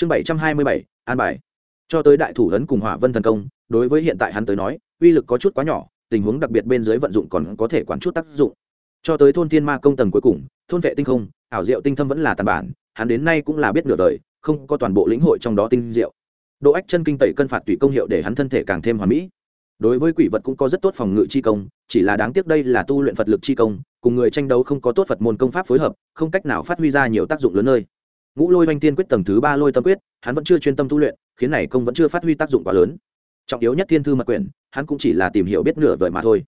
chương bảy trăm hai mươi bảy, an bài. Cho tới đại thủ ấn cùng hỏa vân thần công, đối với hiện tại hắn tới nói, uy lực có chút quá nhỏ, tình huống đặc biệt bên dưới vận dụng còn có thể quản chút tác dụng. Cho tới thôn thiên ma công tầng cuối cùng, thôn vệ tinh không, ảo diệu tinh thâm vẫn là tàn bản, hắn đến nay cũng là biết nửa đời, không có toàn bộ lĩnh hội trong đó tinh diệu. Độ ách chân kinh tẩy cân phạt tùy công hiệu để hắn thân thể càng thêm hoàn mỹ. Đối với quỷ vật cũng có rất tốt phòng ngự chi công, chỉ là đáng tiếc đây là tu luyện phật lực chi công, cùng người tranh đấu không có tốt phật môn công pháp phối hợp, không cách nào phát huy ra nhiều tác dụng lớn nơi ngũ lôi oanh tiên quyết tầng thứ ba lôi tâm quyết, hắn vẫn chưa chuyên tâm tu luyện, khiến này công vẫn chưa phát huy tác dụng quá lớn. Trọng yếu nhất thiên thư mật quyển, hắn cũng chỉ là tìm hiểu biết nửa vời mà thôi.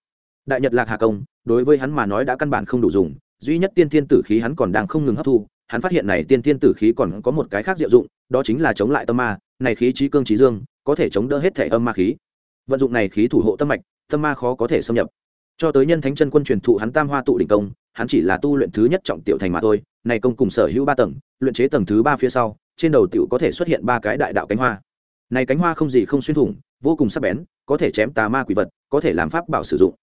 Đại nhật lạc hà công, đối với hắn mà nói đã căn bản không đủ dùng, duy nhất tiên thiên tử khí hắn còn đang không ngừng hấp thu, hắn phát hiện này tiên thiên tử khí còn có một cái khác diệu dụng, đó chính là chống lại tâm ma, này khí trí cương trí dương, có thể chống đỡ hết thể âm ma khí. Vận dụng này khí thủ hộ tâm mạch, tâm ma khó có thể xâm nhập. Cho tới nhân thánh chân quân truyền thụ hắn tam hoa tụ đỉnh công, hắn chỉ là tu luyện thứ nhất trọng tiểu thành mà thôi, này công cùng sở hữu ba tầng luyện chế tầng thứ ba phía sau, trên đầu tiểu có thể xuất hiện ba cái đại đạo cánh hoa. Này cánh hoa không gì không xuyên thủng, vô cùng sắc bén, có thể chém tà ma quỷ vật, có thể làm pháp bảo sử dụng.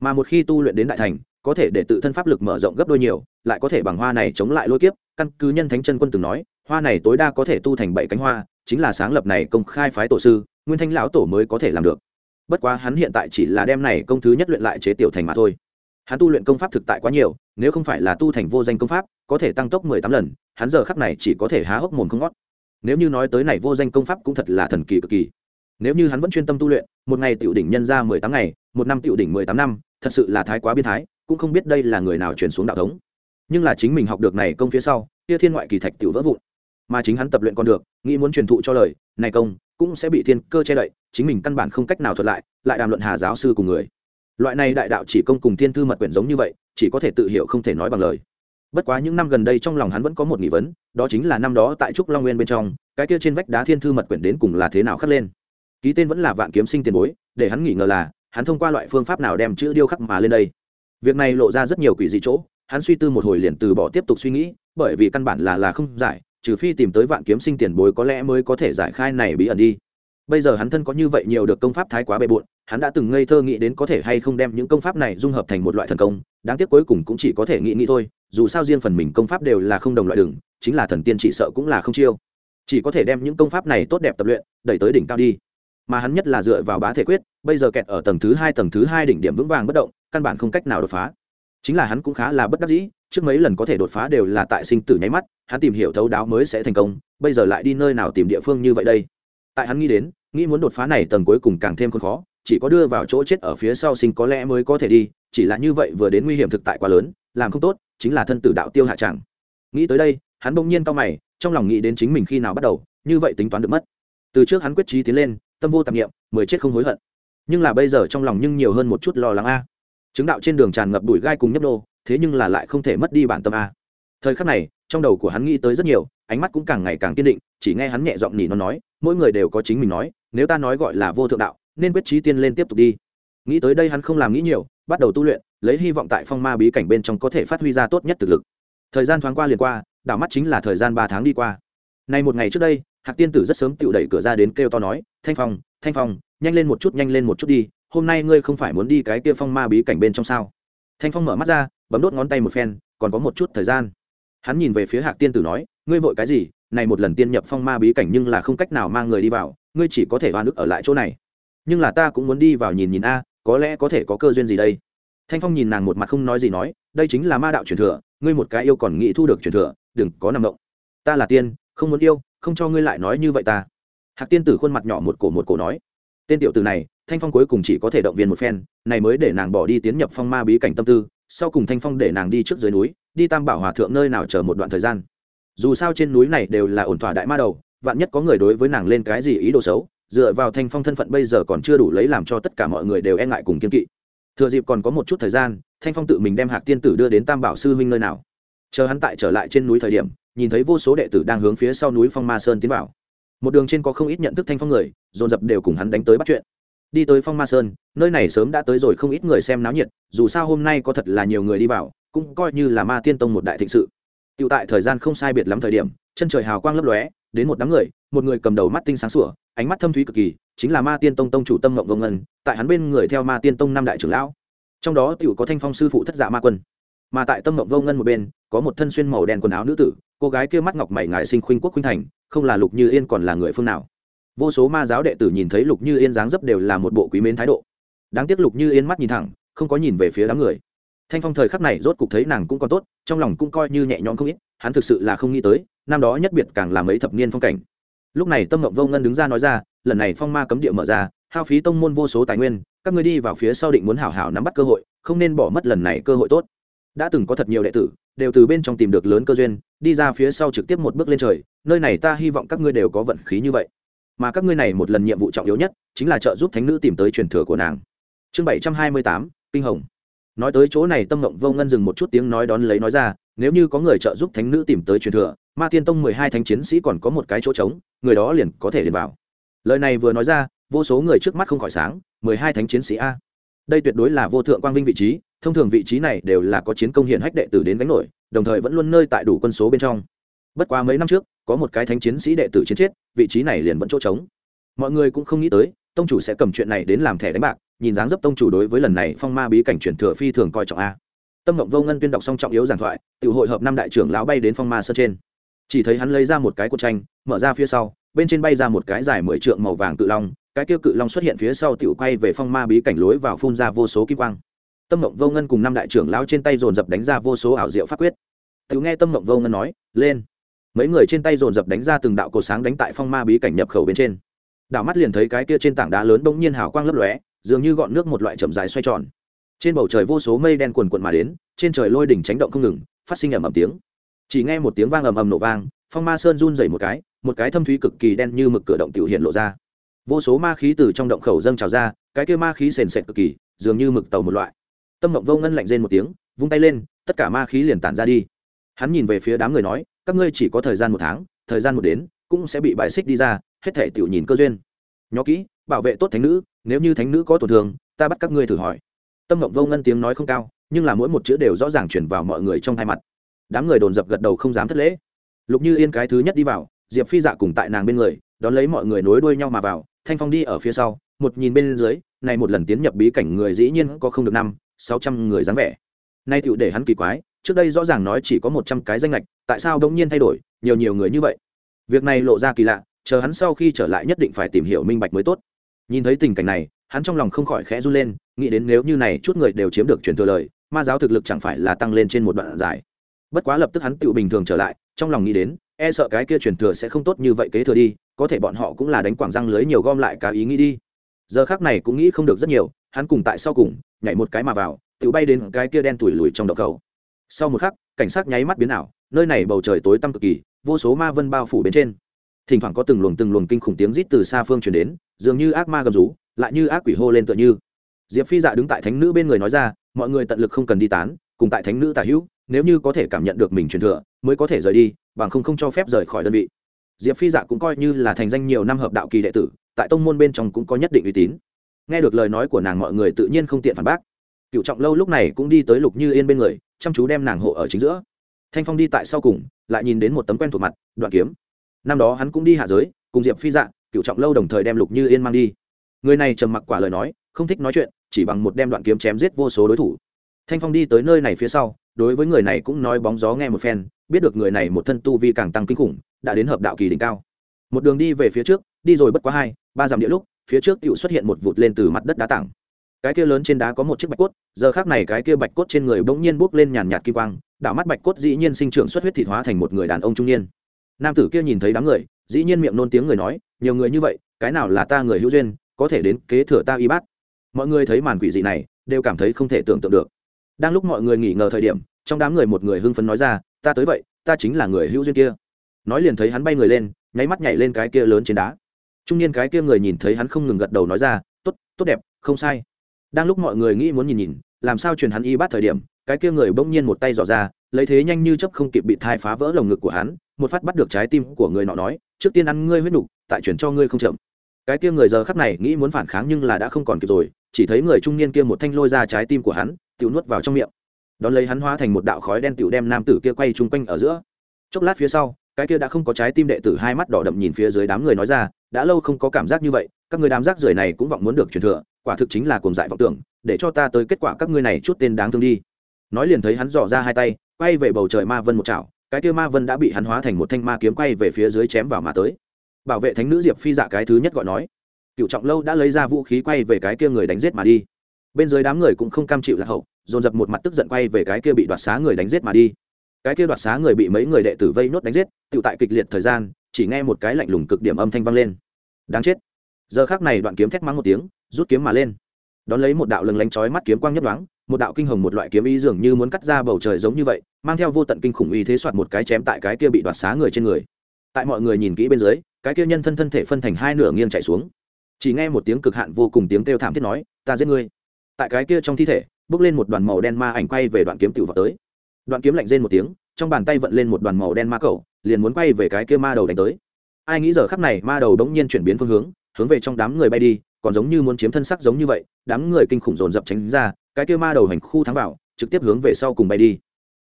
Mà một khi tu luyện đến đại thành, có thể để tự thân pháp lực mở rộng gấp đôi nhiều, lại có thể bằng hoa này chống lại lôi kiếp. Căn cứ nhân thánh chân quân từng nói, hoa này tối đa có thể tu thành bảy cánh hoa, chính là sáng lập này công khai phái tổ sư, nguyên thanh lão tổ mới có thể làm được. Bất quá hắn hiện tại chỉ là đem này công thứ nhất luyện lại chế tiểu thành mà thôi. Hắn tu luyện công pháp thực tại quá nhiều, nếu không phải là tu thành vô danh công pháp, có thể tăng tốc mười tám lần hắn giờ khắc này chỉ có thể há hốc mồm không ngót. Nếu như nói tới này vô danh công pháp cũng thật là thần kỳ cực kỳ. Nếu như hắn vẫn chuyên tâm tu luyện, một ngày tiểu đỉnh nhân ra mười tám ngày, một năm tiểu đỉnh mười tám năm, thật sự là thái quá biên thái, cũng không biết đây là người nào truyền xuống đạo thống. Nhưng là chính mình học được này công phía sau, kia thiên ngoại kỳ thạch tiểu vỡ vụn. Mà chính hắn tập luyện còn được, nghĩ muốn truyền thụ cho lời, này công cũng sẽ bị thiên cơ che đậy, chính mình căn bản không cách nào thuật lại lại đàm luận hà giáo sư cùng người. Loại này đại đạo chỉ công cùng thiên thư mật quyển giống như vậy, chỉ có thể tự hiểu không thể nói bằng lời bất quá những năm gần đây trong lòng hắn vẫn có một nghi vấn, đó chính là năm đó tại trúc long nguyên bên trong, cái kia trên vách đá thiên thư mật quyển đến cùng là thế nào khắc lên. Ký tên vẫn là vạn kiếm sinh tiền bối, để hắn nghĩ ngờ là, hắn thông qua loại phương pháp nào đem chữ điêu khắc mà lên đây. Việc này lộ ra rất nhiều quỷ dị chỗ, hắn suy tư một hồi liền từ bỏ tiếp tục suy nghĩ, bởi vì căn bản là là không giải, trừ phi tìm tới vạn kiếm sinh tiền bối có lẽ mới có thể giải khai này bí ẩn đi. Bây giờ hắn thân có như vậy nhiều được công pháp thái quá bề bộn, hắn đã từng ngây thơ nghĩ đến có thể hay không đem những công pháp này dung hợp thành một loại thần công, đáng tiếc cuối cùng cũng chỉ có thể nghĩ nghĩ thôi dù sao riêng phần mình công pháp đều là không đồng loại đường, chính là thần tiên chỉ sợ cũng là không chiêu. Chỉ có thể đem những công pháp này tốt đẹp tập luyện, đẩy tới đỉnh cao đi. Mà hắn nhất là dựa vào bá thể quyết, bây giờ kẹt ở tầng thứ hai, tầng thứ hai đỉnh điểm vững vàng bất động, căn bản không cách nào đột phá. Chính là hắn cũng khá là bất đắc dĩ, trước mấy lần có thể đột phá đều là tại sinh tử nháy mắt, hắn tìm hiểu thấu đáo mới sẽ thành công, bây giờ lại đi nơi nào tìm địa phương như vậy đây? Tại hắn nghĩ đến, nghĩ muốn đột phá này tầng cuối cùng càng thêm khốn khó, chỉ có đưa vào chỗ chết ở phía sau sinh có lẽ mới có thể đi, chỉ là như vậy vừa đến nguy hiểm thực tại quá lớn, làm không tốt chính là thân tử đạo tiêu hạ tràng nghĩ tới đây, hắn bỗng nhiên cau mày, trong lòng nghĩ đến chính mình khi nào bắt đầu, như vậy tính toán được mất. Từ trước hắn quyết trí tiến lên, tâm vô tạp nghiệm mười chết không hối hận. Nhưng là bây giờ trong lòng nhưng nhiều hơn một chút lo lắng a. Chứng đạo trên đường tràn ngập bụi gai cùng nhấp nô, thế nhưng là lại không thể mất đi bản tâm a. Thời khắc này, trong đầu của hắn nghĩ tới rất nhiều, ánh mắt cũng càng ngày càng kiên định, chỉ nghe hắn nhẹ giọng nhỉ nó nói, mỗi người đều có chính mình nói, nếu ta nói gọi là vô thượng đạo, nên quyết trí tiên lên tiếp tục đi. Nghĩ tới đây hắn không làm nghĩ nhiều, bắt đầu tu luyện lấy hy vọng tại phong ma bí cảnh bên trong có thể phát huy ra tốt nhất thực lực. Thời gian thoáng qua liền qua, đảo mắt chính là thời gian ba tháng đi qua. Nay một ngày trước đây, hạc tiên tử rất sớm tự đẩy cửa ra đến kêu to nói, thanh phong thanh phong, nhanh lên một chút, nhanh lên một chút đi, hôm nay ngươi không phải muốn đi cái kia phong ma bí cảnh bên trong sao? Thanh phong mở mắt ra, bấm đốt ngón tay một phen, còn có một chút thời gian. Hắn nhìn về phía hạc tiên tử nói, ngươi vội cái gì? Này một lần tiên nhập phong ma bí cảnh nhưng là không cách nào mang người đi vào, ngươi chỉ có thể oan ức ở lại chỗ này. Nhưng là ta cũng muốn đi vào nhìn nhìn a, có lẽ có thể có cơ duyên gì đây? Thanh phong nhìn nàng một mặt không nói gì nói, đây chính là ma đạo truyền thừa, ngươi một cái yêu còn nghĩ thu được truyền thừa, đừng có nằm động. Ta là tiên, không muốn yêu, không cho ngươi lại nói như vậy ta. Hạc tiên tử khuôn mặt nhỏ một cổ một cổ nói. Tên tiểu tử này, thanh phong cuối cùng chỉ có thể động viên một phen, này mới để nàng bỏ đi tiến nhập phong ma bí cảnh tâm tư, sau cùng thanh phong để nàng đi trước dưới núi, đi tam bảo hòa thượng nơi nào chờ một đoạn thời gian. Dù sao trên núi này đều là ổn thỏa đại ma đầu, vạn nhất có người đối với nàng lên cái gì ý đồ xấu, dựa vào thanh phong thân phận bây giờ còn chưa đủ lấy làm cho tất cả mọi người đều e ngại cùng kiên kỵ thừa dịp còn có một chút thời gian, thanh phong tự mình đem hạc tiên tử đưa đến tam bảo sư huynh nơi nào. Chờ hắn tại trở lại trên núi thời điểm, nhìn thấy vô số đệ tử đang hướng phía sau núi phong ma sơn tiến vào. Một đường trên có không ít nhận thức thanh phong người, dồn dập đều cùng hắn đánh tới bắt chuyện. Đi tới phong ma sơn, nơi này sớm đã tới rồi không ít người xem náo nhiệt, dù sao hôm nay có thật là nhiều người đi vào, cũng coi như là ma tiên tông một đại thịnh sự. Tựu tại thời gian không sai biệt lắm thời điểm, chân trời hào quang lấp lóe, đến một đám người, một người cầm đầu mắt tinh sáng sủa, ánh mắt thâm thúy cực kỳ chính là ma tiên tông tông chủ tâm ngộng vô ngân, tại hắn bên người theo ma tiên tông năm đại trưởng lão. Trong đó tiểu có thanh phong sư phụ thất giả ma quân. Mà tại tâm ngộng vô ngân một bên, có một thân xuyên màu đen quần áo nữ tử, cô gái kia mắt ngọc mày ngại sinh khuynh quốc khuynh thành, không là lục như yên còn là người phương nào. Vô số ma giáo đệ tử nhìn thấy lục như yên dáng dấp đều là một bộ quý mến thái độ. Đáng tiếc lục như yên mắt nhìn thẳng, không có nhìn về phía đám người. Thanh phong thời khắc này rốt cục thấy nàng cũng còn tốt, trong lòng cũng coi như nhẹ nhõm không ít, hắn thực sự là không nghĩ tới, năm đó nhất biệt càng là mấy thập niên phong cảnh. Lúc này tâm ngộng vô ngân đứng ra nói ra lần này phong ma cấm địa mở ra, hao phí tông môn vô số tài nguyên, các ngươi đi vào phía sau định muốn hảo hảo nắm bắt cơ hội, không nên bỏ mất lần này cơ hội tốt. Đã từng có thật nhiều đệ tử, đều từ bên trong tìm được lớn cơ duyên, đi ra phía sau trực tiếp một bước lên trời, nơi này ta hy vọng các ngươi đều có vận khí như vậy. Mà các ngươi này một lần nhiệm vụ trọng yếu nhất, chính là trợ giúp thánh nữ tìm tới truyền thừa của nàng. Chương bảy trăm hai mươi tám, kinh hồng. Nói tới chỗ này tâm ngộng vô ngân dừng một chút tiếng nói đón lấy nói ra, nếu như có người trợ giúp thánh nữ tìm tới truyền thừa, ma tiên tông mười hai thánh chiến sĩ còn có một cái chỗ trống, người đó liền có thể liền vào lời này vừa nói ra, vô số người trước mắt không khỏi sáng, mười hai thánh chiến sĩ a. Đây tuyệt đối là vô thượng quang vinh vị trí, thông thường vị trí này đều là có chiến công hiển hách đệ tử đến gánh nổi, đồng thời vẫn luôn nơi tại đủ quân số bên trong. Bất quá mấy năm trước, có một cái thánh chiến sĩ đệ tử chiến chết, vị trí này liền vẫn chỗ trống. Mọi người cũng không nghĩ tới, tông chủ sẽ cầm chuyện này đến làm thẻ đánh bạc, nhìn dáng dấp tông chủ đối với lần này phong ma bí cảnh chuyển thừa phi thường coi trọng a. Tâm mộng vô ngân tuyên đọc xong trọng yếu giảng thoại, tự hội hợp năm đại trưởng lão bay đến phong ma sơn trên. Chỉ thấy hắn lấy ra một cái cột tranh, mở ra phía sau bên trên bay ra một cái dài mười trượng màu vàng cự long, cái kia cự long xuất hiện phía sau tiểu quay về phong ma bí cảnh lối vào phun ra vô số kim quang. Tâm mộng vô ngân cùng năm đại trưởng lão trên tay dồn dập đánh ra vô số ảo diệu pháp quyết. Tiểu nghe tâm mộng vô ngân nói, lên. Mấy người trên tay dồn dập đánh ra từng đạo cột sáng đánh tại phong ma bí cảnh nhập khẩu bên trên. Đảo mắt liền thấy cái kia trên tảng đá lớn bỗng nhiên hào quang lấp lóe, dường như gọn nước một loại chậm dài xoay tròn. Trên bầu trời vô số mây đen quần quận mà đến, trên trời lôi đỉnh tránh động không ngừng, phát sinh ầm ầm tiếng. Chỉ nghe một tiếng vang ầm ầm nổ vang phong ma sơn run dày một cái một cái thâm thúy cực kỳ đen như mực cửa động tiểu hiện lộ ra. Vô số ma khí từ trong động khẩu dâng trào ra, cái kia ma khí sền sệt cực kỳ, dường như mực tàu một loại. Tâm mộng vô ngân lạnh rên một tiếng, vung tay lên, tất cả ma khí liền tản ra đi. Hắn nhìn về phía đám người nói, các ngươi chỉ có thời gian một tháng, thời gian một đến, cũng sẽ bị bài xích đi ra, hết thể tiểu nhìn cơ duyên. Nhó kỹ, bảo vệ tốt thánh nữ, nếu như thánh nữ có tổn thương, ta bắt các ngươi thử hỏi. Tâm mộng vô ngân tiếng nói không cao, nhưng là mỗi một chữ đều rõ ràng chuyển vào mọi người trong hai mặt. Đám người đồn dập gật đầu không dám thất lễ lục như yên cái thứ nhất đi vào, diệp phi dạ cùng tại nàng bên người, đón lấy mọi người nối đuôi nhau mà vào, thanh phong đi ở phía sau, một nhìn bên dưới, này một lần tiến nhập bí cảnh người dĩ nhiên có không được năm, sáu trăm người dáng vẻ. Nay tựu để hắn kỳ quái, trước đây rõ ràng nói chỉ có một trăm cái danh lệch tại sao đông nhiên thay đổi, nhiều nhiều người như vậy? Việc này lộ ra kỳ lạ, chờ hắn sau khi trở lại nhất định phải tìm hiểu minh bạch mới tốt. Nhìn thấy tình cảnh này, hắn trong lòng không khỏi khẽ run lên, nghĩ đến nếu như này chút người đều chiếm được truyền thừa lời, ma giáo thực lực chẳng phải là tăng lên trên một đoạn dài. Bất quá lập tức hắn tự bình thường trở lại trong lòng nghĩ đến e sợ cái kia truyền thừa sẽ không tốt như vậy kế thừa đi, có thể bọn họ cũng là đánh quảng răng lưới nhiều gom lại cả ý nghĩ đi. Giờ khác này cũng nghĩ không được rất nhiều, hắn cùng tại sau cùng, nhảy một cái mà vào, tự bay đến cái kia đen tủi lùi trong đậu cầu sau một khắc, cảnh sát nháy mắt biến ảo, nơi này bầu trời tối tăm cực kỳ, vô số ma vân bao phủ bên trên. Thỉnh thoảng có từng luồng từng luồng kinh khủng tiếng rít từ xa phương truyền đến, dường như ác ma gầm rú, lại như ác quỷ hô lên tựa như. Diệp phi dạ đứng tại thánh nữ bên người nói ra, mọi người tận lực không cần đi tán, cùng tại thánh nữ tả hữu nếu như có thể cảm nhận được mình truyền thừa, mới có thể rời đi, bằng không không cho phép rời khỏi đơn vị. Diệp phi dạ cũng coi như là thành danh nhiều năm hợp đạo kỳ đệ tử, tại tông môn bên trong cũng có nhất định uy tín. Nghe được lời nói của nàng mọi người tự nhiên không tiện phản bác. Cựu trọng lâu lúc này cũng đi tới lục như yên bên người, chăm chú đem nàng hộ ở chính giữa. Thanh phong đi tại sau cùng, lại nhìn đến một tấm quen thuộc mặt, đoạn kiếm. Năm đó hắn cũng đi hạ giới, cùng diệp phi dạ cựu trọng lâu đồng thời đem lục như yên mang đi. Người này trầm mặc quả lời nói, không thích nói chuyện, chỉ bằng một đem đoạn kiếm chém giết vô số đối thủ. Thanh phong đi tới nơi này phía sau đối với người này cũng nói bóng gió nghe một phen, biết được người này một thân tu vi càng tăng kinh khủng, đã đến hợp đạo kỳ đỉnh cao. Một đường đi về phía trước, đi rồi bất quá hai, ba dặm địa lúc, phía trước tựu xuất hiện một vụt lên từ mặt đất đá tảng. Cái kia lớn trên đá có một chiếc bạch cốt, giờ khác này cái kia bạch cốt trên người bỗng nhiên bốc lên nhàn nhạt kim quang đảo mắt bạch cốt dĩ nhiên sinh trưởng xuất huyết thịt hóa thành một người đàn ông trung niên. Nam tử kia nhìn thấy đám người, dĩ nhiên miệng nôn tiếng người nói, nhiều người như vậy, cái nào là ta người hữu duyên, có thể đến kế thừa ta y bát? Mọi người thấy màn quỷ dị này, đều cảm thấy không thể tưởng tượng được đang lúc mọi người nghỉ ngờ thời điểm, trong đám người một người hưng phấn nói ra, ta tới vậy, ta chính là người hữu duyên kia. Nói liền thấy hắn bay người lên, nháy mắt nhảy lên cái kia lớn trên đá. Trung niên cái kia người nhìn thấy hắn không ngừng gật đầu nói ra, tốt tốt đẹp, không sai. Đang lúc mọi người nghĩ muốn nhìn nhìn, làm sao truyền hắn y bát thời điểm, cái kia người bỗng nhiên một tay dò ra, lấy thế nhanh như chấp không kịp bị thai phá vỡ lồng ngực của hắn, một phát bắt được trái tim của người nọ nói, trước tiên ăn ngươi huyết nục, tại chuyển cho ngươi không chậm. Cái kia người giờ khắp này nghĩ muốn phản kháng nhưng là đã không còn kịp rồi, chỉ thấy người trung niên kia một thanh lôi ra trái tim của hắn Tiểu nuốt vào trong miệng. Đón lấy hắn hóa thành một đạo khói đen tiểu đem nam tử kia quay chung quanh ở giữa. Chốc lát phía sau, cái kia đã không có trái tim đệ tử hai mắt đỏ đậm nhìn phía dưới đám người nói ra, đã lâu không có cảm giác như vậy, các người đám rác rưởi này cũng vọng muốn được truyền thừa, quả thực chính là cuồng dại vọng tưởng, để cho ta tới kết quả các ngươi này chút tên đáng thương đi. Nói liền thấy hắn dò ra hai tay, quay về bầu trời ma vân một chảo, cái kia ma vân đã bị hắn hóa thành một thanh ma kiếm quay về phía dưới chém vào mà tới. Bảo vệ thánh nữ diệp phi dạ cái thứ nhất gọi nói cựu trọng lâu đã lấy ra vũ khí quay về cái kia người đánh giết mà đi bên dưới đám người cũng không cam chịu lạc hậu, dồn dập một mặt tức giận quay về cái kia bị đoạt xá người đánh giết mà đi. Cái kia đoạt xá người bị mấy người đệ tử vây nốt đánh giết tự tại kịch liệt thời gian, chỉ nghe một cái lạnh lùng cực điểm âm thanh vang lên. Đáng chết. Giờ khác này đoạn kiếm thét mắng một tiếng, rút kiếm mà lên. Đón lấy một đạo lừng lánh chói mắt kiếm quang nhấp đoáng một đạo kinh hồng một loại kiếm ý dường như muốn cắt ra bầu trời giống như vậy, mang theo vô tận kinh khủng ý thế soạt một cái chém tại cái kia bị đoạt xá người trên người. Tại mọi người nhìn kỹ bên dưới, cái kia nhân thân thân thể phân thành hai nửa nghiêng chạy xuống. Chỉ nghe một tiếng cực hạn vô cùng tiếng kêu thảm thiết nói, ta giết ngươi tại cái kia trong thi thể, bước lên một đoàn màu đen ma ảnh quay về đoạn kiếm tiểu vào tới. Đoạn kiếm lạnh rên một tiếng, trong bàn tay vận lên một đoàn màu đen ma cầu, liền muốn quay về cái kia ma đầu đánh tới. Ai nghĩ giờ khắc này, ma đầu đống nhiên chuyển biến phương hướng hướng về trong đám người bay đi, còn giống như muốn chiếm thân sắc giống như vậy, đám người kinh khủng dồn dập tránh ra, cái kia ma đầu hành khu thắng vào, trực tiếp hướng về sau cùng bay đi.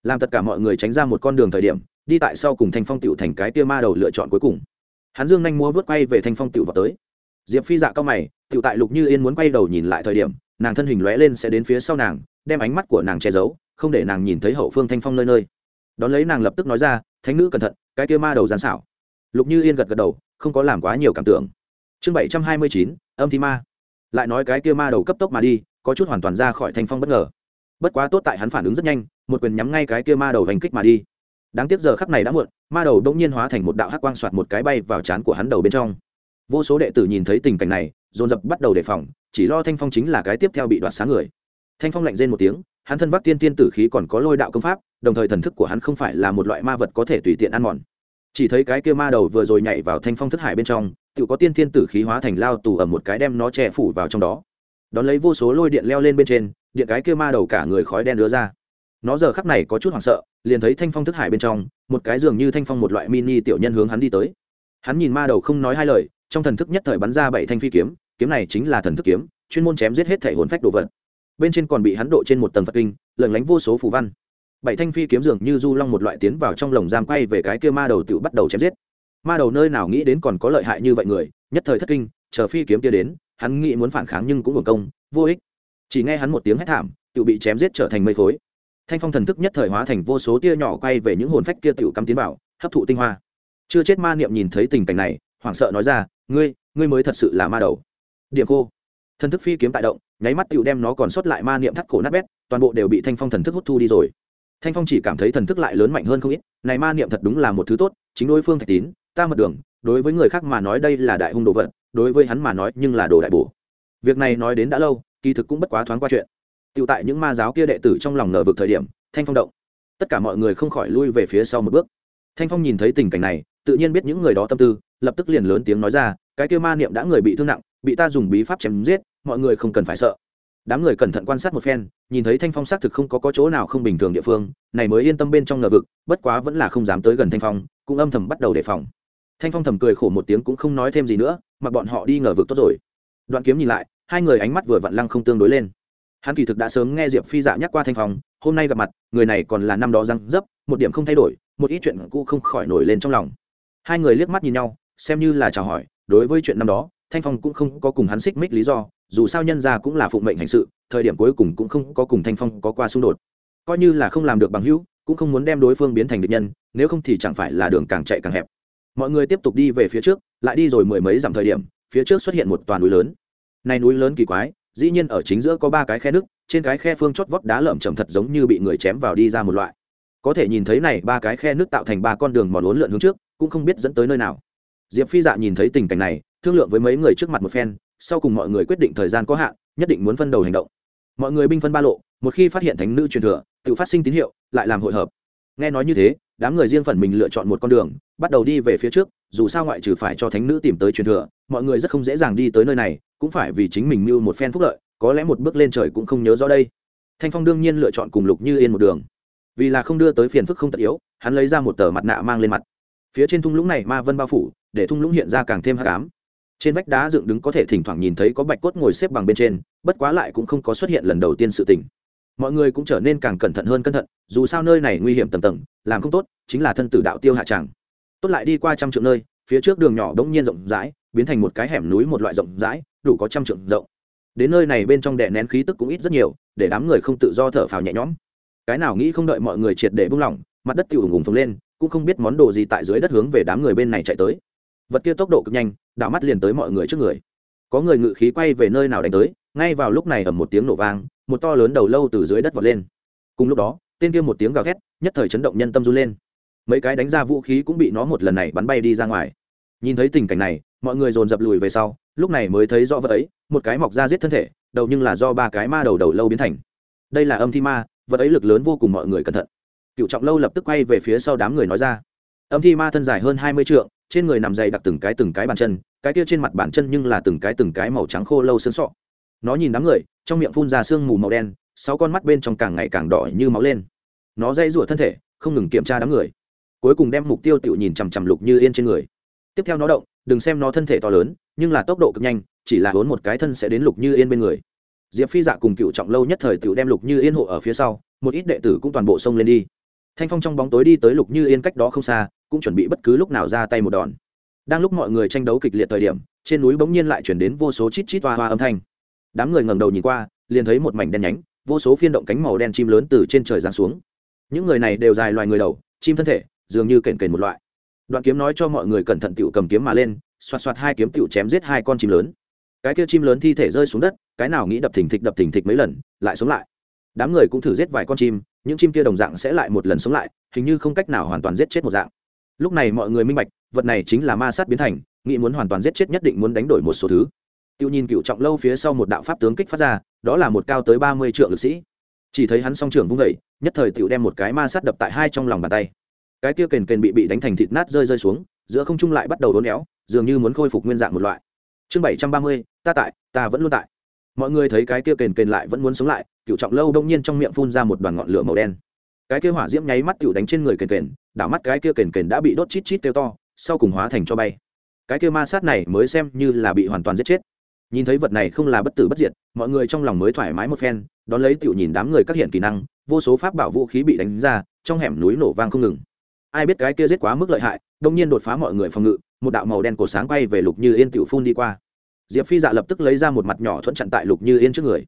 Làm tất cả mọi người tránh ra một con đường thời điểm, đi tại sau cùng thanh phong tựu thành cái kia ma đầu lựa chọn cuối cùng. Hắn dương nhanh mua vớt quay về thanh phong tựu vào tới. Diệp phi dạ cao mày tựu tại lục như yên muốn quay đầu nhìn lại thời điểm nàng thân hình lóe lên sẽ đến phía sau nàng, đem ánh mắt của nàng che giấu, không để nàng nhìn thấy hậu phương thanh phong nơi nơi. Đón lấy nàng lập tức nói ra, thánh nữ cẩn thận, cái kia ma đầu gián xảo. Lục như yên gật gật đầu, không có làm quá nhiều cảm tưởng. Chương bảy trăm hai mươi chín, âm thi ma. Lại nói cái kia ma đầu cấp tốc mà đi, có chút hoàn toàn ra khỏi thanh phong bất ngờ. Bất quá tốt tại hắn phản ứng rất nhanh, một quyền nhắm ngay cái kia ma đầu hành kích mà đi. Đáng tiếc giờ khắc này đã muộn, ma đầu đông nhiên hóa thành một đạo hắc quang soạt một cái bay vào trán của hắn đầu bên trong. Vô số đệ tử nhìn thấy tình cảnh này, dồn dập bắt đầu đề phòng chỉ lo thanh phong chính là cái tiếp theo bị đoạt sáng người. Thanh phong lạnh rên một tiếng, hắn thân vác tiên tiên tử khí còn có lôi đạo công pháp, đồng thời thần thức của hắn không phải là một loại ma vật có thể tùy tiện ăn mòn. Chỉ thấy cái kia ma đầu vừa rồi nhảy vào thanh phong thất hải bên trong, tự có tiên tiên tử khí hóa thành lao tù ở một cái đem nó che phủ vào trong đó. Đón lấy vô số lôi điện leo lên bên trên, điện cái kia ma đầu cả người khói đen đứa ra. Nó giờ khắc này có chút hoảng sợ, liền thấy thanh phong thức hải bên trong, một cái dường như thanh phong một loại mini tiểu nhân hướng hắn đi tới. Hắn nhìn ma đầu không nói hai lời, trong thần thức nhất thời bắn ra bảy thanh phi kiếm kiếm này chính là thần thức kiếm, chuyên môn chém giết hết thể hồn phách đồ vật. Bên trên còn bị hắn độ trên một tầng phật kinh lẩn lánh vô số phù văn. Bảy thanh phi kiếm dường như du long một loại tiến vào trong lồng giam quay về cái kia ma đầu tự bắt đầu chém giết. Ma đầu nơi nào nghĩ đến còn có lợi hại như vậy người, nhất thời thất kinh, chờ phi kiếm kia đến, hắn nghĩ muốn phản kháng nhưng cũng hưởng công, vô ích. Chỉ nghe hắn một tiếng hét thảm tự bị chém giết trở thành mây khối. Thanh phong thần thức nhất thời hóa thành vô số tia nhỏ quay về những hồn phách kia tự cắm tiến vào, hấp thụ tinh hoa. Chưa chết ma niệm nhìn thấy tình cảnh này, hoảng sợ nói ra, ngươi ngươi mới thật sự là ma đầu điểm khô. Thần thức phi kiếm tại động, nháy mắt tựu đem nó còn sót lại ma niệm thắt cổ nát bét, toàn bộ đều bị thanh phong thần thức hút thu đi rồi. Thanh phong chỉ cảm thấy thần thức lại lớn mạnh hơn không ít, này ma niệm thật đúng là một thứ tốt, chính đối phương thạch tín, ta mật đường, đối với người khác mà nói đây là đại hung đồ vật, đối với hắn mà nói nhưng là đồ đại bổ. Việc này nói đến đã lâu, kỳ thực cũng bất quá thoáng qua chuyện. Tựu tại những ma giáo kia đệ tử trong lòng nở vực thời điểm, thanh phong động. Tất cả mọi người không khỏi lui về phía sau một bước. Thanh phong nhìn thấy tình cảnh này, tự nhiên biết những người đó tâm tư, lập tức liền lớn tiếng nói ra, cái kia ma niệm đã người bị thương nặng bị ta dùng bí pháp chém giết mọi người không cần phải sợ. Đám người cẩn thận quan sát một phen nhìn thấy thanh phong xác thực không có, có chỗ nào không bình thường địa phương này mới yên tâm bên trong ngờ vực bất quá vẫn là không dám tới gần thanh phong cũng âm thầm bắt đầu đề phòng. Thanh phong thầm cười khổ một tiếng cũng không nói thêm gì nữa mà bọn họ đi ngờ vực tốt rồi. Đoạn kiếm nhìn lại hai người ánh mắt vừa vặn lăng không tương đối lên. Hắn kỳ thực đã sớm nghe diệp phi dạ nhắc qua thanh phong hôm nay gặp mặt người này còn là năm đó răng dấp một điểm không thay đổi một ít chuyện cũ không khỏi nổi lên trong lòng. Hai người liếc mắt nhìn nhau xem như là chào hỏi đối với chuyện năm đó thanh phong cũng không có cùng hắn xích mích lý do, dù sao nhân ra cũng là phụng mệnh hành sự, thời điểm cuối cùng cũng không có cùng thanh phong có qua xung đột. Coi như là không làm được bằng hữu, cũng không muốn đem đối phương biến thành địch nhân, nếu không thì chẳng phải là đường càng chạy càng hẹp. Mọi người tiếp tục đi về phía trước, lại đi rồi mười mấy dặm thời điểm, phía trước xuất hiện một toàn núi lớn. Này núi lớn kỳ quái, dĩ nhiên ở chính giữa có ba cái khe nước trên cái khe phương chót vót đá lởm chầm thật giống như bị người chém vào đi ra một loại. Có thể nhìn thấy này ba cái khe nước tạo thành ba con đường mòn uốn lượn hướng trước, cũng không biết dẫn tới nơi nào diệp phi dạ nhìn thấy tình cảnh này, thương lượng với mấy người trước mặt một phen, sau cùng mọi người quyết định thời gian có hạn, nhất định muốn phân đầu hành động. Mọi người binh phân ba lộ, một khi phát hiện thánh nữ truyền thừa, tự phát sinh tín hiệu, lại làm hội hợp. Nghe nói như thế, đám người riêng phần mình lựa chọn một con đường, bắt đầu đi về phía trước, dù sao ngoại trừ phải cho thánh nữ tìm tới truyền thừa, mọi người rất không dễ dàng đi tới nơi này, cũng phải vì chính mình mưu một phen phúc lợi, có lẽ một bước lên trời cũng không nhớ rõ đây. Thanh phong đương nhiên lựa chọn cùng lục như yên một đường. Vì là không đưa tới phiền phức không tất yếu, hắn lấy ra một tờ mặt nạ mang lên mặt. Phía trên thung lũng này ma vân bao phủ để thung lũng hiện ra càng thêm hắc ám. Trên vách đá dựng đứng có thể thỉnh thoảng nhìn thấy có bạch cốt ngồi xếp bằng bên trên, bất quá lại cũng không có xuất hiện lần đầu tiên sự tình. Mọi người cũng trở nên càng cẩn thận hơn cẩn thận, dù sao nơi này nguy hiểm tầng tầng, làm không tốt, chính là thân tử đạo tiêu hạ tràng. Tốt lại đi qua trăm trượng nơi, phía trước đường nhỏ bỗng nhiên rộng rãi, biến thành một cái hẻm núi một loại rộng rãi, đủ có trăm trượng rộng. Đến nơi này bên trong đè nén khí tức cũng ít rất nhiều, để đám người không tự do thở phào nhẹ nhõm. Cái nào nghĩ không đợi mọi người triệt để buông lỏng, mặt đất tiêu ủng ủng phồng lên, cũng không biết món đồ gì tại dưới đất hướng về đám người bên này chạy tới vật kia tốc độ cực nhanh, đảo mắt liền tới mọi người trước người. Có người ngự khí quay về nơi nào đánh tới, ngay vào lúc này ầm một tiếng nổ vang, một to lớn đầu lâu từ dưới đất vọt lên. Cùng lúc đó, tên kia một tiếng gào thét, nhất thời chấn động nhân tâm run lên. Mấy cái đánh ra vũ khí cũng bị nó một lần này bắn bay đi ra ngoài. Nhìn thấy tình cảnh này, mọi người dồn dập lùi về sau, lúc này mới thấy rõ vật ấy, một cái mọc ra giết thân thể, đầu nhưng là do ba cái ma đầu đầu lâu biến thành. Đây là âm thi ma, vật ấy lực lớn vô cùng mọi người cẩn thận. Cựu trọng lâu lập tức quay về phía sau đám người nói ra. Âm thi ma thân dài hơn hai mươi trượng trên người nằm dày đặc từng cái từng cái bàn chân, cái kia trên mặt bàn chân nhưng là từng cái từng cái màu trắng khô lâu xương sọ. Nó nhìn đám người, trong miệng phun ra sương mù màu đen, sáu con mắt bên trong càng ngày càng đỏ như máu lên. Nó dây rủa thân thể, không ngừng kiểm tra đám người. Cuối cùng đem mục tiêu tự nhìn chằm chằm lục như yên trên người. Tiếp theo nó động, đừng xem nó thân thể to lớn, nhưng là tốc độ cực nhanh, chỉ là hốn một cái thân sẽ đến lục như yên bên người. Diệp phi dạ cùng cựu trọng lâu nhất thời tự đem lục như yên hộ ở phía sau, một ít đệ tử cũng toàn bộ xông lên đi. Thanh phong trong bóng tối đi tới lục như yên cách đó không xa cũng chuẩn bị bất cứ lúc nào ra tay một đòn. Đang lúc mọi người tranh đấu kịch liệt thời điểm, trên núi bỗng nhiên lại chuyển đến vô số chít chít hoa hoa âm thanh. Đám người ngẩng đầu nhìn qua, liền thấy một mảnh đen nhánh, vô số phiên động cánh màu đen chim lớn từ trên trời giáng xuống. Những người này đều dài loài người đầu, chim thân thể, dường như kền kền một loại. Đoạn kiếm nói cho mọi người cẩn thận tựu cầm kiếm mà lên, xoạt xoạt hai kiếm tựu chém giết hai con chim lớn. Cái kia chim lớn thi thể rơi xuống đất, cái nào nghĩ đập thình thịch đập thình thịch mấy lần, lại sống lại. Đám người cũng thử giết vài con chim, những chim kia đồng dạng sẽ lại một lần sống lại, hình như không cách nào hoàn toàn giết chết một dạng lúc này mọi người minh bạch, vật này chính là ma sát biến thành, nghĩ muốn hoàn toàn giết chết nhất định muốn đánh đổi một số thứ. Tiêu nhìn cựu trọng lâu phía sau một đạo pháp tướng kích phát ra, đó là một cao tới ba mươi triệu lực sĩ. Chỉ thấy hắn song trưởng vung vẩy nhất thời tiểu đem một cái ma sát đập tại hai trong lòng bàn tay. Cái kia kền kền bị bị đánh thành thịt nát rơi rơi xuống, giữa không trung lại bắt đầu đốn éo, dường như muốn khôi phục nguyên dạng một loại. Chương bảy trăm ba mươi, ta tại, ta vẫn luôn tại. Mọi người thấy cái kia kền kền lại vẫn muốn sống lại cựu trọng lâu đông nhiên trong miệng phun ra một đoàn ngọn lửa màu đen. Cái kia hỏa diễm nháy mắt cựu đánh trên người kền kền đảo mắt cái kia kền kền đã bị đốt chít chít kêu to, sau cùng hóa thành cho bay. Cái kia ma sát này mới xem như là bị hoàn toàn giết chết. Nhìn thấy vật này không là bất tử bất diệt, mọi người trong lòng mới thoải mái một phen, đón lấy tiểu nhìn đám người các hiện kỹ năng, vô số pháp bảo vũ khí bị đánh ra, trong hẻm núi nổ vang không ngừng. Ai biết cái kia giết quá mức lợi hại đông nhiên đột phá mọi người phòng ngự, một đạo màu đen cổ sáng bay về lục như yên tiểu phun đi qua. Diệp phi dạ lập tức lấy ra một mặt nhỏ thuận chặn tại lục như yên trước người.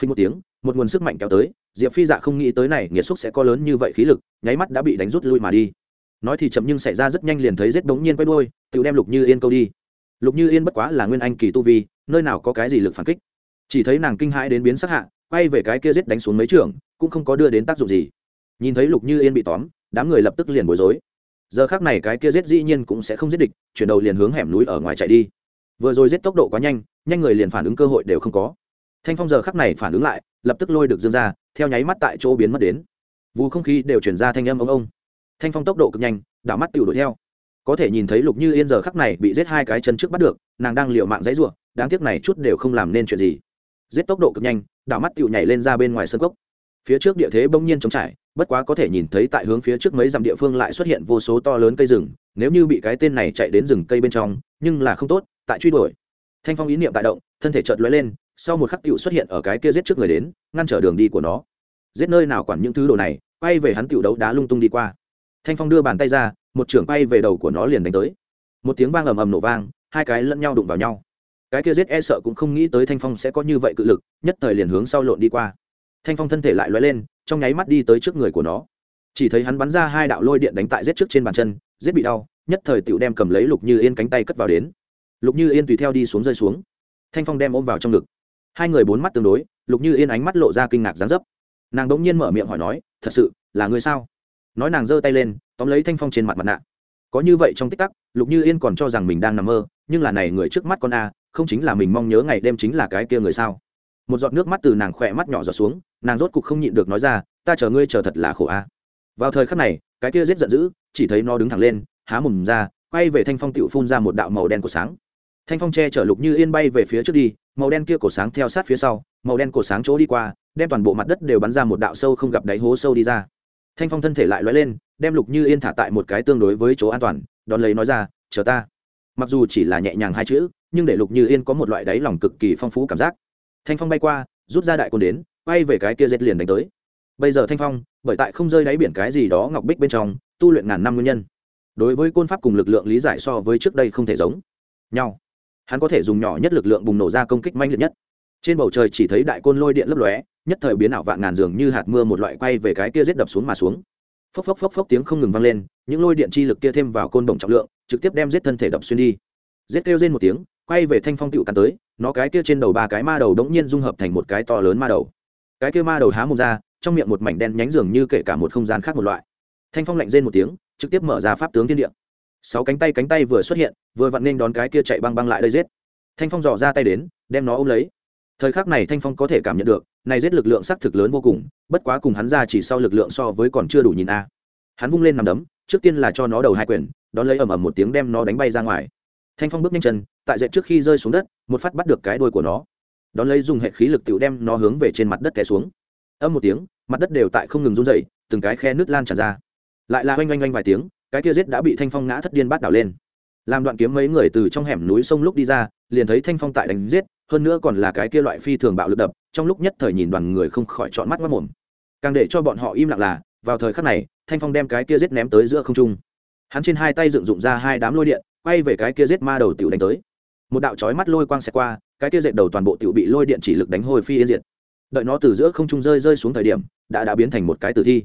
Phí một tiếng một nguồn sức mạnh kéo tới, diệp phi dạ không nghĩ tới này, nghiệt xúc sẽ có lớn như vậy khí lực, nháy mắt đã bị đánh rút lui mà đi. Nói thì chậm nhưng xảy ra rất nhanh liền thấy rết đống nhiên quay đuôi, tự đem lục như yên câu đi. Lục như yên bất quá là nguyên anh kỳ tu vi, nơi nào có cái gì lực phản kích. Chỉ thấy nàng kinh hãi đến biến sắc hạ, quay về cái kia giết đánh xuống mấy trường, cũng không có đưa đến tác dụng gì. Nhìn thấy lục như yên bị tóm, đám người lập tức liền bối rối. Giờ khác này cái kia giết dĩ nhiên cũng sẽ không giết địch, chuyển đầu liền hướng hẻm núi ở ngoài chạy đi. Vừa rồi giết tốc độ quá nhanh nhanh người liền phản ứng cơ hội đều không có thanh phong giờ khắc này phản ứng lại, lập tức lôi được dương ra, theo nháy mắt tại chỗ biến mất đến. Vù không khí đều chuyển ra thanh âm ông ông. Thanh phong tốc độ cực nhanh, đảo mắt tự đuổi theo. Có thể nhìn thấy lục như yên giờ khắc này bị giết hai cái chân trước bắt được, nàng đang liều mạng dãy ruộng đáng tiếc này chút đều không làm nên chuyện gì. Giết tốc độ cực nhanh, đảo mắt tự nhảy lên ra bên ngoài sân cốc. Phía trước địa thế bỗng nhiên trống trải, bất quá có thể nhìn thấy tại hướng phía trước mấy dặm địa phương lại xuất hiện vô số to lớn cây rừng, nếu như bị cái tên này chạy đến rừng cây bên trong, nhưng là không tốt, tại truy đuổi. Thanh phong ý niệm tại động, thân thể chợt lóe lên sau một khắc tiểu xuất hiện ở cái kia giết trước người đến, ngăn trở đường đi của nó. Giết nơi nào quản những thứ đồ này, quay về hắn tiểu đấu đá lung tung đi qua. Thanh phong đưa bàn tay ra, một trưởng bay về đầu của nó liền đánh tới. Một tiếng vang ầm ầm nổ vang, hai cái lẫn nhau đụng vào nhau. Cái kia giết e sợ cũng không nghĩ tới thanh phong sẽ có như vậy cự lực, nhất thời liền hướng sau lộn đi qua. Thanh phong thân thể lại lóe lên, trong nháy mắt đi tới trước người của nó. Chỉ thấy hắn bắn ra hai đạo lôi điện đánh tại giết trước trên bàn chân, giết bị đau, nhất thời tựu đem cầm lấy lục như yên cánh tay cất vào đến. Lục như yên tùy theo đi xuống rơi xuống. Thanh phong đem ôm vào trong ngực hai người bốn mắt tương đối, lục như yên ánh mắt lộ ra kinh ngạc dán dấp. Nàng đ ỗ n g nhiên mở miệng hỏi nói, thật sự, là ngươi sao? Nói nàng giơ tay lên, tóm lấy thanh phong trên mặt mặt nạ. Có như vậy trong tích tắc, lục như yên còn cho rằng mình đang nằm mơ, nhưng là này người trước mắt con a, không chính là mình mong nhớ ngày đêm chính là cái kia người sao? Một giọt nước mắt từ nàng khỏe mắt nhỏ giọt xuống, nàng rốt cục không nhịn được nói ra, ta chờ ngươi chờ thật là khổ a. Vào thời khắc này, cái kia giết giận dữ, chỉ thấy nó đứng thẳng lên, há mồm ra, quay về thanh phong tựu phun ra một đạo màu đen của sáng thanh phong che chở lục như yên bay về phía trước đi, màu đen kia cổ sáng theo sát phía sau, màu đen cổ sáng chỗ đi qua, đem toàn bộ mặt đất đều bắn ra một đạo sâu không gặp đáy hố sâu đi ra. Thanh phong thân thể lại lóe lên, đem lục như yên thả tại một cái tương đối với chỗ an toàn, đón lấy nói ra, chờ ta. Mặc dù chỉ là nhẹ nhàng hai chữ, nhưng để lục như yên có một loại đáy lòng cực kỳ phong phú cảm giác. Thanh phong bay qua, rút ra đại côn đến, bay về cái kia dệt liền đánh tới. Bây giờ thanh phong, bởi tại không rơi đáy biển cái gì đó ngọc bích bên trong, tu luyện ngàn năm nguyên nhân. Đối với côn pháp cùng lực lượng lý giải so với trước đây không thể giống nhau hắn có thể dùng nhỏ nhất lực lượng bùng nổ ra công kích manh liệt nhất. Trên bầu trời chỉ thấy đại côn lôi điện lấp lóe, nhất thời biến ảo vạn ngàn dường như hạt mưa một loại quay về cái kia giết đập xuống mà xuống. Phốc phốc phốc phốc tiếng không ngừng vang lên, những lôi điện chi lực kia thêm vào côn đồng trọng lượng, trực tiếp đem giết thân thể đập xuyên đi. Giết kêu lên một tiếng, quay về thanh phong tựu cắn tới, nó cái kia trên đầu ba cái ma đầu đống nhiên dung hợp thành một cái to lớn ma đầu. Cái kia ma đầu há mồm ra, trong miệng một mảnh đen nhánh dường như kể cả một không gian khác một loại. Thanh phong lạnh rên một tiếng, trực tiếp mở ra pháp tướng thiên địa sáu cánh tay cánh tay vừa xuất hiện, vừa vặn nên đón cái kia chạy băng băng lại đây giết. Thanh phong dò ra tay đến, đem nó ôm lấy. Thời khắc này thanh phong có thể cảm nhận được, này giết lực lượng xác thực lớn vô cùng, bất quá cùng hắn ra chỉ sau lực lượng so với còn chưa đủ nhìn a. Hắn vung lên nằm đấm, trước tiên là cho nó đầu hai quyền, đón lấy ầm ầm một tiếng đem nó đánh bay ra ngoài. Thanh phong bước nhanh chân, tại dậy trước khi rơi xuống đất, một phát bắt được cái đuôi của nó. Đón lấy dùng hệ khí lực tự đem nó hướng về trên mặt đất té xuống. Âm một tiếng, mặt đất đều tại không ngừng run dậy từng cái khe nước lan tràn ra. Lại là oanh oanh oanh vài tiếng cái kia giết đã bị thanh phong ngã thất điên bát đảo lên. Làm đoạn kiếm mấy người từ trong hẻm núi sông lúc đi ra, liền thấy thanh phong tại đánh giết, hơn nữa còn là cái kia loại phi thường bạo lực đập, trong lúc nhất thời nhìn đoàn người không khỏi chọn mắt mất mồm. Càng để cho bọn họ im lặng là, vào thời khắc này, thanh phong đem cái kia giết ném tới giữa không trung. Hắn trên hai tay dựng dụng ra hai đám lôi điện, quay về cái kia giết ma đầu tiểu đánh tới. Một đạo chói mắt lôi quang xẹt qua, cái kia dệt đầu toàn bộ tiểu bị lôi điện chỉ lực đánh hồi phi yên diệt. Đợi nó từ giữa không trung rơi rơi xuống thời điểm, đã đã biến thành một cái tử thi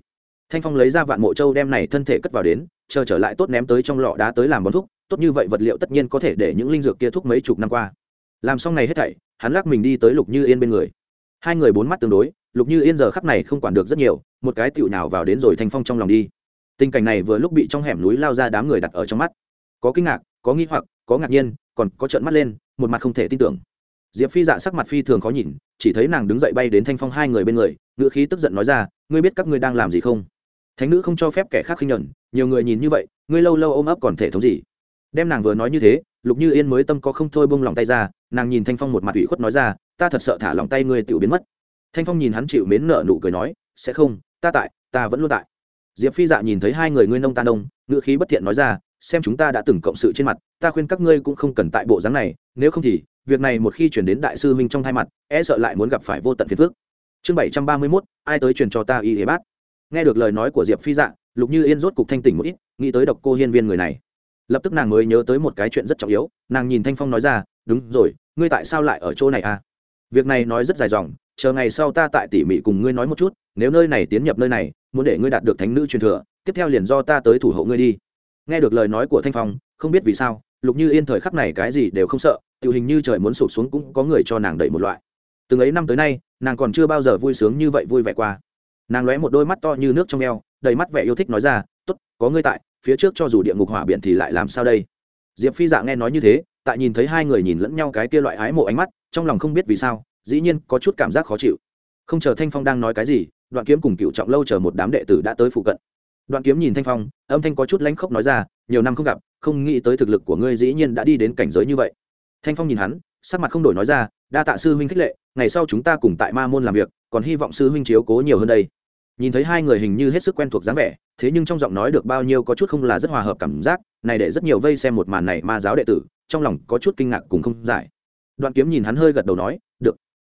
thanh phong lấy ra vạn mộ châu đem này thân thể cất vào đến, chờ trở lại tốt ném tới trong lọ đá tới làm bón thuốc, tốt như vậy vật liệu tất nhiên có thể để những linh dược kia thuốc mấy chục năm qua. Làm xong này hết thảy, hắn lắc mình đi tới lục như yên bên người. Hai người bốn mắt tương đối, lục như yên giờ khắc này không quản được rất nhiều, một cái tựu nào vào đến rồi thanh phong trong lòng đi. Tình cảnh này vừa lúc bị trong hẻm núi lao ra đám người đặt ở trong mắt. Có kinh ngạc, có nghi hoặc, có ngạc nhiên, còn có trợn mắt lên, một mặt không thể tin tưởng. Diệp phi dạ sắc mặt phi thường khó nhìn, chỉ thấy nàng đứng dậy bay đến thanh phong hai người bên người ngựa khí tức giận nói ra, ngươi biết các ngươi đang làm gì không? Thánh nữ không cho phép kẻ khác khinh nhuận nhiều người nhìn như vậy, ngươi lâu lâu ôm ấp còn thể thống gì? Đem nàng vừa nói như thế, lục như yên mới tâm có không thôi bông lòng tay ra, nàng nhìn thanh phong một mặt ủy khuất nói ra, ta thật sợ thả lòng tay ngươi tự biến mất. Thanh phong nhìn hắn chịu mến nợ nụ cười nói, sẽ không, ta tại, ta vẫn luôn tại. Diệp phi dạ nhìn thấy hai người ngươi nông ta nông ngựa khí bất thiện nói ra, xem chúng ta đã từng cộng sự trên mặt, ta khuyên các ngươi cũng không cần tại bộ dáng này, nếu không thì, việc này một khi chuyển đến đại sư huynh trong thay mặt e sợ lại muốn gặp phải vô tận phiền phước chương bảy trăm ba mươi mốt, ai tới truyền cho ta y thế bát? Nghe được lời nói của diệp phi dạ lục như yên rốt cục thanh tỉnh một ít, nghĩ tới độc cô hiên viên người này. Lập tức nàng mới nhớ tới một cái chuyện rất trọng yếu, nàng nhìn thanh phong nói ra, đúng rồi, ngươi tại sao lại ở chỗ này à? Việc này nói rất dài dòng, chờ ngày sau ta tại tỉ mỉ cùng ngươi nói một chút, nếu nơi này tiến nhập nơi này, muốn để ngươi đạt được thánh nữ truyền thừa, tiếp theo liền do ta tới thủ hộ ngươi đi. Nghe được lời nói của thanh phong, không biết vì sao, lục như yên thời khắc này cái gì đều không sợ, tự hình như trời muốn sụp xuống cũng có người cho nàng đẩy một loại. Từng ấy năm tới nay, nàng còn chưa bao giờ vui sướng như vậy vui vẻ qua nàng lóe một đôi mắt to như nước trong eo, đầy mắt vẻ yêu thích nói ra t ố t có ngươi tại, phía trước cho dù địa ngục hỏa biển thì lại làm sao đây? Diệp phi dạ nghe nói như thế, tại nhìn thấy hai người nhìn lẫn nhau cái kia loại ái mộ ánh mắt, trong lòng không biết vì sao, dĩ nhiên có chút cảm giác khó chịu. Không chờ thanh phong đang nói cái gì, đoạn kiếm cùng cựu trọng lâu chờ một đám đệ tử đã tới phụ cận. Đoạn kiếm nhìn thanh phong, âm thanh có chút lãnh khốc nói ra, nhiều năm không gặp, không nghĩ tới thực lực của ngươi dĩ nhiên đã đi đến cảnh giới như vậy. Thanh phong nhìn hắn, sắc mặt không đổi nói ra, đa tạ sư huynh khích lệ, ngày sau chúng ta cùng tại ma môn làm việc còn hy vọng sư huynh chiếu cố nhiều hơn đây. Nhìn thấy hai người hình như hết sức quen thuộc dáng vẻ, thế nhưng trong giọng nói được bao nhiêu có chút không là rất hòa hợp cảm giác, này để rất nhiều vây xem một màn này ma giáo đệ tử, trong lòng có chút kinh ngạc cùng không giải. Đoạn kiếm nhìn hắn hơi gật đầu nói, được.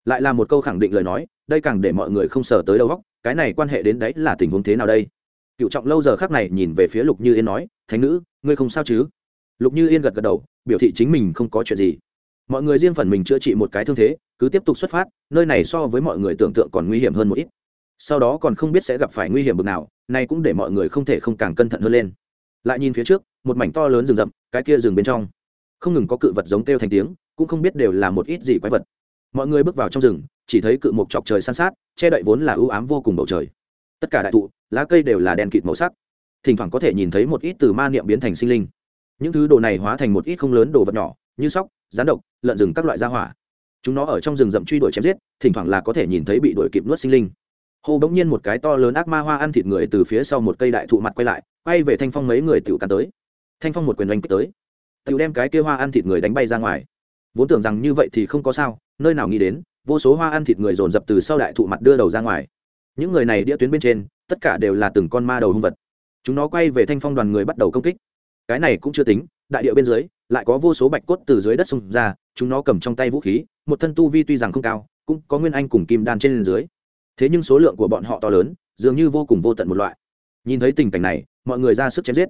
Lại là một câu khẳng định lời nói, đây càng để mọi người không sờ tới đâu góc cái này quan hệ đến đấy là tình huống thế nào đây? Cựu trọng lâu giờ khác này nhìn về phía lục như yên nói, thánh nữ, ngươi không sao chứ? Lục như yên gật gật đầu, biểu thị chính mình không có chuyện gì mọi người riêng phần mình chữa trị một cái thương thế, cứ tiếp tục xuất phát, nơi này so với mọi người tưởng tượng còn nguy hiểm hơn một ít. Sau đó còn không biết sẽ gặp phải nguy hiểm bực nào, nay cũng để mọi người không thể không càng cẩn thận hơn lên. Lại nhìn phía trước, một mảnh to lớn rừng rậm, cái kia rừng bên trong. Không ngừng có cự vật giống kêu thành tiếng, cũng không biết đều là một ít gì quái vật. Mọi người bước vào trong rừng, chỉ thấy cự mộc chọc trời san sát, che đậy vốn là ưu ám vô cùng bầu trời. Tất cả đại thụ, lá cây đều là đen kịt màu sắc. Thỉnh thoảng có thể nhìn thấy một ít từ ma niệm biến thành sinh linh. Những thứ đồ này hóa thành một ít không lớn đồ vật nhỏ như sóc, rán độc, lợn rừng các loại gia hỏa. Chúng nó ở trong rừng rậm truy đuổi chém giết, thỉnh thoảng là có thể nhìn thấy bị đuổi kịp nuốt sinh linh. Hô bỗng nhiên một cái to lớn ác ma hoa ăn thịt người từ phía sau một cây đại thụ mặt quay lại, quay về thanh phong mấy người tiểu cắn tới. Thanh phong một quyền đánh kích tới. Tiểu đem cái kia hoa ăn thịt người đánh bay ra ngoài. Vốn tưởng rằng như vậy thì không có sao, nơi nào nghĩ đến, vô số hoa ăn thịt người dồn dập từ sau đại thụ mặt đưa đầu ra ngoài. Những người này đĩa tuyến bên trên, tất cả đều là từng con ma đầu hung vật. Chúng nó quay về thanh phong đoàn người bắt đầu công kích. Cái này cũng chưa tính đại địa bên dưới, lại có vô số bạch cốt từ dưới đất xông ra, chúng nó cầm trong tay vũ khí, một thân tu vi tuy rằng không cao, cũng có nguyên anh cùng kim đan trên dưới. Thế nhưng số lượng của bọn họ to lớn, dường như vô cùng vô tận một loại. Nhìn thấy tình cảnh này, mọi người ra sức chém giết.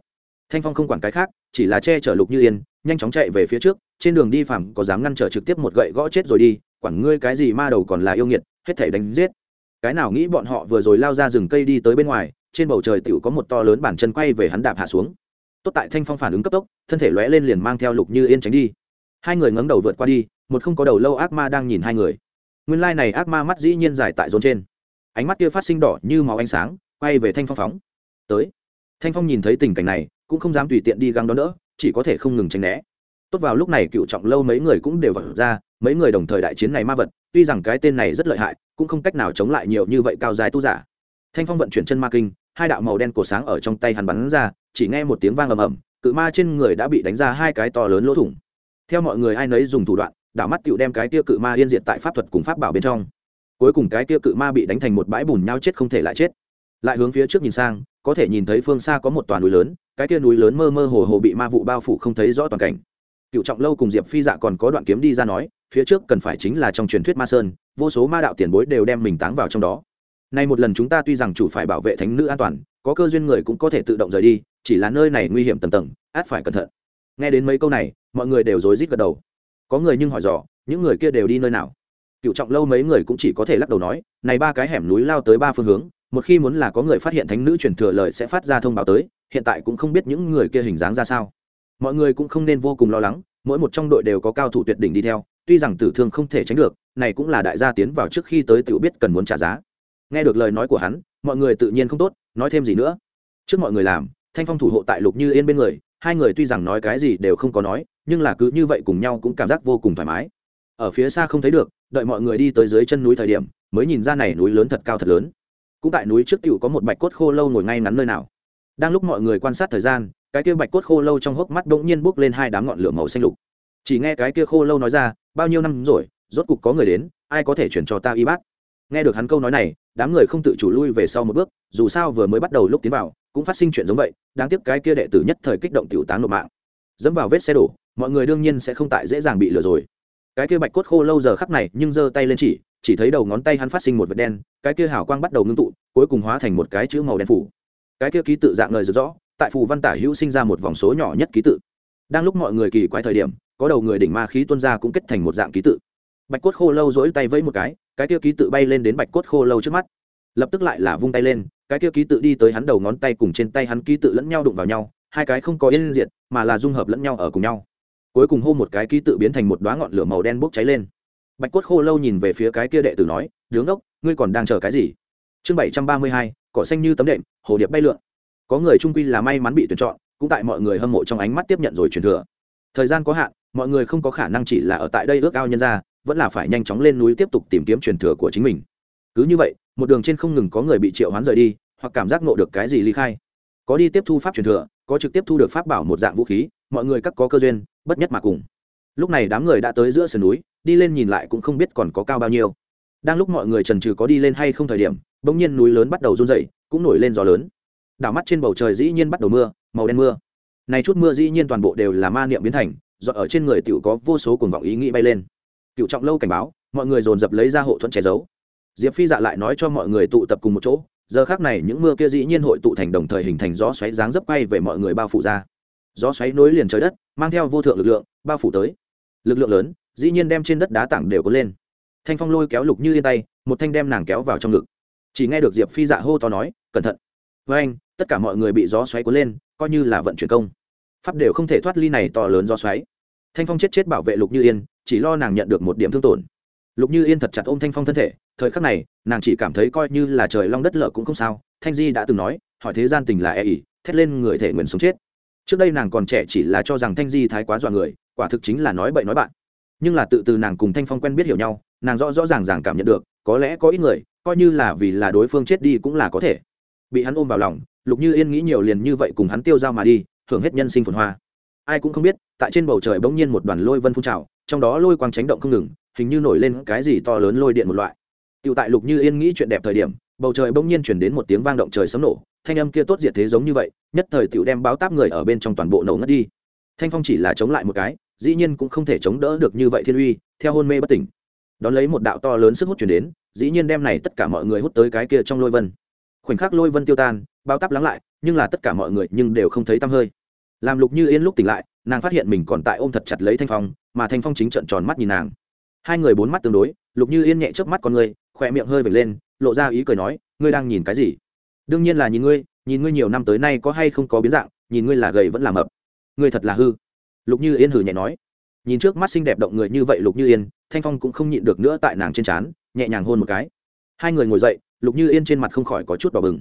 Thanh phong không quản cái khác, chỉ là che chở lục như yên, nhanh chóng chạy về phía trước, trên đường đi phàm có dám ngăn trở trực tiếp một gậy gõ chết rồi đi, quản ngươi cái gì ma đầu còn là yêu nghiệt, hết thể đánh giết. Cái nào nghĩ bọn họ vừa rồi lao ra rừng cây đi tới bên ngoài, trên bầu trời tiểu có một to lớn bản chân quay về hắn đạp hạ xuống tốt tại thanh phong phản ứng cấp tốc, thân thể lóe lên liền mang theo lục như yên tránh đi. Hai người ngấm đầu vượt qua đi, một không có đầu lâu ác ma đang nhìn hai người. Nguyên lai này ác ma mắt dĩ nhiên dài tại rốn trên. Ánh mắt kia phát sinh đỏ như màu ánh sáng, quay về thanh phong phóng. Tới. Thanh phong nhìn thấy tình cảnh này, cũng không dám tùy tiện đi găng đó nữa chỉ có thể không ngừng tránh né. Tốt vào lúc này cựu trọng lâu mấy người cũng đều vật ra, mấy người đồng thời đại chiến này ma vật, tuy rằng cái tên này rất lợi hại, cũng không cách nào chống lại nhiều như vậy cao dài tu giả. Thanh phong vận chuyển chân ma kinh, hai đạo màu đen cổ sáng ở trong tay hắn bắn ra chỉ nghe một tiếng vang ầm ầm, cự ma trên người đã bị đánh ra hai cái to lớn lỗ thủng. Theo mọi người ai nấy dùng thủ đoạn, đảo mắt tựu đem cái tia cự ma yên diệt tại pháp thuật cùng pháp bảo bên trong. Cuối cùng cái tia cự ma bị đánh thành một bãi bùn nhau chết không thể lại chết. Lại hướng phía trước nhìn sang, có thể nhìn thấy phương xa có một toàn núi lớn, cái tia núi lớn mơ mơ hồ hồ bị ma vụ bao phủ không thấy rõ toàn cảnh. Cựu trọng lâu cùng diệp phi dạ còn có đoạn kiếm đi ra nói, phía trước cần phải chính là trong truyền thuyết ma sơn, vô số ma đạo tiền bối đều đem mình táng vào trong đó. Nay một lần chúng ta tuy rằng chủ phải bảo vệ thánh nữ an toàn có cơ duyên người cũng có thể tự động rời đi, chỉ là nơi này nguy hiểm tầm tầng, át phải cẩn thận. Nghe đến mấy câu này, mọi người đều rối rít gật đầu. Có người nhưng hỏi dò, những người kia đều đi nơi nào? Cựu trọng lâu mấy người cũng chỉ có thể lắc đầu nói, này ba cái hẻm núi lao tới ba phương hướng, một khi muốn là có người phát hiện thánh nữ truyền thừa lời sẽ phát ra thông báo tới, hiện tại cũng không biết những người kia hình dáng ra sao. Mọi người cũng không nên vô cùng lo lắng, mỗi một trong đội đều có cao thủ tuyệt đỉnh đi theo, tuy rằng tử thương không thể tránh được, này cũng là đại gia tiến vào trước khi tới tiểu biết cần muốn trả giá nghe được lời nói của hắn, mọi người tự nhiên không tốt, nói thêm gì nữa. Trước mọi người làm, thanh phong thủ hộ tại lục như yên bên người, hai người tuy rằng nói cái gì đều không có nói, nhưng là cứ như vậy cùng nhau cũng cảm giác vô cùng thoải mái. Ở phía xa không thấy được, đợi mọi người đi tới dưới chân núi thời điểm, mới nhìn ra này núi lớn thật cao thật lớn. Cũng tại núi trước cựu có một bạch cốt khô lâu ngồi ngay ngắn nơi nào. Đang lúc mọi người quan sát thời gian, cái kia bạch cốt khô lâu trong hốc mắt bỗng nhiên bốc lên hai đám ngọn lửa màu xanh lục. Chỉ nghe cái kia khô lâu nói ra, bao nhiêu năm rồi, rốt cục có người đến, ai có thể chuyển cho ta y bát? Nghe được hắn câu nói này đám người không tự chủ lui về sau một bước, dù sao vừa mới bắt đầu lúc tiến vào, cũng phát sinh chuyện giống vậy, đáng tiếc cái kia đệ tử nhất thời kích động tiểu tán nộp mạng. Dẫm vào vết xe đổ, mọi người đương nhiên sẽ không tại dễ dàng bị lừa rồi. Cái kia bạch cốt khô lâu giờ khắc này nhưng giơ tay lên chỉ chỉ thấy đầu ngón tay hắn phát sinh một vệt đen, cái kia hào quang bắt đầu ngưng tụ, cuối cùng hóa thành một cái chữ màu đen phủ. Cái kia ký tự dạng lời rõ tại phù văn tả hữu sinh ra một vòng số nhỏ nhất ký tự. Đang lúc mọi người kỳ quái thời điểm, có đầu người đỉnh ma khí tuôn ra cũng kết thành một dạng ký tự. Bạch cốt khô lâu dỗi tay vẫy một cái cái kia ký tự bay lên đến bạch cốt khô lâu trước mắt. Lập tức lại là vung tay lên, cái kia ký tự đi tới hắn đầu ngón tay cùng trên tay hắn ký tự lẫn nhau đụng vào nhau, hai cái không có yên diệt, mà là dung hợp lẫn nhau ở cùng nhau. Cuối cùng hô một cái ký tự biến thành một đoá ngọn lửa màu đen bốc cháy lên. Bạch cốt khô lâu nhìn về phía cái kia đệ tử nói, đứng ốc, ngươi còn đang chờ cái gì? Chương bảy trăm ba mươi hai, cỏ xanh như tấm đệm, hồ điệp bay lượn. Có người trung quy là may mắn bị tuyển chọn, cũng tại mọi người hâm mộ trong ánh mắt tiếp nhận rồi truyền thừa. Thời gian có hạn, mọi người không có khả năng chỉ là ở tại đây ước ao nhân ra vẫn là phải nhanh chóng lên núi tiếp tục tìm kiếm truyền thừa của chính mình. Cứ như vậy, một đường trên không ngừng có người bị triệu hoán rời đi, hoặc cảm giác nộ được cái gì ly khai. Có đi tiếp thu pháp truyền thừa, có trực tiếp thu được pháp bảo một dạng vũ khí, mọi người các có cơ duyên, bất nhất mà cùng. Lúc này đám người đã tới giữa sườn núi, đi lên nhìn lại cũng không biết còn có cao bao nhiêu. Đang lúc mọi người trần trừ có đi lên hay không thời điểm, bỗng nhiên núi lớn bắt đầu run dậy cũng nổi lên gió lớn. Đảo mắt trên bầu trời dĩ nhiên bắt đầu mưa, màu đen mưa. Này chút mưa dĩ nhiên toàn bộ đều là ma niệm biến thành, do ở trên người tiểu có vô số cuồng vọng ý nghĩ bay lên cựu trọng lâu cảnh báo, mọi người dồn dập lấy ra hộ thuẫn che giấu. Diệp phi dạ lại nói cho mọi người tụ tập cùng một chỗ, giờ khác này những mưa kia dĩ nhiên hội tụ thành đồng thời hình thành gió xoáy dáng dấp quay về mọi người bao phủ ra. Gió xoáy nối liền trời đất, mang theo vô thượng lực lượng, bao phủ tới. Lực lượng lớn, dĩ nhiên đem trên đất đá tảng đều có lên. Thanh phong lôi kéo lục như yên tay, một thanh đem nàng kéo vào trong ngực. Chỉ nghe được diệp phi dạ hô to nói, cẩn thận! Với anh, tất cả mọi người bị gió xoáy cuốn lên, coi như là vận chuyển công. Pháp đều không thể thoát ly này to lớn gió xoáy. Thanh phong chết chết bảo vệ lục như yên chỉ lo nàng nhận được một điểm thương tổn. Lục như yên thật chặt ôm thanh phong thân thể, thời khắc này, nàng chỉ cảm thấy coi như là trời long đất lợ cũng không sao. Thanh di đã từng nói, hỏi thế gian tình là e ỉ thét lên người thể nguyện sống chết. Trước đây nàng còn trẻ chỉ là cho rằng thanh di thái quá dọa người, quả thực chính là nói bậy nói bạn. Nhưng là tự từ nàng cùng thanh phong quen biết hiểu nhau, nàng rõ rõ ràng ràng cảm nhận được, có lẽ có ít người, coi như là vì là đối phương chết đi cũng là có thể. Bị hắn ôm vào lòng, lục như yên nghĩ nhiều liền như vậy cùng hắn tiêu dao mà đi hưởng hết nhân sinh phồn hoa. Ai cũng không biết, tại trên bầu trời bỗng nhiên một đoàn lôi vân phun trào trong đó lôi quang tránh động không ngừng hình như nổi lên cái gì to lớn lôi điện một loại Tiểu tại Lục Như Yên nghĩ chuyện đẹp thời điểm, bầu trời bỗng nhiên chuyển đến một tiếng vang động trời sấm nổ, thanh âm kia tốt diệt thế giống như vậy, nhất thời tiểu đem báo táp người ở bên trong toàn bộ nổ ngất đi. Thanh Phong chỉ là chống lại một cái, dĩ nhiên cũng không thể chống đỡ được như vậy thiên uy, theo hôn mê bất tỉnh. Đón lấy một đạo to lớn sức hút truyền đến, dĩ nhiên đem này tất cả mọi người hút tới cái kia trong lôi vân. Khoảnh khắc lôi vân tiêu tan, báo táp lắng lại, nhưng là tất cả mọi người nhưng đều không thấy tăm hơi. Làm Lục Như Yên lúc tỉnh lại, nàng phát hiện mình còn tại ôm thật chặt lấy Thanh Phong, mà Thanh Phong chính trợn tròn mắt nhìn nàng. Hai người bốn mắt tương đối, Lục Như Yên nhẹ chớp mắt con người, khỏe miệng hơi vểnh lên lộ ra ý cười nói ngươi đang nhìn cái gì? Đương nhiên là nhìn ngươi nhìn ngươi nhiều năm tới nay có hay không có biến dạng nhìn ngươi là gầy vẫn là mập. Ngươi thật là hư. Lục như yên hử nhẹ nói. Nhìn trước mắt xinh đẹp động người như vậy lục như yên thanh phong cũng không nhịn được nữa tại nàng trên trán nhẹ nhàng hôn một cái. Hai người ngồi dậy lục như yên trên mặt không khỏi có chút đỏ bừng.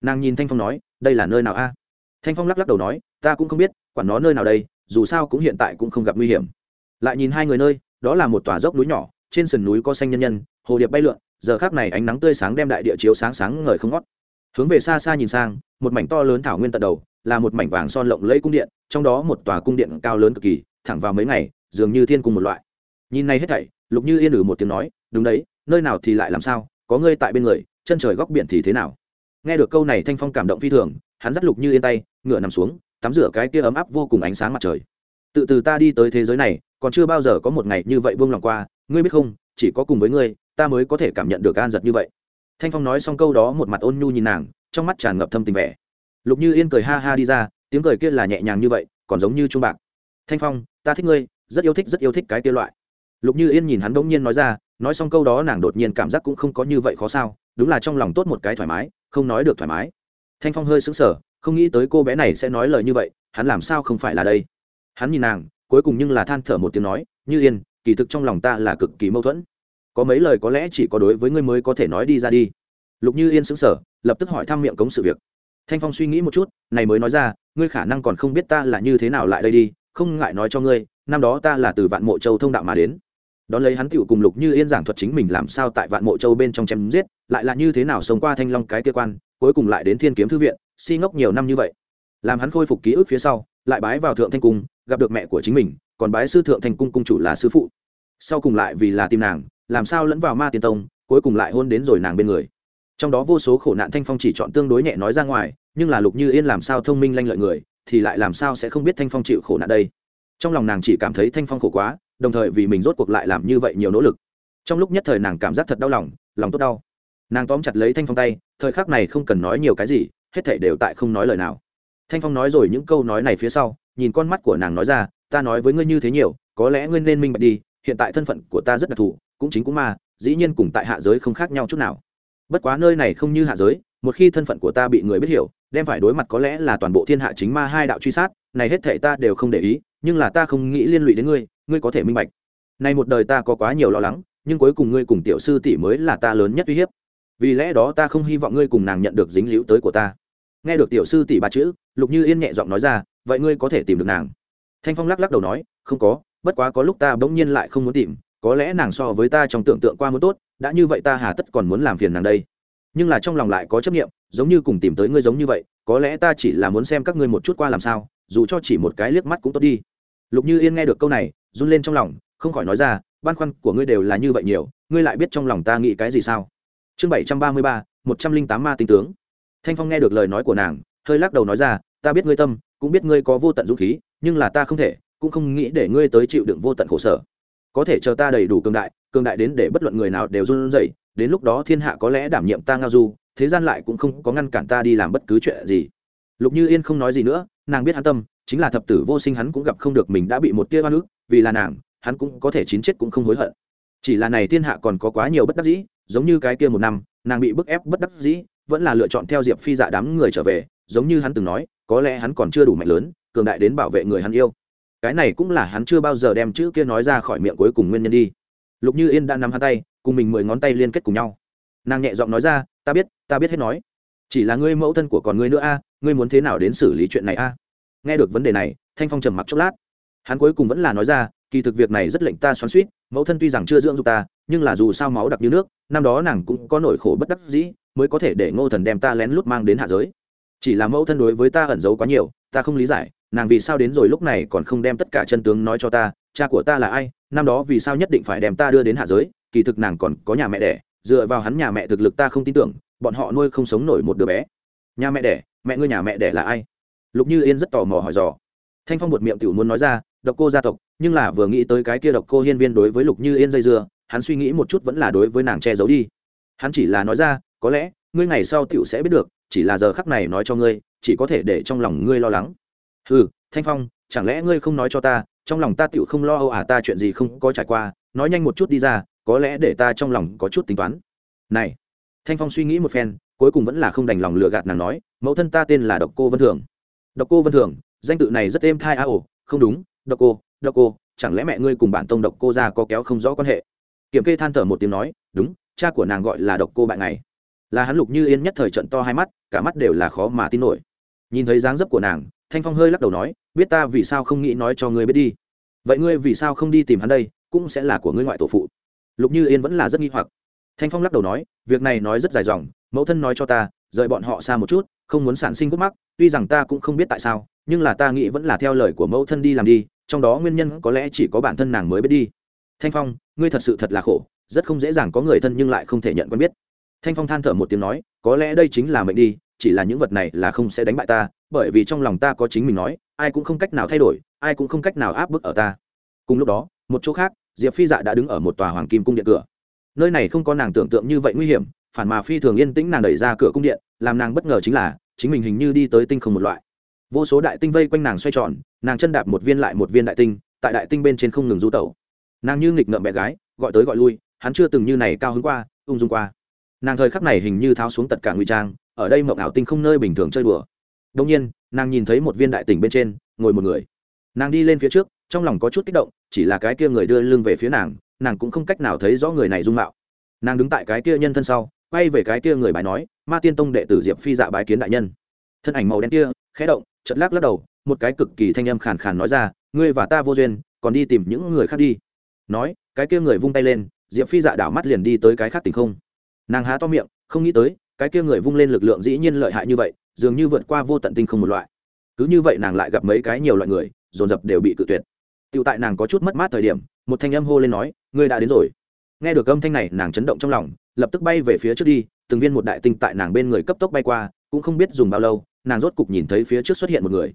Nàng nhìn thanh phong nói đây là nơi nào a? Thanh phong lắc lắc đầu nói ta cũng không biết quản nó nơi nào đây dù sao cũng hiện tại cũng không gặp nguy hiểm. Lại nhìn hai người nơi, đó là một tòa dốc núi nhỏ, trên sườn núi có xanh nhân nhân, hồ điệp bay lượn, giờ khác này ánh nắng tươi sáng đem đại địa chiếu sáng sáng ngời không ngót. Hướng về xa xa nhìn sang, một mảnh to lớn thảo nguyên tận đầu, là một mảnh vàng son lộng lẫy cung điện, trong đó một tòa cung điện cao lớn cực kỳ, thẳng vào mấy ngày, dường như thiên cung một loại. Nhìn này hết thảy, lục như yên ử một tiếng nói, đúng đấy, nơi nào thì lại làm sao, có ngươi tại bên người, chân trời góc biển thì thế nào? Nghe được câu này thanh phong cảm động phi thường, hắn dắt lục như yên tay, ngựa nằm xuống tắm rửa cái kia ấm áp vô cùng ánh sáng mặt trời. Tự từ ta đi tới thế giới này, còn chưa bao giờ có một ngày như vậy buông lòng qua, ngươi biết không, chỉ có cùng với ngươi, ta mới có thể cảm nhận được an giật như vậy. Thanh phong nói xong câu đó một mặt ôn nhu nhìn nàng, trong mắt tràn ngập thâm tình vẻ. Lục như yên cười ha ha đi ra, tiếng cười kia là nhẹ nhàng như vậy, còn giống như trung bạc. Thanh phong, ta thích ngươi, rất yêu thích, rất yêu thích cái kia loại. Lục như yên nhìn hắn bỗng nhiên nói ra, nói xong câu đó nàng đột nhiên cảm giác cũng không có như vậy khó sao, đúng là trong lòng tốt một cái thoải mái, không nói được thoải mái. Thanh phong hơi sững sờ không nghĩ tới cô bé này sẽ nói lời như vậy, hắn làm sao không phải là đây? Hắn nhìn nàng, cuối cùng nhưng là than thở một tiếng nói, như yên, kỳ thực trong lòng ta là cực kỳ mâu thuẫn. Có mấy lời có lẽ chỉ có đối với ngươi mới có thể nói đi ra đi. Lục như yên sững sờ, lập tức hỏi thăm miệng cống sự việc. Thanh phong suy nghĩ một chút, này mới nói ra, ngươi khả năng còn không biết ta là như thế nào lại đây đi, không ngại nói cho ngươi, năm đó ta là từ vạn mộ châu thông đạo mà đến. Đón lấy hắn tựu cùng lục như yên giảng thuật chính mình làm sao tại vạn mộ châu bên trong chém giết, lại là như thế nào sống qua thanh long cái kia quan cuối cùng lại đến thiên kiếm thư viện, si ngốc nhiều năm như vậy. Làm hắn khôi phục ký ức phía sau, lại bái vào thượng thanh cung, gặp được mẹ của chính mình, còn bái sư thượng thanh cung cung chủ là sư phụ. Sau cùng lại vì là tìm nàng, làm sao lẫn vào ma tiên tông, cuối cùng lại hôn đến rồi nàng bên người. Trong đó vô số khổ nạn thanh phong chỉ chọn tương đối nhẹ nói ra ngoài, nhưng là lục như yên làm sao thông minh lanh lợi người, thì lại làm sao sẽ không biết thanh phong chịu khổ nạn đây. Trong lòng nàng chỉ cảm thấy thanh phong khổ quá, đồng thời vì mình rốt cuộc lại làm như vậy nhiều nỗ lực. Trong lúc nhất thời nàng cảm giác thật đau lòng lòng tốt đau nàng tóm chặt lấy thanh phong tay, thời khắc này không cần nói nhiều cái gì, hết thể đều tại không nói lời nào. Thanh phong nói rồi những câu nói này phía sau, nhìn con mắt của nàng nói ra, ta nói với ngươi như thế nhiều, có lẽ ngươi nên minh bạch đi, hiện tại thân phận của ta rất đặc thù, cũng chính cũng mà dĩ nhiên cùng tại hạ giới không khác nhau chút nào. Bất quá nơi này không như hạ giới, một khi thân phận của ta bị người biết hiểu, đem phải đối mặt có lẽ là toàn bộ thiên hạ chính ma hai đạo truy sát, này hết thể ta đều không để ý, nhưng là ta không nghĩ liên lụy đến ngươi ngươi có thể minh bạch. Nay một đời ta có quá nhiều lo lắng, nhưng cuối cùng ngươi cùng tiểu sư tỷ mới là ta lớn nhất uy hiếp vì lẽ đó ta không hy vọng ngươi cùng nàng nhận được dính líu tới của ta. Nghe được tiểu sư tỷ ba chữ, lục như yên nhẹ giọng nói ra, vậy ngươi có thể tìm được nàng. Thanh phong lắc lắc đầu nói, không có, bất quá có lúc ta bỗng nhiên lại không muốn tìm, có lẽ nàng so với ta trong tưởng tượng qua muốn tốt, đã như vậy ta hà tất còn muốn làm phiền nàng đây. Nhưng là trong lòng lại có chấp nghiệm giống như cùng tìm tới ngươi giống như vậy, có lẽ ta chỉ là muốn xem các ngươi một chút qua làm sao, dù cho chỉ một cái liếc mắt cũng tốt đi. Lục như yên nghe được câu này, run lên trong lòng, không khỏi nói ra, băn khoăn của ngươi đều là như vậy nhiều, ngươi lại biết trong lòng ta nghĩ cái gì sao? Chương bảy trăm ba mươi ba, một trăm linh tám ma tinh tướng. Thanh phong nghe được lời nói của nàng, hơi lắc đầu nói ra, ta biết ngươi tâm, cũng biết ngươi có vô tận dũng khí, nhưng là ta không thể, cũng không nghĩ để ngươi tới chịu đựng vô tận khổ sở. Có thể chờ ta đầy đủ cường đại cường đại đến để bất luận người nào đều run rẩy, đến lúc đó thiên hạ có lẽ đảm nhiệm ta ngao du, thế gian lại cũng không có ngăn cản ta đi làm bất cứ chuyện gì. Lục như yên không nói gì nữa, nàng biết hắn tâm, chính là thập tử vô sinh hắn cũng gặp không được mình đã bị một tia oan ức, vì là nàng, hắn cũng có thể chín chết cũng không hối hận. Chỉ là này thiên hạ còn có quá nhiều bất đắc dĩ giống như cái kia một năm, nàng bị bức ép bất đắc dĩ, vẫn là lựa chọn theo diệp phi dạ đám người trở về, giống như hắn từng nói, có lẽ hắn còn chưa đủ mạnh lớn, cường đại đến bảo vệ người hắn yêu. Cái này cũng là hắn chưa bao giờ đem chữ kia nói ra khỏi miệng cuối cùng nguyên nhân đi. Lục như yên đã nắm hai tay, cùng mình mười ngón tay liên kết cùng nhau. Nàng nhẹ giọng nói ra, ta biết ta biết hết nói. Chỉ là ngươi mẫu thân của còn ngươi nữa a, ngươi muốn thế nào đến xử lý chuyện này a? Nghe được vấn đề này, thanh phong trầm mặc chốc lát. Hắn cuối cùng vẫn là nói ra, kỳ thực việc này rất lệnh ta xoắn suýt mẫu thân tuy rằng chưa dưỡng dục ta nhưng là dù sao máu đặc như nước, năm đó nàng cũng có nỗi khổ bất đắc dĩ, mới có thể để ngô thần đem ta lén lút mang đến hạ giới. Chỉ là mẫu thân đối với ta ẩn giấu quá nhiều, ta không lý giải, nàng vì sao đến rồi lúc này còn không đem tất cả chân tướng nói cho ta, cha của ta là ai, năm đó vì sao nhất định phải đem ta đưa đến hạ giới, kỳ thực nàng còn có nhà mẹ đẻ, dựa vào hắn nhà mẹ thực lực ta không tin tưởng, bọn họ nuôi không sống nổi một đứa bé. Nhà mẹ đẻ, mẹ ngươi nhà mẹ đẻ là ai? Lục như yên rất tò mò hỏi dò. Thanh phong một miệng tiểu muốn nói ra, độc cô gia tộc, nhưng là vừa nghĩ tới cái kia độc cô hiên viên đối với lục như yên dây dưa hắn suy nghĩ một chút vẫn là đối với nàng che giấu đi. Hắn chỉ là nói ra, có lẽ, ngươi ngày sau tiểu sẽ biết được, chỉ là giờ khắc này nói cho ngươi, chỉ có thể để trong lòng ngươi lo lắng. Ừ thanh phong, chẳng lẽ ngươi không nói cho ta, trong lòng ta tiểu không lo âu à ta chuyện gì không có trải qua, nói nhanh một chút đi ra, có lẽ để ta trong lòng có chút tính toán. Này. Thanh phong suy nghĩ một phen, cuối cùng vẫn là không đành lòng lừa gạt nàng nói, mẫu thân ta tên là độc cô vân thường độc cô vân thường danh tự này rất êm thai a ồ, không đúng, độc cô độc cô, chẳng lẽ mẹ ngươi cùng bản tông độc cô ra có kéo không rõ quan hệ? Kiểm kê than thở một tiếng nói, đúng, cha của nàng gọi là độc cô bạn này là hắn lục như yên nhất thời trận to hai mắt, cả mắt đều là khó mà tin nổi. Nhìn thấy dáng dấp của nàng, thanh phong hơi lắc đầu nói, biết ta vì sao không nghĩ nói cho ngươi biết đi. Vậy ngươi vì sao không đi tìm hắn đây, cũng sẽ là của ngươi ngoại tổ phụ. Lục như yên vẫn là rất nghi hoặc. Thanh phong lắc đầu nói, việc này nói rất dài dòng, mẫu thân nói cho ta, rời bọn họ xa một chút, không muốn sản sinh khúc mắc, tuy rằng ta cũng không biết tại sao, nhưng là ta nghĩ vẫn là theo lời của mẫu thân đi làm đi, trong đó nguyên nhân có lẽ chỉ có bản thân nàng mới biết đi. Thanh phong ngươi thật sự thật là khổ, rất không dễ dàng có người thân nhưng lại không thể nhận quen biết. Thanh phong than thở một tiếng nói, có lẽ đây chính là mệnh đi, chỉ là những vật này là không sẽ đánh bại ta, bởi vì trong lòng ta có chính mình nói, ai cũng không cách nào thay đổi, ai cũng không cách nào áp bức ở ta. Cùng lúc đó, một chỗ khác, diệp phi dạ đã đứng ở một tòa hoàng kim cung điện cửa. Nơi này không có nàng tưởng tượng như vậy nguy hiểm, phản mà phi thường yên tĩnh nàng đẩy ra cửa cung điện, làm nàng bất ngờ chính là, chính mình hình như đi tới tinh không một loại. Vô số đại tinh vây quanh nàng xoay tròn, nàng chân đạp một viên lại một viên đại tinh, tại đại tinh bên trên không ngừng du tẩu nàng như nghịch ngợm bé gái, gọi tới gọi lui, hắn chưa từng như này cao hứng qua, ung dung qua. Nàng thời khắc này hình như tháo xuống tất cả ngụy trang, ở đây mộng ảo tinh không nơi bình thường chơi đùa. Đông nhiên, nàng nhìn thấy một viên đại tỉnh bên trên, ngồi một người. Nàng đi lên phía trước, trong lòng có chút kích động, chỉ là cái kia người đưa lưng về phía nàng nàng cũng không cách nào thấy rõ người này dung mạo. Nàng đứng tại cái kia nhân thân sau, quay về cái kia người bài nói, ma tiên tông đệ tử diệp phi dạ bái kiến đại nhân. Thân ảnh màu đen kia, khẽ động chật lắc lắc đầu, một cái cực kỳ thanh âm khàn khàn nói ra, ngươi và ta vô duyên, còn đi tìm những người khác đi nói, cái kia người vung tay lên, diệp phi dạ đảo mắt liền đi tới cái khác tình không. Nàng há to miệng, không nghĩ tới, cái kia người vung lên lực lượng dĩ nhiên lợi hại như vậy, dường như vượt qua vô tận tinh không một loại. Cứ như vậy nàng lại gặp mấy cái nhiều loại người, dồn dập đều bị cự tuyệt. Tựu tại nàng có chút mất mát thời điểm, một thanh âm hô lên nói, ngươi đã đến rồi. Nghe được âm thanh này, nàng chấn động trong lòng, lập tức bay về phía trước đi, từng viên một đại tinh tại nàng bên người cấp tốc bay qua, cũng không biết dùng bao lâu, nàng rốt cục nhìn thấy phía trước xuất hiện một người.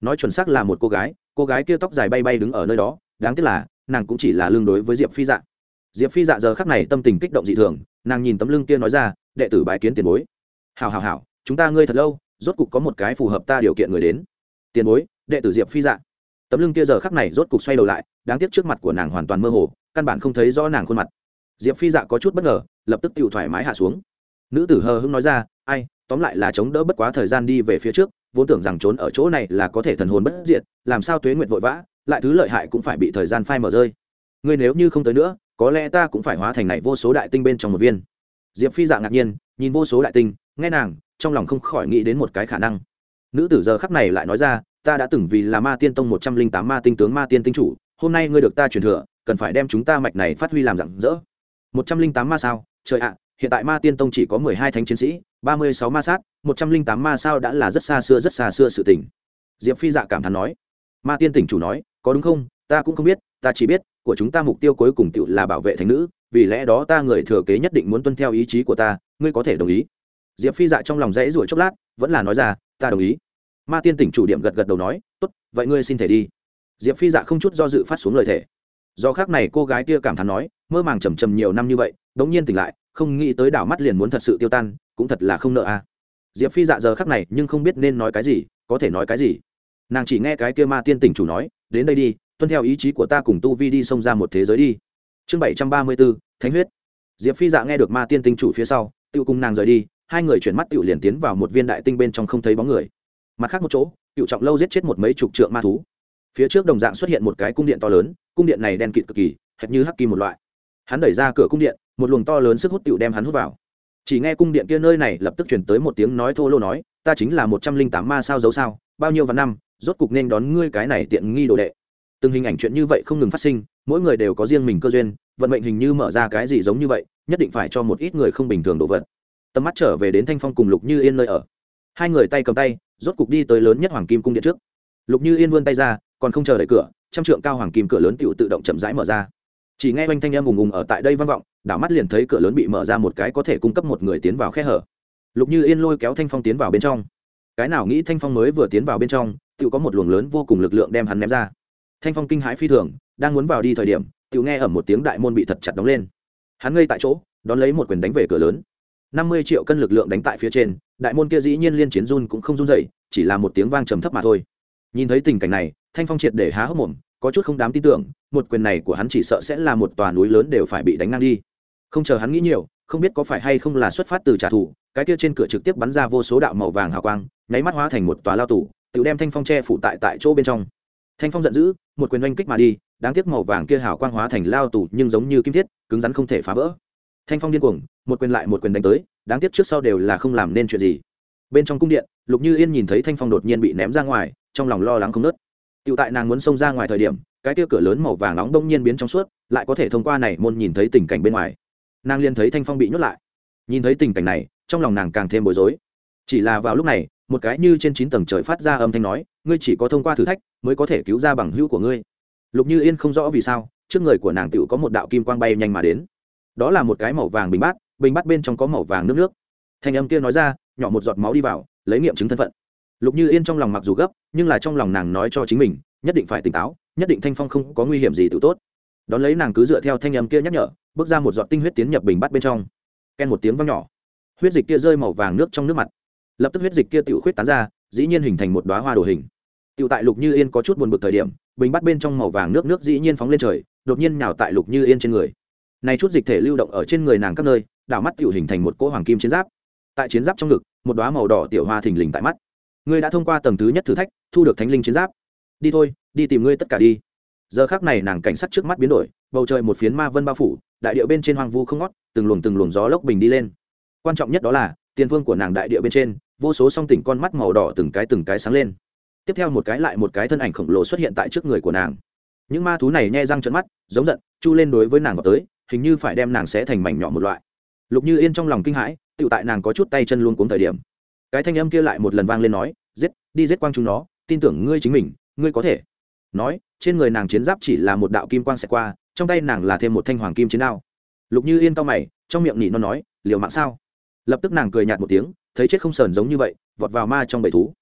Nói chuẩn xác là một cô gái cô gái kia tóc dài bay bay đứng ở nơi đó, đáng tiếc là nàng cũng chỉ là lương đối với diệp phi dạ. Diệp phi dạ giờ khắc này tâm tình kích động dị thường, nàng nhìn tấm lưng kia nói ra, đệ tử bái kiến tiền bối. Hào hào hào chúng ta ngươi thật lâu, rốt cục có một cái phù hợp ta điều kiện người đến. Tiền bối, đệ tử diệp phi dạ. Tấm lưng kia giờ khắc này rốt cục xoay đầu lại, đáng tiếc trước mặt của nàng hoàn toàn mơ hồ, căn bản không thấy rõ nàng khuôn mặt. Diệp phi dạ có chút bất ngờ, lập tức tự thoải mái hạ xuống. Nữ tử hờ hưng nói ra, ai, tóm lại là chống đỡ bất quá thời gian đi về phía trước, vốn tưởng rằng trốn ở chỗ này là có thể thần hồn bất diệt, làm sao tuế nguyện vội vã lại thứ lợi hại cũng phải bị thời gian phai mở rơi. Ngươi nếu như không tới nữa, có lẽ ta cũng phải hóa thành này vô số đại tinh bên trong một viên. Diệp phi dạ ngạc nhiên, nhìn vô số đại tinh, nghe nàng, trong lòng không khỏi nghĩ đến một cái khả năng. Nữ tử giờ khắc này lại nói ra, ta đã từng vì là ma tiên tông một trăm linh tám ma tinh tướng, ma tiên tinh chủ, hôm nay ngươi được ta truyền thừa, cần phải đem chúng ta mạch này phát huy làm rạng rỡ một trăm linh tám ma sao? Trời ạ, hiện tại ma tiên tông chỉ có mười hai thánh chiến sĩ, ba mươi sáu ma sát, một trăm linh tám ma sao đã là rất xa xưa, rất xa xưa sự tình. Diệp phi dạ cảm thán nói ma tiên tỉnh chủ nói, có đúng không? Ta cũng không biết, ta chỉ biết, của chúng ta mục tiêu cuối cùng tự là bảo vệ thánh nữ, vì lẽ đó ta người thừa kế nhất định muốn tuân theo ý chí của ta, ngươi có thể đồng ý. Diệp phi dạ trong lòng rẽ ruổi chốc lát, vẫn là nói ra, ta đồng ý. Ma tiên tỉnh chủ điểm gật gật đầu nói, tốt, vậy ngươi xin thể đi. Diệp phi dạ không chút do dự phát xuống lời thể. Do khác này cô gái kia cảm thán nói, mơ màng trầm trầm nhiều năm như vậy, đống nhiên tỉnh lại, không nghĩ tới đảo mắt liền muốn thật sự tiêu tan, cũng thật là không nợ a à. diệp phi dạ giờ khắc này nhưng không biết nên nói cái gì, có thể nói cái gì nàng chỉ nghe cái kia ma tiên tỉnh chủ nói, đến đây đi, tuân theo ý chí của ta cùng tu vi đi xông ra một thế giới đi. Chương bảy trăm ba mươi b ố thánh huyết. Diệp phi dạ nghe được ma tiên tinh chủ phía sau tự cùng nàng rời đi, hai người chuyển mắt tự liền tiến vào một viên đại tinh bên trong không thấy bóng người. Mặt khác một chỗ cựu trọng lâu giết chết một mấy chục trượng ma thú. Phía trước đồng dạng xuất hiện một cái cung điện to lớn, cung điện này đen kịt cực kỳ, hệt như hắc kim một loại. Hắn đẩy ra cửa cung điện, một luồng to lớn sức hút tựu đem hắn hút vào. Chỉ nghe cung điện kia nơi này lập tức chuyển tới một tiếng nói thô lô nói, ta chính là một trăm linh tám ma sao dấu sao, bao nhiêu vạn năm rốt cục nên đón ngươi cái này tiện nghi đồ đệ. Từng hình ảnh chuyện như vậy không ngừng phát sinh, mỗi người đều có riêng mình cơ duyên, vận mệnh hình như mở ra cái gì giống như vậy, nhất định phải cho một ít người không bình thường đồ vật. Tầm mắt trở về đến thanh phong cùng lục như yên nơi ở. Hai người tay cầm tay, rốt cục đi tới lớn nhất hoàng kim cung điện trước. Lục như yên vươn tay ra, còn không chờ đẩy cửa, trăm trượng cao hoàng kim cửa lớn tựu tự động chậm rãi mở ra. Chỉ nghe oanh thanh em ùng ùng ở tại đây vang vọng, đảo mắt liền thấy cửa lớn bị mở ra một cái có thể cung cấp một người tiến vào khe hở. Lục như yên lôi kéo thanh phong tiến vào bên trong. Cái nào nghĩ thanh phong mới vừa tiến vào bên trong tự có một luồng lớn vô cùng lực lượng đem hắn ném ra. Thanh phong kinh hãi phi thường, đang muốn vào đi thời điểm tự nghe ở một tiếng đại môn bị thật chặt đóng lên. Hắn ngây tại chỗ, đón lấy một quyền đánh về cửa lớn. Năm mươi triệu cân lực lượng đánh tại phía trên, đại môn kia dĩ nhiên liên chiến run cũng không run dậy chỉ là một tiếng vang trầm thấp mà thôi. Nhìn thấy tình cảnh này, thanh phong triệt để há hốc mồm, có chút không dám tin tưởng, một quyền này của hắn chỉ sợ sẽ là một tòa núi lớn đều phải bị đánh ngang đi. Không chờ hắn nghĩ nhiều, không biết có phải hay không là xuất phát từ trả thù, cái kia trên cửa trực tiếp bắn ra vô số đạo màu vàng hào quang, nháy mắt hóa thành một tòa lao tù tự đem thanh phong che phủ tại tại chỗ bên trong. Thanh phong giận dữ, một quyền oanh kích mà đi, đáng tiếc màu vàng kia hảo quang hóa thành lao tù nhưng giống như kim thiết, cứng rắn không thể phá vỡ. Thanh phong điên cuồng, một quyền lại một quyền đánh tới, đáng tiếc trước sau đều là không làm nên chuyện gì. Bên trong cung điện, lục như yên nhìn thấy thanh phong đột nhiên bị ném ra ngoài, trong lòng lo lắng không nớt tựu tại nàng muốn xông ra ngoài thời điểm, cái tia cửa lớn màu vàng nóng đông nhiên biến trong suốt, lại có thể thông qua này môn nhìn thấy tình cảnh bên ngoài. Nàng liền thấy thanh phong bị nhốt lại. Nhìn thấy tình cảnh này, trong lòng nàng càng thêm bối rối chỉ là vào lúc này, một cái như trên chín tầng trời phát ra âm thanh nói, ngươi chỉ có thông qua thử thách mới có thể cứu ra bằng hữu của ngươi. Lục như yên không rõ vì sao, trước người của nàng tựu có một đạo kim quang bay nhanh mà đến. Đó là một cái màu vàng bình bát bình bát bên trong có màu vàng nước nước. Thanh âm kia nói ra, nhỏ một giọt máu đi vào, lấy nghiệm chứng thân phận. Lục như yên trong lòng mặc dù gấp, nhưng là trong lòng nàng nói cho chính mình, nhất định phải tỉnh táo, nhất định thanh phong không có nguy hiểm gì tự tốt. Đón lấy nàng cứ dựa theo thanh âm kia nhắc nhở, bước ra một giọt tinh huyết tiến nhập bình bát bên trong. Ken một tiếng văng nhỏ. Huyết dịch kia rơi màu vàng nước trong nước mặt lập tức huyết dịch kia tự khuyết tán ra, dĩ nhiên hình thành một đoá hoa đồ hình. Tự tại lục như yên có chút buồn bực thời điểm, bình bắt bên trong màu vàng nước nước dĩ nhiên phóng lên trời, đột nhiên nhào tại lục như yên trên người. Này chút dịch thể lưu động ở trên người nàng các nơi, đảo mắt tự hình thành một cỗ hoàng kim chiến giáp. Tại chiến giáp trong ngực, một đoá màu đỏ tiểu hoa thình lình tại mắt. Ngươi đã thông qua tầng thứ nhất thử thách, thu được thánh linh chiến giáp. Đi thôi, đi tìm ngươi tất cả đi. Giờ khác này nàng cảnh sát trước mắt biến đổi, bầu trời một phiến ma vân bao phủ, đại điệu bên trên hoang vu không ngót, từng luồng từng luồng gió lốc bình đi lên. Quan trọng nhất đó là tiền phương của nàng đại địa bên trên, vô số song tỉnh con mắt màu đỏ từng cái từng cái sáng lên. Tiếp theo một cái lại một cái thân ảnh khổng lồ xuất hiện tại trước người của nàng. Những ma thú này nhe răng trận mắt, giống giận, chu lên đối với nàng vào tới, hình như phải đem nàng sẽ thành mảnh nhỏ một loại. Lục như yên trong lòng kinh hãi tự tại nàng có chút tay chân luôn cuống thời điểm. Cái thanh âm kia lại một lần vang lên nói, giết, đi giết quang chúng nó, tin tưởng ngươi chính mình, ngươi có thể. Nói, trên người nàng chiến giáp chỉ là một đạo kim quang xẹt qua, trong tay nàng là thêm một thanh hoàng kim chiến đao. Lục như yên cao mày, trong miệng nỉ nó nói, liều mạng sao? Lập tức nàng cười nhạt một tiếng, thấy chết không sờn giống như vậy, vọt vào ma trong bầy thú.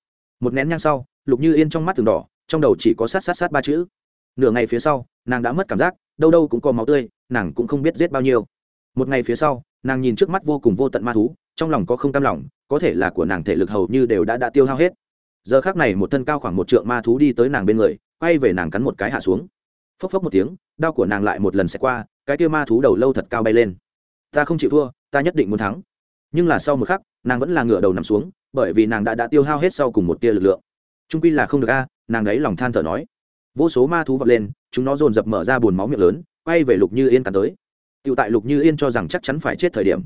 Một nén nhang sau, lục như yên trong mắt từng đỏ, trong đầu chỉ có sát sát sát ba chữ. Nửa ngày phía sau, nàng đã mất cảm giác, đâu đâu cũng có máu tươi, nàng cũng không biết giết bao nhiêu. Một ngày phía sau, nàng nhìn trước mắt vô cùng vô tận ma thú, trong lòng có không cam lòng, có thể là của nàng thể lực hầu như đều đã đã tiêu hao hết. Giờ khác này một thân cao khoảng một trượng ma thú đi tới nàng bên người, quay về nàng cắn một cái hạ xuống. Phốc phốc một tiếng đau của nàng lại một lần sẽ qua, cái kia ma thú đầu lâu thật cao bay lên. Ta không chịu thua, ta nhất định muốn thắng nhưng là sau một khắc, nàng vẫn là ngựa đầu nằm xuống, bởi vì nàng đã đã tiêu hao hết sau cùng một tia lực lượng. Trung pi là không được a, nàng đấy lòng than thở nói. Vô số ma thú vọt lên, chúng nó dồn dập mở ra bùn máu miệng lớn, quay về lục như yên cắn tới. Tựu tại lục như yên cho rằng chắc chắn phải chết thời điểm.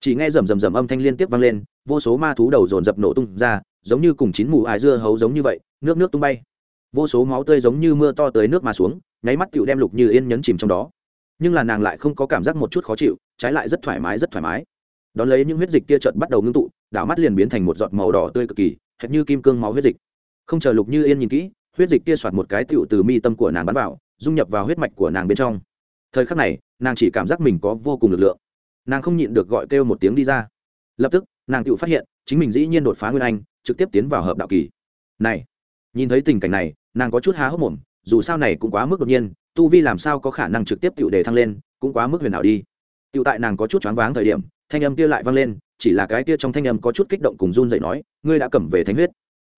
Chỉ nghe rầm rầm rầm âm thanh liên tiếp vang lên, vô số ma thú đầu dồn dập nổ tung ra, giống như cùng chín mù ái dưa hấu giống như vậy, nước nước tung bay. Vô số máu tươi giống như mưa to tới nước mà xuống, nháy mắt tựu đem lục như yên nhấn chìm trong đó. Nhưng là nàng lại không có cảm giác một chút khó chịu, trái lại rất thoải mái, rất thoải mái đón lấy những huyết dịch kia trận bắt đầu ngưng tụ, đảo mắt liền biến thành một giọt màu đỏ tươi cực kỳ, hệt như kim cương máu huyết dịch. Không chờ lục như yên nhìn kỹ, huyết dịch kia soạt một cái tựu từ mi tâm của nàng bắn vào, dung nhập vào huyết mạch của nàng bên trong. Thời khắc này, nàng chỉ cảm giác mình có vô cùng lực lượng. Nàng không nhịn được gọi kêu một tiếng đi ra. Lập tức, nàng tựu phát hiện, chính mình dĩ nhiên đột phá nguyên anh, trực tiếp tiến vào hợp đạo kỳ. Này, nhìn thấy tình cảnh này, nàng có chút há hốc mồm, dù sao này cũng quá mức đột nhiên, tu vi làm sao có khả năng trực tiếp tựu đề thăng lên, cũng quá mức huyền ảo đi. Tựu tại nàng có chút choáng váng thời điểm thanh âm kia lại vang lên, chỉ là cái kia trong thanh âm có chút kích động cùng run dậy nói, ngươi đã cầm về thánh huyết.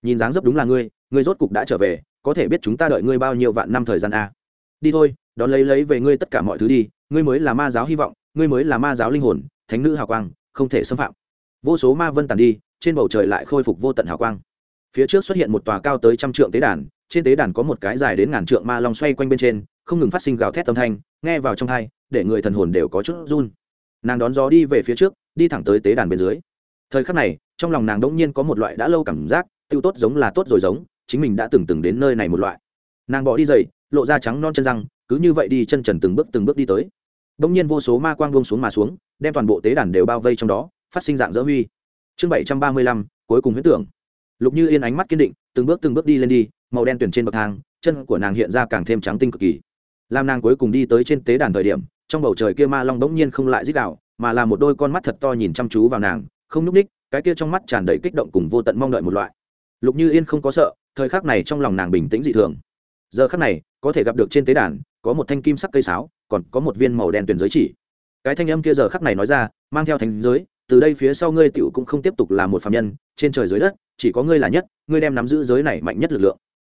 Nhìn dáng dấp đúng là ngươi ngươi rốt cục đã trở về, có thể biết chúng ta đợi ngươi bao nhiêu vạn năm thời gian a à. đi thôi, đón lấy lấy về ngươi tất cả mọi thứ đi, ngươi mới là ma giáo hy vọng, ngươi mới là ma giáo linh hồn, thánh nữ hào quang, không thể xâm phạm. Vô số ma vân tàn đi, trên bầu trời lại khôi phục vô tận hào quang. Phía trước xuất hiện một tòa cao tới trăm trượng tế đàn, trên tế đàn có một cái dài đến ngàn trượng ma long xoay quanh bên trên, không ngừng phát sinh gào thét âm thanh, nghe vào trong thai để người thần hồn đều có chút run nàng đón gió đi về phía trước đi thẳng tới tế đàn bên dưới thời khắc này trong lòng nàng đỗng nhiên có một loại đã lâu cảm giác tiêu tốt giống là tốt rồi giống chính mình đã từng từng đến nơi này một loại nàng bỏ đi dậy lộ ra trắng non chân răng cứ như vậy đi chân trần từng bước từng bước đi tới Đông nhiên vô số ma quang buông xuống mà xuống, đem toàn bộ tế đàn đều bao vây trong đó, phát sinh dạng dỡ huy. Chương bảy trăm ba mươi lăm cuối cùng huyết tưởng. Lục Như Yên ánh mắt kiên định, từng bước từng bước đi lên đi, màu đen tuyển trên bậc thang, chân của nàng hiện ra càng thêm trắng tinh cực kỳ. Làm nàng cuối cùng đi tới trên tế đàn thời điểm, trong bầu trời kia ma long bỗng nhiên không lại rít gào, mà là một đôi con mắt thật to nhìn chăm chú vào nàng, không nhúc ních, cái kia trong mắt tràn đầy kích động cùng vô tận mong đợi một loại. Lục Như Yên không có sợ, thời khắc này trong lòng nàng bình tĩnh dị thường. Giờ khắc này, có thể gặp được trên tế đàn, có một thanh kim sắc cây sáo, còn có một viên màu đen tuyển giới chỉ cái thanh âm kia giờ khắc này nói ra mang theo thành giới từ đây phía sau ngươi tiểu cũng không tiếp tục là một phạm nhân trên trời dưới đất chỉ có ngươi là nhất ngươi đem nắm giữ giới này mạnh nhất lực lượng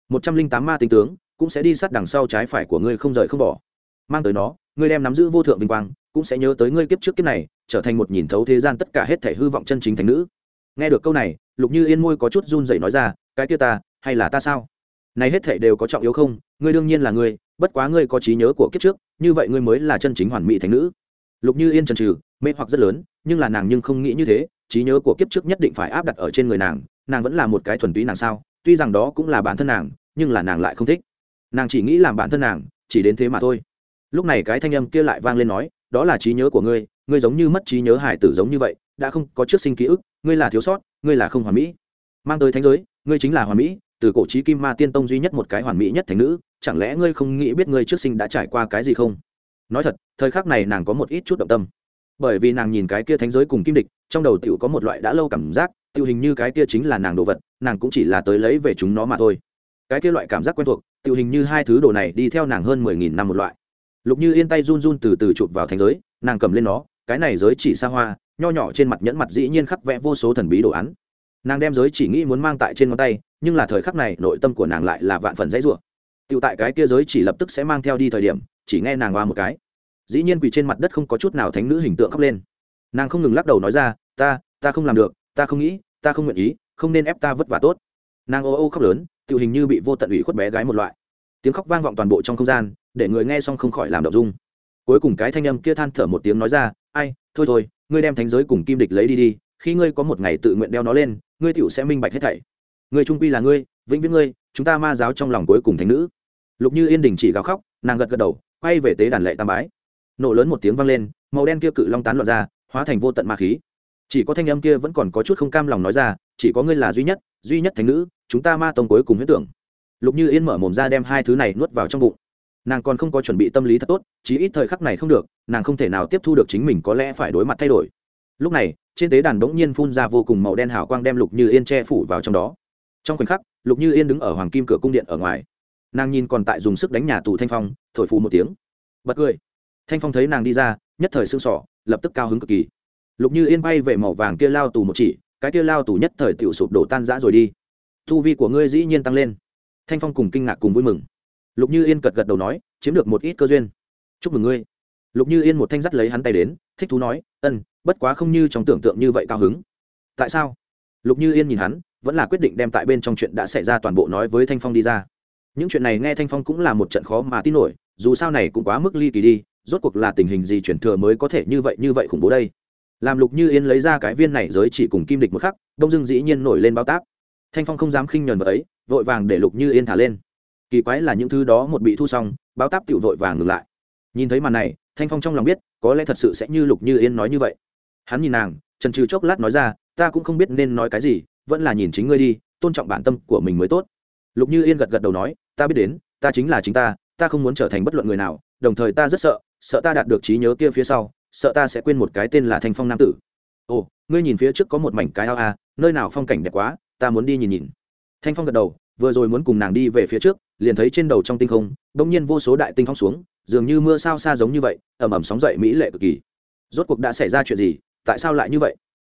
một trăm linh tám ma tinh tướng cũng sẽ đi sát đằng sau trái phải của ngươi không rời không bỏ mang tới nó ngươi đem nắm giữ vô thượng vinh quang, cũng sẽ nhớ tới ngươi kiếp trước kiếp này, trở thành một nhìn thấu thế gian tất cả hết thể hư vọng chân chính thành nữ. Nghe được câu này, lục như yên môi có chút run dậy nói ra, cái kia ta, hay là ta sao? Này hết thể đều có trọng yếu không? Ngươi đương nhiên là ngươi, bất quá ngươi có trí nhớ của kiếp trước, như vậy ngươi mới là chân chính hoàn mỹ thành nữ. Lục như yên trần trừ mê hoặc rất lớn, nhưng là nàng nhưng không nghĩ như thế, trí nhớ của kiếp trước nhất định phải áp đặt ở trên người nàng nàng vẫn là một cái thuần túy nàng sao? Tuy rằng đó cũng là bản thân nàng, nhưng là nàng lại không thích. Nàng chỉ nghĩ làm bản thân nàng, chỉ đến thế mà thôi lúc này cái thanh âm kia lại vang lên nói, đó là trí nhớ của ngươi ngươi giống như mất trí nhớ hải tử giống như vậy, đã không có trước sinh ký ức, ngươi là thiếu sót, ngươi là không hoàn mỹ. Mang tới thánh giới, ngươi chính là hoàn mỹ, từ cổ trí kim ma tiên tông duy nhất một cái hoàn mỹ nhất thành nữ, chẳng lẽ ngươi không nghĩ biết ngươi trước sinh đã trải qua cái gì không? Nói thật, thời khắc này nàng có một ít chút động tâm. Bởi vì nàng nhìn cái kia thánh giới cùng kim địch, trong đầu tiểu có một loại đã lâu cảm giác, tiểu hình như cái kia chính là nàng đồ vật, nàng cũng chỉ là tới lấy về chúng nó mà thôi. Cái kia loại cảm giác quen thuộc, tiểu hình như hai thứ đồ này đi theo nàng hơn mười nghìn năm một loại lục như yên tay run run từ từ chụp vào thành giới, nàng cầm lên nó, cái này giới chỉ xa hoa, nho nhỏ trên mặt nhẫn mặt dĩ nhiên khắc vẽ vô số thần bí đồ án. Nàng đem giới chỉ nghĩ muốn mang tại trên ngón tay, nhưng là thời khắc này, nội tâm của nàng lại là vạn phần dãy rủa. Tựu tại cái kia giới chỉ lập tức sẽ mang theo đi thời điểm, chỉ nghe nàng hoa một cái. Dĩ nhiên quỳ trên mặt đất không có chút nào thánh nữ hình tượng khóc lên. Nàng không ngừng lắc đầu nói ra, ta ta không làm được, ta không nghĩ, ta không nguyện ý, không nên ép ta vất vả tốt. Nàng ô ô khóc lớn tự hình như bị vô tận ủy khuất bé gái một loại. Tiếng khóc vang vọng toàn bộ trong không gian để người nghe xong không khỏi làm động dung. Cuối cùng cái thanh âm kia than thở một tiếng nói ra, ai, thôi thôi, ngươi đem thánh giới cùng kim địch lấy đi đi, khi ngươi có một ngày tự nguyện đeo nó lên, ngươi tựu sẽ minh bạch hết thảy. Ngươi trung quy là ngươi, vĩnh viễn ngươi, chúng ta ma giáo trong lòng cuối cùng thánh nữ. Lục như yên đình chỉ gào khóc, nàng gật gật đầu, quay về tế đàn lệ tam bái. Nổ lớn một tiếng vang lên, màu đen kia cự long tán loạn ra, hóa thành vô tận ma khí. Chỉ có thanh âm kia vẫn còn có chút không cam lòng nói ra, chỉ có ngươi là duy nhất duy nhất thánh nữ, chúng ta ma tông cuối cùng huyết tưởng. Lục như yên mở mồm ra đem hai thứ này nuốt vào trong bụng nàng còn không có chuẩn bị tâm lý thật tốt, chí ít thời khắc này không được, nàng không thể nào tiếp thu được chính mình có lẽ phải đối mặt thay đổi. Lúc này, trên tế đàn bỗng nhiên phun ra vô cùng màu đen hào quang đem lục như yên che phủ vào trong đó. Trong khoảnh khắc, lục như yên đứng ở hoàng kim cửa cung điện ở ngoài. Nàng nhìn còn tại dùng sức đánh nhà tù thanh phong, thổi phù một tiếng. Bật cười. Thanh phong thấy nàng đi ra, nhất thời sưng sỏ lập tức cao hứng cực kỳ. Lục như yên bay về màu vàng kia lao tù một chỉ, cái kia lao tù nhất thời tiểu sụp đổ tan rã rồi đi. Thu vi của ngươi dĩ nhiên tăng lên. Thanh phong cùng kinh ngạc cùng vui mừng lục như yên cật gật đầu nói, chiếm được một ít cơ duyên. Chúc mừng ngươi. Lục như yên một thanh dắt lấy hắn tay đến, thích thú nói, ân, bất quá không như trong tưởng tượng như vậy cao hứng. Tại sao? Lục như yên nhìn hắn, vẫn là quyết định đem tại bên trong chuyện đã xảy ra toàn bộ nói với thanh phong đi ra. Những chuyện này nghe thanh phong cũng là một trận khó mà tin nổi, dù sao này cũng quá mức ly kỳ đi, rốt cuộc là tình hình gì chuyển thừa mới có thể như vậy như vậy khủng bố đây? Làm lục như yên lấy ra cái viên này giới chỉ cùng kim địch một khắc, đông dưng dĩ nhiên nổi lên bao táp. Thanh phong không dám khinh nhờn vật ấy, vội vàng để lục như yên thả lên kỳ quái là những thứ đó một bị thu xong, báo táp tiểu vội vàng ngừng lại. Nhìn thấy màn này, thanh phong trong lòng biết, có lẽ thật sự sẽ như lục như yên nói như vậy. Hắn nhìn nàng, trần trừ chốc lát nói ra, ta cũng không biết nên nói cái gì, vẫn là nhìn chính ngươi đi, tôn trọng bản tâm của mình mới tốt. Lục như yên gật gật đầu nói, ta biết đến, ta chính là chính ta ta không muốn trở thành bất luận người nào, đồng thời ta rất sợ sợ ta đạt được trí nhớ kia phía sau, sợ ta sẽ quên một cái tên là thanh phong nam tử. Ồ, ngươi nhìn phía trước có một mảnh cái ao a nơi nào phong cảnh đẹp quá, ta muốn đi nhìn nhìn. Thanh phong gật đầu vừa rồi muốn cùng nàng đi về phía trước, liền thấy trên đầu trong tinh không đ ỗ n g nhiên vô số đại tinh phong xuống, dường như mưa sao xa giống như vậy ẩm ẩm sóng dậy mỹ lệ cực kỳ. Rốt cuộc đã xảy ra chuyện gì? Tại sao lại như vậy?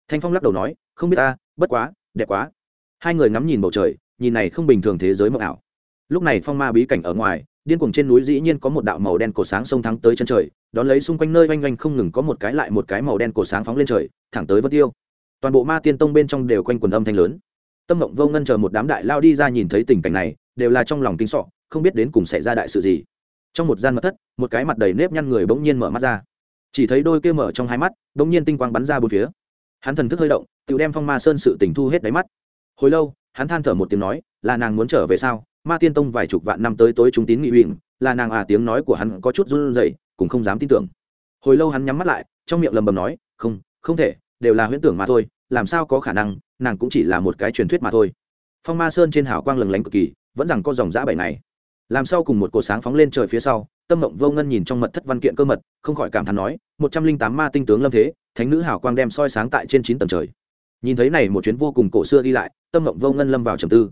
Thanh phong lắc đầu nói, không biết ta, bất quá, đẹp quá. Hai người ngắm nhìn bầu trời, nhìn này không bình thường thế giới mộng ảo. Lúc này phong ma bí cảnh ở ngoài, điên cuồng trên núi dĩ nhiên có một đạo màu đen cổ sáng sông thắng tới chân trời, đón lấy xung quanh nơi oanh oanh không ngừng có một cái lại một cái màu đen cổ sáng phóng lên trời, thẳng tới vân tiêu. Toàn bộ ma tiên tông bên trong đều quanh quần âm thanh lớn tâm mộng vô ngân chờ một đám đại lao đi ra nhìn thấy tình cảnh này, đều là trong lòng kinh sọ không biết đến cùng xảy ra đại sự gì. Trong một gian mật thất, một cái mặt đầy nếp nhăn người bỗng nhiên mở mắt ra. Chỉ thấy đôi kia mở trong hai mắt, bỗng nhiên tinh quang bắn ra bốn phía. Hắn thần thức hơi động tự đem phong ma sơn sự tình thu hết đáy mắt. Hồi lâu, hắn than thở một tiếng nói, là nàng muốn trở về sao? Ma tiên tông vài chục vạn năm tới tối chúng tín nghị huỳnh là nàng à? Tiếng nói của hắn có chút run rẩy, cũng không dám tin tưởng. Hồi lâu hắn nhắm mắt lại, trong miệng lầm bầm nói, không không thể, đều là huyễn tưởng mà thôi, làm sao có khả năng nàng cũng chỉ là một cái truyền thuyết mà thôi. Phong ma sơn trên hào quang lừng lánh cực kỳ, vẫn rằng có dòng giã bảy này làm sao cùng một cột sáng phóng lên trời phía sau, tâm mộng vô ngân nhìn trong mật thất văn kiện cơ mật, không khỏi cảm thán nói, một trăm linh tám ma tinh tướng lâm thế, thánh nữ hào quang đem soi sáng tại trên chín tầng trời. Nhìn thấy này một chuyến vô cùng cổ xưa đi lại, tâm mộng vô ngân lâm vào trầm tư.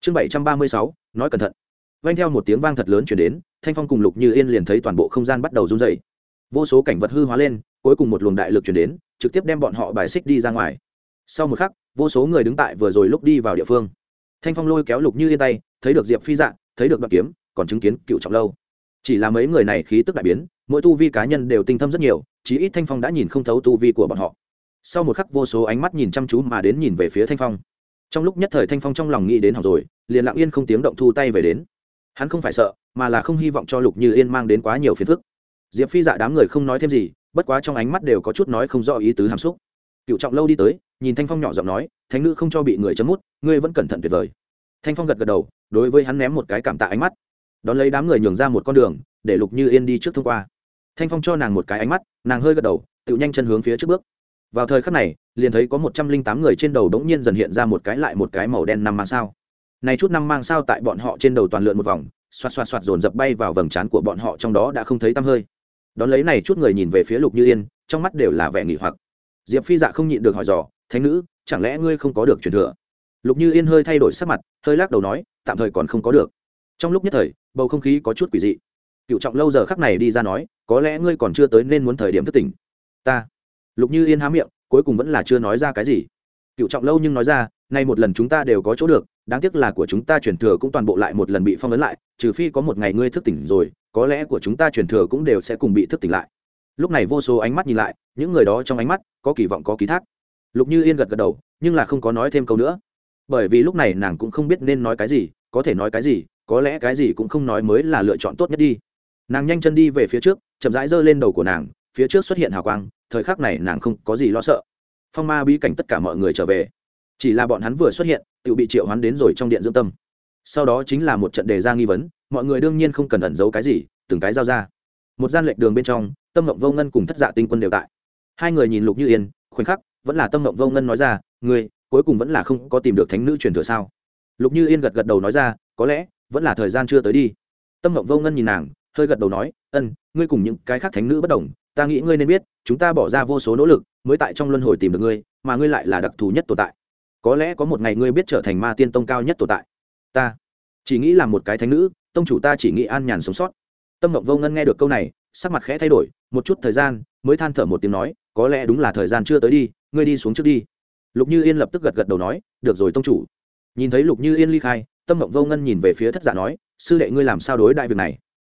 Chương bảy trăm ba mươi sáu, nói cẩn thận. Vang theo một tiếng vang thật lớn chuyển đến, thanh phong cùng lục như yên liền thấy toàn bộ không gian bắt đầu run dày vô số cảnh vật hư hóa lên, cuối cùng một luồng đại lực chuyển đến, trực tiếp đem bọn họ bài xích đi ra ngoài. Sau một khắc vô số người đứng tại vừa rồi lúc đi vào địa phương. Thanh phong lôi kéo lục như yên tay, thấy được diệp phi dạng thấy được đoạn kiếm, còn chứng kiến cựu trọng lâu. Chỉ là mấy người này khí tức đại biến, mỗi tu vi cá nhân đều tinh thâm rất nhiều, chí ít thanh phong đã nhìn không thấu tu vi của bọn họ. Sau một khắc vô số ánh mắt nhìn chăm chú mà đến nhìn về phía thanh phong. Trong lúc nhất thời thanh phong trong lòng nghĩ đến học rồi, liền lặng yên không tiếng động thu tay về đến. Hắn không phải sợ, mà là không hy vọng cho lục như yên mang đến quá nhiều phiền phức. Diệp phi dạ đám người không nói thêm gì, bất quá trong ánh mắt đều có chút nói không rõ ý tứ hàm xúc cựu trọng lâu đi tới, nhìn thanh phong nhỏ giọng nói, thánh nữ không cho bị người chấm mút, ngươi vẫn cẩn thận tuyệt vời. Thanh phong gật gật đầu, đối với hắn ném một cái cảm tạ ánh mắt. Đón lấy đám người nhường ra một con đường, để lục như yên đi trước thông qua. Thanh phong cho nàng một cái ánh mắt, nàng hơi gật đầu, tự nhanh chân hướng phía trước bước. Vào thời khắc này, liền thấy có một trăm linh tám người trên đầu đống nhiên dần hiện ra một cái lại một cái màu đen năm mang sao. Này chút năm mang sao tại bọn họ trên đầu toàn lượn một vòng, xoạt xoạt xoạt dồn dập bay vào vầng trán của bọn họ trong đó đã không thấy tăm hơi. Đón lấy này chút người nhìn về phía lục như yên, trong mắt đều là vẻ nghỉ hoặc diệp phi dạ không nhịn được hỏi dò, thánh nữ, chẳng lẽ ngươi không có được truyền thừa? Lục như yên hơi thay đổi sắc mặt, hơi lắc đầu nói, tạm thời còn không có được. Trong lúc nhất thời, bầu không khí có chút quỷ dị. Cựu trọng lâu giờ khắc này đi ra nói, có lẽ ngươi còn chưa tới nên muốn thời điểm thất tỉnh. Ta. Lục như yên há miệng, cuối cùng vẫn là chưa nói ra cái gì. Cựu trọng lâu nhưng nói ra, nay một lần chúng ta đều có chỗ được, đáng tiếc là của chúng ta truyền thừa cũng toàn bộ lại một lần bị phong ấn lại, trừ phi có một ngày ngươi thức tỉnh rồi, có lẽ của chúng ta truyền thừa cũng đều sẽ cùng bị thức tỉnh lại lúc này vô số ánh mắt nhìn lại, những người đó trong ánh mắt có kỳ vọng, có ký thác. Lục như yên gật gật đầu, nhưng là không có nói thêm câu nữa. Bởi vì lúc này nàng cũng không biết nên nói cái gì, có thể nói cái gì, có lẽ cái gì cũng không nói mới là lựa chọn tốt nhất đi. Nàng nhanh chân đi về phía trước, chậm rãi giơ lên đầu của nàng, phía trước xuất hiện hào quang, thời khắc này nàng không có gì lo sợ. Phong ma bí cảnh tất cả mọi người trở về. Chỉ là bọn hắn vừa xuất hiện, tự bị triệu hắn đến rồi trong điện dưỡng tâm. Sau đó chính là một trận đề ra nghi vấn, mọi người đương nhiên không cần ẩn giấu cái gì, từng cái giao ra một gian lệch đường bên trong, tâm mộng vô ngân cùng thất dạ tinh quân đều tại. Hai người nhìn lục như yên, khoảnh khắc, vẫn là tâm mộng vô ngân nói ra, ngươi, cuối cùng vẫn là không có tìm được thánh nữ truyền thừa sao? Lục như yên gật gật đầu nói ra, có lẽ, vẫn là thời gian chưa tới đi. Tâm mộng vô ngân nhìn nàng, hơi gật đầu nói, ân, ngươi cùng những cái khác thánh nữ bất đồng, ta nghĩ ngươi nên biết, chúng ta bỏ ra vô số nỗ lực, mới tại trong luân hồi tìm được ngươi, mà ngươi lại là đặc thù nhất tồn tại. Có lẽ có một ngày ngươi biết trở thành ma tiên tông cao nhất tồn tại. Ta chỉ nghĩ là một cái thánh nữ, tông chủ ta chỉ nghĩ an nhàn sống sót tâm mộng vô ngân nghe được câu này, sắc mặt khẽ thay đổi, một chút thời gian, mới than thở một tiếng nói, có lẽ đúng là thời gian chưa tới đi, ngươi đi xuống trước đi. Lục như yên lập tức gật gật đầu nói, được rồi tông chủ. Nhìn thấy lục như yên ly khai, tâm mộng vô ngân nhìn về phía thất giả dạ nói, sư đệ ngươi làm sao đối đại việc này?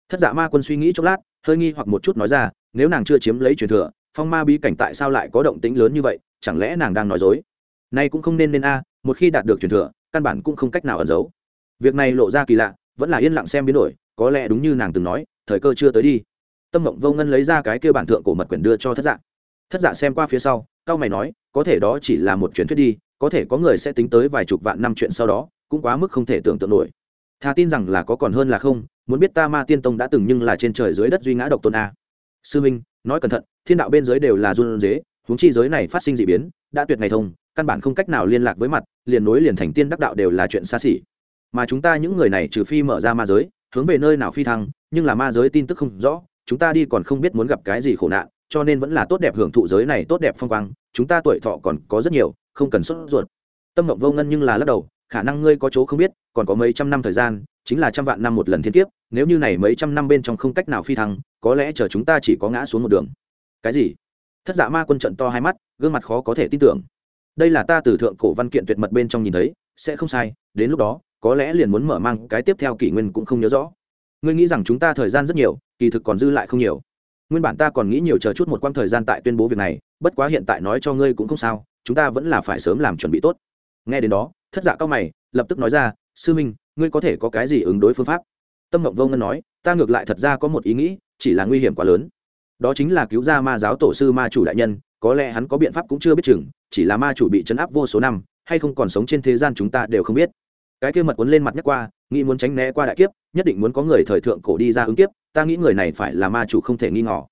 Thất giả dạ ma quân suy nghĩ chốc lát, hơi nghi hoặc một chút nói ra, nếu nàng chưa chiếm lấy truyền thừa, phong ma bí cảnh tại sao lại có động tĩnh lớn như vậy, chẳng lẽ nàng đang nói dối? Nay cũng không nên nên a, một khi đạt được truyền thừa, căn bản cũng không cách nào ẩn giấu. Việc này lộ ra kỳ lạ, vẫn là yên lặng xem biến đổi, có lẽ đúng như nàng từng nói thời cơ chưa tới đi. Tâm mộng vô ngân lấy ra cái kêu bản thượng cổ mật quyển đưa cho thất dạ. Thất dạ xem qua phía sau cao mày nói, có thể đó chỉ là một truyền thuyết đi, có thể có người sẽ tính tới vài chục vạn năm chuyện sau đó, cũng quá mức không thể tưởng tượng nổi. Thà tin rằng là có còn hơn là không, muốn biết ta ma tiên tông đã từng nhưng là trên trời dưới đất duy ngã độc tôn a. Sư minh, nói cẩn thận, thiên đạo bên dưới đều là run dế huống chi giới này phát sinh d ị biến, đã tuyệt ngày thông, căn bản không cách nào liên lạc với mặt, liền nối liền thành tiên đắc đạo đều là chuyện xa xỉ. Mà chúng ta những người này trừ phi mở ra ma giới hướng về nơi nào phi thăng, nhưng là ma giới tin tức không rõ, chúng ta đi còn không biết muốn gặp cái gì khổ nạn, cho nên vẫn là tốt đẹp hưởng thụ giới này tốt đẹp phong quang, chúng ta tuổi thọ còn có rất nhiều, không cần sốt ruột. Tâm mộng vô ngân nhưng là lắc đầu, khả năng ngươi có chỗ không biết, còn có mấy trăm năm thời gian, chính là trăm vạn năm một lần thiên kiếp, nếu như này mấy trăm năm bên trong không cách nào phi thăng, có lẽ chờ chúng ta chỉ có ngã xuống một đường. Cái gì? Thất dạ ma quân trận to hai mắt, gương mặt khó có thể tin tưởng. Đây là ta từ thượng cổ văn kiện tuyệt mật bên trong nhìn thấy, sẽ không sai, đến lúc đó có lẽ liền muốn mở mang cái tiếp theo kỷ nguyên cũng không nhớ rõ. Ngươi nghĩ rằng chúng ta thời gian rất nhiều, kỳ thực còn dư lại không nhiều. Nguyên bản ta còn nghĩ nhiều chờ chút một quãng thời gian tại tuyên bố việc này, bất quá hiện tại nói cho ngươi cũng không sao, chúng ta vẫn là phải sớm làm chuẩn bị tốt. Nghe đến đó, thất dạ cao mày, lập tức nói ra, sư minh, ngươi có thể có cái gì ứng đối phương pháp? Tâm mộng vô ngân nói, ta ngược lại thật ra có một ý nghĩ, chỉ là nguy hiểm quá lớn. Đó chính là cứu ra ma giáo tổ sư ma chủ đại nhân, có lẽ hắn có biện pháp cũng chưa biết chừng, chỉ là ma chủ bị chấn áp vô số năm, hay không còn sống trên thế gian chúng ta đều không biết cái kia mật cuốn lên mặt nhắc qua, nghĩ muốn tránh né qua đại kiếp, nhất định muốn có người thời thượng cổ đi ra ứng kiếp, ta nghĩ người này phải là ma chủ không thể nghi ngỏ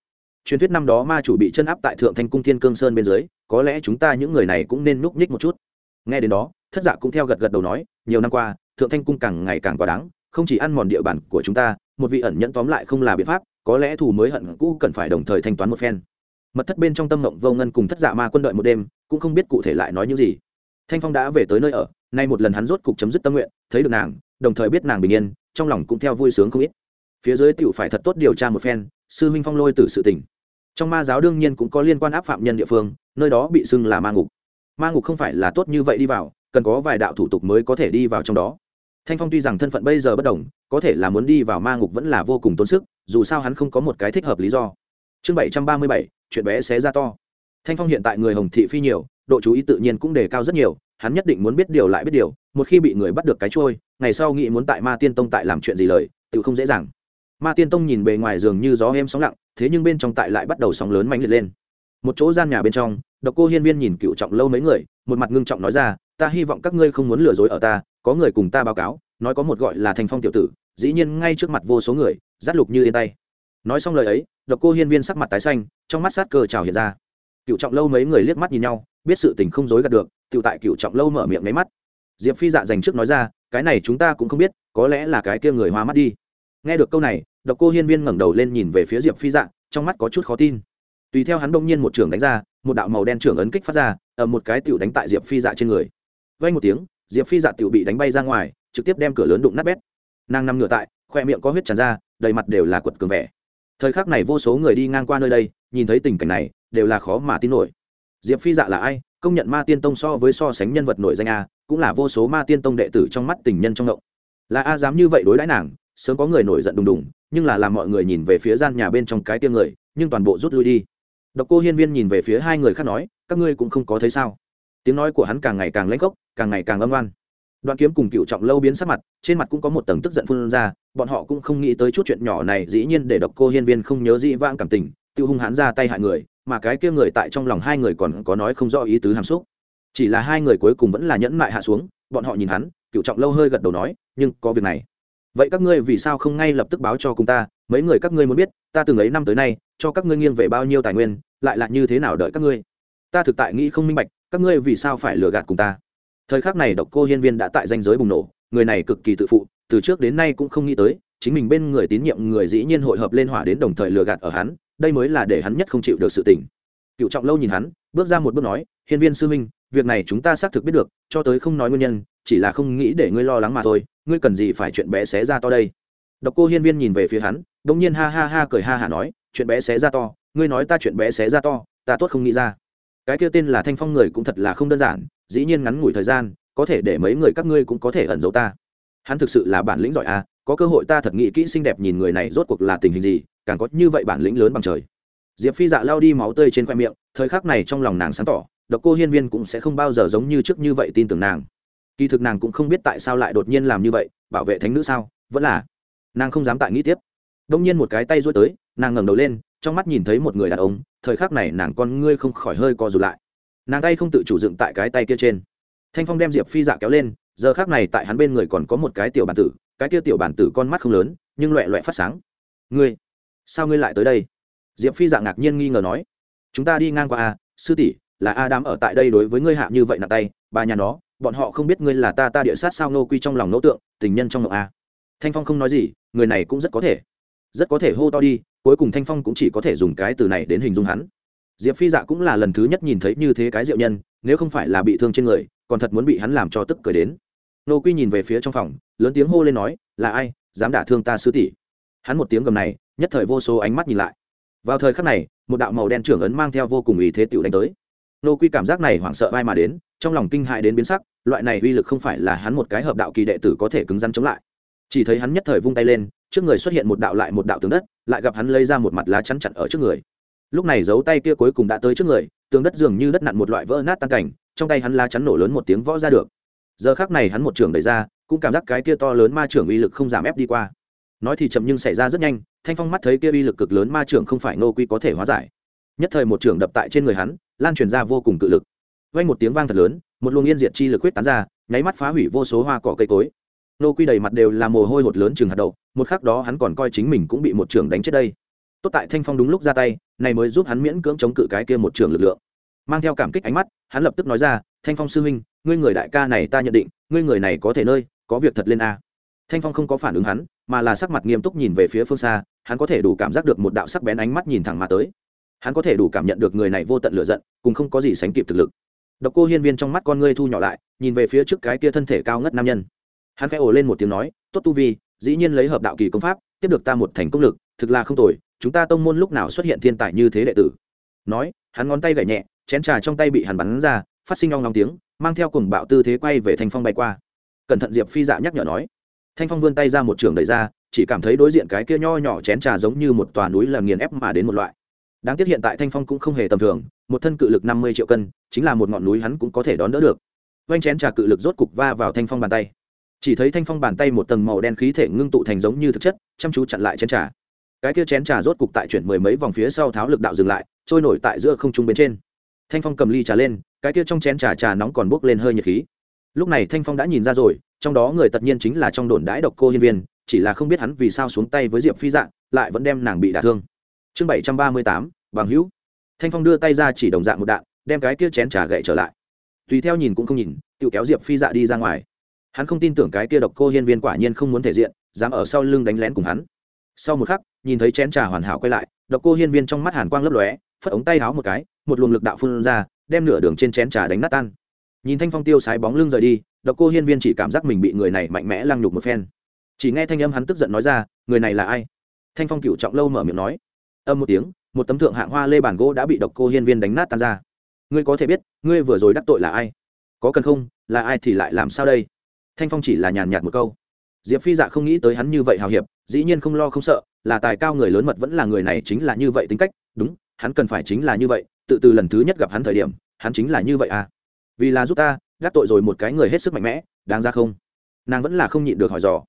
truyền thuyết năm đó ma chủ bị chân áp tại thượng thanh cung thiên cương sơn bên dưới, có lẽ chúng ta những người này cũng nên núp nhích một chút. Nghe đến đó, thất dạ cũng theo gật gật đầu nói, nhiều năm qua, thượng thanh cung càng ngày càng quá đáng, không chỉ ăn mòn địa bàn của chúng ta, một vị ẩn nhẫn tóm lại không là biện pháp, có lẽ thù mới hận cũ cần phải đồng thời thanh toán một phen. Mật thất bên trong tâm mộng vô ngân cùng thất dạ ma quân đợi một đêm, cũng không biết cụ thể lại nói những gì thanh phong đã về tới nơi ở, nay một lần hắn rốt cục chấm dứt tâm nguyện, thấy được nàng, đồng thời biết nàng bình yên, trong lòng cũng theo vui sướng không ít. Phía dưới tựu phải thật tốt điều tra một phen, sư huynh phong lôi từ sự tình. Trong ma giáo đương nhiên cũng có liên quan áp phạm nhân địa phương, nơi đó bị xưng là ma ngục. Ma ngục không phải là tốt như vậy đi vào, cần có vài đạo thủ tục mới có thể đi vào trong đó. Thanh phong tuy rằng thân phận bây giờ bất đồng, có thể là muốn đi vào ma ngục vẫn là vô cùng tốn sức, dù sao hắn không có một cái thích hợp lý do. Chương bảy trăm ba mươi bảy, chuyện bé xé ra to. Thanh phong hiện tại người hồng thị phi nhiều độ chú ý tự nhiên cũng đề cao rất nhiều, hắn nhất định muốn biết điều lại biết điều, một khi bị người bắt được cái trôi, ngày sau nghĩ muốn tại ma tiên tông tại làm chuyện gì lời, tự không dễ dàng. Ma tiên tông nhìn bề ngoài giường như gió êm sóng lặng, thế nhưng bên trong tại lại bắt đầu sóng lớn mạnh liệt lên. Một chỗ gian nhà bên trong, độc cô hiên viên nhìn cựu trọng lâu mấy người, một mặt ngưng trọng nói ra, ta hy vọng các ngươi không muốn lừa dối ở ta, có người cùng ta báo cáo, nói có một gọi là thành phong tiểu tử, dĩ nhiên ngay trước mặt vô số người giắt lục như yên tay. Nói xong lời ấy, độc cô hiên viên sắc mặt tái xanh, trong mắt sát cơ trào hiện ra. Cựu trọng lâu mấy người liếc mắt nhìn nhau biết sự tình không dối gạt được tự tại cựu trọng lâu mở miệng máy mắt. Diệp phi dạ dành trước nói ra, cái này chúng ta cũng không biết, có lẽ là cái kia người hoa mắt đi. Nghe được câu này, độc cô hiên viên ngẩng đầu lên nhìn về phía diệp phi dạ trong mắt có chút khó tin. Tùy theo hắn đông nhiên một trường đánh ra, một đạo màu đen trưởng ấn kích phát ra, ở một cái tiểu đánh tại diệp phi dạ trên người. Vay một tiếng, diệp phi dạ tiểu bị đánh bay ra ngoài, trực tiếp đem cửa lớn đụng nát bét. Nàng nằm ngửa tại, khoe miệng có huyết tràn ra, đầy mặt đều là quật cường vẻ. Thời khắc này vô số người đi ngang qua nơi đây, nhìn thấy tình cảnh này, đều là khó mà tin nổi diệp phi dạ là ai? Công nhận ma tiên tông so với so sánh nhân vật nổi danh a, cũng là vô số ma tiên tông đệ tử trong mắt tình nhân trong động. Là a dám như vậy đối đãi nàng, sớm có người nổi giận đùng đùng, nhưng là làm mọi người nhìn về phía gian nhà bên trong cái tiêm người, nhưng toàn bộ rút lui đi. Độc cô hiên viên nhìn về phía hai người khác nói, các ngươi cũng không có thấy sao? Tiếng nói của hắn càng ngày càng lãnh gốc, càng ngày càng âm oan. Đoạn kiếm cùng cựu trọng lâu biến sắc mặt, trên mặt cũng có một tầng tức giận phun ra, bọn họ cũng không nghĩ tới chút chuyện nhỏ này dĩ nhiên để độc cô hiên viên không nhớ dĩ vãng cảm tình tự hung hãn ra tay hại người mà cái kia người tại trong lòng hai người còn có nói không rõ ý tứ hàm xúc. Chỉ là hai người cuối cùng vẫn là nhẫn mại hạ xuống, bọn họ nhìn hắn, cựu trọng lâu hơi gật đầu nói, nhưng có việc này. Vậy các ngươi vì sao không ngay lập tức báo cho cùng ta? Mấy người các ngươi muốn biết, ta từng ấy năm tới nay, cho các ngươi nghiêng về bao nhiêu tài nguyên, lại là như thế nào đợi các ngươi? Ta thực tại nghĩ không minh bạch, các ngươi vì sao phải lừa gạt cùng ta? Thời khắc này độc cô hiên viên đã tại danh giới bùng nổ, người này cực kỳ tự phụ, từ trước đến nay cũng không nghĩ tới, chính mình bên người tín nhiệm người dĩ nhiên hội hợp lên hỏa đến đồng thời lừa gạt ở hắn đây mới là để hắn nhất không chịu được sự tình. Cựu trọng lâu nhìn hắn, bước ra một bước nói, hiên viên sư minh việc này chúng ta xác thực biết được, cho tới không nói nguyên nhân, chỉ là không nghĩ để ngươi lo lắng mà thôi, ngươi cần gì phải chuyện bé xé ra to đây? Độc cô hiên viên nhìn về phía hắn đ ỗ n g nhiên ha ha ha cười ha hả nói, chuyện bé xé ra to, ngươi nói ta chuyện bé xé ra to, ta tốt không nghĩ ra. Cái kia tên là thanh phong người cũng thật là không đơn giản, dĩ nhiên ngắn ngủi thời gian, có thể để mấy người các ngươi cũng có thể ẩn giấu ta. Hắn thực sự là bản lĩnh giỏi à có cơ hội ta thật nghĩ kỹ xinh đẹp nhìn người này rốt cuộc là tình hình gì càng có như vậy bản lĩnh lớn bằng trời. Diệp phi dạ lao đi máu tươi trên khoe miệng, thời khắc này trong lòng nàng sáng tỏ, độc cô hiên viên cũng sẽ không bao giờ giống như trước như vậy tin tưởng nàng. Kỳ thực nàng cũng không biết tại sao lại đột nhiên làm như vậy, bảo vệ thánh nữ sao? Vẫn là, nàng không dám tại nghĩ tiếp. Đông nhiên một cái tay rối tới, nàng ngẩng đầu lên, trong mắt nhìn thấy một người đàn ông, thời khắc này nàng con ngươi không khỏi hơi co rụt lại. Nàng tay không tự chủ dựng tại cái tay kia trên. Thanh phong đem diệp phi dạ kéo lên, giờ khác này tại hắn bên người còn có một cái tiểu bản tử, cái kia tiểu bản tử con mắt không lớn, nhưng loẹ loẹ phát sáng. Ngươi sao ngươi lại tới đây? Diệp phi dạ ngạc nhiên nghi ngờ nói. Chúng ta đi ngang qua a, sư tỷ, là a đám ở tại đây đối với ngươi hạ như vậy nặng tay, bà nhà nó, bọn họ không biết ngươi là ta ta địa sát sao nô quy trong lòng nỗ tượng, tình nhân trong ngộ a. Thanh phong không nói gì, người này cũng rất có thể, rất có thể hô to đi, cuối cùng thanh phong cũng chỉ có thể dùng cái từ này đến hình dung hắn. Diệp phi dạ cũng là lần thứ nhất nhìn thấy như thế cái diệu nhân, nếu không phải là bị thương trên người, còn thật muốn bị hắn làm cho tức cười đến. Nô quy nhìn về phía trong phòng, lớn tiếng hô lên nói, là ai, dám đả thương ta sư tỷ? Hắn một tiếng gầm này nhất thời vô số ánh mắt nhìn lại. Vào thời khắc này, một đạo màu đen trưởng ấn mang theo vô cùng ý thế tiểu đánh tới. Nô quy cảm giác này hoảng sợ vai mà đến, trong lòng kinh hại đến biến sắc, loại này uy lực không phải là hắn một cái hợp đạo kỳ đệ tử có thể cứng rắn chống lại. Chỉ thấy hắn nhất thời vung tay lên, trước người xuất hiện một đạo lại một đạo tường đất, lại gặp hắn lấy ra một mặt lá chắn chặn ở trước người. Lúc này dấu tay kia cuối cùng đã tới trước người, tường đất dường như đất nặn một loại vỡ nát tan cảnh, trong tay hắn lá chắn nổ lớn một tiếng võ ra được. Giờ khác này hắn một trường đẩy ra, cũng cảm giác cái kia to lớn ma trưởng uy lực không giảm ép đi qua. Nói thì chậm nhưng xảy ra rất nhanh thanh phong mắt thấy kia uy lực cực lớn ma trưởng không phải nô quy có thể hóa giải. Nhất thời một trưởng đập tại trên người hắn, lan truyền ra vô cùng cự lực. Vang một tiếng vang thật lớn, một luồng yên diệt chi lực huyết tán ra, nháy mắt phá hủy vô số hoa cỏ cây cối. Nô quy đầy mặt đều là mồ hôi hột lớn chừng hạt đậu, một khắc đó hắn còn coi chính mình cũng bị một trưởng đánh chết đây. Tốt tại thanh phong đúng lúc ra tay, này mới giúp hắn miễn cưỡng chống cự cái kia một trưởng lực lượng. Mang theo cảm kích ánh mắt, hắn lập tức nói ra, thanh phong sư huynh, ngươi người đại ca này ta nhận định, ngươi người này có thể nơi, có việc thật lên a. Thanh phong không có phản ứng hắn mà là sắc mặt nghiêm túc nhìn về phía phương xa, hắn có thể đủ cảm giác được một đạo sắc bén ánh mắt nhìn thẳng mà tới. Hắn có thể đủ cảm nhận được người này vô tận lựa giận, cùng không có gì sánh kịp thực lực. Độc cô hiên viên trong mắt con ngươi thu nhỏ lại, nhìn về phía trước cái kia thân thể cao ngất nam nhân. Hắn khẽ ồ lên một tiếng nói, tốt tu vi, dĩ nhiên lấy hợp đạo kỳ công pháp, tiếp được ta một thành công lực, thực là không tồi, chúng ta tông môn lúc nào xuất hiện thiên tài như thế đệ tử. Nói, hắn ngón tay gảy nhẹ, chén trà trong tay bị hắn bắn ra, phát sinh long long tiếng, mang theo cùng bạo tư thế quay về thanh phong bay qua. Cẩn thận diệp phi dạ nhắc nhở nói thanh phong vươn tay ra một trường đẩy ra, chỉ cảm thấy đối diện cái kia nho nhỏ chén trà giống như một tòa núi làm nghiền ép mà đến một loại. Đáng tiếc hiện tại thanh phong cũng không hề tầm thường, một thân cự lực năm mươi triệu cân, chính là một ngọn núi hắn cũng có thể đón đỡ được. Oanh chén trà cự lực rốt cục va vào thanh phong bàn tay. Chỉ thấy thanh phong bàn tay một tầng màu đen khí thể ngưng tụ thành giống như thực chất, chăm chú chặn lại chén trà. Cái kia chén trà rốt cục tại chuyển mười mấy vòng phía sau tháo lực đạo dừng lại, trôi nổi tại giữa không trung bên trên. Thanh phong cầm ly trà lên, cái kia trong chén trà trà nóng còn bốc lên hơi nhiệt khí. Lúc này thanh phong đã nhìn ra rồi trong đó người tất nhiên chính là trong đồn đãi độc cô hiên viên, chỉ là không biết hắn vì sao xuống tay với diệp phi dạng, lại vẫn đem nàng bị đả thương. Chương bảy trăm ba mươi tám, bằng hữu. Thanh phong đưa tay ra chỉ đồng dạng một đạn, đem cái kia chén trà gậy trở lại. Tùy theo nhìn cũng không nhìn, tự kéo diệp phi dạ đi ra ngoài. Hắn không tin tưởng cái kia độc cô hiên viên quả nhiên không muốn thể diện, dám ở sau lưng đánh lén cùng hắn. Sau một khắc, nhìn thấy chén trà hoàn hảo quay lại, độc cô hiên viên trong mắt hàn quang lấp lóe, phất ống tay háo một cái, một luồng lực đạo phun ra, đem nửa đường trên chén trà đánh nát tan. Nhìn thanh phong tiêu sái bóng lưng rời đi độc cô hiên viên chỉ cảm giác mình bị người này mạnh mẽ lăng nhục một phen. Chỉ nghe thanh âm hắn tức giận nói ra, người này là ai? Thanh phong cựu trọng lâu mở miệng nói. Âm một tiếng, một tấm thượng hạng hoa lê bản gỗ đã bị độc cô hiên viên đánh nát tan ra. Ngươi có thể biết, ngươi vừa rồi đắc tội là ai? Có cần không? Là ai thì lại làm sao đây? Thanh phong chỉ là nhàn nhạt một câu. Diệp phi dạ không nghĩ tới hắn như vậy hào hiệp, dĩ nhiên không lo không sợ, là tài cao người lớn mật vẫn là người này chính là như vậy tính cách. Đúng, hắn cần phải chính là như vậy, tự từ lần thứ nhất gặp hắn thời điểm, hắn chính là như vậy à? Vì là giúp ta gác tội rồi một cái người hết sức mạnh mẽ, đáng ra không? Nàng vẫn là không nhịn được hỏi dò.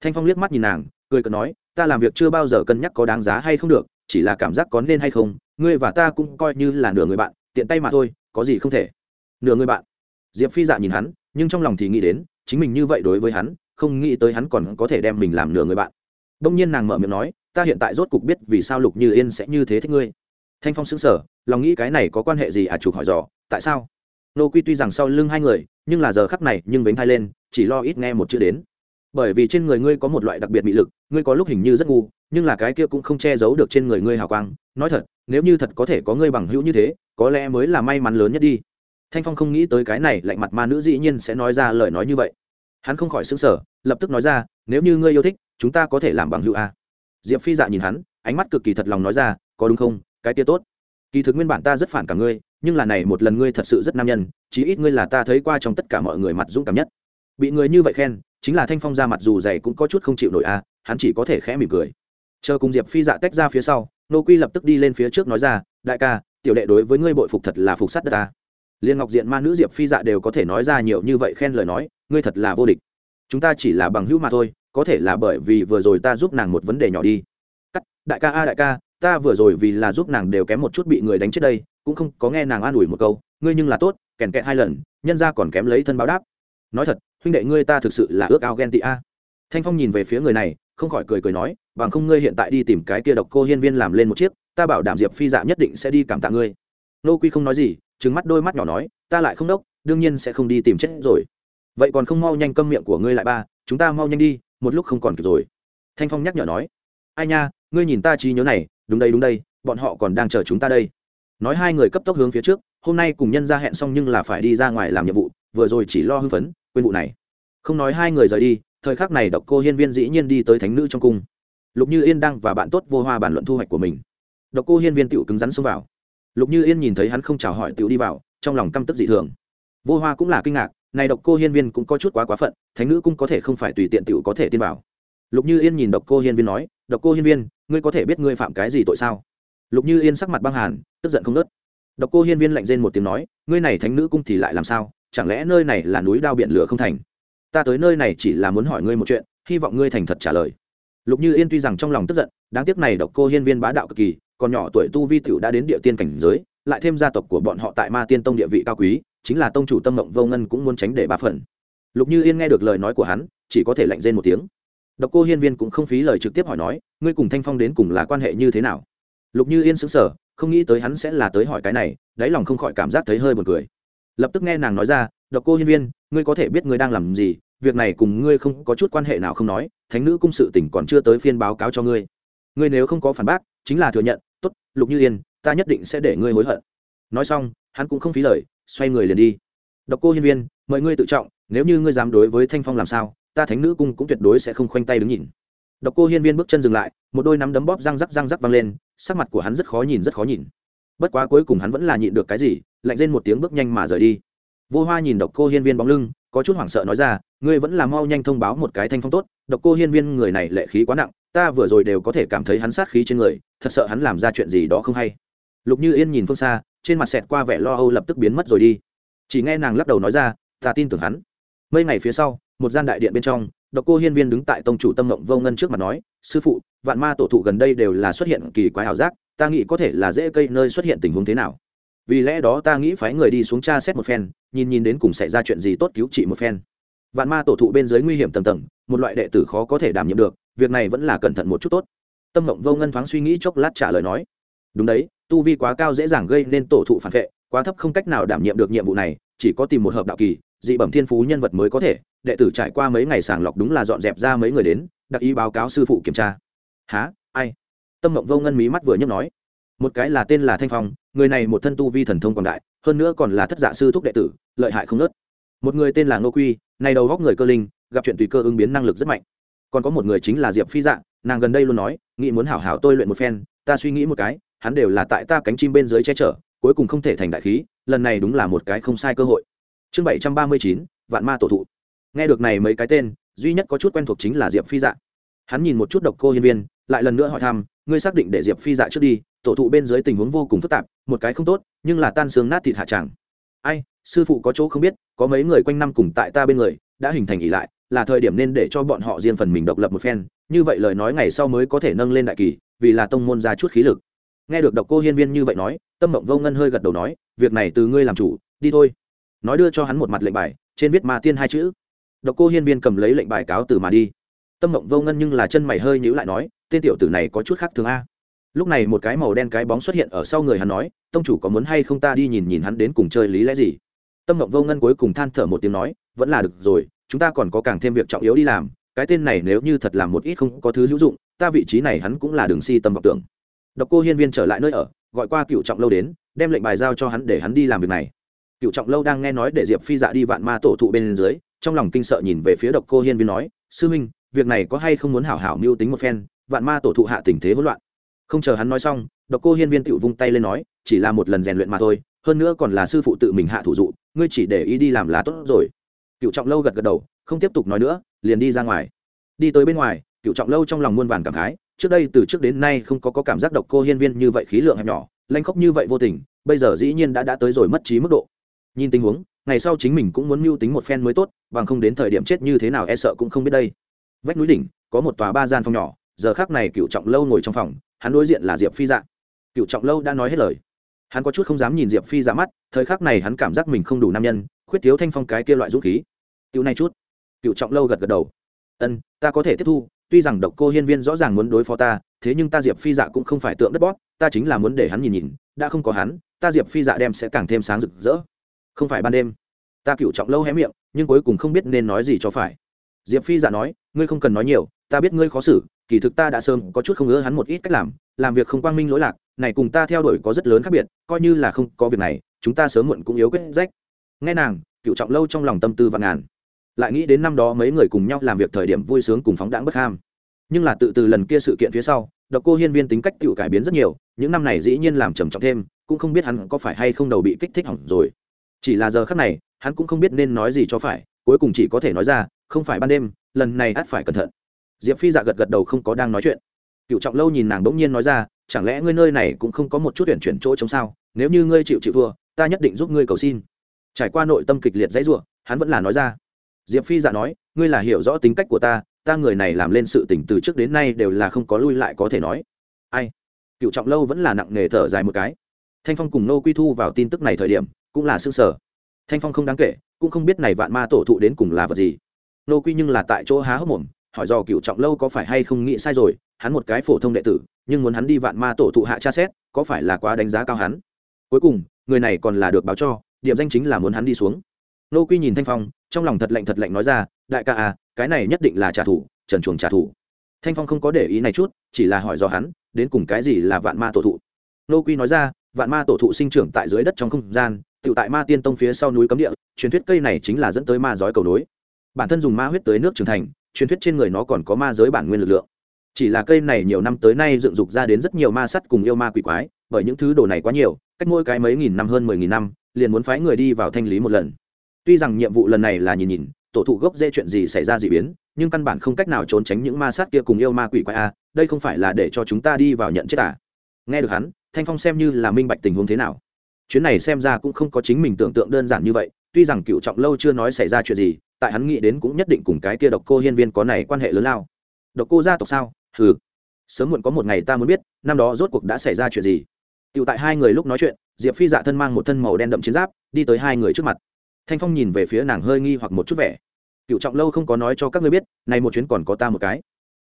Thanh phong liếc mắt nhìn nàng, cười cợt nói, ta làm việc chưa bao giờ cân nhắc có đáng giá hay không được, chỉ là cảm giác có nên hay không, ngươi và ta cũng coi như là nửa người bạn, tiện tay mà thôi, có gì không thể. Nửa người bạn? Diệp phi dạ nhìn hắn, nhưng trong lòng thì nghĩ đến, chính mình như vậy đối với hắn, không nghĩ tới hắn còn có thể đem mình làm nửa người bạn. Đông nhiên nàng mở miệng nói, ta hiện tại rốt cục biết vì sao lục như yên sẽ như thế thích ngươi. Thanh phong xứng sở lòng nghĩ cái này có quan hệ gì à chụp hỏi dò, tại sao? Nô quy tuy rằng sau lưng hai người, nhưng là giờ khắc này nhưng vánh thai lên, chỉ lo ít nghe một chữ đến. Bởi vì trên người ngươi có một loại đặc biệt bị lực, ngươi có lúc hình như rất ngu, nhưng là cái kia cũng không che giấu được trên người ngươi hào quang. Nói thật, nếu như thật có thể có ngươi bằng hữu như thế, có lẽ mới là may mắn lớn nhất đi. Thanh phong không nghĩ tới cái này lạnh mặt ma nữ dĩ nhiên sẽ nói ra lời nói như vậy. Hắn không khỏi xứng sở lập tức nói ra, nếu như ngươi yêu thích, chúng ta có thể làm bằng hữu a. Diệp phi dạ nhìn hắn, ánh mắt cực kỳ thật lòng nói ra, có đúng không? Cái kia tốt. Kỳ thực nguyên bản ta rất phản cả ngươi nhưng là này một lần ngươi thật sự rất nam nhân, chí ít ngươi là ta thấy qua trong tất cả mọi người mặt dũng cảm nhất. Bị người như vậy khen, chính là thanh phong ra mặt dù dày cũng có chút không chịu nổi a hắn chỉ có thể khẽ mỉm cười. Chờ cùng diệp phi dạ tách ra phía sau, nô quy lập tức đi lên phía trước nói ra, đại ca, tiểu đệ đối với ngươi bội phục thật là phục sát đất ta. Liên ngọc diện ma nữ diệp phi dạ đều có thể nói ra nhiều như vậy khen lời nói, ngươi thật là vô địch. Chúng ta chỉ là bằng hữu mà thôi, có thể là bởi vì vừa rồi ta giúp nàng một vấn đề nhỏ đi. Cắt, đại ca a, đại ca ta vừa rồi vì là giúp nàng đều kém một chút bị người đánh chết đây, cũng không có nghe nàng an ủi một câu, ngươi nhưng là tốt, kèn kẹt hai lần, nhân ra còn kém lấy thân báo đáp. Nói thật, huynh đệ ngươi ta thực sự là ước ao ghen tị a. Thanh phong nhìn về phía người này, không khỏi cười cười nói, bằng không ngươi hiện tại đi tìm cái kia độc cô hiên viên làm lên một chiếc, ta bảo đảm diệp phi dạ nhất định sẽ đi cảm tạ ngươi. Nô quy không nói gì trứng mắt đôi mắt nhỏ nói, ta lại không đốc, đương nhiên sẽ không đi tìm chết rồi. Vậy còn không mau nhanh câm miệng của ngươi lại ba, chúng ta mau nhanh đi, một lúc không còn kịp rồi. Thanh phong nhắc nhở nói, ai nha, ngươi nhìn ta trí nhớ này đúng đây đúng đây, bọn họ còn đang chờ chúng ta đây. Nói hai người cấp tốc hướng phía trước, hôm nay cùng nhân ra hẹn xong nhưng là phải đi ra ngoài làm nhiệm vụ, vừa rồi chỉ lo hưng phấn, quên vụ này. Không nói hai người rời đi, thời khắc này độc cô hiên viên dĩ nhiên đi tới thánh nữ trong cung. Lục như yên đang và bạn tốt vô hoa bàn luận thu hoạch của mình. Độc cô hiên viên tựu cứng rắn xông vào. Lục như yên nhìn thấy hắn không chào hỏi tựu đi vào, trong lòng căm tức dị thường. Vô hoa cũng là kinh ngạc, này độc cô hiên viên cũng có chút quá quá phận, thánh nữ cũng có thể không phải tùy tiện tựu có thể tin vào. Lục như yên nhìn độc cô hiên viên nói, độc cô hiên viên ngươi có thể biết ngươi phạm cái gì tội sao? Lục như yên sắc mặt băng hàn, tức giận không nớt độc cô hiên viên lạnh rên một tiếng nói, ngươi này thánh nữ cung thì lại làm sao? Chẳng lẽ nơi này là núi đao biển lửa không thành? Ta tới nơi này chỉ là muốn hỏi ngươi một chuyện, hy vọng ngươi thành thật trả lời. Lục như yên tuy rằng trong lòng tức giận, đáng tiếc này độc cô hiên viên bá đạo cực kỳ, còn nhỏ tuổi tu vi tiểu đã đến địa tiên cảnh giới, lại thêm gia tộc của bọn họ tại ma tiên tông địa vị cao quý, chính là tông chủ tâm mộng vô ngân cũng muốn tránh để ba phần. Lục như yên nghe được lời nói của hắn, chỉ có thể lạnh rên một tiếng độc cô hiên viên cũng không phí lời trực tiếp hỏi nói, ngươi cùng thanh phong đến cùng là quan hệ như thế nào? Lục như yên sững sờ, không nghĩ tới hắn sẽ là tới hỏi cái này, đáy lòng không khỏi cảm giác thấy hơi buồn cười. Lập tức nghe nàng nói ra, độc cô hiên viên, ngươi có thể biết ngươi đang làm gì, việc này cùng ngươi không có chút quan hệ nào không nói, thánh nữ cung sự tỉnh còn chưa tới phiên báo cáo cho ngươi. Ngươi nếu không có phản bác, chính là thừa nhận, tốt, lục như yên, ta nhất định sẽ để ngươi hối hận. Nói xong, hắn cũng không phí lời, xoay người liền đi. Độc cô hiên viên, mời ngươi tự trọng, nếu như ngươi dám đối với thanh phong làm sao ta thánh nữ cung cũng tuyệt đối sẽ không khoanh tay đứng nhìn. Độc cô hiên viên bước chân dừng lại, một đôi nắm đấm bóp răng rắc răng rắc văng lên, sắc mặt của hắn rất khó nhìn, rất khó nhìn. Bất quá cuối cùng hắn vẫn là nhịn được cái gì, lạnh lên một tiếng bước nhanh mà rời đi. Vô hoa nhìn độc cô hiên viên bóng lưng, có chút hoảng sợ nói ra, ngươi vẫn là mau nhanh thông báo một cái thanh phong tốt, độc cô hiên viên người này lệ khí quá nặng, ta vừa rồi đều có thể cảm thấy hắn sát khí trên người, thật sợ hắn làm ra chuyện gì đó không hay. Lục như yên nhìn phương xa, trên mặt xẹt qua vẻ lo âu lập tức biến mất rồi đi. Chỉ nghe nàng lắc đầu nói ra, ta tin tưởng hắn. Mấy ngày phía sau một gian đại điện bên trong, độc cô hiên viên đứng tại tông chủ tâm mộng vô ngân trước mặt nói, sư phụ, vạn ma tổ thụ gần đây đều là xuất hiện kỳ quái ảo giác, ta nghĩ có thể là dễ cây nơi xuất hiện tình huống thế nào. Vì lẽ đó ta nghĩ phái người đi xuống tra xét một phen, nhìn nhìn đến cùng xảy ra chuyện gì tốt cứu trị một phen. Vạn ma tổ thụ bên dưới nguy hiểm tầng tầng, một loại đệ tử khó có thể đảm nhiệm được, việc này vẫn là cẩn thận một chút tốt. Tâm mộng vô ngân thoáng suy nghĩ chốc lát trả lời nói, đúng đấy, tu vi quá cao dễ dàng gây nên tổ thụ phản vệ, quá thấp không cách nào đảm nhiệm được nhiệm vụ này, chỉ có tìm một hợp đạo kỳ dị bẩm thiên phú nhân vật mới có thể đệ tử trải qua mấy ngày sàng lọc đúng là dọn dẹp ra mấy người đến đặc ý báo cáo sư phụ kiểm tra. Há ai? Tâm mộng vô ngân mí mắt vừa nhấc nói. Một cái là tên là thanh phong người này một thân tu vi thần thông quảng đại hơn nữa còn là thất dạ sư thúc đệ tử lợi hại không nớt. Một người tên là ngô quy này đầu góc người cơ linh gặp chuyện tùy cơ ứng biến năng lực rất mạnh. Còn có một người chính là diệp phi Dạng, nàng gần đây luôn nói nghĩ muốn hảo hảo tôi luyện một phen ta suy nghĩ một cái hắn đều là tại ta cánh chim bên dưới che chở cuối cùng không thể thành đại khí lần này đúng là một cái không sai cơ hội chương bảy trăm ba mươi chín, vạn ma tổ thụ. Nghe được này mấy cái tên, duy nhất có chút quen thuộc chính là diệp phi dạ. Hắn nhìn một chút độc cô hiên viên, lại lần nữa hỏi thăm, ngươi xác định để diệp phi dạ trước đi, tổ thụ bên dưới tình huống vô cùng phức tạp, một cái không tốt, nhưng là tan xương nát thịt hạ tràng ai, sư phụ có chỗ không biết, có mấy người quanh năm cùng tại ta bên người, đã hình thành ỉ lại, là thời điểm nên để cho bọn họ riêng phần mình độc lập một phen, như vậy lời nói ngày sau mới có thể nâng lên đại kỳ, vì là tông môn ra chút khí lực. Nghe được độc cô hiên viên như vậy nói, tâm mộng vô ngân hơi gật đầu nói, việc này từ ngươi làm chủ, đi thôi nói đưa cho hắn một mặt lệnh bài, trên viết ma tiên hai chữ. Độc cô hiên viên cầm lấy lệnh bài cáo từ mà đi. Tâm mộng vô ngân nhưng là chân mày hơi nhíu lại nói, tên tiểu tử này có chút khác thường a. Lúc này một cái màu đen cái bóng xuất hiện ở sau người hắn nói, tông chủ có muốn hay không ta đi nhìn nhìn hắn đến cùng chơi lý lẽ gì? Tâm mộng vô ngân cuối cùng than thở một tiếng nói, vẫn là được rồi, chúng ta còn có càng thêm việc trọng yếu đi làm, cái tên này nếu như thật làm một ít không có thứ hữu dụng, ta vị trí này hắn cũng là đường si tâm vọng tưởng. Độc cô hiên viên trở lại nơi ở, gọi qua cựu trọng lâu đến, đem lệnh bài giao cho hắn để hắn đi làm việc này cựu trọng lâu đang nghe nói để diệp phi dạ đi vạn ma tổ thụ bên dưới trong lòng kinh sợ nhìn về phía độc cô hiên viên nói sư Minh, việc này có hay không muốn hảo hảo mưu tính một phen vạn ma tổ thụ hạ tình thế hỗn loạn. Không chờ hắn nói xong độc cô hiên viên tự vung tay lên nói chỉ là một lần rèn luyện mà thôi hơn nữa còn là sư phụ tự mình hạ thủ dụ ngươi chỉ để ý đi làm là tốt rồi. Cựu trọng lâu gật gật đầu không tiếp tục nói nữa liền đi ra ngoài. Đi tới bên ngoài cựu trọng lâu trong lòng muôn vàn cảm khái trước đây từ trước đến nay không có, có cảm giác độc cô hiên viên như vậy khí lượng hẹp nhỏ lanh khóc như vậy vô tình bây giờ dĩ nhiên đã đã tới rồi mất trí mức độ nhìn tình huống, ngày sau chính mình cũng muốn mưu tính một phen mới tốt, bằng không đến thời điểm chết như thế nào e sợ cũng không biết đây. Vách núi đỉnh, có một tòa ba gian phòng nhỏ, giờ khác này cựu trọng lâu ngồi trong phòng, hắn đối diện là diệp phi dạ. Cựu trọng lâu đã nói hết lời. Hắn có chút không dám nhìn diệp phi dạ mắt, thời khắc này hắn cảm giác mình không đủ nam nhân, khuyết thiếu thanh phong cái kia loại dũng khí. Cựu này chút. Cựu trọng lâu gật gật đầu. Ân, ta có thể tiếp thu, tuy rằng độc cô hiên viên rõ ràng muốn đối phó ta, thế nhưng ta diệp phi dạ cũng không phải tượng đất bót ta chính là muốn để hắn nhìn nhìn, đã không có hắn, ta diệp phi dạ đem sẽ càng thêm sáng rực rỡ không phải ban đêm. Ta cựu trọng lâu hé miệng, nhưng cuối cùng không biết nên nói gì cho phải. Diệp phi giả nói, ngươi không cần nói nhiều, ta biết ngươi khó xử, kỳ thực ta đã sớm có chút không ngứa hắn một ít cách làm làm việc không quang minh lỗi lạc, này cùng ta theo đuổi có rất lớn khác biệt, coi như là không có việc này, chúng ta sớm muộn cũng yếu quyết rách. Nghe nàng cựu trọng lâu trong lòng tâm tư vạn ngàn. Lại nghĩ đến năm đó mấy người cùng nhau làm việc thời điểm vui sướng cùng phóng đãng bất ham. Nhưng là tự từ lần kia sự kiện phía sau, độc cô hiên viên tính cách tự cải biến rất nhiều, những năm này dĩ nhiên làm trầm trọng thêm, cũng không biết hắn có phải hay không đầu bị kích thích hỏng rồi chỉ là giờ khắc này, hắn cũng không biết nên nói gì cho phải, cuối cùng chỉ có thể nói ra, không phải ban đêm, lần này ắt phải cẩn thận. Diệp phi dạ gật gật đầu không có đang nói chuyện. Cựu trọng lâu nhìn nàng bỗng nhiên nói ra, chẳng lẽ ngươi nơi này cũng không có một chút tuyển chuyển chỗ chống sao? Nếu như ngươi chịu chịu thua, ta nhất định giúp ngươi cầu xin. Trải qua nội tâm kịch liệt dãy ruộng hắn vẫn là nói ra, diệp phi dạ nói, ngươi là hiểu rõ tính cách của ta ta người này làm lên sự tỉnh từ trước đến nay đều là không có lui lại có thể nói. Ai? Cựu trọng lâu vẫn là nặng nề thở dài một cái. Thanh phong cùng nô quy thu vào tin tức này thời điểm cũng là s ư ơ n g sở. Thanh phong không đáng kể, cũng không biết này vạn ma tổ thụ đến cùng là vật gì. Nô quy nhưng là tại chỗ há hốc mồm, hỏi do cựu trọng lâu có phải hay không nghĩ sai rồi, hắn một cái phổ thông đệ tử, nhưng muốn hắn đi vạn ma tổ thụ hạ tra xét, có phải là quá đánh giá cao hắn? Cuối cùng, người này còn là được báo cho, điểm danh chính là muốn hắn đi xuống. Nô quy nhìn thanh phong, trong lòng thật lạnh thật lạnh nói ra, đại ca à cái này nhất định là trả thù, trần chuồng trả thù. Thanh phong không có để ý này chút, chỉ là hỏi do hắn, đến cùng cái gì là vạn ma tổ thụ? Nô quy nói ra, vạn ma tổ thụ sinh trưởng tại dưới đất trong không gian tự tại ma tiên tông phía sau núi cấm địa, truyền thuyết cây này chính là dẫn tới ma giói cầu nối. Bản thân dùng ma huyết tới nước trưởng thành, truyền thuyết trên người nó còn có ma giới bản nguyên lực lượng. Chỉ là cây này nhiều năm tới nay dựng dục ra đến rất nhiều ma sắt cùng yêu ma quỷ quái, bởi những thứ đồ này quá nhiều, cách mỗi cái mấy nghìn năm hơn mười nghìn năm, liền muốn phái người đi vào thanh lý một lần. Tuy rằng nhiệm vụ lần này là nhìn nhìn, tổ thụ gốc dễ chuyện gì xảy ra dị biến, nhưng căn bản không cách nào trốn tránh những ma sát kia cùng yêu ma quỷ quái a, đây không phải là để cho chúng ta đi vào nhận chết à? Nghe được hắn, thanh phong xem như là minh bạch tình huống thế nào chuyến này xem ra cũng không có chính mình tưởng tượng đơn giản như vậy, tuy rằng cựu trọng lâu chưa nói xảy ra chuyện gì, tại hắn nghĩ đến cũng nhất định cùng cái kia độc cô hiên viên có này quan hệ lớn lao. Độc cô gia tộc sao? Hừ. sớm muộn có một ngày ta muốn biết, năm đó rốt cuộc đã xảy ra chuyện gì. Tựu tại hai người lúc nói chuyện, diệp phi dạ thân mang một thân màu đen đậm chiến giáp, đi tới hai người trước mặt. Thanh phong nhìn về phía nàng hơi nghi hoặc một chút vẻ. Cựu trọng lâu không có nói cho các ngươi biết, này một chuyến còn có ta một cái.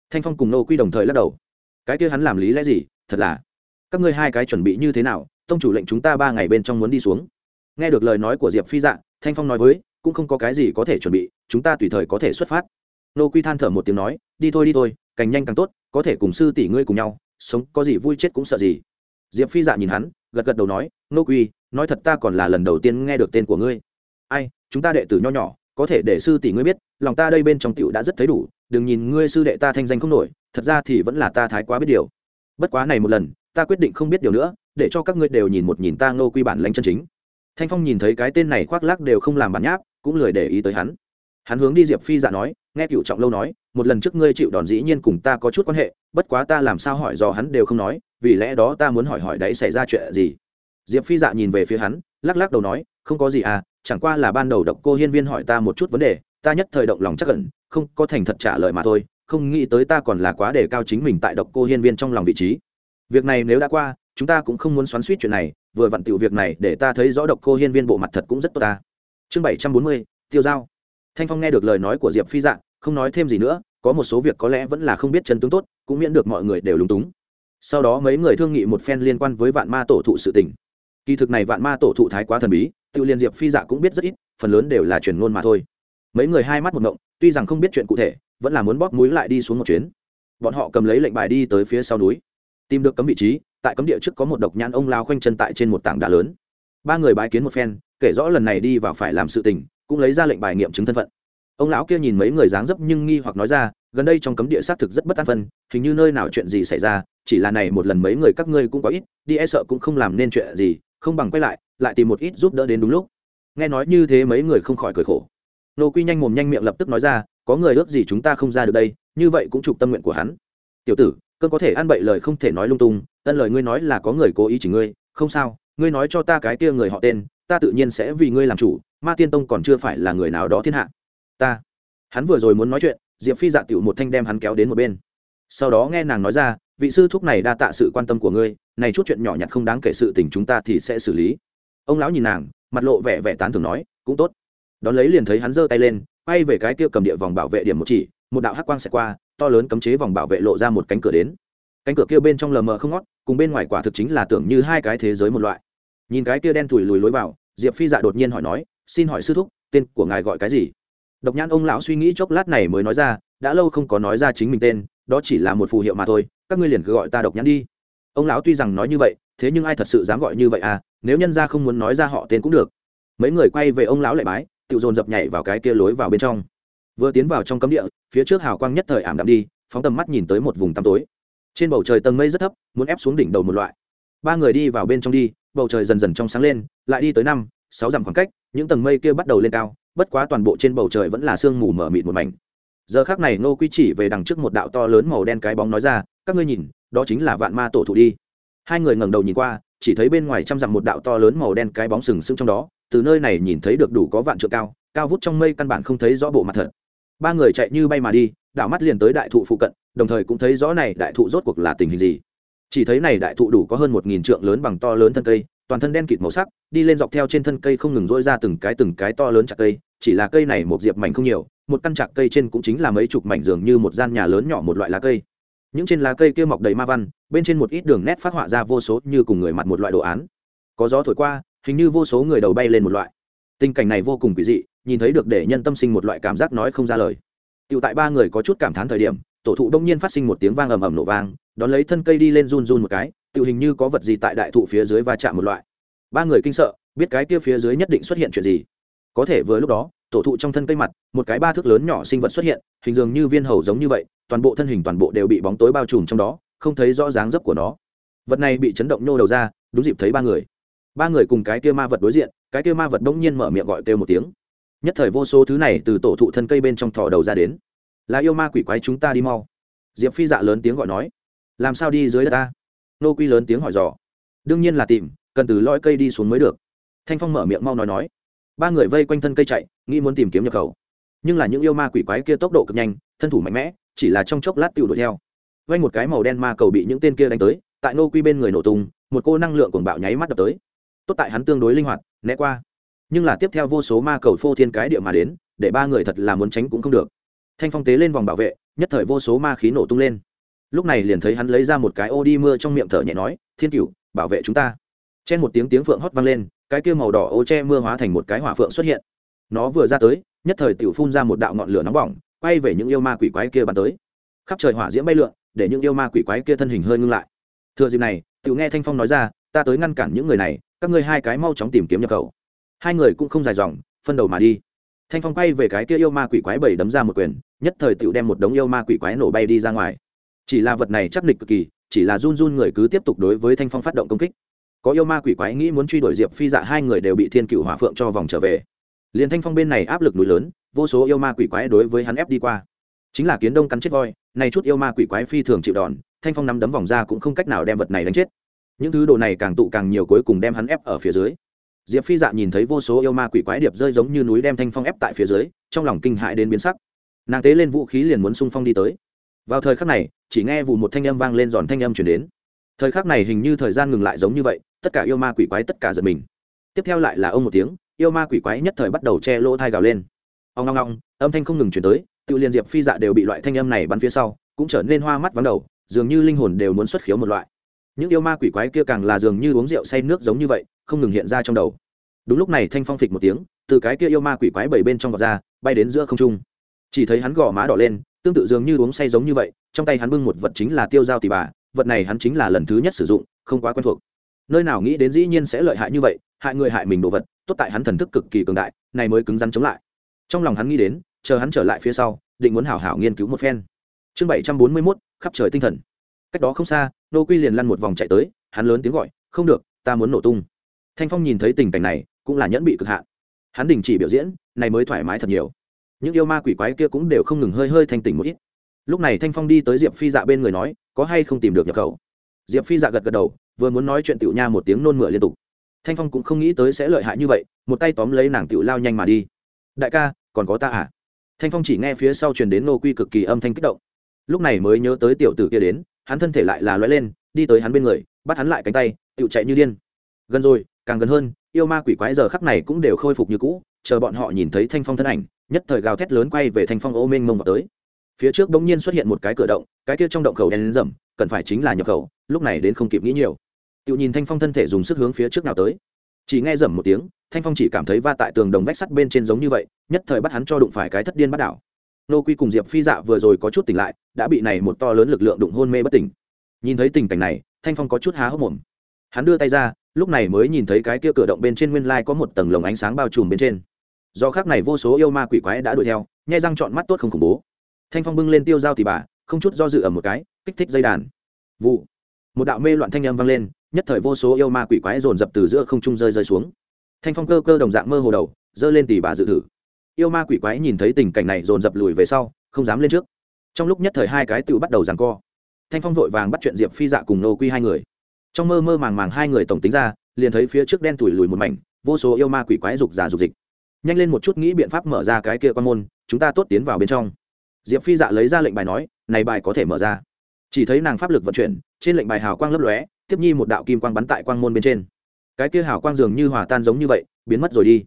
Thanh phong cùng nô quy đồng thời lắc đầu. Cái kia hắn làm lý lẽ gì? Thật là. Các ngươi hai cái chuẩn bị như thế nào? Tông chủ lệnh chúng ta ba ngày bên trong muốn đi xuống. Nghe được lời nói của diệp phi dạ thanh phong nói với, cũng không có cái gì có thể chuẩn bị, chúng ta tùy thời có thể xuất phát. Nô quy than thở một tiếng nói, đi thôi đi thôi, càng nhanh càng tốt, có thể cùng sư tỷ ngươi cùng nhau, sống có gì vui chết cũng sợ gì. Diệp phi dạ nhìn hắn, gật gật đầu nói, nô quy, nói thật ta còn là lần đầu tiên nghe được tên của ngươi. Ai, chúng ta đệ tử nho nhỏ, có thể để sư tỷ ngươi biết, lòng ta đây bên trong tiểu đã rất thấy đủ, đừng nhìn ngươi sư đệ ta thanh danh không nổi, thật ra thì vẫn là ta thái quá biết điều. Bất quá này một lần, ta quyết định không biết điều nữa để cho các ngươi đều nhìn một nhìn ta ngô quy bản lãnh chân chính. Thanh phong nhìn thấy cái tên này khoác lác đều không làm bản nháp, cũng lười để ý tới hắn. Hắn hướng đi diệp phi dạ nói, nghe cựu trọng lâu nói, một lần trước ngươi chịu đòn dĩ nhiên cùng ta có chút quan hệ, bất quá ta làm sao hỏi do hắn đều không nói, vì lẽ đó ta muốn hỏi hỏi đấy xảy ra chuyện gì. Diệp phi dạ nhìn về phía hắn, lắc lắc đầu nói, không có gì à chẳng qua là ban đầu độc cô hiên viên hỏi ta một chút vấn đề, ta nhất thời động lòng chắc cẩn không có thành thật trả lời mà thôi, không nghĩ tới ta còn là quá đề cao chính mình tại độc cô hiên viên trong lòng vị trí. Việc này nếu đã qua chúng ta cũng không muốn xoắn suýt chuyện này, vừa vặn tiểu việc này để ta thấy rõ độc cô hiên viên bộ mặt thật cũng rất tốt ta. Chương bảy trăm bốn mươi, tiêu giao. Thanh phong nghe được lời nói của diệp phi dạng, không nói thêm gì nữa, có một số việc có lẽ vẫn là không biết chân tướng tốt, cũng miễn được mọi người đều lúng túng. Sau đó mấy người thương nghị một phen liên quan với vạn ma tổ thụ sự tình. Kỳ thực này vạn ma tổ thụ thái quá thần bí, tự liên diệp phi dạ cũng biết rất ít, phần lớn đều là truyền ngôn mà thôi. Mấy người hai mắt một ngộng tuy rằng không biết chuyện cụ thể, vẫn là muốn bóp mũi lại đi xuống một chuyến. Bọn họ cầm lấy lệnh bài đi tới phía sau núi tìm được cấm vị trí, tại cấm địa trước có một độc nhãn ông lao khoanh chân tại trên một tảng đá lớn. Ba người bái kiến một phen, kể rõ lần này đi vào phải làm sự tình, cũng lấy ra lệnh bài nghiệm chứng thân phận. Ông lão kia nhìn mấy người dáng dấp nhưng nghi hoặc nói ra, gần đây trong cấm địa xác thực rất bất an phân, hình như nơi nào chuyện gì xảy ra, chỉ là này một lần mấy người các ngươi cũng có ít, đi e sợ cũng không làm nên chuyện gì, không bằng quay lại lại tìm một ít giúp đỡ đến đúng lúc. Nghe nói như thế mấy người không khỏi cười khổ. Nô quy nhanh mồm nhanh miệng lập tức nói ra, có người ước gì chúng ta không ra được đây, như vậy cũng chụp tâm nguyện của hắn. Tiểu tử cơn có thể ăn bậy lời không thể nói lung tung, ân lời ngươi nói là có người cố ý chỉ ngươi, không sao, ngươi nói cho ta cái kia người họ tên, ta tự nhiên sẽ vì ngươi làm chủ, ma tiên tông còn chưa phải là người nào đó thiên hạ. Ta. Hắn vừa rồi muốn nói chuyện, diệp phi dạ tiểu một thanh đem hắn kéo đến một bên. Sau đó nghe nàng nói ra, vị sư thúc này đa tạ sự quan tâm của ngươi, này chút chuyện nhỏ nhặt không đáng kể sự tình chúng ta thì sẽ xử lý. Ông lão nhìn nàng, mặt lộ vẻ vẻ tán thường nói, cũng tốt. Đón lấy liền thấy hắn giơ tay lên, quay về cái kia cầm địa vòng bảo vệ điểm một chỉ, một đạo hắc quang sẽ qua to lớn cấm chế vòng bảo vệ lộ ra một cánh cửa đến. Cánh cửa kia bên trong lờ mờ không ngót, cùng bên ngoài quả thực chính là tưởng như hai cái thế giới một loại. Nhìn cái kia đen thùi lùi lối vào, diệp phi dạ đột nhiên hỏi nói, xin hỏi sư thúc, tên của ngài gọi cái gì? Độc nhãn ông lão suy nghĩ chốc lát này mới nói ra, đã lâu không có nói ra chính mình tên, đó chỉ là một phù hiệu mà thôi, các ngươi liền cứ gọi ta độc nhãn đi. Ông lão tuy rằng nói như vậy, thế nhưng ai thật sự dám gọi như vậy à nếu nhân ra không muốn nói ra họ tên cũng được. Mấy người quay về ông lão lại bái, tự dồn dập nhảy vào cái kia lối vào bên trong vừa tiến vào trong cấm địa, phía trước hào quang nhất thời ảm đạm đi, phóng tầm mắt nhìn tới một vùng tăm tối. Trên bầu trời tầng mây rất thấp, muốn ép xuống đỉnh đầu một loại. Ba người đi vào bên trong đi, bầu trời dần dần trong sáng lên, lại đi tới năm, sáu dặm khoảng cách, những tầng mây kia bắt đầu lên cao, bất quá toàn bộ trên bầu trời vẫn là sương mù mờ mịt một mảnh. Giờ khác này nô quy chỉ về đằng trước một đạo to lớn màu đen cái bóng nói ra, các ngươi nhìn, đó chính là vạn ma tổ thụ đi. Hai người ngẩng đầu nhìn qua, chỉ thấy bên ngoài trăm dặm một đạo to lớn màu đen cái bóng sừng sững trong đó, từ nơi này nhìn thấy được đủ có vạn trượng cao cao vút trong mây căn bản không thấy rõ bộ mặt thật ba người chạy như bay mà đi, đảo mắt liền tới đại thụ phụ cận, đồng thời cũng thấy rõ này đại thụ rốt cuộc là tình hình gì. Chỉ thấy này đại thụ đủ có hơn một nghìn trượng lớn bằng to lớn thân cây, toàn thân đen kịt màu sắc, đi lên dọc theo trên thân cây không ngừng rỗi ra từng cái từng cái to lớn chặt cây, chỉ là cây này một diệp mảnh không nhiều, một căn chạc cây trên cũng chính là mấy chục mảnh dường như một gian nhà lớn nhỏ một loại lá cây. Những trên lá cây kia mọc đầy ma văn, bên trên một ít đường nét phát họa ra vô số như cùng người mặt một loại đồ án. Có gió thổi qua, hình như vô số người đầu bay lên một loại. Tình cảnh này vô cùng quỷ dị nhìn thấy được để nhân tâm sinh một loại cảm giác nói không ra lời. Tựu tại ba người có chút cảm thán thời điểm, tổ thụ đông nhiên phát sinh một tiếng vang ầm ầm nổ vang, đón lấy thân cây đi lên run run một cái tự hình như có vật gì tại đại thụ phía dưới va chạm một loại. Ba người kinh sợ, biết cái kia phía dưới nhất định xuất hiện chuyện gì. Có thể vừa lúc đó, tổ thụ trong thân cây mặt, một cái ba thước lớn nhỏ sinh vật xuất hiện, hình dường như viên hầu giống như vậy, toàn bộ thân hình toàn bộ đều bị bóng tối bao trùm trong đó, không thấy rõ dáng dấp của nó. Vật này bị chấn động nhô đầu ra, đúng dịp thấy ba người. Ba người cùng cái kia ma vật đối diện, cái kia ma vật đông nhiên mở miệng gọi kêu một tiếng nhất thời vô số thứ này từ tổ thụ thân cây bên trong thỏ đầu ra đến. Là yêu ma quỷ quái chúng ta đi mau. Diệp phi dạ lớn tiếng gọi nói. Làm sao đi dưới đất ta? Nô quy lớn tiếng hỏi dò. Đương nhiên là tìm, cần từ lõi cây đi xuống mới được. Thanh phong mở miệng mau nói nói. Ba người vây quanh thân cây chạy, nghĩ muốn tìm kiếm nhập khẩu. Nhưng là những yêu ma quỷ quái kia tốc độ cực nhanh, thân thủ mạnh mẽ, chỉ là trong chốc lát tự đuổi theo. Vay một cái màu đen ma cầu bị những tên kia đánh tới, tại nô quy bên người nổ tung, một cô năng lượng cuồng bạo nháy mắt đập tới. Tốt tại hắn tương đối linh hoạt, né qua nhưng là tiếp theo vô số ma cầu phô thiên cái địa mà đến, để ba người thật là muốn tránh cũng không được. Thanh phong tế lên vòng bảo vệ, nhất thời vô số ma khí nổ tung lên. Lúc này liền thấy hắn lấy ra một cái ô đi mưa trong miệng thở nhẹ nói, thiên cửu, bảo vệ chúng ta. Chen một tiếng tiếng phượng hót vang lên, cái kia màu đỏ ô che mưa hóa thành một cái hỏa phượng xuất hiện. Nó vừa ra tới, nhất thời tiểu phun ra một đạo ngọn lửa nóng bỏng, quay về những yêu ma quỷ quái kia bắn tới. Khắp trời hỏa diễm bay lượn, để những yêu ma quỷ quái kia thân hình hơi ngưng lại. Thừa dịp này, tiểu nghe thanh phong nói ra, ta tới ngăn cản những người này, các ngươi hai cái mau chóng tìm kiếm nhập khẩu hai người cũng không dài dòng, phân đầu mà đi. Thanh phong quay về cái kia yêu ma quỷ quái bảy đấm ra một quyền, nhất thời tiểu đem một đống yêu ma quỷ quái nổ bay đi ra ngoài. Chỉ là vật này chắc nịch cực kỳ, chỉ là run run người cứ tiếp tục đối với thanh phong phát động công kích. Có yêu ma quỷ quái nghĩ muốn truy đuổi diệp phi dạ hai người đều bị thiên cựu hỏa phượng cho vòng trở về. Liền thanh phong bên này áp lực núi lớn, vô số yêu ma quỷ quái đối với hắn ép đi qua. Chính là kiến đông cắn chết voi này chút yêu ma quỷ quái phi thường chịu đòn, thanh phong nắm đấm vòng ra cũng không cách nào đem vật này đánh chết. Những thứ đồ này càng tụ càng nhiều cuối cùng đem hắn ép ở phía dưới diệp phi dạ nhìn thấy vô số yêu ma quỷ quái điệp rơi giống như núi đem thanh phong ép tại phía dưới, trong lòng kinh hại đến biến sắc. Nàng tế lên vũ khí liền muốn xung phong đi tới. Vào thời khắc này, chỉ nghe vụ một thanh âm vang lên giòn thanh âm chuyển đến. Thời khắc này hình như thời gian ngừng lại giống như vậy, tất cả yêu ma quỷ quái tất cả giật mình. Tiếp theo lại là ông một tiếng, yêu ma quỷ quái nhất thời bắt đầu che lỗ thai gào lên. Ông ngong ngong âm thanh không ngừng chuyển tới, tự liên diệp phi dạ đều bị loại thanh âm này bắn phía sau, cũng trở nên hoa mắt vắng đầu, dường như linh hồn đều muốn xuất khiếu một loại những yêu ma quỷ quái kia càng là dường như uống rượu say nước giống như vậy, không ngừng hiện ra trong đầu. Đúng lúc này thanh phong phịch một tiếng, từ cái kia yêu ma quỷ quái bảy bên trong vọt ra, bay đến giữa không trung. Chỉ thấy hắn gò má đỏ lên, tương tự dường như uống say giống như vậy, trong tay hắn bưng một vật chính là tiêu dao tỷ bà, vật này hắn chính là lần thứ nhất sử dụng, không quá quen thuộc. Nơi nào nghĩ đến dĩ nhiên sẽ lợi hại như vậy, hại người hại mình đồ vật, tốt tại hắn thần thức cực kỳ cường đại, này mới cứng rắn chống lại. Trong lòng hắn nghĩ đến, chờ hắn trở lại phía sau, định muốn hảo hảo nghiên cứu một phen. Chương bảy trăm bốn mươi mốt, khắp trời tinh thần cách đó không xa, nô quy liền lăn một vòng chạy tới, hắn lớn tiếng gọi, không được, ta muốn nổ tung. Thanh phong nhìn thấy tình cảnh này, cũng là nhẫn bị cực hạn. Hắn đình chỉ biểu diễn, này mới thoải mái thật nhiều. Những yêu ma quỷ quái kia cũng đều không ngừng hơi hơi thanh tỉnh một ít. Lúc này thanh phong đi tới diệp phi dạ bên người nói, có hay không tìm được nhập khẩu? Diệp phi dạ gật gật đầu, vừa muốn nói chuyện tiểu nha một tiếng nôn mửa liên tục. Thanh phong cũng không nghĩ tới sẽ lợi hại như vậy, một tay tóm lấy nàng tiểu lao nhanh mà đi. Đại ca, còn có ta à? Thanh phong chỉ nghe phía sau truyền đến nô quy cực kỳ âm thanh kích động. Lúc này mới nhớ tới tiểu tử kia đến hắn thân thể lại là lóe lên, đi tới hắn bên người, bắt hắn lại cánh tay tiểu chạy như điên. Gần rồi, càng gần hơn, yêu ma quỷ quái giờ khắc này cũng đều khôi phục như cũ, chờ bọn họ nhìn thấy thanh phong thân ảnh, nhất thời gào thét lớn quay về thanh phong ô mênh mông vào tới. Phía trước bỗng nhiên xuất hiện một cái cửa động, cái kia trong động khẩu đen đến rầm, cần phải chính là nhập khẩu, lúc này đến không kịp nghĩ nhiều. Tự nhìn thanh phong thân thể dùng sức hướng phía trước nào tới. Chỉ nghe rầm một tiếng, thanh phong chỉ cảm thấy va tại tường đồng vách sắt bên trên giống như vậy, nhất thời bắt hắn cho đụng phải cái thất điên bắt đảo nô quy cùng diệp phi dạ vừa rồi có chút tỉnh lại, đã bị này một to lớn lực lượng đụng hôn mê bất tỉnh. Nhìn thấy tình cảnh này, thanh phong có chút há hốc mồm. Hắn đưa tay ra, lúc này mới nhìn thấy cái kia cửa động bên trên nguyên lai có một tầng lồng ánh sáng bao trùm bên trên. Do khác này vô số yêu ma quỷ quái đã đuổi theo, nhai răng chọn mắt tốt không khủng bố. Thanh phong bưng lên tiêu dao thì bà, không chút do dự ở một cái, kích thích dây đàn. Vụ. Một đạo mê loạn thanh âm vang lên, nhất thời vô số yêu ma quỷ quái dồn dập từ giữa không trung rơi rơi xuống. Thanh phong cơ cơ đồng dạng mơ hồ đầu, giơ lên tỉ bà dự thử yêu ma quỷ quái nhìn thấy tình cảnh này dồn dập lùi về sau, không dám lên trước. Trong lúc nhất thời hai cái tự bắt đầu giằng co. Thanh phong vội vàng bắt chuyện diệp phi dạ cùng nô quy hai người. Trong mơ mơ màng màng hai người tổng tính ra, liền thấy phía trước đen tủi lùi một mảnh, vô số yêu ma quỷ quái rục già rục dịch. Nhanh lên một chút nghĩ biện pháp mở ra cái kia quan môn, chúng ta tốt tiến vào bên trong. Diệp phi dạ lấy ra lệnh bài nói, này bài có thể mở ra. Chỉ thấy nàng pháp lực vận chuyển, trên lệnh bài hào quang lấp lóe, tiếp nhi một đạo kim quang bắn tại quang môn bên trên. Cái kia hào quang dường như hòa tan giống như vậy, biến mất rồi đi.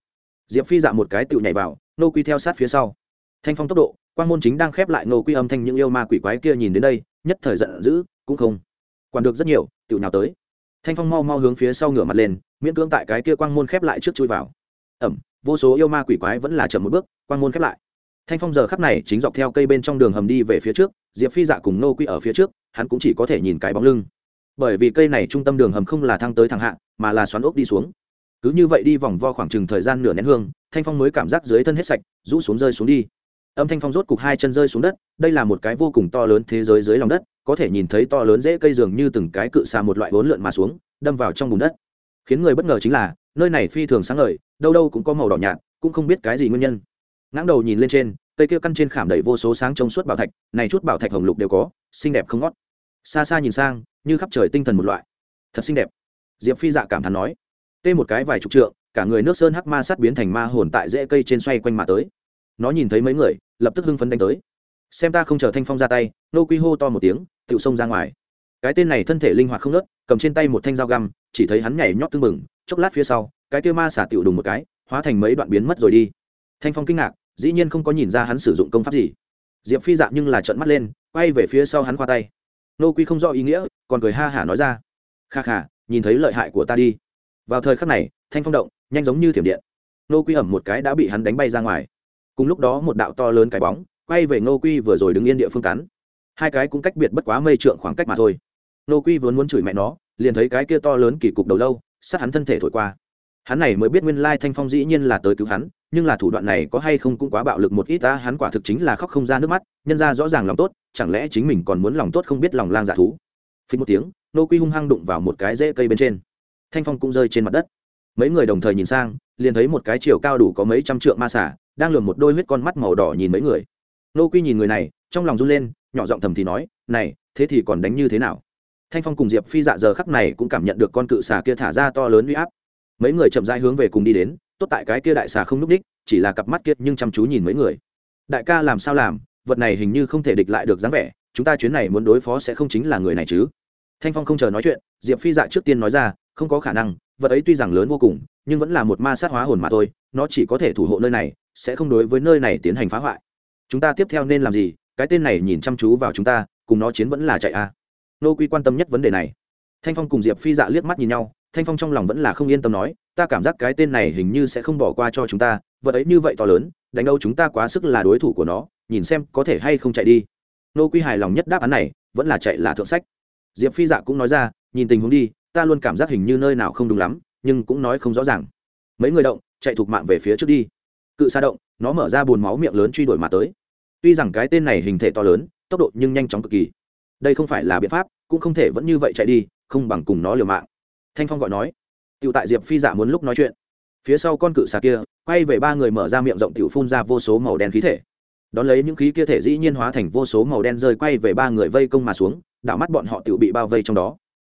Diệp phi dạ một cái tựu nhảy vào nô quy theo sát phía sau. Thanh phong tốc độ, quang môn chính đang khép lại nô quy âm thanh những yêu ma quỷ quái kia nhìn đến đây, nhất thời giận dữ, cũng không quản được rất nhiều tựu nào tới. Thanh phong mau mau hướng phía sau ngửa mặt lên, miễn cưỡng tại cái kia quang môn khép lại trước chui vào. Ẩm, vô số yêu ma quỷ quái vẫn là chậm một bước, quang môn khép lại. Thanh phong giờ khắp này chính dọc theo cây bên trong đường hầm đi về phía trước, diệp phi dạ cùng nô quy ở phía trước, hắn cũng chỉ có thể nhìn cái bóng lưng. Bởi vì cây này trung tâm đường hầm không là thăng tới thẳng hạ, mà là xoắn ốc đi xuống cứ như vậy đi vòng vo khoảng chừng thời gian nửa nén hương, thanh phong mới cảm giác dưới thân hết sạch, rũ xuống rơi xuống đi. Âm thanh phong rốt cục hai chân rơi xuống đất, đây là một cái vô cùng to lớn thế giới dưới lòng đất, có thể nhìn thấy to lớn dễ cây dường như từng cái cự xà một loại bốn lượn mà xuống, đâm vào trong bùn đất. Khiến người bất ngờ chính là, nơi này phi thường sáng ngời, đâu đâu cũng có màu đỏ nhạt, cũng không biết cái gì nguyên nhân. Ngãng đầu nhìn lên trên, cây kia căn trên khảm đầy vô số sáng trong suốt bảo thạch, này chút bảo thạch hồng lục đều có, xinh đẹp không ngót. Xa xa nhìn sang, như khắp trời tinh thần một loại. Thật xinh đẹp. Diệp phi dạ cảm thán nói tê một cái vài chục trượng, cả người nước sơn hắc ma sát biến thành ma hồn tại rễ cây trên xoay quanh mà tới. Nó nhìn thấy mấy người, lập tức hưng phấn đánh tới. Xem ta không chờ thanh phong ra tay, nô quy hô to một tiếng tự xông ra ngoài. Cái tên này thân thể linh hoạt không nớt cầm trên tay một thanh dao găm, chỉ thấy hắn nhảy nhót tưng mừng chốc lát phía sau, cái kia ma xả tiểu đùng một cái, hóa thành mấy đoạn biến mất rồi đi. Thanh phong kinh ngạc, dĩ nhiên không có nhìn ra hắn sử dụng công pháp gì. Diệp phi dạng nhưng là trợn mắt lên, quay về phía sau hắn khoa tay. Nô quy không rõ ý nghĩa, còn cười ha hả nói ra. Kha khả nhìn thấy lợi hại của ta đi vào thời khắc này, thanh phong động, nhanh giống như thiểm điện. Nô quy ẩm một cái đã bị hắn đánh bay ra ngoài. Cùng lúc đó một đạo to lớn cái bóng, quay về nô quy vừa rồi đứng yên địa phương cắn. Hai cái cũng cách biệt bất quá mây trượng khoảng cách mà thôi. Nô quy vốn muốn chửi mẹ nó, liền thấy cái kia to lớn kỳ cục đầu lâu, sát hắn thân thể thổi qua. Hắn này mới biết nguyên lai thanh phong dĩ nhiên là tới cứu hắn, nhưng là thủ đoạn này có hay không cũng quá bạo lực một ít ta hắn quả thực chính là khóc không ra nước mắt, nhân ra rõ ràng lòng tốt, chẳng lẽ chính mình còn muốn lòng tốt không biết lòng lang giả thú. Phí một tiếng nô quy hung hăng đụng vào một cái rễ cây bên trên thanh phong cũng rơi trên mặt đất. Mấy người đồng thời nhìn sang, liền thấy một cái chiều cao đủ có mấy trăm trượng ma xả đang lường một đôi huyết con mắt màu đỏ nhìn mấy người. Nô quy nhìn người này, trong lòng run lên, nhỏ giọng thầm thì nói, này, thế thì còn đánh như thế nào? Thanh phong cùng diệp phi dạ giờ khắc này cũng cảm nhận được con cự xà kia thả ra to lớn uy áp. Mấy người chậm rãi hướng về cùng đi đến, tốt tại cái kia đại xà không núp đích, chỉ là cặp mắt kia nhưng chăm chú nhìn mấy người. Đại ca làm sao làm? Vật này hình như không thể địch lại được dáng vẻ, chúng ta chuyến này muốn đối phó sẽ không chính là người này chứ. Thanh phong không chờ nói chuyện, diệp phi dạ trước tiên nói ra không có khả năng, vật ấy tuy rằng lớn vô cùng, nhưng vẫn là một ma sát hóa hồn mà thôi, nó chỉ có thể thủ hộ nơi này, sẽ không đối với nơi này tiến hành phá hoại. Chúng ta tiếp theo nên làm gì? Cái tên này nhìn chăm chú vào chúng ta, cùng nó chiến vẫn là chạy à. nô quy quan tâm nhất vấn đề này. Thanh phong cùng diệp phi dạ liếc mắt nhìn nhau, thanh phong trong lòng vẫn là không yên tâm nói, ta cảm giác cái tên này hình như sẽ không bỏ qua cho chúng ta, vật ấy như vậy to lớn, đánh đâu chúng ta quá sức là đối thủ của nó, nhìn xem có thể hay không chạy đi. Nô quy hài lòng nhất đáp án này, vẫn là chạy là thượng sách. Diệp phi dạ cũng nói ra, nhìn tình huống đi ta luôn cảm giác hình như nơi nào không đúng lắm, nhưng cũng nói không rõ ràng. Mấy người động, chạy thục mạng về phía trước đi. Cự xa động, nó mở ra bùn máu miệng lớn truy đuổi mà tới. Tuy rằng cái tên này hình thể to lớn, tốc độ nhưng nhanh chóng cực kỳ. Đây không phải là biện pháp, cũng không thể vẫn như vậy chạy đi, không bằng cùng nó liều mạng. Thanh phong gọi nói. Tựu tại diệp phi giả muốn lúc nói chuyện. Phía sau con cự xà kia, quay về ba người mở ra miệng rộng tựu phun ra vô số màu đen khí thể. Đón lấy những khí kia thể dĩ nhiên hóa thành vô số màu đen rơi quay về ba người vây công mà xuống, đảo mắt bọn họ tựu bị bao vây trong đó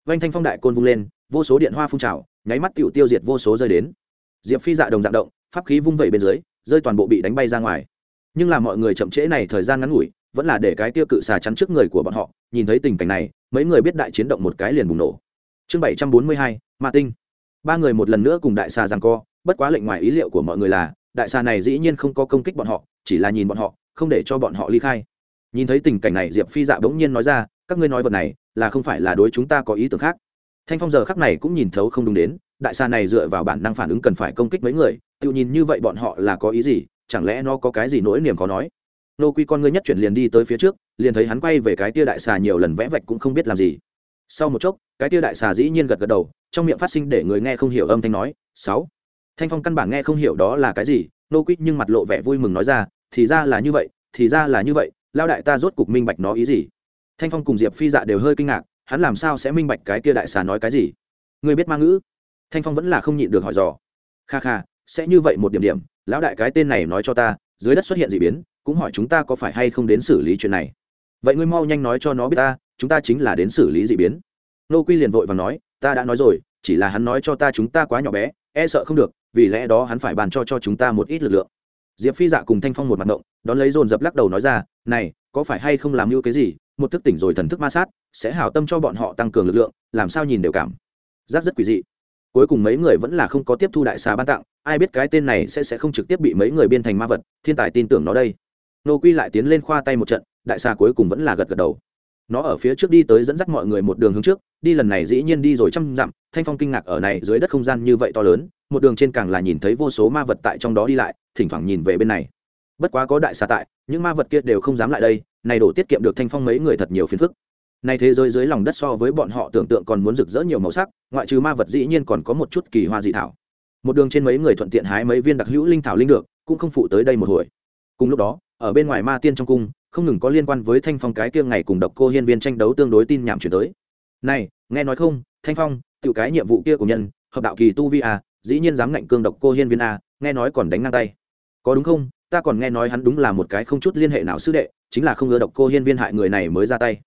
vanh thanh phong đại côn vung lên, vô số điện hoa phun trào, nháy mắt tựu tiêu diệt vô số rơi đến. Diệp phi dạ đồng dạng động, pháp khí vung vẩy bên dưới, rơi toàn bộ bị đánh bay ra ngoài. Nhưng là mọi người chậm trễ này thời gian ngắn ngủi, vẫn là để cái tiêu cự xà chắn trước người của bọn họ, nhìn thấy tình cảnh này, mấy người biết đại chiến động một cái liền bùng nổ. Chương bảy trăm bốn mươi hai, ma tinh. Ba người một lần nữa cùng đại xà rằng co, bất quá lệnh ngoài ý liệu của mọi người là, đại xà này dĩ nhiên không có công kích bọn họ, chỉ là nhìn bọn họ, không để cho bọn họ ly khai. Nhìn thấy tình cảnh này, diệp phi dạ bỗng nhiên nói ra, các ngươi nói vật này là không phải là đối chúng ta có ý tưởng khác. Thanh phong giờ khắc này cũng nhìn thấu không đúng đến, đại xà này dựa vào bản năng phản ứng cần phải công kích mấy người, tự nhìn như vậy bọn họ là có ý gì, chẳng lẽ nó có cái gì nỗi niềm khó nói? Nô quy con ngươi nhất chuyển liền đi tới phía trước, liền thấy hắn quay về cái tia đại xà nhiều lần vẽ vạch cũng không biết làm gì. Sau một chốc, cái tia đại xà dĩ nhiên gật gật đầu, trong miệng phát sinh để người nghe không hiểu âm thanh nói, sáu. Thanh phong căn bản nghe không hiểu đó là cái gì, nô quy nhưng mặt lộ vẻ vui mừng nói ra, thì ra là như vậy, thì ra là như vậy lao đại ta rốt cục minh bạch nó ý gì thanh phong cùng diệp phi dạ đều hơi kinh ngạc, hắn làm sao sẽ minh bạch cái kia đại xà nói cái gì? Người biết ma ngữ? Thanh phong vẫn là không nhịn được hỏi dò. Kha kha, sẽ như vậy một điểm điểm, lão đại cái tên này nói cho ta, dưới đất xuất hiện d ị biến, cũng hỏi chúng ta có phải hay không đến xử lý chuyện này. Vậy ngươi mau nhanh nói cho nó biết ta, chúng ta chính là đến xử lý d ị biến. Nô quy liền vội và nói, ta đã nói rồi, chỉ là hắn nói cho ta chúng ta quá nhỏ bé e sợ không được, vì lẽ đó hắn phải bàn cho cho chúng ta một ít lực lượng. Diệp phi dạ cùng thanh phong một mặt động đón lấy dồn dập lắc đầu nói ra, này, có phải hay không làm như cái gì một thức tỉnh rồi thần thức ma sát, sẽ hảo tâm cho bọn họ tăng cường lực lượng, làm sao nhìn đều cảm giác rất quỷ dị. Cuối cùng mấy người vẫn là không có tiếp thu đại xà ban tặng, ai biết cái tên này sẽ sẽ không trực tiếp bị mấy người biên thành ma vật, thiên tài tin tưởng nó đây. Nô quy lại tiến lên khoa tay một trận, đại xà cuối cùng vẫn là gật gật đầu. Nó ở phía trước đi tới dẫn dắt mọi người một đường hướng trước, đi lần này dĩ nhiên đi rồi trăm dặm, thanh phong kinh ngạc ở này dưới đất không gian như vậy to lớn, một đường trên càng là nhìn thấy vô số ma vật tại trong đó đi lại, thỉnh thoảng nhìn về bên này. Bất quá có đại xà tại, những ma vật kia đều không dám lại đây này đổ tiết kiệm được thanh phong mấy người thật nhiều phiền phức. Này thế giới dưới lòng đất so với bọn họ tưởng tượng còn muốn rực rỡ nhiều màu sắc, ngoại trừ ma vật dĩ nhiên còn có một chút kỳ hoa dị thảo. Một đường trên mấy người thuận tiện hái mấy viên đặc hữu linh thảo linh được, cũng không phụ tới đây một hồi. Cùng lúc đó, ở bên ngoài ma tiên trong cung, không ngừng có liên quan với thanh phong cái kia ngày cùng độc cô hiên viên tranh đấu tương đối tin nhảm chuyển tới. Này, nghe nói không, thanh phong tự cái nhiệm vụ kia của nhân, hợp đạo kỳ tu vi a dĩ nhiên dám ngạnh cương độc cô hiên viên a nghe nói còn đánh ngang tay. Có đúng không? Ta còn nghe nói hắn đúng là một cái không chút liên hệ nào sư đệ, chính là không ngờ độc cô hiên viên hại người này mới ra tay.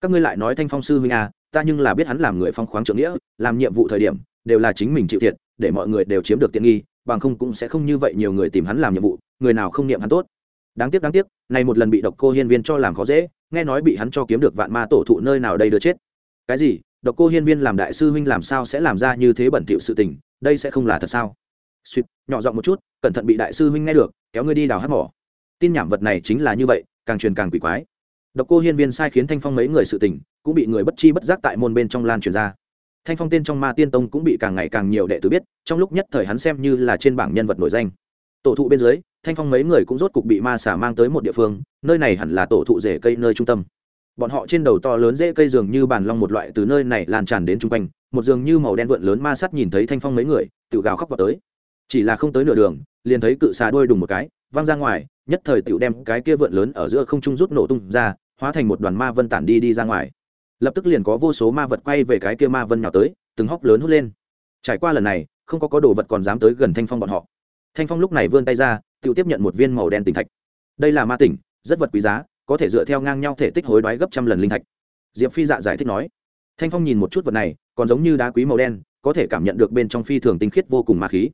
Các ngươi lại nói thanh phong sư huynh à ta nhưng là biết hắn làm người phong khoáng trưởng nghĩa, làm nhiệm vụ thời điểm, đều là chính mình chịu thiệt, để mọi người đều chiếm được tiện nghi, bằng không cũng sẽ không như vậy nhiều người tìm hắn làm nhiệm vụ, người nào không niệm hắn tốt. Đáng tiếc đáng tiếc, này một lần bị độc cô hiên viên cho làm khó dễ, nghe nói bị hắn cho kiếm được vạn ma tổ thụ nơi nào đây đưa chết. Cái gì? Độc cô hiên viên làm đại sư huynh làm sao sẽ làm ra như thế bẩn thỉu sự tình, đây sẽ không là thật sao? Suýt, nhỏ giọng một chút, cẩn thận bị đại sư huynh nghe được, kéo ngươi đi đào hát mỏ. Tin nhảm vật này chính là như vậy, càng truyền càng quỷ quái. Độc cô hiên viên sai khiến thanh phong mấy người sự tình, cũng bị người bất chi bất giác tại môn bên trong lan truyền ra. Thanh phong tên trong ma tiên tông cũng bị càng ngày càng nhiều đệ tử biết, trong lúc nhất thời hắn xem như là trên bảng nhân vật nổi danh. Tổ thụ bên dưới, thanh phong mấy người cũng rốt cục bị ma xả mang tới một địa phương, nơi này hẳn là tổ thụ rễ cây nơi trung tâm. Bọn họ trên đầu to lớn rễ cây dường như bàn long một loại từ nơi này lan tràn đến chung quanh, một dường như màu đen vượn lớn ma sắt nhìn thấy thanh phong mấy người, tự gào khóc vào tới chỉ là không tới nửa đường, liền thấy cự xà đuôi đùng một cái, văng ra ngoài, nhất thời tựu đem cái kia vượn lớn ở giữa không trung rút nổ tung ra, hóa thành một đoàn ma vân tản đi đi ra ngoài. Lập tức liền có vô số ma vật quay về cái kia ma vân nhào tới, từng hóc lớn hút lên. Trải qua lần này, không có có đồ vật còn dám tới gần thanh phong bọn họ. Thanh phong lúc này vươn tay ra, tự tiếp nhận một viên màu đen tỉnh thạch. Đây là ma tỉnh, rất vật quý giá, có thể dựa theo ngang nhau thể tích hối đoái gấp trăm lần linh thạch. Diệp phi dạ giải thích nói. Thanh phong nhìn một chút vật này, còn giống như đá quý màu đen, có thể cảm nhận được bên trong phi thường tinh khiết vô cùng ma khí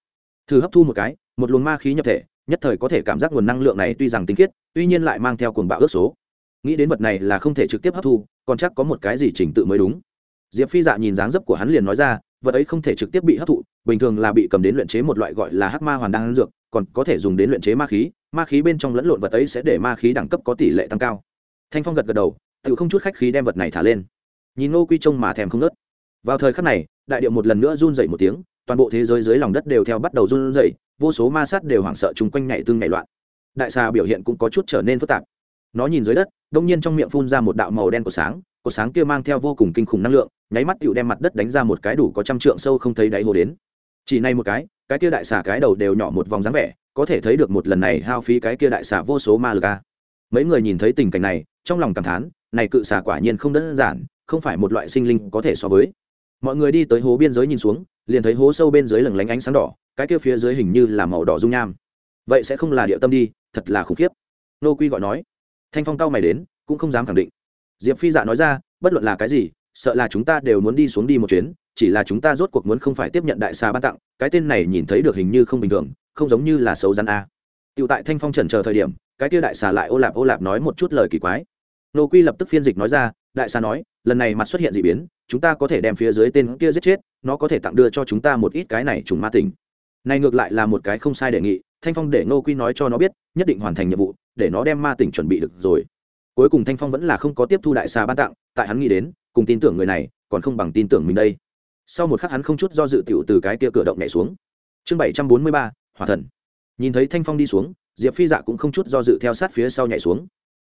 thử hấp thu một cái, một luồng ma khí nhập thể, nhất thời có thể cảm giác nguồn năng lượng này tuy rằng tinh khiết, tuy nhiên lại mang theo cuồng bạo ước số. Nghĩ đến vật này là không thể trực tiếp hấp thu, còn chắc có một cái gì chỉnh tự mới đúng. Diệp phi dạ nhìn dáng dấp của hắn liền nói ra, vật ấy không thể trực tiếp bị hấp thụ, bình thường là bị cầm đến luyện chế một loại gọi là hắc ma hoàn đan dược, còn có thể dùng đến luyện chế ma khí ma khí bên trong lẫn lộn vật ấy sẽ để ma khí đẳng cấp có tỷ lệ tăng cao. Thanh phong gật gật đầu, tự không chút khách khí đem vật này thả lên. Nhìn ngô quy trông mà thèm không nớt vào thời khắc này, đại điệu một lần nữa run dậy một tiếng toàn bộ thế giới dưới lòng đất đều theo bắt đầu run rẩy, vô số ma sát đều hoảng sợ chung quanh nhảy tương nhảy loạn. Đại xà biểu hiện cũng có chút trở nên phức tạp. Nó nhìn dưới đất đông nhiên trong miệng phun ra một đạo màu đen của sáng của sáng kia mang theo vô cùng kinh khủng năng lượng nháy mắt tựu đem mặt đất đánh ra một cái đủ có trăm trượng sâu không thấy đáy hồ đến. Chỉ này một cái cái kia đại xà cái đầu đều nhỏ một vòng dáng vẻ có thể thấy được một lần này hao phí cái kia đại xà vô số ma lực a. Mấy người nhìn thấy tình cảnh này trong lòng cảm thán này cự xà quả nhiên không đơn giản không phải một loại sinh linh có thể so với. Mọi người đi tới hố biên giới nhìn xuống liền thấy hố sâu bên dưới lừng lánh ánh sáng đỏ, cái kia phía dưới hình như là màu đỏ dung nham. Vậy sẽ không là địa tâm đi, thật là khủng khiếp. Nô quy gọi nói. Thanh phong cao mày đến, cũng không dám khẳng định. Diệp phi dạ nói ra, bất luận là cái gì, sợ là chúng ta đều muốn đi xuống đi một chuyến, chỉ là chúng ta rốt cuộc muốn không phải tiếp nhận đại xà ban tặng, cái tên này nhìn thấy được hình như không bình thường, không giống như là xấu rắn a. Tựu tại thanh phong trần chờ thời điểm, cái kia đại xà lại ô lạp ô lạp nói một chút lời kỳ quái. Nô quy lập tức phiên dịch nói ra, đại xà nói, lần này mặt xuất hiện d ị biến, chúng ta có thể đem phía dưới tên kia giết chết nó có thể tặng đưa cho chúng ta một ít cái này trùng ma tình. Này ngược lại là một cái không sai đề nghị, thanh phong để nô quy nói cho nó biết, nhất định hoàn thành nhiệm vụ, để nó đem ma tỉnh chuẩn bị được rồi. Cuối cùng thanh phong vẫn là không có tiếp thu đại xà ban tặng, tại hắn nghĩ đến, cùng tin tưởng người này, còn không bằng tin tưởng mình đây. Sau một khắc hắn không chút do dự t từ cái kia cửa động nhảy xuống. Chương bảy trăm bốn mươi ba hòa thần. Nhìn thấy thanh phong đi xuống, diệp phi dạ cũng không chút do dự theo sát phía sau nhảy xuống.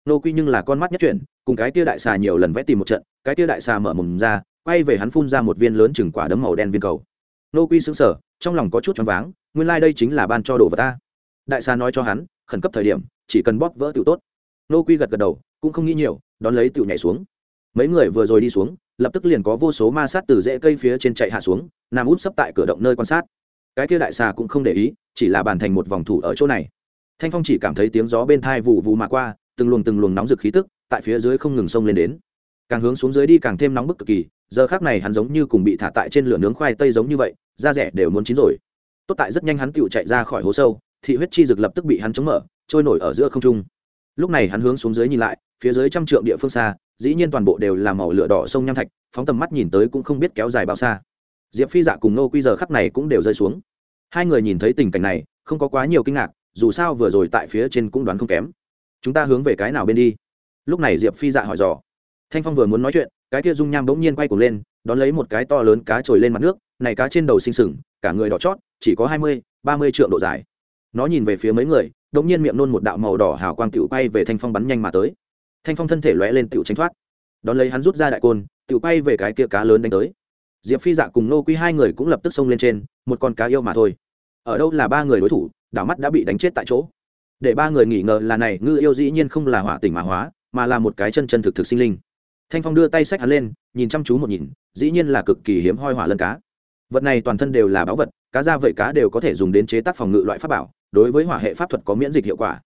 Nô quy nhưng là con mắt nhất chuyển, cùng cái tia đại xà nhiều lần vẽ tìm một trận, cái tia đại xà mở mồm ra quay về hắn phun ra một viên lớn chừng quả đấm màu đen viên cầu. Nô quy xứng sở trong lòng có chút choáng váng, nguyên lai、like、đây chính là ban cho đồ vật ta. Đại xa nói cho hắn, khẩn cấp thời điểm, chỉ cần bóp vỡ tựu tốt. Nô quy gật gật đầu, cũng không nghĩ nhiều, đón lấy tựu nhảy xuống. Mấy người vừa rồi đi xuống, lập tức liền có vô số ma sát từ rễ cây phía trên chạy hạ xuống nằm út sấp tại cửa động nơi quan sát. Cái kia đại xà cũng không để ý, chỉ là bàn thành một vòng thủ ở chỗ này. Thanh phong chỉ cảm thấy tiếng gió bên thai vụ vụ mà qua, từng luồng từng luồng nóng rực khí tức, tại phía dưới không ngừng xông lên đến. Càng hướng xuống dưới đi càng thêm nóng bức cực kỳ giờ khác này hắn giống như cùng bị thả tại trên lửa nướng khoai tây giống như vậy, da rẻ đều muốn chín rồi. Tốt tại rất nhanh hắn tựu chạy ra khỏi hố sâu, thị huyết chi dực lập tức bị hắn chống mở, trôi nổi ở giữa không trung. Lúc này hắn hướng xuống dưới nhìn lại, phía dưới trăm trượng địa phương xa, dĩ nhiên toàn bộ đều là màu lửa đỏ sông nham thạch, phóng tầm mắt nhìn tới cũng không biết kéo dài bao xa. Diệp phi dạ cùng nô quy giờ khắc này cũng đều rơi xuống. Hai người nhìn thấy tình cảnh này, không có quá nhiều kinh ngạc, dù sao vừa rồi tại phía trên cũng đoán không kém. Chúng ta hướng về cái nào bên đi? Lúc này diệp phi dạ hỏi dò. Thanh phong vừa muốn nói chuyện cái kia dung nham bỗng nhiên quay cuồng lên, đón lấy một cái to lớn cá trồi lên mặt nước, này cá trên đầu sinh sừng, cả người đỏ chót, chỉ có hai mươi, ba mươi triệu độ dài. Nó nhìn về phía mấy người đống nhiên miệng nôn một đạo màu đỏ hào quang tiểu bay về thanh phong bắn nhanh mà tới. Thanh phong thân thể lóe lên tiểu tránh thoát. Đón lấy hắn rút ra đại côn, tiểu bay về cái kia cá lớn đánh tới. Diệp phi dạ cùng nô quy hai người cũng lập tức xông lên trên, một con cá yêu mà thôi. Ở đâu là ba người đối thủ, đảo mắt đã bị đánh chết tại chỗ. Để ba người nghỉ ngờ là này, ngư yêu dĩ nhiên không là hỏa tỉnh mà hóa, mà là một cái chân chân thực thực sinh linh thanh phong đưa tay sách hắn lên, nhìn chăm chú một nhìn, dĩ nhiên là cực kỳ hiếm hoi hỏa lân cá. Vật này toàn thân đều là báu vật, cá da vậy cá đều có thể dùng đến chế tác phòng ngự loại pháp bảo, đối với hỏa hệ pháp thuật có miễn dịch hiệu quả.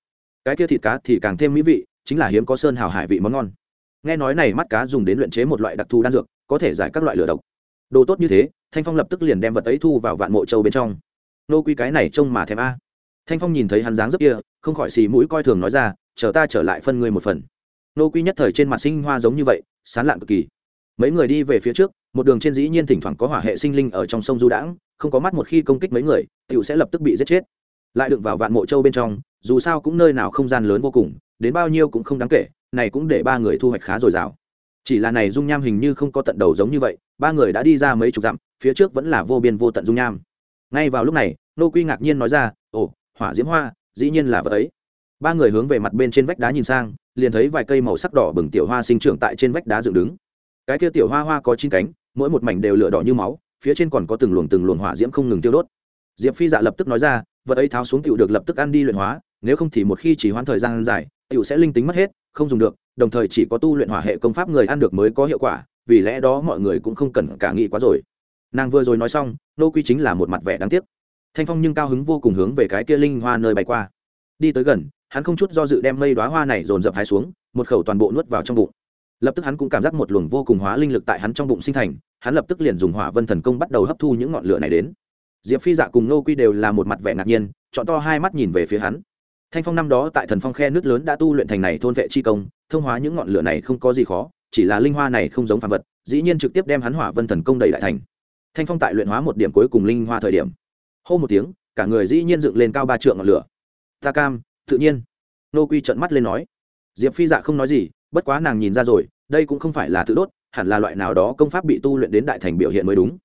Cái kia thịt cá thì càng thêm mỹ vị, chính là hiếm có sơn hào hải vị món ngon. Nghe nói này mắt cá dùng đến luyện chế một loại đặc thù đan dược, có thể giải các loại lửa độc. Đồ tốt như thế, thanh phong lập tức liền đem vật ấy thu vào vạn mộ châu bên trong. Nô quy cái này trông mà thèm a. Thanh phong nhìn thấy hắn dáng rất kia, không khỏi xì mũi coi thường nói ra, chờ ta trở lại phân ngươi một phần nô quy nhất thời trên mặt sinh hoa giống như vậy, sán lạn cực kỳ. Mấy người đi về phía trước, một đường trên dĩ nhiên thỉnh thoảng có hỏa hệ sinh linh ở trong sông du đãng, không có mắt một khi công kích mấy người tựu sẽ lập tức bị giết chết. Lại đựng vào vạn mộ châu bên trong, dù sao cũng nơi nào không gian lớn vô cùng, đến bao nhiêu cũng không đáng kể, này cũng để ba người thu hoạch khá dồi dào. Chỉ là này dung nham hình như không có tận đầu giống như vậy, ba người đã đi ra mấy chục dặm, phía trước vẫn là vô biên vô tận dung nham. Ngay vào lúc này, nô quy ngạc nhiên nói ra, ồ, hỏa diễm hoa, dĩ nhiên là vợ ấy. Ba người hướng về mặt bên trên vách đá nhìn sang liền thấy vài cây màu sắc đỏ bừng tiểu hoa sinh trưởng tại trên vách đá dựng đứng. Cái kia tiểu hoa hoa có chín cánh, mỗi một mảnh đều lửa đỏ như máu, phía trên còn có từng luồng từng luồng hỏa diễm không ngừng tiêu đốt. Diệp phi dạ lập tức nói ra, vật ấy tháo xuống tựu được lập tức ăn đi luyện hóa, nếu không thì một khi chỉ hoãn thời gian dài tựu sẽ linh tính mất hết, không dùng được, đồng thời chỉ có tu luyện hỏa hệ công pháp người ăn được mới có hiệu quả, vì lẽ đó mọi người cũng không cần cả nghĩ quá rồi. Nàng vừa rồi nói xong, nô quy chính là một mặt vẻ đáng tiếc. Thanh phong nhưng cao hứng vô cùng hướng về cái kia linh hoa nơi bay qua. Đi tới gần hắn không chút do dự đem mây đoá hoa này dồn dập hái xuống, một khẩu toàn bộ nuốt vào trong bụng. Lập tức hắn cũng cảm giác một luồng vô cùng hóa linh lực tại hắn trong bụng sinh thành, hắn lập tức liền dùng hỏa vân thần công bắt đầu hấp thu những ngọn lửa này đến. Diệp phi dạ cùng nô quy đều là một mặt vẻ ngạc nhiên chọn to hai mắt nhìn về phía hắn. Thanh phong năm đó tại thần phong khe nước lớn đã tu luyện thành này thôn vệ chi công, thông hóa những ngọn lửa này không có gì khó, chỉ là linh hoa này không giống phàm vật, dĩ nhiên trực tiếp đem hắn hỏa vân thần công đầy đại thành. Thanh phong tại luyện hóa một điểm cuối cùng linh hoa thời điểm, hô một tiếng, cả người dĩ nhiên dựng lên cao ba trượng ngọn lửa. Ta cam tự nhiên. Nô quy trợn mắt lên nói, diệp phi dạ không nói gì, bất quá nàng nhìn ra rồi, đây cũng không phải là tự đốt, hẳn là loại nào đó công pháp bị tu luyện đến đại thành biểu hiện mới đúng.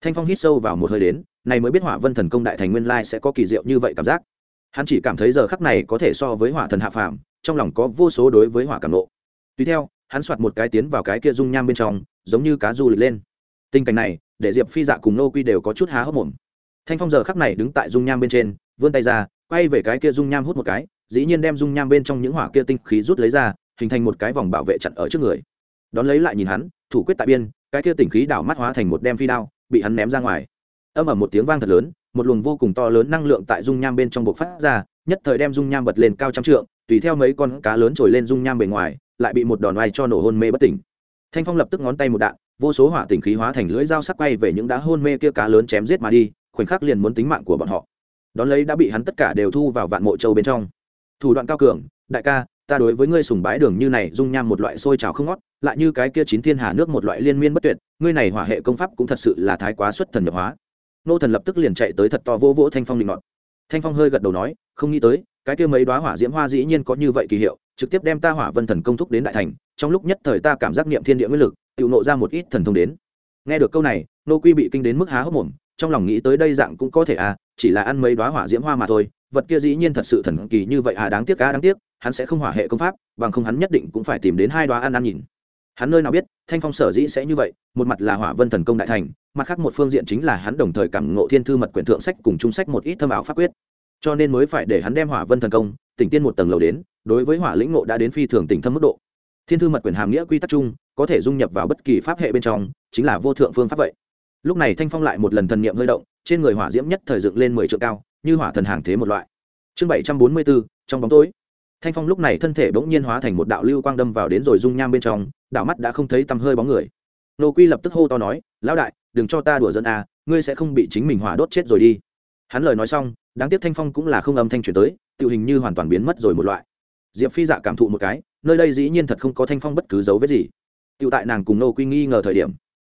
Thanh phong hít sâu vào một hơi đến, này mới biết hỏa vân thần công đại thành nguyên lai sẽ có kỳ diệu như vậy cảm giác. Hắn chỉ cảm thấy giờ khắc này có thể so với hỏa thần hạ phàm, trong lòng có vô số đối với hỏa cảm nộ. Tùy theo, hắn soạt một cái tiến vào cái kia dung nham bên trong, giống như cá du lịch lên. Tình cảnh này, để diệp phi dạ cùng nô quy đều có chút há hốc mồm. Thanh phong giờ khắc này đứng tại dung nham bên trên, vươn tay ra quay về cái kia dung nham hút một cái, dĩ nhiên đem dung nham bên trong những hỏa kia tinh khí rút lấy ra, hình thành một cái vòng bảo vệ chặn ở trước người. Đón lấy lại nhìn hắn, thủ quyết tại biên, cái kia tinh khí đảo mắt hóa thành một đem phi đao, bị hắn ném ra ngoài. Âm ầm một tiếng vang thật lớn, một luồng vô cùng to lớn năng lượng tại dung nham bên trong bộc phát ra, nhất thời đem dung nham bật lên cao trăm trượng, tùy theo mấy con cá lớn trồi lên dung nham bề ngoài, lại bị một đòn oai cho nổ hôn mê bất tỉnh. Thanh phong lập tức ngón tay một đạn, vô số hỏa tỉnh khí hóa thành lưỡi dao sắc quay về những đá hôn mê kia cá lớn chém giết mà đi, khoảnh khắc liền muốn tính mạng của bọn họ đón lấy đã bị hắn tất cả đều thu vào vạn mộ châu bên trong. Thủ đoạn cao cường, đại ca, ta đối với ngươi sùng bái đường như này dung nham một loại sôi trào không ngót, lại như cái kia chín thiên hà nước một loại liên miên bất tuyệt, ngươi này hỏa hệ công pháp cũng thật sự là thái quá xuất thần nhập hóa. Nô thần lập tức liền chạy tới thật to vỗ vỗ thanh phong định ngọt thanh phong hơi gật đầu nói, không nghĩ tới, cái kia mấy đoá hỏa diễm hoa dĩ nhiên có như vậy kỳ hiệu, trực tiếp đem ta hỏa vân thần công thúc đến đại thành, trong lúc nhất thời ta cảm giác niệm thiên địa nguyên lực, tự nộ ra một ít thần thông đến. Nghe được câu này, nô quy bị kinh đến mức há hốc mồm trong lòng nghĩ tới đây dạng cũng có thể à chỉ là ăn mấy đoá hỏa diễm hoa mà thôi, vật kia dĩ nhiên thật sự thần kỳ như vậy à đáng tiếc cá đáng tiếc, hắn sẽ không hỏa hệ công pháp, bằng không hắn nhất định cũng phải tìm đến hai đoá ăn ăn nhìn. Hắn nơi nào biết, thanh phong sở dĩ sẽ như vậy, một mặt là hỏa vân thần công đại thành, mặt khác một phương diện chính là hắn đồng thời cảm ngộ thiên thư mật quyển thượng sách cùng trung sách một ít thâm ảo pháp quyết. Cho nên mới phải để hắn đem hỏa vân thần công, tỉnh tiên một tầng lầu đến, đối với hỏa lĩnh ngộ đã đến phi thường tỉnh thâm mức độ. Thiên thư mật quyển hàm nghĩa quy tắc chung, có thể dung nhập vào bất kỳ pháp hệ bên trong, chính là vô thượng phương pháp vậy lúc này thanh phong lại một lần thần niệm hơi động, trên người hỏa diễm nhất thời dựng lên mười triệu cao, như hỏa thần hàng thế một loại. Chương bảy trăm bốn mươi bốn, trong bóng tối. Thanh phong lúc này thân thể bỗng nhiên hóa thành một đạo lưu quang đâm vào đến rồi dung nham bên trong, đạo mắt đã không thấy tăm hơi bóng người. Nô quy lập tức hô to nói, lão đại, đừng cho ta đùa dân à ngươi sẽ không bị chính mình hỏa đốt chết rồi đi. Hắn lời nói xong, đáng tiếc thanh phong cũng là không âm thanh chuyển tới, tự hình như hoàn toàn biến mất rồi một loại. Diệp phi dạ cảm thụ một cái, nơi đây dĩ nhiên thật không có thanh phong bất cứ dấu vết gì. Tự tại nàng cùng nô quy nghi ngờ thời điểm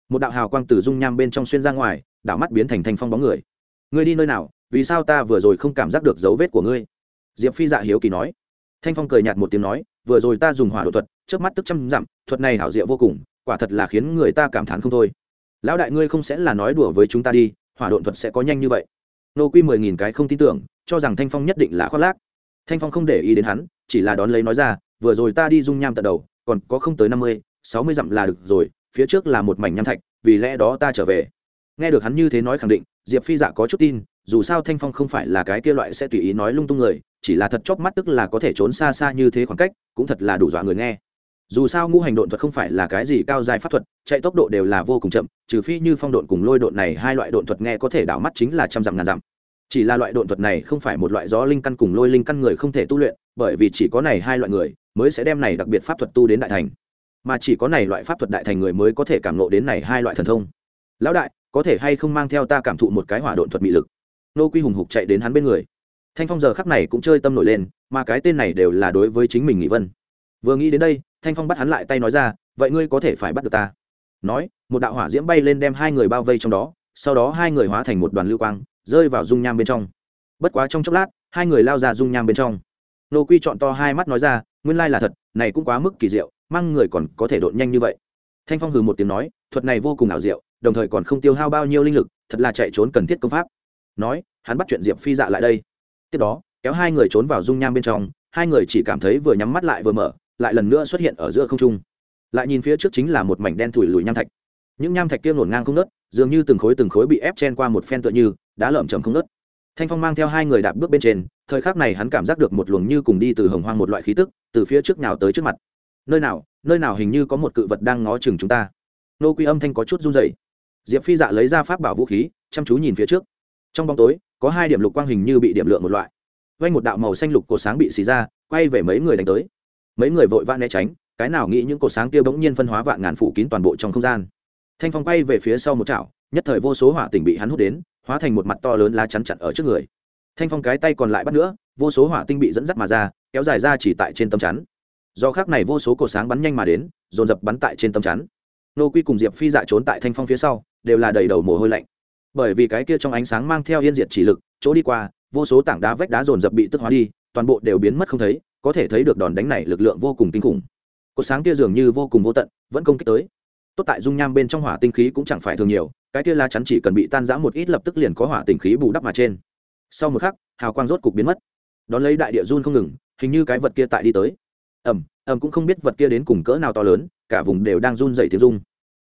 một đạo hào quang từ dung nham bên trong xuyên ra ngoài đạo mắt biến thành thanh phong bóng người. Ngươi đi nơi nào, vì sao ta vừa rồi không cảm giác được dấu vết của ngươi? Diệp phi dạ hiếu kỳ nói. Thanh phong cười nhạt một tiếng nói, vừa rồi ta dùng hỏa độ thuật trước mắt tức trăm dặm, thuật này hảo diệu vô cùng, quả thật là khiến người ta cảm thán không thôi. Lão đại ngươi không sẽ là nói đùa với chúng ta đi, hỏa đột thuật sẽ có nhanh như vậy. Nô quy mười nghìn cái không tin tưởng, cho rằng thanh phong nhất định là khoác lác. Thanh phong không để ý đến hắn, chỉ là đón lấy nói ra, vừa rồi ta đi dung nham tận đầu, còn có không tới năm mươi, sáu mươi dặm là được rồi phía trước là một mảnh nham thạch, vì lẽ đó ta trở về. Nghe được hắn như thế nói khẳng định, diệp phi dạ có chút tin, dù sao thanh phong không phải là cái kia loại sẽ tùy ý nói lung tung người, chỉ là thật chóp mắt tức là có thể trốn xa xa như thế khoảng cách, cũng thật là đủ dọa người nghe. Dù sao ngũ hành độn thuật không phải là cái gì cao dài pháp thuật, chạy tốc độ đều là vô cùng chậm, trừ phi như phong độn cùng lôi độn này hai loại độn thuật nghe có thể đảo mắt chính là trăm dặm ngàn dặm. Chỉ là loại độn thuật này không phải một loại gió linh căn cùng lôi linh căn người không thể tu luyện, bởi vì chỉ có này hai loại người mới sẽ đem này đặc biệt pháp thuật tu đến đại thành mà chỉ có này loại pháp thuật đại thành người mới có thể cảm nộ đến này hai loại thần thông. Lão đại, có thể hay không mang theo ta cảm thụ một cái hỏa độn thuật mị lực? Nô quy hùng hục chạy đến hắn bên người. Thanh phong giờ khắc này cũng chơi tâm nổi lên, mà cái tên này đều là đối với chính mình nghị vân. Vừa nghĩ đến đây, thanh phong bắt hắn lại tay nói ra, vậy ngươi có thể phải bắt được ta? Nói, một đạo hỏa diễm bay lên đem hai người bao vây trong đó, sau đó hai người hóa thành một đoàn lưu quang, rơi vào dung nham bên trong. Bất quá trong chốc lát, hai người lao ra dung nham bên trong. Nô quy chọn to hai mắt nói ra, nguyên lai là thật, này cũng quá mức kỳ diệu mang người còn có thể đột nhanh như vậy. Thanh phong hừ một tiếng nói, thuật này vô cùng ảo diệu, đồng thời còn không tiêu hao bao nhiêu linh lực, thật là chạy trốn cần thiết công pháp. Nói, hắn bắt chuyện diệp phi dạ lại đây. Tiếp đó, kéo hai người trốn vào dung nham bên trong, hai người chỉ cảm thấy vừa nhắm mắt lại vừa mở, lại lần nữa xuất hiện ở giữa không trung. Lại nhìn phía trước chính là một mảnh đen thủi lùi nham thạch. Những nham thạch kia ngổn ngang không nớt dường như từng khối từng khối bị ép chen qua một phen tựa như đá lởm chầm không nớt thanh phong mang theo hai người đạp bước bên trên, thời khắc này hắn cảm giác được một luồng như cùng đi từ hồng hoang một loại khí tức, từ phía trước nào tới trước mặt nơi nào nơi nào hình như có một cự vật đang ngó chừng chúng ta. Nô quy âm thanh có chút run dày diệp phi dạ lấy ra pháp bảo vũ khí, chăm chú nhìn phía trước. Trong bóng tối, có hai điểm lục quang hình như bị điểm lượng một loại. Vanh một đạo màu xanh lục cổ sáng bị xì ra, quay về mấy người đánh tới. Mấy người vội vã né tránh, cái nào nghĩ những cột sáng kia bỗng nhiên phân hóa vạn ngàn phủ kín toàn bộ trong không gian. Thanh phong quay về phía sau một chảo, nhất thời vô số hỏa tỉnh bị hắn hút đến, hóa thành một mặt to lớn lá chắn chặn ở trước người. Thanh phong cái tay còn lại bắt nữa, vô số hỏa tinh bị dẫn dắt mà ra, kéo dài ra chỉ tại trên tấm chắn do khác này vô số cổ sáng bắn nhanh mà đến, dồn dập bắn tại trên tấm chắn. Nô quy cùng diệp phi dạ trốn tại thanh phong phía sau, đều là đầy đầu mồ hôi lạnh. Bởi vì cái kia trong ánh sáng mang theo yên diệt chỉ lực, chỗ đi qua, vô số tảng đá vách đá dồn dập bị tức hóa đi, toàn bộ đều biến mất không thấy, có thể thấy được đòn đánh này lực lượng vô cùng kinh khủng. Cột sáng kia dường như vô cùng vô tận, vẫn công kích tới. Tốt tại dung nham bên trong hỏa tinh khí cũng chẳng phải thường nhiều, cái kia la chắn chỉ cần bị tan rã một ít lập tức liền có hỏa tinh khí bù đắp mà trên. Sau một khắc, hào quang rốt cục biến mất. Đón lấy đại địa run không ngừng, hình như cái vật kia tại đi tới ầm, ầm cũng không biết vật kia đến cùng cỡ nào to lớn cả vùng đều đang run dày tiếng rung.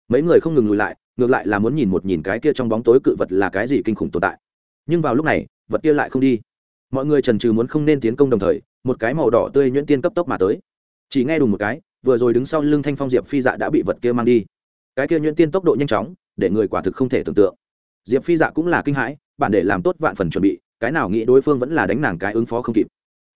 Mấy người không ngừng lùi lại ngược lại là muốn nhìn một nhìn cái kia trong bóng tối cự vật là cái gì kinh khủng tồn tại. Nhưng vào lúc này vật kia lại không đi. Mọi người trần trừ muốn không nên tiến công đồng thời một cái màu đỏ tươi nhuyễn tiên cấp tốc mà tới. Chỉ nghe đùng một cái vừa rồi đứng sau lưng thanh phong diệp phi dạ đã bị vật kia mang đi. Cái kia nhuyễn tiên tốc độ nhanh chóng để người quả thực không thể tưởng tượng. Diệp phi dạ cũng là kinh hãi bản để làm tốt vạn phần chuẩn bị cái nào nghĩ đối phương vẫn là đánh nàng cái ứng phó không kịp.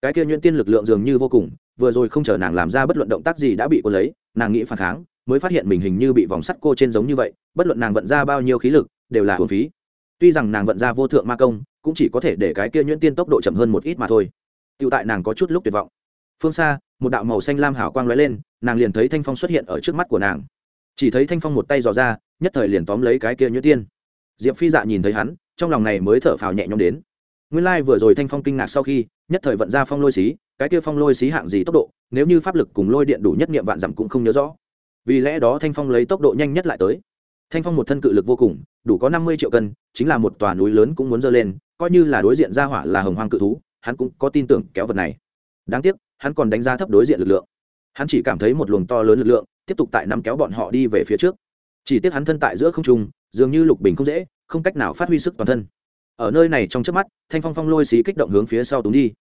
Cái kia nhuyễn tiên lực lượng dường như vô cùng vừa rồi không chờ nàng làm ra bất luận động tác gì đã bị cô lấy, nàng nghĩ phản kháng, mới phát hiện mình hình như bị vòng sắt cô trên giống như vậy, bất luận nàng vận ra bao nhiêu khí lực, đều là hồn phí. Tuy rằng nàng vận ra vô thượng ma công, cũng chỉ có thể để cái kia nhuyễn tiên tốc độ chậm hơn một ít mà thôi. Tựu tại nàng có chút lúc tuyệt vọng. Phương xa, một đạo màu xanh lam hảo quang lóe lên, nàng liền thấy thanh phong xuất hiện ở trước mắt của nàng. Chỉ thấy thanh phong một tay dò ra, nhất thời liền tóm lấy cái kia nhuyễn tiên. Diệp phi dạ nhìn thấy hắn, trong lòng này mới thở phào nhẹ nhõm đến. Nguyên lai vừa rồi thanh phong kinh ngạc sau khi, nhất thời vận ra phong lôi xí cái kia phong lôi xí hạng gì tốc độ, nếu như pháp lực cùng lôi điện đủ nhất nghiệm vạn dặm cũng không nhớ rõ. Vì lẽ đó thanh phong lấy tốc độ nhanh nhất lại tới. Thanh phong một thân cự lực vô cùng, đủ có năm mươi triệu cân, chính là một tòa núi lớn cũng muốn dơ lên, coi như là đối diện ra hỏa là hồng hoang cự thú, hắn cũng có tin tưởng kéo vật này. Đáng tiếc, hắn còn đánh giá thấp đối diện lực lượng. Hắn chỉ cảm thấy một luồng to lớn lực lượng, tiếp tục tại nắm kéo bọn họ đi về phía trước. Chỉ tiếc hắn thân tại giữa không trung, dường như lục bình không dễ, không cách nào phát huy sức toàn thân. Ở nơi này trong trước mắt, thanh phong phong lôi xí kích động hướng phía sau túng đi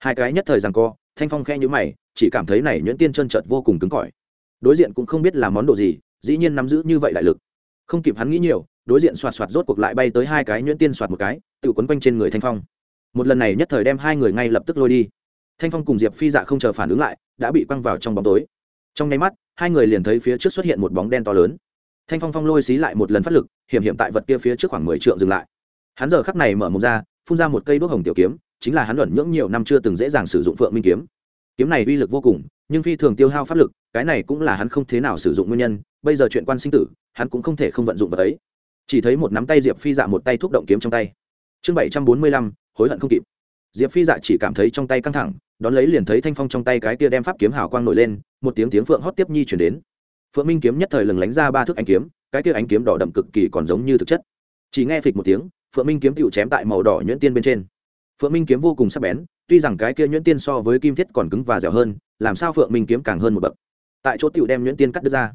hai cái nhất thời rằng co, thanh phong khe nhữ mày, chỉ cảm thấy này nhuyễn tiên chân trợt vô cùng cứng cỏi. Đối diện cũng không biết là món đồ gì, dĩ nhiên nắm giữ như vậy đại lực. Không kịp hắn nghĩ nhiều, đối diện xoạt xoạt rốt cuộc lại bay tới hai cái nhuyễn tiên xoạt một cái, tự quấn quanh trên người thanh phong. Một lần này nhất thời đem hai người ngay lập tức lôi đi. Thanh phong cùng diệp phi dạ không chờ phản ứng lại, đã bị quăng vào trong bóng tối. Trong nháy mắt, hai người liền thấy phía trước xuất hiện một bóng đen to lớn. Thanh phong phong lôi xí lại một lần phát lực, hiểm hiểm tại vật kia phía trước khoảng mười trượng dừng lại. Hắn giờ khắc này mở mồm ra, phun ra một cây đuốc hồng tiểu kiếm chính là hắn luận nhưỡng nhiều năm chưa từng dễ dàng sử dụng phượng minh kiếm. Kiếm này uy lực vô cùng, nhưng phi thường tiêu hao pháp lực, cái này cũng là hắn không thế nào sử dụng nguyên nhân, bây giờ chuyện quan sinh tử, hắn cũng không thể không vận dụng vật ấy. Chỉ thấy một nắm tay diệp phi dạ một tay thúc động kiếm trong tay. Chương bảy trăm bốn mươi lăm, hối hận không kịp. Diệp phi dạ chỉ cảm thấy trong tay căng thẳng, đón lấy liền thấy thanh phong trong tay cái kia đem pháp kiếm hào quang nổi lên, một tiếng tiếng phượng hót tiếp nhi chuyển đến. Phượng minh kiếm nhất thời lừng lánh ra ba thước ánh kiếm, cái kia ánh kiếm đỏ đậm cực kỳ còn giống như thực chất. Chỉ nghe phịch một tiếng, phượng minh kiếm tựu chém tại màu đỏ nhuyễn tiên bên trên phượng minh kiếm vô cùng sắc bén, tuy rằng cái kia nhuyễn tiên so với kim thiết còn cứng và dẻo hơn, làm sao phượng minh kiếm càng hơn một bậc. Tại chỗ tựu đem nhuyễn tiên cắt đứt ra.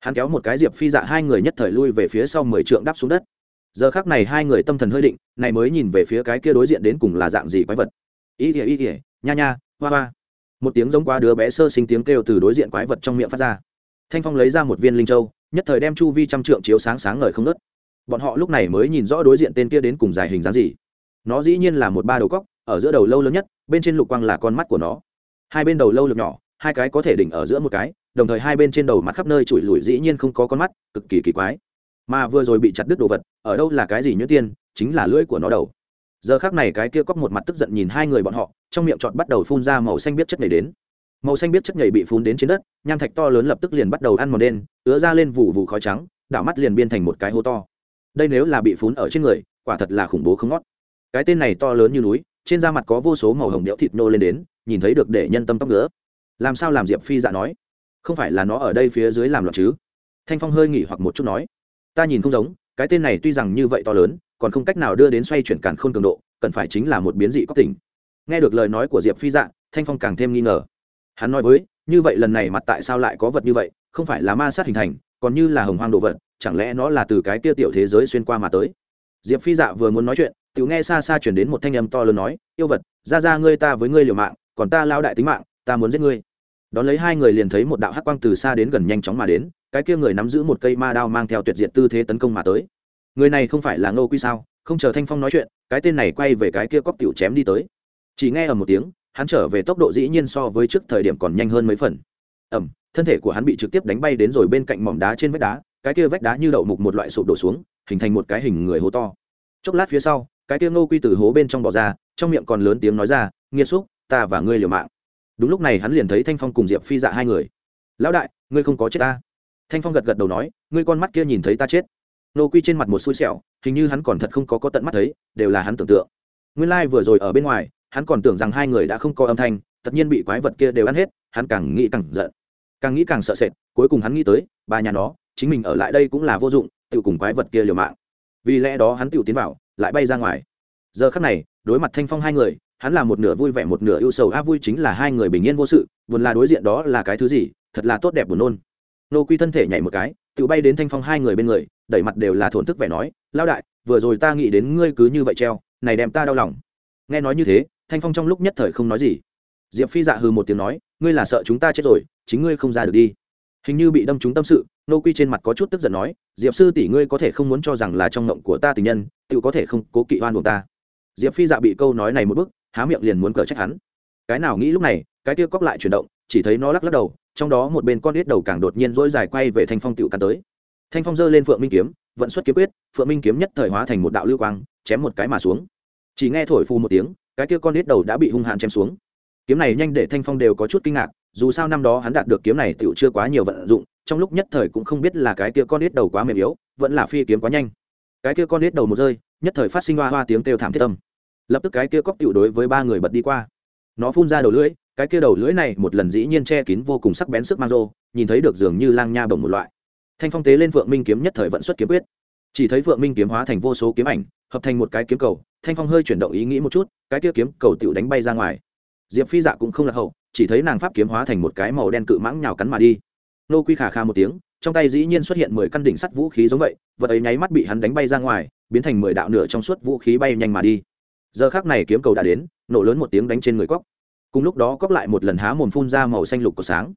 Hắn kéo một cái diệp phi dạ hai người nhất thời lui về phía sau mười trượng đắp xuống đất. Giờ khác này hai người tâm thần hơi định, này mới nhìn về phía cái kia đối diện đến cùng là dạng gì quái vật. Ý ỉa ý ỉa nha nha, hoa hoa. Một tiếng giống qua đứa bé sơ sinh tiếng kêu từ đối diện quái vật trong miệng phát ra. Thanh phong lấy ra một viên linh châu, nhất thời đem chu vi trăm trượng chiếu sáng sáng ngời không nớt bọn họ lúc này mới nhìn rõ đối diện tên kia đến cùng dài hình dáng gì nó dĩ nhiên là một ba đầu cóc, ở giữa đầu lâu lớn nhất, bên trên lục quang là con mắt của nó. Hai bên đầu lâu lực nhỏ, hai cái có thể đỉnh ở giữa một cái, đồng thời hai bên trên đầu mặt khắp nơi chùi lùi dĩ nhiên không có con mắt, cực kỳ kỳ quái. Mà vừa rồi bị chặt đứt đồ vật, ở đâu là cái gì nhuyễn tiên, chính là lưỡi của nó đầu. Giờ khác này cái kia cóc một mặt tức giận nhìn hai người bọn họ, trong miệng trọt bắt đầu phun ra màu xanh biết chất nhảy đến. Màu xanh biết chất nhảy bị phun đến trên đất, nham thạch to lớn lập tức liền bắt đầu ăn mòn đen ứa ra lên vụ vụ khói trắng, đảo mắt liền biên thành một cái hố to. Đây nếu là bị phun ở trên người, quả thật là khủng bố không ngót cái tên này to lớn như núi, trên da mặt có vô số màu hồng đẽo thịt nô lên đến, nhìn thấy được để nhân tâm tóc nữa làm sao làm diệp phi dạ nói? Không phải là nó ở đây phía dưới làm loạn chứ? Thanh phong hơi nghỉ hoặc một chút nói. Ta nhìn không giống, cái tên này tuy rằng như vậy to lớn, còn không cách nào đưa đến xoay chuyển cản khôn cường độ, cần phải chính là một biến dị cóc tỉnh. Nghe được lời nói của diệp phi dạ thanh phong càng thêm nghi ngờ. Hắn nói với, như vậy lần này mặt tại sao lại có vật như vậy, không phải là ma sát hình thành, còn như là hồng hoang đồ vật, chẳng lẽ nó là từ cái kia tiểu thế giới xuyên qua mà tới? Diệp phi dạ vừa muốn nói chuyện tiểu nghe xa xa chuyển đến một thanh âm to lớn nói, yêu vật, ra ra ngươi ta với ngươi liều mạng, còn ta lao đại tính mạng, ta muốn giết ngươi. Đón lấy hai người liền thấy một đạo hắc quang từ xa đến gần nhanh chóng mà đến, cái kia người nắm giữ một cây ma đao mang theo tuyệt diệt tư thế tấn công mà tới. Người này không phải là ngô quy sao? Không chờ thanh phong nói chuyện, cái tên này quay về cái kia cóc tiểu chém đi tới. Chỉ nghe ở một tiếng, hắn trở về tốc độ dĩ nhiên so với trước thời điểm còn nhanh hơn mấy phần. Ẩm thân thể của hắn bị trực tiếp đánh bay đến rồi bên cạnh mỏm đá trên vách đá, cái kia vách đá như đậu mục một loại sụp đổ xuống, hình thành một cái hình người hố to. Chốc lát phía sau cái tiêu ngô quy từ hố bên trong bỏ ra, trong miệng còn lớn tiếng nói ra nghiêm xúc, ta và ngươi liều mạng. Đúng lúc này hắn liền thấy thanh phong cùng diệp phi dạ hai người. Lão đại, ngươi không có chết ta. Thanh phong gật gật đầu nói, ngươi con mắt kia nhìn thấy ta chết. Nô quy trên mặt một xui xẻo, hình như hắn còn thật không có có tận mắt thấy, đều là hắn tưởng tượng. Nguyên lai、like、vừa rồi ở bên ngoài, hắn còn tưởng rằng hai người đã không có âm thanh, tất nhiên bị quái vật kia đều ăn hết, hắn càng nghĩ càng giận. Càng nghĩ càng sợ sệt, cuối cùng hắn nghĩ tới ba nhà nó, chính mình ở lại đây cũng là vô dụng, tự cùng quái vật kia liều mạng. Vì lẽ đó hắn tự tiến vào lại bay ra ngoài. Giờ khắc này, đối mặt thanh phong hai người, hắn là một nửa vui vẻ một nửa ưu sầu a vui chính là hai người bình yên vô sự, buồn là đối diện đó là cái thứ gì, thật là tốt đẹp buồn nôn. Nô quy thân thể nhảy một cái, tự bay đến thanh phong hai người bên người, đẩy mặt đều là thổn thức vẻ nói lao đại, vừa rồi ta nghĩ đến ngươi cứ như vậy treo, này đem ta đau lòng. Nghe nói như thế, thanh phong trong lúc nhất thời không nói gì. Diệp phi dạ hừ một tiếng nói, ngươi là sợ chúng ta chết rồi, chính ngươi không ra được đi. Hình như bị đâm trúng tâm sự, nô quy trên mặt có chút tức giận nói diệp sư tỷ ngươi có thể không muốn cho rằng là trong ngộng của ta tình nhân, tự có thể không cố kỵ oan buộc ta. Diệp phi dạ bị câu nói này một bức, há miệng liền muốn cờ trách hắn. Cái nào nghĩ lúc này, cái kia cóc lại chuyển động, chỉ thấy nó lắc lắc đầu, trong đó một bên con ít đầu càng đột nhiên dỗi dài quay về thanh phong tựu cắn tới. Thanh phong giơ lên phượng minh kiếm, vận xuất kiếm quyết, phượng minh kiếm nhất thời hóa thành một đạo lưu quang, chém một cái mà xuống. Chỉ nghe thổi phù một tiếng, cái kia con ít đầu đã bị hung hãn chém xuống. Kiếm này nhanh để thanh phong đều có chút kinh ngạc, dù sao năm đó hắn đạt được kiếm này tựu chưa quá nhiều vận dụng trong lúc nhất thời cũng không biết là cái kia con đít đầu quá mềm yếu, vẫn là phi kiếm quá nhanh. Cái kia con đít đầu một rơi, nhất thời phát sinh hoa hoa tiếng kêu thảm thiết tâm lập tức cái kia cóc tựu đối với ba người bật đi qua. Nó phun ra đầu lưỡi, cái kia đầu lưỡi này một lần dĩ nhiên che kín vô cùng sắc bén sức mang rô, nhìn thấy được dường như lang nha bồng một loại. Thanh phong tế lên phượng minh kiếm nhất thời vận xuất kiếm quyết. Chỉ thấy phượng minh kiếm hóa thành vô số kiếm ảnh, hợp thành một cái kiếm cầu, thanh phong hơi chuyển động ý nghĩ một chút, cái kia kiếm cầu tựu đánh bay ra ngoài. Diệp phi dạ cũng không là hậu, chỉ thấy nàng pháp kiếm hóa thành một cái màu đen cự mãng nhào cắn mà đi nô quy khà khà một tiếng, trong tay dĩ nhiên xuất hiện mười căn đỉnh sắt vũ khí giống vậy, vật ấy nháy mắt bị hắn đánh bay ra ngoài, biến thành mười đạo nửa trong suốt vũ khí bay nhanh mà đi. Giờ khác này kiếm cầu đã đến, nổ lớn một tiếng đánh trên người cóc cùng lúc đó cóc lại một lần há mồm phun ra màu xanh lục của sáng.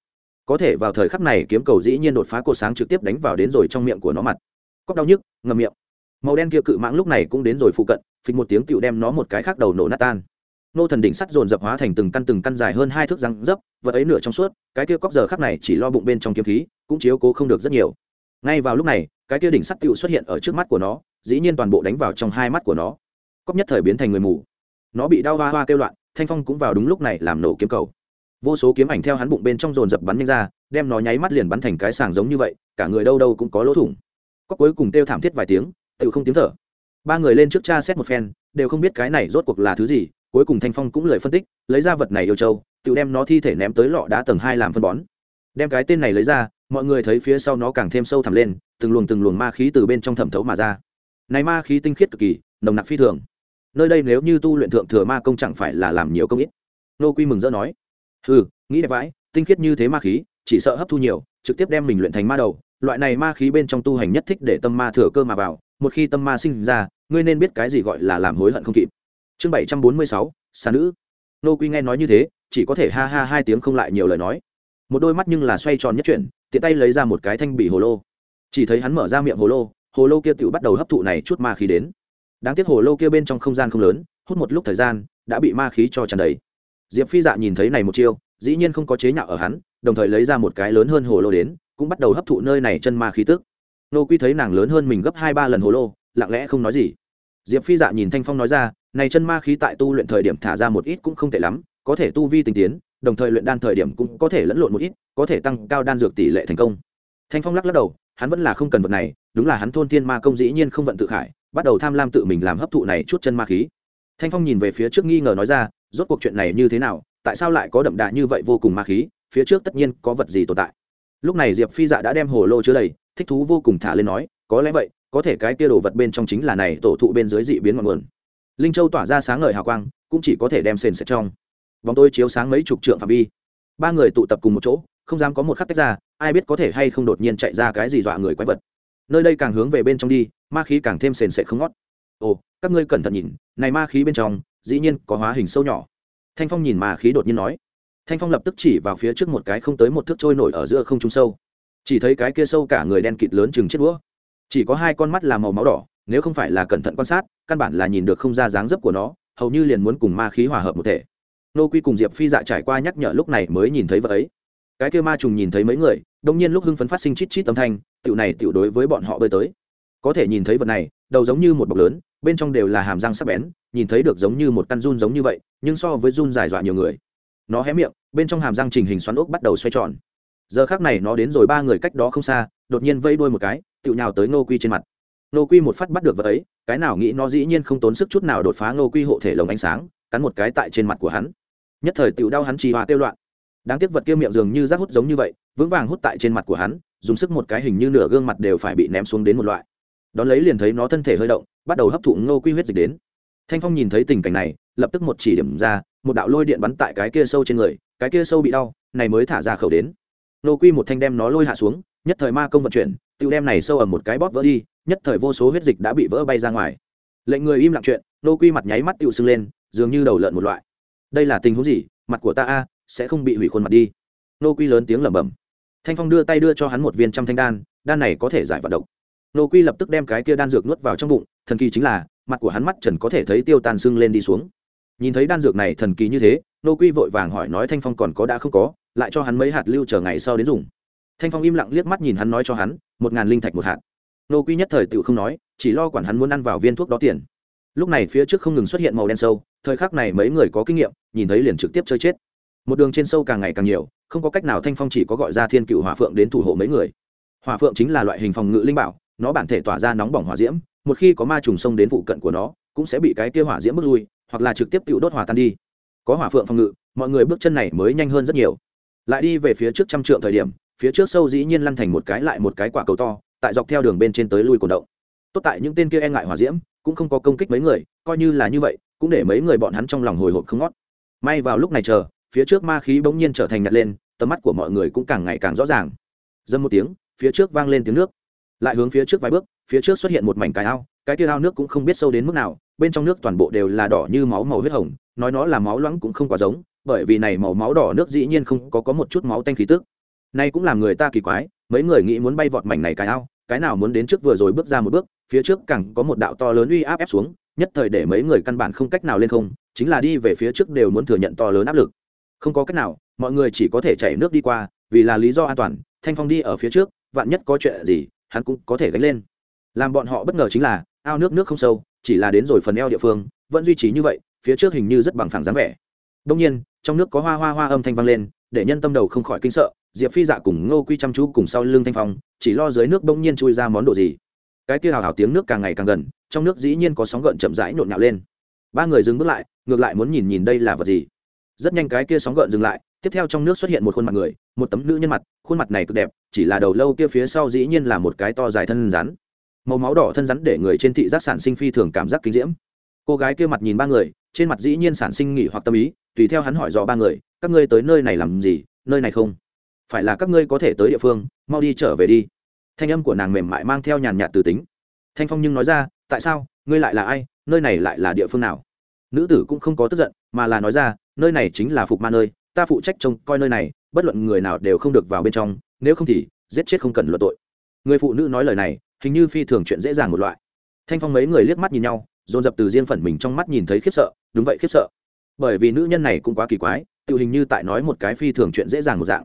Có thể vào thời khắc này kiếm cầu dĩ nhiên đột phá cột sáng trực tiếp đánh vào đến rồi trong miệng của nó mặt. Cóc đau nhức ngầm miệng. Màu đen kia cự mãng lúc này cũng đến rồi phụ cận, phịch một tiếng tựu đem nó một cái khác đầu nổ nát tan nô thần đỉnh sắt dồn dập hóa thành từng căn từng căn dài hơn hai thước răng dấp, vật ấy nửa trong suốt, cái kia cóc giờ khắc này chỉ lo bụng bên trong kiếm khí, cũng chiếu cố không được rất nhiều. Ngay vào lúc này, cái kia đỉnh sắt tựu xuất hiện ở trước mắt của nó, dĩ nhiên toàn bộ đánh vào trong hai mắt của nó. Cóc nhất thời biến thành người mù. Nó bị đau hoa hoa kêu loạn, thanh phong cũng vào đúng lúc này làm nổ kiếm cầu. Vô số kiếm ảnh theo hắn bụng bên trong dồn dập bắn nhanh ra, đem nó nháy mắt liền bắn thành cái sàng giống như vậy, cả người đâu đâu cũng có lỗ thủng. Cóc cuối cùng kêu thảm thiết vài tiếng tự không tiếng thở. Ba người lên trước cha xét một phen, đều không biết cái này rốt cuộc là thứ gì cuối cùng thanh phong cũng lời phân tích, lấy ra vật này yêu châu, tự đem nó thi thể ném tới lọ đá tầng hai làm phân bón. Đem cái tên này lấy ra, mọi người thấy phía sau nó càng thêm sâu thẳm lên, từng luồng từng luồng ma khí từ bên trong thẩm thấu mà ra. Này ma khí tinh khiết cực kỳ, nồng nặc phi thường. Nơi đây nếu như tu luyện thượng thừa ma công chẳng phải là làm nhiều công ít? Nô quy mừng rỡ nói. Ừ nghĩ đẹp vãi, tinh khiết như thế ma khí, chỉ sợ hấp thu nhiều, trực tiếp đem mình luyện thành ma đầu. Loại này ma khí bên trong tu hành nhất thích để tâm ma thừa cơ mà vào, một khi tâm ma sinh ra, ngươi nên biết cái gì gọi là làm hối hận không kịp chương bảy trăm bốn mươi sáu, xà nữ. Nô quy nghe nói như thế, chỉ có thể ha ha hai tiếng không lại nhiều lời nói. Một đôi mắt nhưng là xoay tròn nhất chuyển, tiện tay lấy ra một cái thanh bỉ hồ lô. Chỉ thấy hắn mở ra miệng hồ lô hồ lô kia tự bắt đầu hấp thụ này chút ma khí đến. Đáng tiếc hồ lô kia bên trong không gian không lớn, hút một lúc thời gian, đã bị ma khí cho tràn đầy. Diệp phi dạ nhìn thấy này một chiêu, dĩ nhiên không có chế nhạo ở hắn, đồng thời lấy ra một cái lớn hơn hồ lô đến, cũng bắt đầu hấp thụ nơi này chân ma khí tức. Nô quy thấy nàng lớn hơn mình gấp hai ba lần hồ lô, lặng lẽ không nói gì. Diệp phi dạ nhìn thanh phong nói ra này chân ma khí tại tu luyện thời điểm thả ra một ít cũng không tệ lắm, có thể tu vi tinh tiến, đồng thời luyện đan thời điểm cũng có thể lẫn lộn một ít, có thể tăng cao đan dược tỷ lệ thành công. Thanh phong lắc lắc đầu, hắn vẫn là không cần vật này, đúng là hắn thôn thiên ma công dĩ nhiên không vận tự khải, bắt đầu tham lam tự mình làm hấp thụ này chút chân ma khí. Thanh phong nhìn về phía trước nghi ngờ nói ra, rốt cuộc chuyện này như thế nào, tại sao lại có đậm đà như vậy vô cùng ma khí, phía trước tất nhiên có vật gì tồn tại. Lúc này diệp phi dạ đã đem hồ lô chứa đầy, thích thú vô cùng thả lên nói, có lẽ vậy, có thể cái kia đồ vật bên trong chính là này, tổ thụ bên dưới dị biến ngọn nguồn linh châu tỏa ra sáng ngời hào quang, cũng chỉ có thể đem sền sệt trong. Bóng tôi chiếu sáng mấy chục trượng phạm vi. Ba người tụ tập cùng một chỗ, không dám có một khắc tách ra, ai biết có thể hay không đột nhiên chạy ra cái gì dọa người quái vật. Nơi đây càng hướng về bên trong đi, ma khí càng thêm sền sệt không ngót. Ồ, các ngươi cẩn thận nhìn, này ma khí bên trong, dĩ nhiên có hóa hình sâu nhỏ. Thanh phong nhìn ma khí đột nhiên nói. Thanh phong lập tức chỉ vào phía trước một cái không tới một thước trôi nổi ở giữa không trung sâu. Chỉ thấy cái kia sâu cả người đen kịt lớn chừng chết đũa. Chỉ có hai con mắt là màu máu đỏ nếu không phải là cẩn thận quan sát, căn bản là nhìn được không ra dáng dấp của nó, hầu như liền muốn cùng ma khí hòa hợp một thể. Nô quy cùng diệp phi dạ trải qua nhắc nhở lúc này mới nhìn thấy vợ ấy. Cái kia ma trùng nhìn thấy mấy người, đông nhiên lúc hưng phấn phát sinh chít chít âm thanh tựu này tựu đối với bọn họ bơi tới. Có thể nhìn thấy vật này, đầu giống như một bọc lớn, bên trong đều là hàm răng sắc bén, nhìn thấy được giống như một căn run giống như vậy, nhưng so với run dài dọa nhiều người. Nó hé miệng, bên trong hàm răng trình hình xoắn ốc bắt đầu xoay tròn. Giờ khác này nó đến rồi ba người cách đó không xa, đột nhiên vây đuôi một cái tựu nhào tới nô quy trên mặt nô quy một phát bắt được vật ấy, cái nào nghĩ nó dĩ nhiên không tốn sức chút nào đột phá nô quy hộ thể lồng ánh sáng, cắn một cái tại trên mặt của hắn. Nhất thời tựu đau hắn trì hòa tiêu loạn. Đáng tiếc vật kia miệng dường như rác hút giống như vậy, vững vàng hút tại trên mặt của hắn, dùng sức một cái hình như nửa gương mặt đều phải bị ném xuống đến một loại. Đón lấy liền thấy nó thân thể hơi động, bắt đầu hấp thụ ngô quy huyết dịch đến. Thanh phong nhìn thấy tình cảnh này, lập tức một chỉ điểm ra, một đạo lôi điện bắn tại cái kia sâu trên người, cái kia sâu bị đau, này mới thả ra khẩu đến. Nô quy một thanh đem nó lôi hạ xuống, nhất thời ma công vận chuyển tiêu đem này sâu ở một cái bóp vỡ đi, nhất thời vô số huyết dịch đã bị vỡ bay ra ngoài. Lệnh người im lặng chuyện nô quy mặt nháy mắt tiêu sưng lên, dường như đầu lợn một loại. Đây là tình huống gì? Mặt của ta a, sẽ không bị hủy khuôn mặt đi. Nô quy lớn tiếng lẩm bẩm. Thanh phong đưa tay đưa cho hắn một viên trăm thanh đan đan này có thể giải vận động. Nô quy lập tức đem cái kia đan dược nuốt vào trong bụng, thần kỳ chính là, mặt của hắn mắt trần có thể thấy tiêu tan sưng lên đi xuống. Nhìn thấy đan dược này thần kỳ như thế nô quy vội vàng hỏi nói thanh phong còn có đã không có, lại cho hắn mấy hạt lưu chờ ngày sau đến dùng thanh phong im lặng liếc mắt nhìn hắn nói cho hắn, một ngàn linh thạch một hạt. Nô quy nhất thời tự không nói, chỉ lo quản hắn muốn ăn vào viên thuốc đó tiền. Lúc này phía trước không ngừng xuất hiện màu đen sâu, thời khắc này mấy người có kinh nghiệm, nhìn thấy liền trực tiếp chơi chết. Một đường trên sâu càng ngày càng nhiều, không có cách nào thanh phong chỉ có gọi ra thiên cựu hỏa phượng đến thủ hộ mấy người. Hỏa phượng chính là loại hình phòng ngự linh bảo, nó bản thể tỏa ra nóng bỏng hỏa diễm, một khi có ma trùng sông đến phụ cận của nó, cũng sẽ bị cái kia hỏa diễm bước lui, hoặc là trực tiếp tự đốt hỏa tan đi. Có hỏa phượng phòng ngự, mọi người bước chân này mới nhanh hơn rất nhiều. Lại đi về phía trước trăm trượng thời điểm phía trước sâu dĩ nhiên lăn thành một cái lại một cái quả cầu to, tại dọc theo đường bên trên tới lui cổ động. Tốt tại những tên kia e ngại hỏa diễm, cũng không có công kích mấy người, coi như là như vậy, cũng để mấy người bọn hắn trong lòng hồi hộp không ngót. May vào lúc này chờ, phía trước ma khí bỗng nhiên trở thành nhặt lên, tầm mắt của mọi người cũng càng ngày càng rõ ràng. Dâm một tiếng, phía trước vang lên tiếng nước. Lại hướng phía trước vài bước, phía trước xuất hiện một mảnh cái ao, cái kia ao nước cũng không biết sâu đến mức nào, bên trong nước toàn bộ đều là đỏ như máu màu huyết hồng, nói nó là máu loãng cũng không quá giống, bởi vì này màu máu đỏ nước dĩ nhiên không có có một chút máu tanh khí tức nay cũng làm người ta kỳ quái, mấy người nghĩ muốn bay vọt mảnh này cái ao, cái nào muốn đến trước vừa rồi bước ra một bước, phía trước càng có một đạo to lớn uy áp ép xuống, nhất thời để mấy người căn bản không cách nào lên không, chính là đi về phía trước đều muốn thừa nhận to lớn áp lực. Không có cách nào, mọi người chỉ có thể chảy nước đi qua, vì là lý do an toàn, thanh phong đi ở phía trước, vạn nhất có chuyện gì, hắn cũng có thể gánh lên. Làm bọn họ bất ngờ chính là, ao nước nước không sâu, chỉ là đến rồi phần eo địa phương, vẫn duy trì như vậy, phía trước hình như rất bằng phẳng dáng vẻ. Đông nhiên, trong nước có hoa hoa hoa âm thanh vang lên, để nhân tâm đầu không khỏi kinh sợ diệp phi dạ cùng ngô quy chăm chú cùng sau lưng thanh phong, chỉ lo dưới nước bỗng nhiên chui ra món đồ gì. Cái kia hào hào tiếng nước càng ngày càng gần, trong nước dĩ nhiên có sóng gợn chậm rãi nhộn nhạo lên. Ba người dừng bước lại, ngược lại muốn nhìn nhìn đây là vật gì. Rất nhanh cái kia sóng gợn dừng lại, tiếp theo trong nước xuất hiện một khuôn mặt người, một tấm nữ nhân mặt, khuôn mặt này cực đẹp, chỉ là đầu lâu kia phía sau dĩ nhiên là một cái to dài thân rắn. Màu máu đỏ thân rắn để người trên thị giác sản sinh phi thường cảm giác kinh diễm. Cô gái kia mặt nhìn ba người, trên mặt dĩ nhiên sản sinh nghỉ hoặc tâm ý, tùy theo hắn hỏi dò ba người, các ngươi tới nơi này làm gì? Nơi này không? Phải là các ngươi có thể tới địa phương, mau đi trở về đi. Thanh âm của nàng mềm mại mang theo nhàn nhạt từ tính. Thanh phong nhưng nói ra, tại sao, ngươi lại là ai, nơi này lại là địa phương nào? Nữ tử cũng không có tức giận, mà là nói ra, nơi này chính là phục ma nơi, ta phụ trách trông coi nơi này, bất luận người nào đều không được vào bên trong, nếu không thì giết chết không cần luận tội. Người phụ nữ nói lời này, hình như phi thường chuyện dễ dàng một loại. Thanh phong mấy người liếc mắt nhìn nhau, dồn dập từ riêng phần mình trong mắt nhìn thấy khiếp sợ, đúng vậy khiếp sợ. Bởi vì nữ nhân này cũng quá kỳ quái, tự hình như tại nói một cái phi thường chuyện dễ dàng một dạng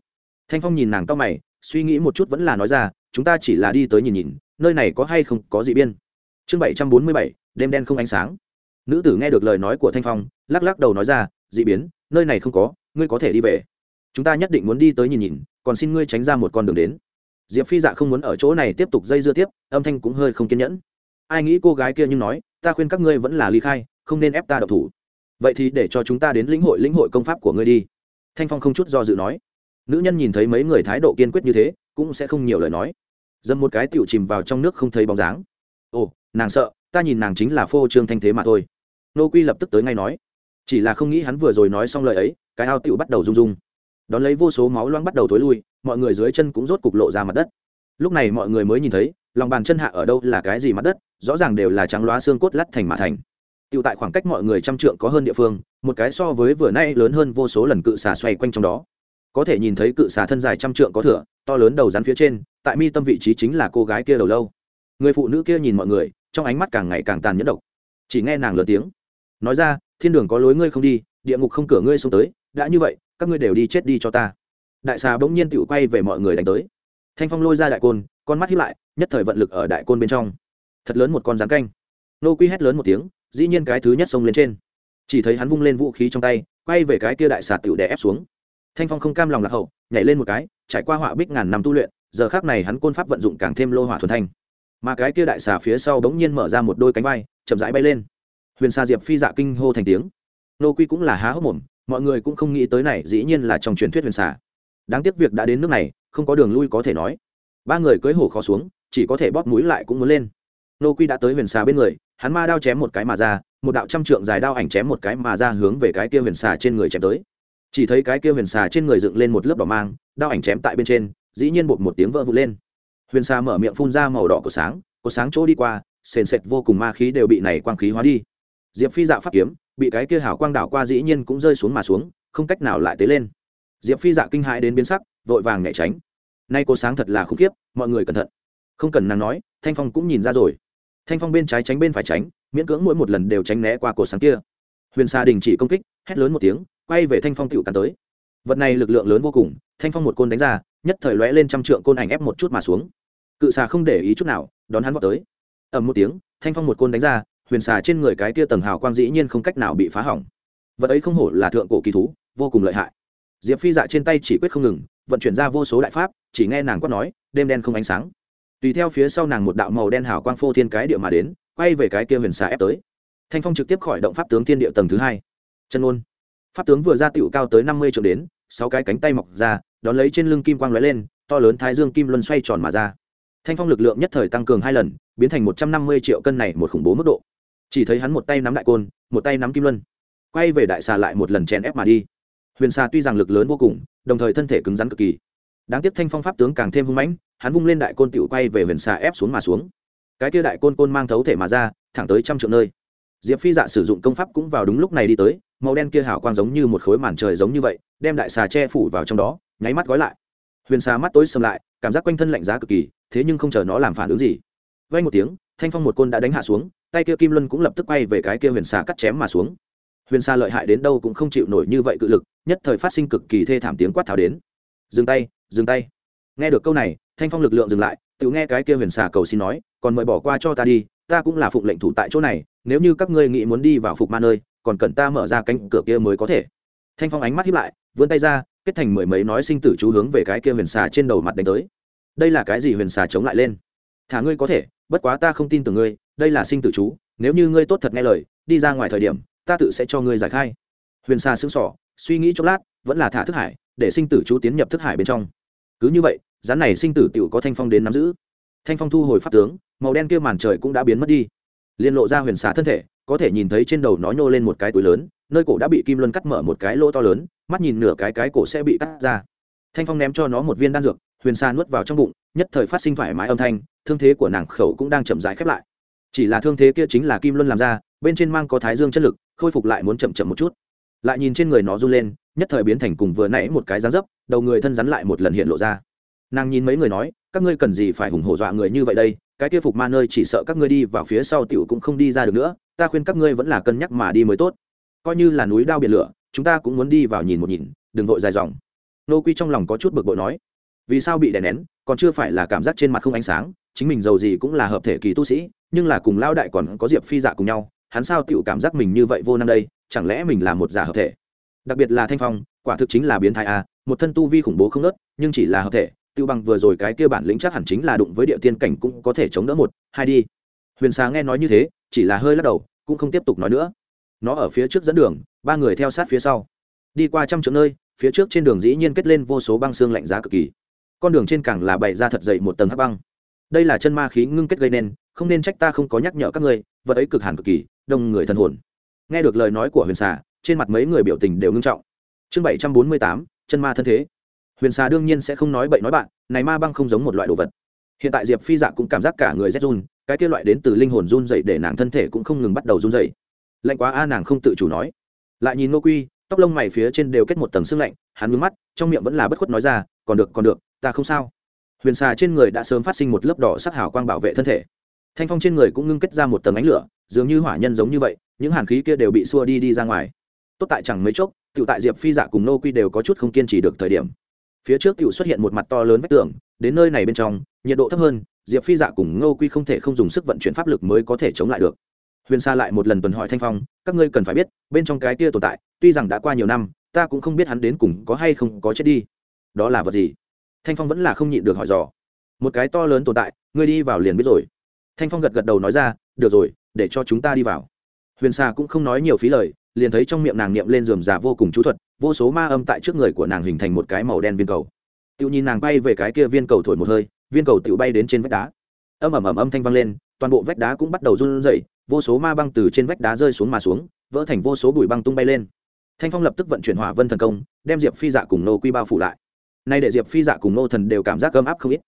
thanh phong nhìn nàng to mày, suy nghĩ một chút vẫn là nói ra, chúng ta chỉ là đi tới nhìn nhìn, nơi này có hay không có dị biên. Chương bảy trăm bốn mươi bảy, đêm đen không ánh sáng. Nữ tử nghe được lời nói của thanh phong, lắc lắc đầu nói ra, dị biến, nơi này không có, ngươi có thể đi về. Chúng ta nhất định muốn đi tới nhìn nhìn, còn xin ngươi tránh ra một con đường đến. Diệp phi dạ không muốn ở chỗ này tiếp tục dây dưa tiếp, âm thanh cũng hơi không kiên nhẫn. Ai nghĩ cô gái kia nhưng nói, ta khuyên các ngươi vẫn là ly khai, không nên ép ta độc thủ. Vậy thì để cho chúng ta đến lĩnh hội lĩnh hội công pháp của ngươi đi. Thanh phong không chút do dự nói nữ nhân nhìn thấy mấy người thái độ kiên quyết như thế, cũng sẽ không nhiều lời nói. Dâm một cái tựu chìm vào trong nước không thấy bóng dáng. Ồ, nàng sợ, ta nhìn nàng chính là phô trương thanh thế mà thôi. Nô quy lập tức tới ngay nói. Chỉ là không nghĩ hắn vừa rồi nói xong lời ấy, cái ao tựu bắt đầu rung rung. Đón lấy vô số máu loang bắt đầu thối lui, mọi người dưới chân cũng rốt cục lộ ra mặt đất. Lúc này mọi người mới nhìn thấy, lòng bàn chân hạ ở đâu là cái gì mặt đất, rõ ràng đều là trắng loá xương cốt lắt thành mã thành. Tựu tại khoảng cách mọi người trăm trượng có hơn địa phương, một cái so với vừa nay lớn hơn vô số lần cự xà xoay quanh trong đó có thể nhìn thấy cự xà thân dài trăm trượng có thửa to lớn đầu rắn phía trên, tại mi tâm vị trí chính là cô gái kia đầu lâu. Người phụ nữ kia nhìn mọi người, trong ánh mắt càng ngày càng tàn nhẫn độc. Chỉ nghe nàng lớn tiếng, nói ra, thiên đường có lối ngươi không đi, địa ngục không cửa ngươi xông tới, đã như vậy, các ngươi đều đi chết đi cho ta. Đại xà bỗng nhiên tự quay về mọi người đánh tới. Thanh phong lôi ra đại côn, con mắt hiếp lại, nhất thời vận lực ở đại côn bên trong. Thật lớn một con rắn canh. Nô quy hét lớn một tiếng, dĩ nhiên cái thứ nhất xông lên trên. Chỉ thấy hắn vung lên vũ khí trong tay, quay về cái kia đại xà tựu đè ép xuống thanh phong không cam lòng lạc hậu, nhảy lên một cái, trải qua họa bích ngàn năm tu luyện, giờ khác này hắn côn pháp vận dụng càng thêm lô hỏa thuần thanh. Mà cái kia đại xà phía sau bỗng nhiên mở ra một đôi cánh vai, chậm rãi bay lên. Huyền xà diệp phi dạ kinh hô thành tiếng. Nô quy cũng là há hốc mồm, mọi người cũng không nghĩ tới này, dĩ nhiên là trong truyền thuyết huyền xà. Đáng tiếc việc đã đến nước này, không có đường lui có thể nói. Ba người cưới hổ khó xuống, chỉ có thể bóp mũi lại cũng muốn lên. Nô quy đã tới huyền xà bên người, hắn ma đao chém một cái mà ra, một đạo trăm trượng dài đao ảnh chém một cái mà ra hướng về cái kia huyền xà trên người chém tới chỉ thấy cái kia huyền xà trên người dựng lên một lớp đỏ mang, đao ảnh chém tại bên trên, dĩ nhiên bột một tiếng vỡ vụt lên. Huyền xà mở miệng phun ra màu đỏ của sáng có sáng chỗ đi qua, sền sệt vô cùng ma khí đều bị này quang khí hóa đi. Diệp phi dạ pháp kiếm, bị cái kia hảo quang đảo qua dĩ nhiên cũng rơi xuống mà xuống, không cách nào lại tế lên. Diệp phi dạ kinh hãi đến biến sắc, vội vàng nhảy tránh. Nay cô sáng thật là khủng khiếp, mọi người cẩn thận. Không cần nàng nói, thanh phong cũng nhìn ra rồi. Thanh phong bên trái tránh bên phải tránh, miễn cưỡng mỗi một lần đều tránh né qua cổ sáng kia. Huyền xa đình chỉ công kích, hét lớn một tiếng quay về thanh phong tựu cắn tới. Vật này lực lượng lớn vô cùng, thanh phong một côn đánh ra, nhất thời lóe lên trăm trượng côn ảnh ép một chút mà xuống. Cự xà không để ý chút nào, đón hắn vào tới. Ầm một tiếng, thanh phong một côn đánh ra, huyền xà trên người cái kia tầng hào quang dĩ nhiên không cách nào bị phá hỏng. Vật ấy không hổ là thượng cổ kỳ thú, vô cùng lợi hại. Diệp phi dạ trên tay chỉ quyết không ngừng, vận chuyển ra vô số đại pháp, chỉ nghe nàng quát nói, đêm đen không ánh sáng. Tùy theo phía sau nàng một đạo màu đen hào quang phô thiên cái địa mà đến, quay về cái kia huyền xà ép tới. Thanh phong trực tiếp khỏi động pháp tướng thiên địa tầng thứ hai. Chân ôn pháp tướng vừa ra tựu cao tới năm mươi triệu đến, sáu cái cánh tay mọc ra, đón lấy trên lưng kim quang lóe lên, to lớn thái dương kim luân xoay tròn mà ra. Thanh phong lực lượng nhất thời tăng cường hai lần, biến thành một trăm năm mươi triệu cân này một khủng bố mức độ. Chỉ thấy hắn một tay nắm đại côn, một tay nắm kim luân. Quay về đại xà lại một lần chèn ép mà đi. Huyền xà tuy rằng lực lớn vô cùng, đồng thời thân thể cứng rắn cực kỳ. Đáng tiếc thanh phong pháp tướng càng thêm hung mãnh, hắn vung lên đại côn tựu quay về huyền xà ép xuống mà xuống. Cái kia đại côn côn mang thấu thể mà ra, thẳng tới trăm triệu nơi. Diệp phi dạ sử dụng công pháp cũng vào đúng lúc này đi tới màu đen kia hào quang giống như một khối màn trời giống như vậy, đem đại xà che phủ vào trong đó, nháy mắt gói lại. Huyền xà mắt tối sầm lại, cảm giác quanh thân lạnh giá cực kỳ, thế nhưng không chờ nó làm phản ứng gì. Vay một tiếng, thanh phong một côn đã đánh hạ xuống, tay kia kim luân cũng lập tức quay về cái kia huyền xà cắt chém mà xuống. Huyền xà lợi hại đến đâu cũng không chịu nổi như vậy cự lực, nhất thời phát sinh cực kỳ thê thảm tiếng quát tháo đến. Dừng tay dừng tay. Nghe được câu này, thanh phong lực lượng dừng lại, tự nghe cái kia huyền xà cầu xin nói, còn mời bỏ qua cho ta đi, ta cũng là phụng lệnh thủ tại chỗ này, nếu như các ngươi nghĩ muốn đi vào phục ma nơi còn cần ta mở ra cánh cửa kia mới có thể. Thanh phong ánh mắt hiếp lại, vươn tay ra, kết thành mười mấy nói sinh tử chú hướng về cái kia huyền xà trên đầu mặt đánh tới. Đây là cái gì huyền xà chống lại lên? Thả ngươi có thể, bất quá ta không tin tưởng ngươi, đây là sinh tử chú, nếu như ngươi tốt thật nghe lời, đi ra ngoài thời điểm, ta tự sẽ cho ngươi giải khai. Huyền xà sững sỏ suy nghĩ chốc lát, vẫn là thả thức hải, để sinh tử chú tiến nhập thức hải bên trong. Cứ như vậy, rắn này sinh tử tựu có thanh phong đến nắm giữ. Thanh phong thu hồi pháp tướng, màu đen kia màn trời cũng đã biến mất đi. Liên lộ ra huyền xà thân thể có thể nhìn thấy trên đầu nó nhô lên một cái túi lớn, nơi cổ đã bị kim luân cắt mở một cái lỗ to lớn, mắt nhìn nửa cái cái cổ sẽ bị cắt ra. Thanh phong ném cho nó một viên đan dược, huyền Sa nuốt vào trong bụng, nhất thời phát sinh thoải mái âm thanh, thương thế của nàng khẩu cũng đang chậm rãi khép lại. Chỉ là thương thế kia chính là kim luân làm ra, bên trên mang có thái dương chất lực, khôi phục lại muốn chậm chậm một chút. Lại nhìn trên người nó run lên, nhất thời biến thành cùng vừa nãy một cái dáng dấp, đầu người thân rắn lại một lần hiện lộ ra nàng nhìn mấy người nói, các ngươi cần gì phải hùng hổ dọa người như vậy đây? Cái kia phục ma nơi chỉ sợ các ngươi đi vào phía sau tiểu cũng không đi ra được nữa, ta khuyên các ngươi vẫn là cân nhắc mà đi mới tốt. Coi như là núi đao biển lửa, chúng ta cũng muốn đi vào nhìn một nhìn, đừng vội dài dòng. Nô quy trong lòng có chút bực bội nói, vì sao bị đè nén, còn chưa phải là cảm giác trên mặt không ánh sáng, chính mình giàu gì cũng là hợp thể kỳ tu sĩ, nhưng là cùng lao đại còn có diệp phi dạ cùng nhau, hắn sao tựu cảm giác mình như vậy vô năng đây, chẳng lẽ mình là một giả hợp thể? Đặc biệt là thanh phong, quả thực chính là biến thái a, một thân tu vi khủng bố không nớt nhưng chỉ là hợp thể tiêu bằng vừa rồi cái kia bản lĩnh chắc hẳn chính là đụng với địa tiên cảnh cũng có thể chống đỡ một, hai đi. Huyền xà nghe nói như thế, chỉ là hơi lắc đầu, cũng không tiếp tục nói nữa. Nó ở phía trước dẫn đường, ba người theo sát phía sau. Đi qua trăm chỗ nơi, phía trước trên đường dĩ nhiên kết lên vô số băng xương lạnh giá cực kỳ. Con đường trên càng là bày ra thật dậy một tầng hắc băng. Đây là chân ma khí ngưng kết gây nên, không nên trách ta không có nhắc nhở các ngươi, vật ấy cực hẳn cực kỳ, đông người thân hồn. Nghe được lời nói của huyền xà trên mặt mấy người biểu tình đều ngưng trọng. Chương bảy trăm bốn mươi tám, chân ma thân thế huyền xà đương nhiên sẽ không nói bậy nói bạn, này ma băng không giống một loại đồ vật. Hiện tại diệp phi dạ cũng cảm giác cả người rét run, cái kia loại đến từ linh hồn run dậy để nàng thân thể cũng không ngừng bắt đầu run dậy. Lạnh quá a, nàng không tự chủ nói. Lại nhìn nô quy, tóc lông mày phía trên đều kết một tầng sương lạnh, hắn ngưng mắt, trong miệng vẫn là bất khuất nói ra, còn được còn được, ta không sao. Huyền xà trên người đã sớm phát sinh một lớp đỏ sắc hào quang bảo vệ thân thể. Thanh phong trên người cũng ngưng kết ra một tầng ánh lửa, dường như hỏa nhân giống như vậy, những hàn khí kia đều bị xua đi đi ra ngoài. Tốt tại chẳng mấy chốc tự tại diệp phi dạ cùng nô quy đều có chút không kiên trì được thời điểm phía trước tự xuất hiện một mặt to lớn vách tường, đến nơi này bên trong, nhiệt độ thấp hơn, diệp phi dạ cùng ngô quy không thể không dùng sức vận chuyển pháp lực mới có thể chống lại được. Huyền sa lại một lần tuần hỏi thanh phong, các ngươi cần phải biết, bên trong cái kia tồn tại, tuy rằng đã qua nhiều năm, ta cũng không biết hắn đến cùng có hay không có chết đi. Đó là vật gì? Thanh phong vẫn là không nhịn được hỏi dò. Một cái to lớn tồn tại, ngươi đi vào liền biết rồi. Thanh phong gật gật đầu nói ra, được rồi, để cho chúng ta đi vào. Huyền sa cũng không nói nhiều phí lời liền thấy trong miệng nàng niệm lên dườm già vô cùng chú thuật, vô số ma âm tại trước người của nàng hình thành một cái màu đen viên cầu. Tự nhìn nàng bay về cái kia viên cầu thổi một hơi, viên cầu tự bay đến trên vách đá. Âm ầm ầm âm thanh vang lên, toàn bộ vách đá cũng bắt đầu run rẩy, vô số ma băng từ trên vách đá rơi xuống mà xuống, vỡ thành vô số bụi băng tung bay lên. Thanh phong lập tức vận chuyển hỏa vân thần công, đem diệp phi dạ cùng nô quy bao phủ lại. Nay để diệp phi dạ cùng nô thần đều cảm giác ấm áp không ít.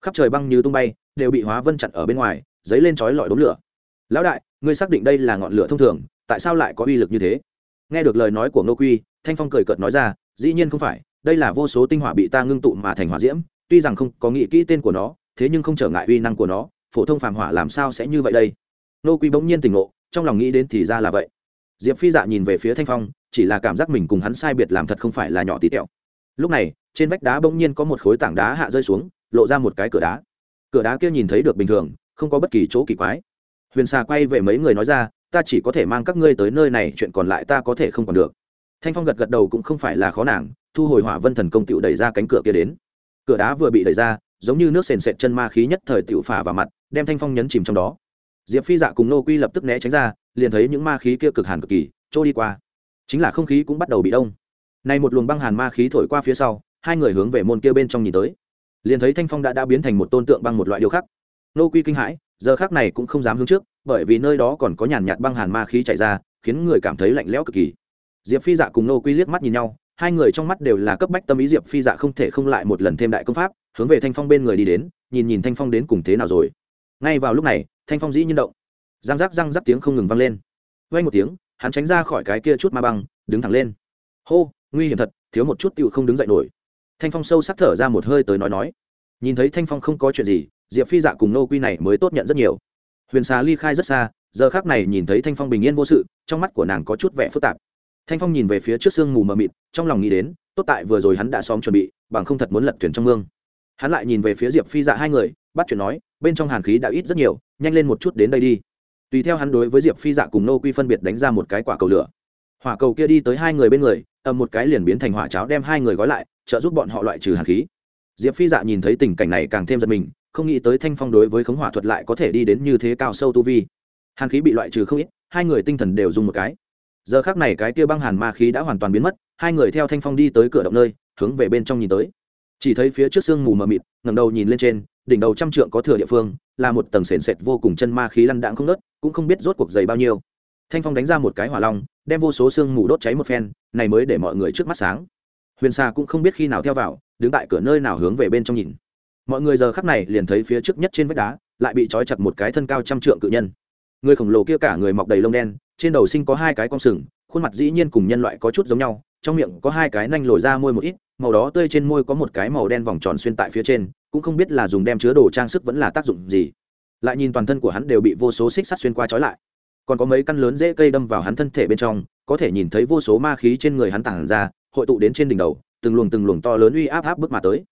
Khắp trời băng như tung bay, đều bị hóa vân chặn ở bên ngoài, dấy lên chói lọi đống lửa. Lão đại, ngươi xác định đây là ngọn lửa thông thường tại sao lại có uy lực như thế? Nghe được lời nói của nô quy, thanh phong cười cợt nói ra, dĩ nhiên không phải, đây là vô số tinh hỏa bị ta ngưng tụ mà thành hỏa diễm, tuy rằng không có nghĩ kỹ tên của nó, thế nhưng không trở ngại uy năng của nó, phổ thông phàm hỏa làm sao sẽ như vậy đây? Nô quy bỗng nhiên tỉnh ngộ, trong lòng nghĩ đến thì ra là vậy. Diệp phi dạ nhìn về phía thanh phong, chỉ là cảm giác mình cùng hắn sai biệt làm thật không phải là nhỏ tí tẹo. Lúc này, trên vách đá bỗng nhiên có một khối tảng đá hạ rơi xuống, lộ ra một cái cửa đá. Cửa đá kia nhìn thấy được bình thường, không có bất kỳ chỗ kỳ quái. Huyền xà quay về mấy người nói ra ta chỉ có thể mang các ngươi tới nơi này, chuyện còn lại ta có thể không còn được. Thanh phong gật gật đầu cũng không phải là khó nàng, thu hồi hỏa vân thần công tựu đẩy ra cánh cửa kia đến. Cửa đá vừa bị đẩy ra, giống như nước sền sệt chân ma khí nhất thời tựu phả vào mặt, đem thanh phong nhấn chìm trong đó. Diệp phi dạ cùng nô quy lập tức né tránh ra, liền thấy những ma khí kia cực hàn cực kỳ, trôi đi qua. Chính là không khí cũng bắt đầu bị đông. Nay một luồng băng hàn ma khí thổi qua phía sau, hai người hướng về môn kia bên trong nhìn tới. Liền thấy thanh phong đã đã biến thành một tôn tượng băng một loại điều khác nô quy kinh hãi giờ khác này cũng không dám hướng trước, bởi vì nơi đó còn có nhàn nhạt băng hàn ma khí chạy ra, khiến người cảm thấy lạnh lẽo cực kỳ. Diệp phi dạ cùng nô quy liếc mắt nhìn nhau, hai người trong mắt đều là cấp bách tâm ý diệp phi dạ không thể không lại một lần thêm đại công pháp, hướng về thanh phong bên người đi đến, nhìn nhìn thanh phong đến cùng thế nào rồi. Ngay vào lúc này, thanh phong dĩ nhiên động. Răng rắc răng rắc tiếng không ngừng vang lên. Vây một tiếng, hắn tránh ra khỏi cái kia chút ma băng, đứng thẳng lên. Hô, nguy hiểm thật, thiếu một chút tựu không đứng dậy nổi. Thanh phong sâu sắc thở ra một hơi tới nói nói. Nhìn thấy thanh phong không có chuyện gì diệp phi dạ cùng nô quy này mới tốt nhận rất nhiều huyền xà ly khai rất xa giờ khác này nhìn thấy thanh phong bình yên vô sự trong mắt của nàng có chút vẻ phức tạp thanh phong nhìn về phía trước sương mù mờ mịt trong lòng nghĩ đến tốt tại vừa rồi hắn đã xóm chuẩn bị bằng không thật muốn lật thuyền trong mương hắn lại nhìn về phía diệp phi dạ hai người bắt chuyện nói bên trong hàn khí đã ít rất nhiều nhanh lên một chút đến đây đi tùy theo hắn đối với diệp phi dạ cùng nô quy phân biệt đánh ra một cái quả cầu lửa hỏa cầu kia đi tới hai người bên người ầm một cái liền biến thành hỏa cháo đem hai người gói lại trợ giúp bọn họ loại trừ hàn khí diệp phi dạ nhìn thấy tình cảnh này càng thêm giật mình không nghĩ tới thanh phong đối với khống hỏa thuật lại có thể đi đến như thế cao sâu tu vi. Hàn khí bị loại trừ không ít, hai người tinh thần đều dùng một cái. Giờ khác này cái kia băng hàn ma khí đã hoàn toàn biến mất, hai người theo thanh phong đi tới cửa động nơi, hướng về bên trong nhìn tới. Chỉ thấy phía trước sương mù mờ mịt, ngẩng đầu nhìn lên trên, đỉnh đầu trăm trượng có thừa địa phương, là một tầng sền sệt vô cùng chân ma khí lăn đạn không nớt cũng không biết rốt cuộc dày bao nhiêu. Thanh phong đánh ra một cái hỏa long, đem vô số sương mù đốt cháy một phen, này mới để mọi người trước mắt sáng. Huyền xa cũng không biết khi nào theo vào, đứng tại cửa nơi nào hướng về bên trong nhìn mọi người giờ khắc này liền thấy phía trước nhất trên vách đá, lại bị trói chặt một cái thân cao trăm trượng cự nhân. Người khổng lồ kia cả người mọc đầy lông đen, trên đầu sinh có hai cái con sừng, khuôn mặt dĩ nhiên cùng nhân loại có chút giống nhau, trong miệng có hai cái nanh lồi ra môi một ít, màu đó tươi trên môi có một cái màu đen vòng tròn xuyên tại phía trên, cũng không biết là dùng đem chứa đồ trang sức vẫn là tác dụng gì. Lại nhìn toàn thân của hắn đều bị vô số xích sắt xuyên qua trói lại. Còn có mấy căn lớn dễ cây đâm vào hắn thân thể bên trong, có thể nhìn thấy vô số ma khí trên người hắn tản ra, hội tụ đến trên đỉnh đầu, từng luồng từng luồng to lớn uy áp áp bước mà tới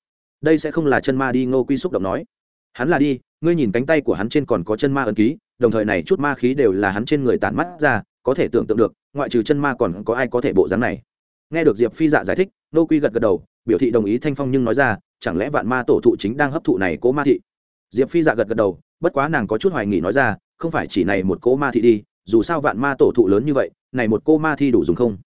đây sẽ không là chân ma đi ngô quy xúc động nói. Hắn là đi, ngươi nhìn cánh tay của hắn trên còn có chân ma ấn ký, đồng thời này chút ma khí đều là hắn trên người tản mắt ra, có thể tưởng tượng được, ngoại trừ chân ma còn có ai có thể bộ dáng này. Nghe được diệp phi dạ giải thích nô quy gật gật đầu, biểu thị đồng ý thanh phong nhưng nói ra, chẳng lẽ vạn ma tổ thụ chính đang hấp thụ này cố ma thị? Diệp phi dạ gật gật đầu, bất quá nàng có chút hoài nghỉ nói ra, không phải chỉ này một cố ma thị đi, dù sao vạn ma tổ thụ lớn như vậy, này một cô ma thi đủ dùng không?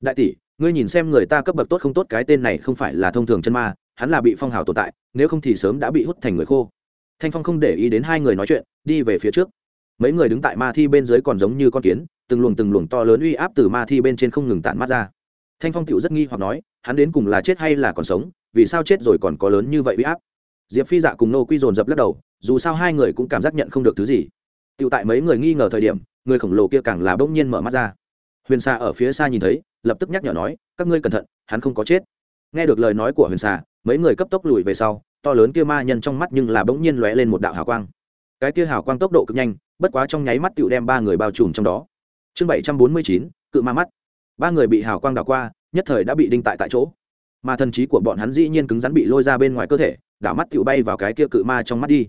Đại tỷ, ngươi nhìn xem người ta cấp bậc tốt không tốt cái tên này không phải là thông thường chân ma hắn là bị phong hào tồn tại, nếu không thì sớm đã bị hút thành người khô. Thanh phong không để ý đến hai người nói chuyện, đi về phía trước. Mấy người đứng tại ma thi bên dưới còn giống như con kiến, từng luồng từng luồng to lớn uy áp từ ma thi bên trên không ngừng tản mắt ra. Thanh phong tựu rất nghi hoặc nói, hắn đến cùng là chết hay là còn sống, vì sao chết rồi còn có lớn như vậy uy áp? Diệp phi dạ cùng nô quy dồn dập lắc đầu, dù sao hai người cũng cảm giác nhận không được thứ gì. Tựu tại mấy người nghi ngờ thời điểm, người khổng lồ kia càng là bỗng nhiên mở mắt ra. Huyền xa ở phía xa nhìn thấy, lập tức nhắc nhở nói, các ngươi cẩn thận, hắn không có chết nghe được lời nói của huyền xà, mấy người cấp tốc lùi về sau, to lớn kia ma nhân trong mắt nhưng là bỗng nhiên lóe lên một đạo hào quang. Cái kia hào quang tốc độ cực nhanh, bất quá trong nháy mắt tựu đem ba người bao trùm trong đó. Chương bảy trăm bốn mươi chín, cự ma mắt. Ba người bị hào quang đảo qua, nhất thời đã bị đinh tại tại chỗ. Mà thần trí của bọn hắn dĩ nhiên cứng rắn bị lôi ra bên ngoài cơ thể, đảo mắt tựu bay vào cái kia cự ma trong mắt đi.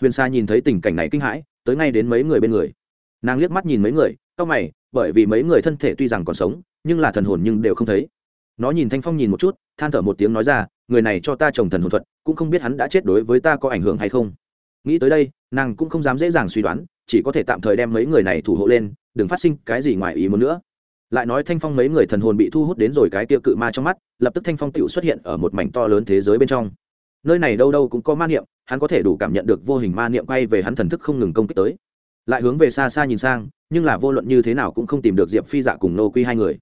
Huyền sa nhìn thấy tình cảnh này kinh hãi, tới ngay đến mấy người bên người. Nàng liếc mắt nhìn mấy người, cau mày, bởi vì mấy người thân thể tuy rằng còn sống, nhưng là thần hồn nhưng đều không thấy nó nhìn thanh phong nhìn một chút, than thở một tiếng nói ra, người này cho ta trồng thần hồn thuật, cũng không biết hắn đã chết đối với ta có ảnh hưởng hay không. Nghĩ tới đây, nàng cũng không dám dễ dàng suy đoán, chỉ có thể tạm thời đem mấy người này thủ hộ lên, đừng phát sinh cái gì ngoài ý muốn nữa. Lại nói thanh phong mấy người thần hồn bị thu hút đến rồi cái tiêu cự ma trong mắt, lập tức thanh phong tựu xuất hiện ở một mảnh to lớn thế giới bên trong. Nơi này đâu đâu cũng có ma niệm, hắn có thể đủ cảm nhận được vô hình ma niệm quay về hắn thần thức không ngừng công kích tới. Lại hướng về xa xa nhìn sang, nhưng là vô luận như thế nào cũng không tìm được diệp phi dạ cùng nô quy hai người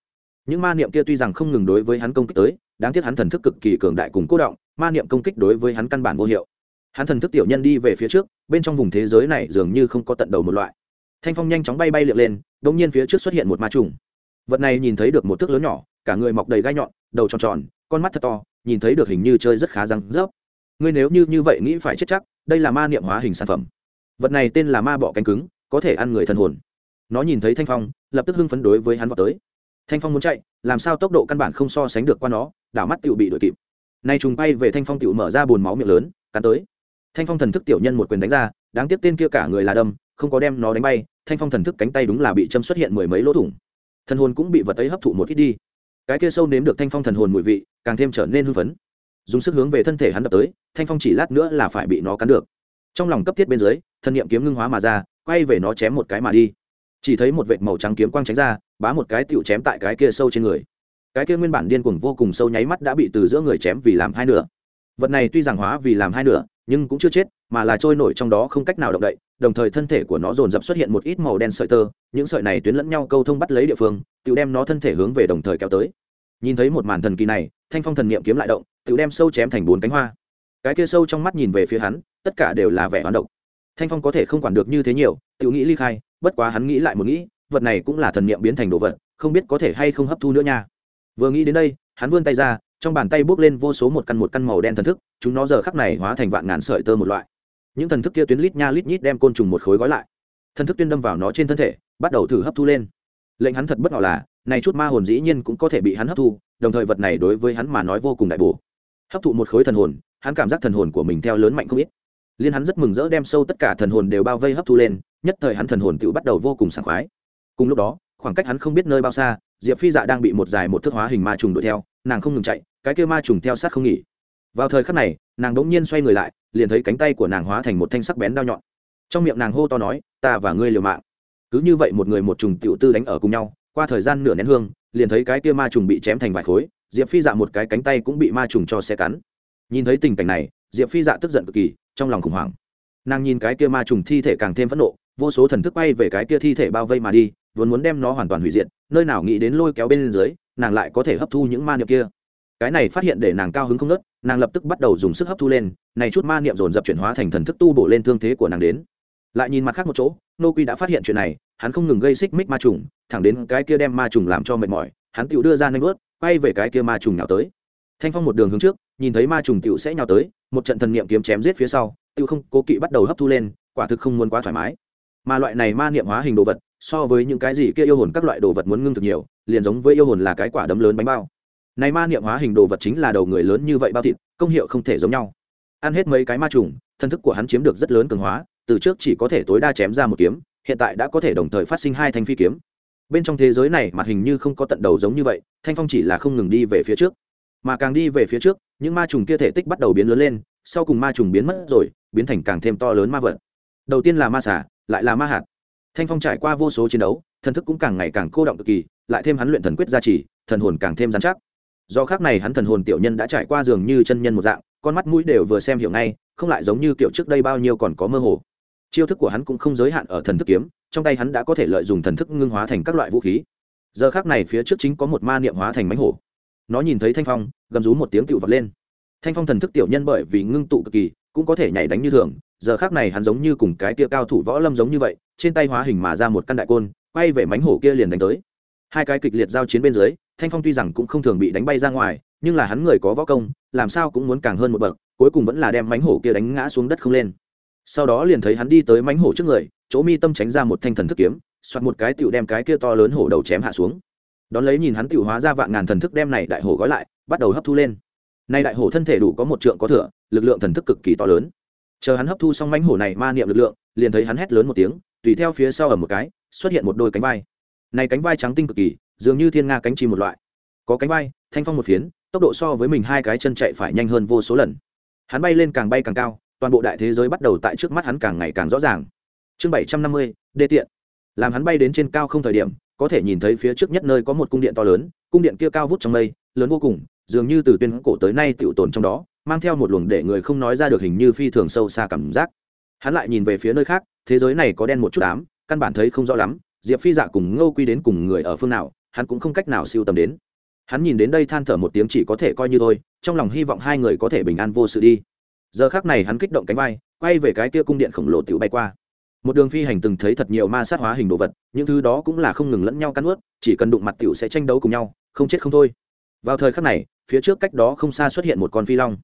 những ma niệm kia tuy rằng không ngừng đối với hắn công kích tới, đáng tiếc hắn thần thức cực kỳ cường đại cùng cố động, ma niệm công kích đối với hắn căn bản vô hiệu. Hắn thần thức tiểu nhân đi về phía trước, bên trong vùng thế giới này dường như không có tận đầu một loại. Thanh phong nhanh chóng bay bay liệng lên đ ỗ n g nhiên phía trước xuất hiện một ma trùng. Vật này nhìn thấy được một thước lớn nhỏ, cả người mọc đầy gai nhọn, đầu tròn tròn, con mắt thật to, nhìn thấy được hình như chơi rất khá răng rớp. Ngươi nếu như như vậy nghĩ phải chết chắc, đây là ma niệm hóa hình sản phẩm. Vật này tên là ma bọ cánh cứng, có thể ăn người thần hồn. Nó nhìn thấy thanh phong, lập tức hưng phấn đối với hắn vào tới thanh phong muốn chạy, làm sao tốc độ căn bản không so sánh được qua nó, đảo mắt tựu bị đuổi kịp. Nay trùng bay về thanh phong tựu mở ra bồn máu miệng lớn, cắn tới. Thanh phong thần thức tiểu nhân một quyền đánh ra, đáng tiếc tên kia cả người là đâm, không có đem nó đánh bay, thanh phong thần thức cánh tay đúng là bị châm xuất hiện mười mấy lỗ thủng. Thần hồn cũng bị vật ấy hấp thụ một ít đi. Cái kia sâu nếm được thanh phong thần hồn mùi vị, càng thêm trở nên hưng phấn. Dùng sức hướng về thân thể hắn đập tới, thanh phong chỉ lát nữa là phải bị nó cắn được. Trong lòng cấp thiết bên dưới, thân nhiệm kiếm ngưng hóa mà ra, quay về nó chém một cái mà đi chỉ thấy một vệt màu trắng kiếm quang tránh ra, bá một cái tựu chém tại cái kia sâu trên người. Cái kia nguyên bản điên cuồng vô cùng sâu nháy mắt đã bị từ giữa người chém vì làm hai nửa. Vật này tuy rằng hóa vì làm hai nửa, nhưng cũng chưa chết, mà là trôi nổi trong đó không cách nào động đậy, đồng thời thân thể của nó dồn dập xuất hiện một ít màu đen sợi tơ, những sợi này tuyến lẫn nhau câu thông bắt lấy địa phương tựu đem nó thân thể hướng về đồng thời kéo tới. Nhìn thấy một màn thần kỳ này, thanh phong thần niệm kiếm lại động tựu đem sâu chém thành bốn cánh hoa. Cái kia sâu trong mắt nhìn về phía hắn, tất cả đều là vẻ hoán độc. Thanh phong có thể không quản được như thế nhiều tựu nghĩ ly khai bất quá hắn nghĩ lại một nghĩ, vật này cũng là thần niệm biến thành đồ vật, không biết có thể hay không hấp thu nữa nha. Vừa nghĩ đến đây, hắn vươn tay ra, trong bàn tay bốc lên vô số một căn một căn màu đen thần thức, chúng nó giờ khắc này hóa thành vạn ngàn sợi tơ một loại. Những thần thức kia tuyến lít nha lít nhít đem côn trùng một khối gói lại. Thần thức tuyên đâm vào nó trên thân thể, bắt đầu thử hấp thu lên. Lệnh hắn thật bất ngờ là, này chút ma hồn dĩ nhiên cũng có thể bị hắn hấp thu, đồng thời vật này đối với hắn mà nói vô cùng đại bổ. Hấp thụ một khối thần hồn, hắn cảm giác thần hồn của mình theo lớn mạnh không ít liên hắn rất mừng rỡ đem sâu tất cả thần hồn đều bao vây hấp thu lên, nhất thời hắn thần hồn tự bắt đầu vô cùng sảng khoái. Cùng lúc đó, khoảng cách hắn không biết nơi bao xa, diệp phi dạ đang bị một dài một thước hóa hình ma trùng đuổi theo, nàng không ngừng chạy, cái kia ma trùng theo sát không nghỉ. Vào thời khắc này, nàng đống nhiên xoay người lại, liền thấy cánh tay của nàng hóa thành một thanh sắc bén đao nhọn. Trong miệng nàng hô to nói, ta và ngươi liều mạng. Cứ như vậy một người một trùng tiểu tư đánh ở cùng nhau, qua thời gian nửa nén hương, liền thấy cái kia ma trùng bị chém thành vài khối, diệp phi dạ một cái cánh tay cũng bị ma trùng cho xe cắn. Nhìn thấy tình cảnh này, diệp phi dạ tức giận cực kỳ trong lòng khủng hoảng. Nàng nhìn cái kia ma trùng thi thể càng thêm phẫn nộ, vô số thần thức bay về cái kia thi thể bao vây mà đi, vốn muốn đem nó hoàn toàn hủy diệt, nơi nào nghĩ đến lôi kéo bên dưới, nàng lại có thể hấp thu những ma niệm kia. Cái này phát hiện để nàng cao hứng không nớt nàng lập tức bắt đầu dùng sức hấp thu lên, này chút ma niệm dồn dập chuyển hóa thành thần thức tu bổ lên thương thế của nàng đến. Lại nhìn mặt khác một chỗ, nô quy đã phát hiện chuyện này, hắn không ngừng gây xích mích ma trùng, thẳng đến cái kia đem ma trùng làm cho mệt mỏi, hắn tự đưa ra nanh vớt quay về cái kia ma trùng nào tới. Thanh phong một đường hướng trước nhìn thấy ma trùng tiểu sẽ nhào tới, một trận thần niệm kiếm chém giết phía sau, tiểu không cố kỵ bắt đầu hấp thu lên, quả thực không muốn quá thoải mái. Mà loại này ma niệm hóa hình đồ vật, so với những cái gì kia yêu hồn các loại đồ vật muốn ngưng thực nhiều, liền giống với yêu hồn là cái quả đấm lớn bánh bao. Này ma niệm hóa hình đồ vật chính là đầu người lớn như vậy bao thịt, công hiệu không thể giống nhau. Ăn hết mấy cái ma trùng, thân thức của hắn chiếm được rất lớn cường hóa, từ trước chỉ có thể tối đa chém ra một kiếm, hiện tại đã có thể đồng thời phát sinh hai thanh phi kiếm. Bên trong thế giới này mặt hình như không có tận đầu giống như vậy, thanh phong chỉ là không ngừng đi về phía trước mà càng đi về phía trước, những ma trùng kia thể tích bắt đầu biến lớn lên, sau cùng ma trùng biến mất rồi, biến thành càng thêm to lớn ma vật. Đầu tiên là ma xả lại là ma hạt. Thanh phong trải qua vô số chiến đấu, thần thức cũng càng ngày càng cô động cực kỳ, lại thêm hắn luyện thần quyết gia trì, thần hồn càng thêm dán chắc. Do khác này hắn thần hồn tiểu nhân đã trải qua dường như chân nhân một dạng, con mắt mũi đều vừa xem hiểu ngay, không lại giống như kiểu trước đây bao nhiêu còn có mơ hồ. Chiêu thức của hắn cũng không giới hạn ở thần thức kiếm, trong tay hắn đã có thể lợi dụng thần thức ngưng hóa thành các loại vũ khí. Giờ khác này phía trước chính có một ma niệm hóa thành mánh hổ nó nhìn thấy thanh phong, gầm rú một tiếng tựu vật lên. Thanh phong thần thức tiểu nhân bởi vì ngưng tụ cực kỳ, cũng có thể nhảy đánh như thường, giờ khác này hắn giống như cùng cái tia cao thủ võ lâm giống như vậy, trên tay hóa hình mà ra một căn đại côn, quay về mánh hổ kia liền đánh tới. Hai cái kịch liệt giao chiến bên dưới, thanh phong tuy rằng cũng không thường bị đánh bay ra ngoài, nhưng là hắn người có võ công, làm sao cũng muốn càng hơn một bậc, cuối cùng vẫn là đem mánh hổ kia đánh ngã xuống đất không lên. Sau đó liền thấy hắn đi tới mánh hổ trước người, chỗ mi tâm tránh ra một thanh thần thức kiếm soạt một cái tựu đem cái kia to lớn hổ đầu chém hạ xuống đón lấy nhìn hắn tựu hóa ra vạn ngàn thần thức đem này đại hổ gói lại, bắt đầu hấp thu lên. Nay đại hổ thân thể đủ có một trượng có thửa, lực lượng thần thức cực kỳ to lớn. Chờ hắn hấp thu xong mánh hổ này ma niệm lực lượng, liền thấy hắn hét lớn một tiếng, tùy theo phía sau ở một cái, xuất hiện một đôi cánh vai. Này cánh vai trắng tinh cực kỳ, dường như thiên nga cánh chim một loại. Có cánh vai, thanh phong một phiến, tốc độ so với mình hai cái chân chạy phải nhanh hơn vô số lần. Hắn bay lên càng bay càng cao, toàn bộ đại thế giới bắt đầu tại trước mắt hắn càng ngày càng rõ ràng. Chương bảy trăm năm mươi, đê tiện. Làm hắn bay đến trên cao không thời điểm có thể nhìn thấy phía trước nhất nơi có một cung điện to lớn, cung điện kia cao vút trong mây, lớn vô cùng, dường như từ tuyên cổ tới nay tựu tồn trong đó, mang theo một luồng để người không nói ra được hình như phi thường sâu xa cảm giác. Hắn lại nhìn về phía nơi khác, thế giới này có đen một chút ám, căn bản thấy không rõ lắm, diệp phi dạ cùng ngô quy đến cùng người ở phương nào, hắn cũng không cách nào siêu tầm đến. Hắn nhìn đến đây than thở một tiếng chỉ có thể coi như thôi, trong lòng hy vọng hai người có thể bình an vô sự đi. Giờ khác này hắn kích động cánh vai, quay về cái kia cung điện khổng lồ tiểu bay qua một đường phi hành từng thấy thật nhiều ma sát hóa hình đồ vật những thứ đó cũng là không ngừng lẫn nhau cắn ướt chỉ cần đụng mặt tiểu sẽ tranh đấu cùng nhau không chết không thôi. Vào thời khắc này phía trước cách đó không xa xuất hiện một con phi long.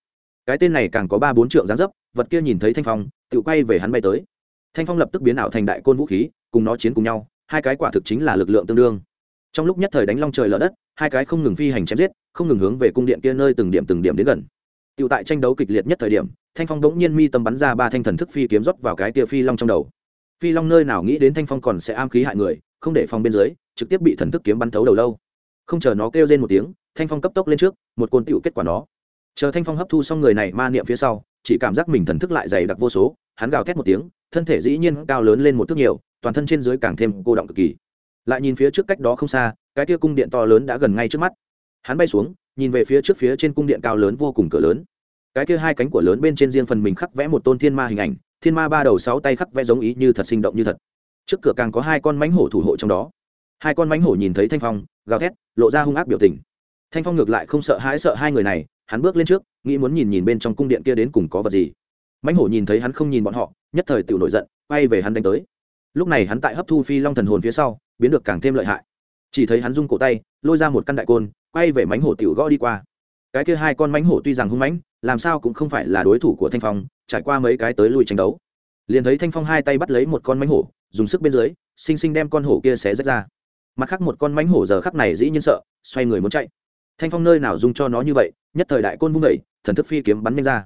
Cái tên này càng có ba bốn trượng dáng dấp vật kia nhìn thấy thanh phong tự quay về hắn bay tới. Thanh phong lập tức biến ảo thành đại côn vũ khí cùng nó chiến cùng nhau hai cái quả thực chính là lực lượng tương đương. Trong lúc nhất thời đánh long trời lở đất hai cái không ngừng phi hành chém giết không ngừng hướng về cung điện kia nơi từng điểm từng điểm đến gần. Tiểu tại tranh đấu kịch liệt nhất thời điểm, Thanh Phong bỗng nhiên mi tâm bắn ra ba thanh thần thức phi kiếm rót vào cái kia phi long trong đầu. Phi long nơi nào nghĩ đến Thanh Phong còn sẽ am khí hại người, không để phòng bên dưới, trực tiếp bị thần thức kiếm bắn thấu đầu lâu. Không chờ nó kêu lên một tiếng, Thanh Phong cấp tốc lên trước, một côn tựu kết quả nó. Chờ Thanh Phong hấp thu xong người này ma niệm phía sau, chỉ cảm giác mình thần thức lại dày đặc vô số, hắn gào thét một tiếng, thân thể dĩ nhiên cao lớn lên một thước nhiều, toàn thân trên dưới càng thêm cô động cực kỳ. Lại nhìn phía trước cách đó không xa, cái kia cung điện to lớn đã gần ngay trước mắt. Hắn bay xuống, nhìn về phía trước phía trên cung điện cao lớn vô cùng cửa lớn cái kia hai cánh của lớn bên trên riêng phần mình khắc vẽ một tôn thiên ma hình ảnh thiên ma ba đầu sáu tay khắc vẽ giống ý như thật sinh động như thật. Trước cửa càng có hai con mánh hổ thủ hộ trong đó. Hai con mánh hổ nhìn thấy thanh phong, gào thét, lộ ra hung ác biểu tình. Thanh phong ngược lại không sợ hãi sợ hai người này, hắn bước lên trước, nghĩ muốn nhìn nhìn bên trong cung điện kia đến cùng có vật gì. Mánh hổ nhìn thấy hắn không nhìn bọn họ, nhất thời tự nổi giận, quay về hắn đánh tới. Lúc này hắn tại hấp thu phi long thần hồn phía sau, biến được càng thêm lợi hại. Chỉ thấy hắn rung cổ tay, lôi ra một căn đại côn, quay về mánh hổ tiểu gõ đi qua. Cái kia hai con mánh hổ tuy rằng hung mãnh, làm sao cũng không phải là đối thủ của thanh phong trải qua mấy cái tới lui tranh đấu. Liền thấy thanh phong hai tay bắt lấy một con mánh hổ, dùng sức bên dưới, xinh xinh đem con hổ kia xé rách ra. Mặt khác một con mánh hổ giờ khắc này dĩ nhiên sợ, xoay người muốn chạy. Thanh phong nơi nào dùng cho nó như vậy, nhất thời đại côn vung vẩy thần thức phi kiếm bắn nhanh ra.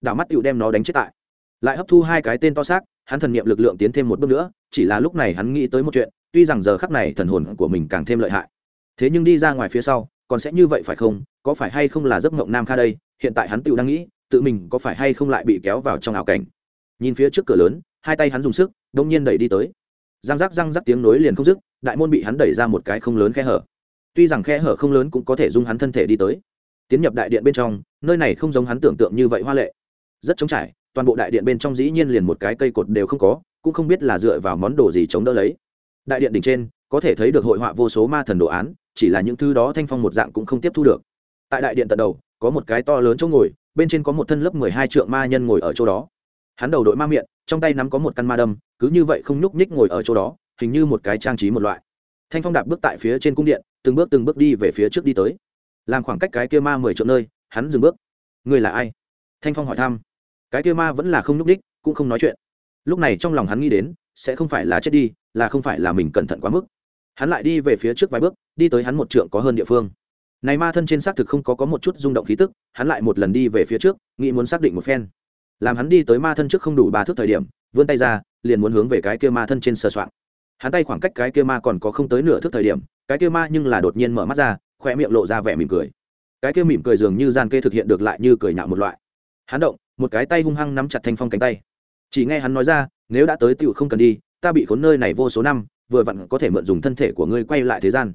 Đảo mắt tựu đem nó đánh chết tại. Lại hấp thu hai cái tên to xác, hắn thần nghiệm lực lượng tiến thêm một bước nữa, chỉ là lúc này hắn nghĩ tới một chuyện, tuy rằng giờ khắc này thần hồn của mình càng thêm lợi hại. Thế nhưng đi ra ngoài phía sau, còn sẽ như vậy phải không? Có phải hay không là giấc mộng nam kha đây? Hiện tại hắn tự đang nghĩ tự mình có phải hay không lại bị kéo vào trong ảo cảnh. Nhìn phía trước cửa lớn, hai tay hắn dùng sức, đông nhiên đẩy đi tới. Răng rắc răng rắc tiếng nối liền không dứt, đại môn bị hắn đẩy ra một cái không lớn khe hở. Tuy rằng khe hở không lớn cũng có thể dung hắn thân thể đi tới. Tiến nhập đại điện bên trong, nơi này không giống hắn tưởng tượng như vậy hoa lệ. Rất trống trải, toàn bộ đại điện bên trong dĩ nhiên liền một cái cây cột đều không có, cũng không biết là dựa vào món đồ gì chống đỡ lấy. Đại điện đỉnh trên, có thể thấy được hội họa vô số ma thần đồ án, chỉ là những thứ đó thanh phong một dạng cũng không tiếp thu được. Tại đại điện tận đầu, có một cái to lớn chỗ ngồi bên trên có một thân lớp mười hai trượng ma nhân ngồi ở chỗ đó. Hắn đầu đội ma miệng, trong tay nắm có một căn ma đâm, cứ như vậy không nhúc nhích ngồi ở chỗ đó, hình như một cái trang trí một loại. Thanh phong đạp bước tại phía trên cung điện, từng bước từng bước đi về phía trước đi tới. Làm khoảng cách cái kia ma mười chỗ nơi, hắn dừng bước. Người là ai? Thanh phong hỏi thăm. Cái kia ma vẫn là không nhúc nhích, cũng không nói chuyện. Lúc này trong lòng hắn nghĩ đến, sẽ không phải là chết đi, là không phải là mình cẩn thận quá mức. Hắn lại đi về phía trước vài bước, đi tới hắn một trượng có hơn địa phương này ma thân trên xác thực không có có một chút rung động khí tức, hắn lại một lần đi về phía trước, nghĩ muốn xác định một phen. Làm hắn đi tới ma thân trước không đủ ba thước thời điểm, vươn tay ra, liền muốn hướng về cái kia ma thân trên sờ soạng. Hắn tay khoảng cách cái kia ma còn có không tới nửa thước thời điểm, cái kia ma nhưng là đột nhiên mở mắt ra khoe miệng lộ ra vẻ mỉm cười. Cái kia mỉm cười dường như gian kê thực hiện được lại như cười nhạo một loại. Hắn động, một cái tay hung hăng nắm chặt thanh phong cánh tay. Chỉ nghe hắn nói ra, nếu đã tới tựu không cần đi, ta bị khốn nơi này vô số năm, vừa vặn có thể mượn dùng thân thể của ngươi quay lại thế gian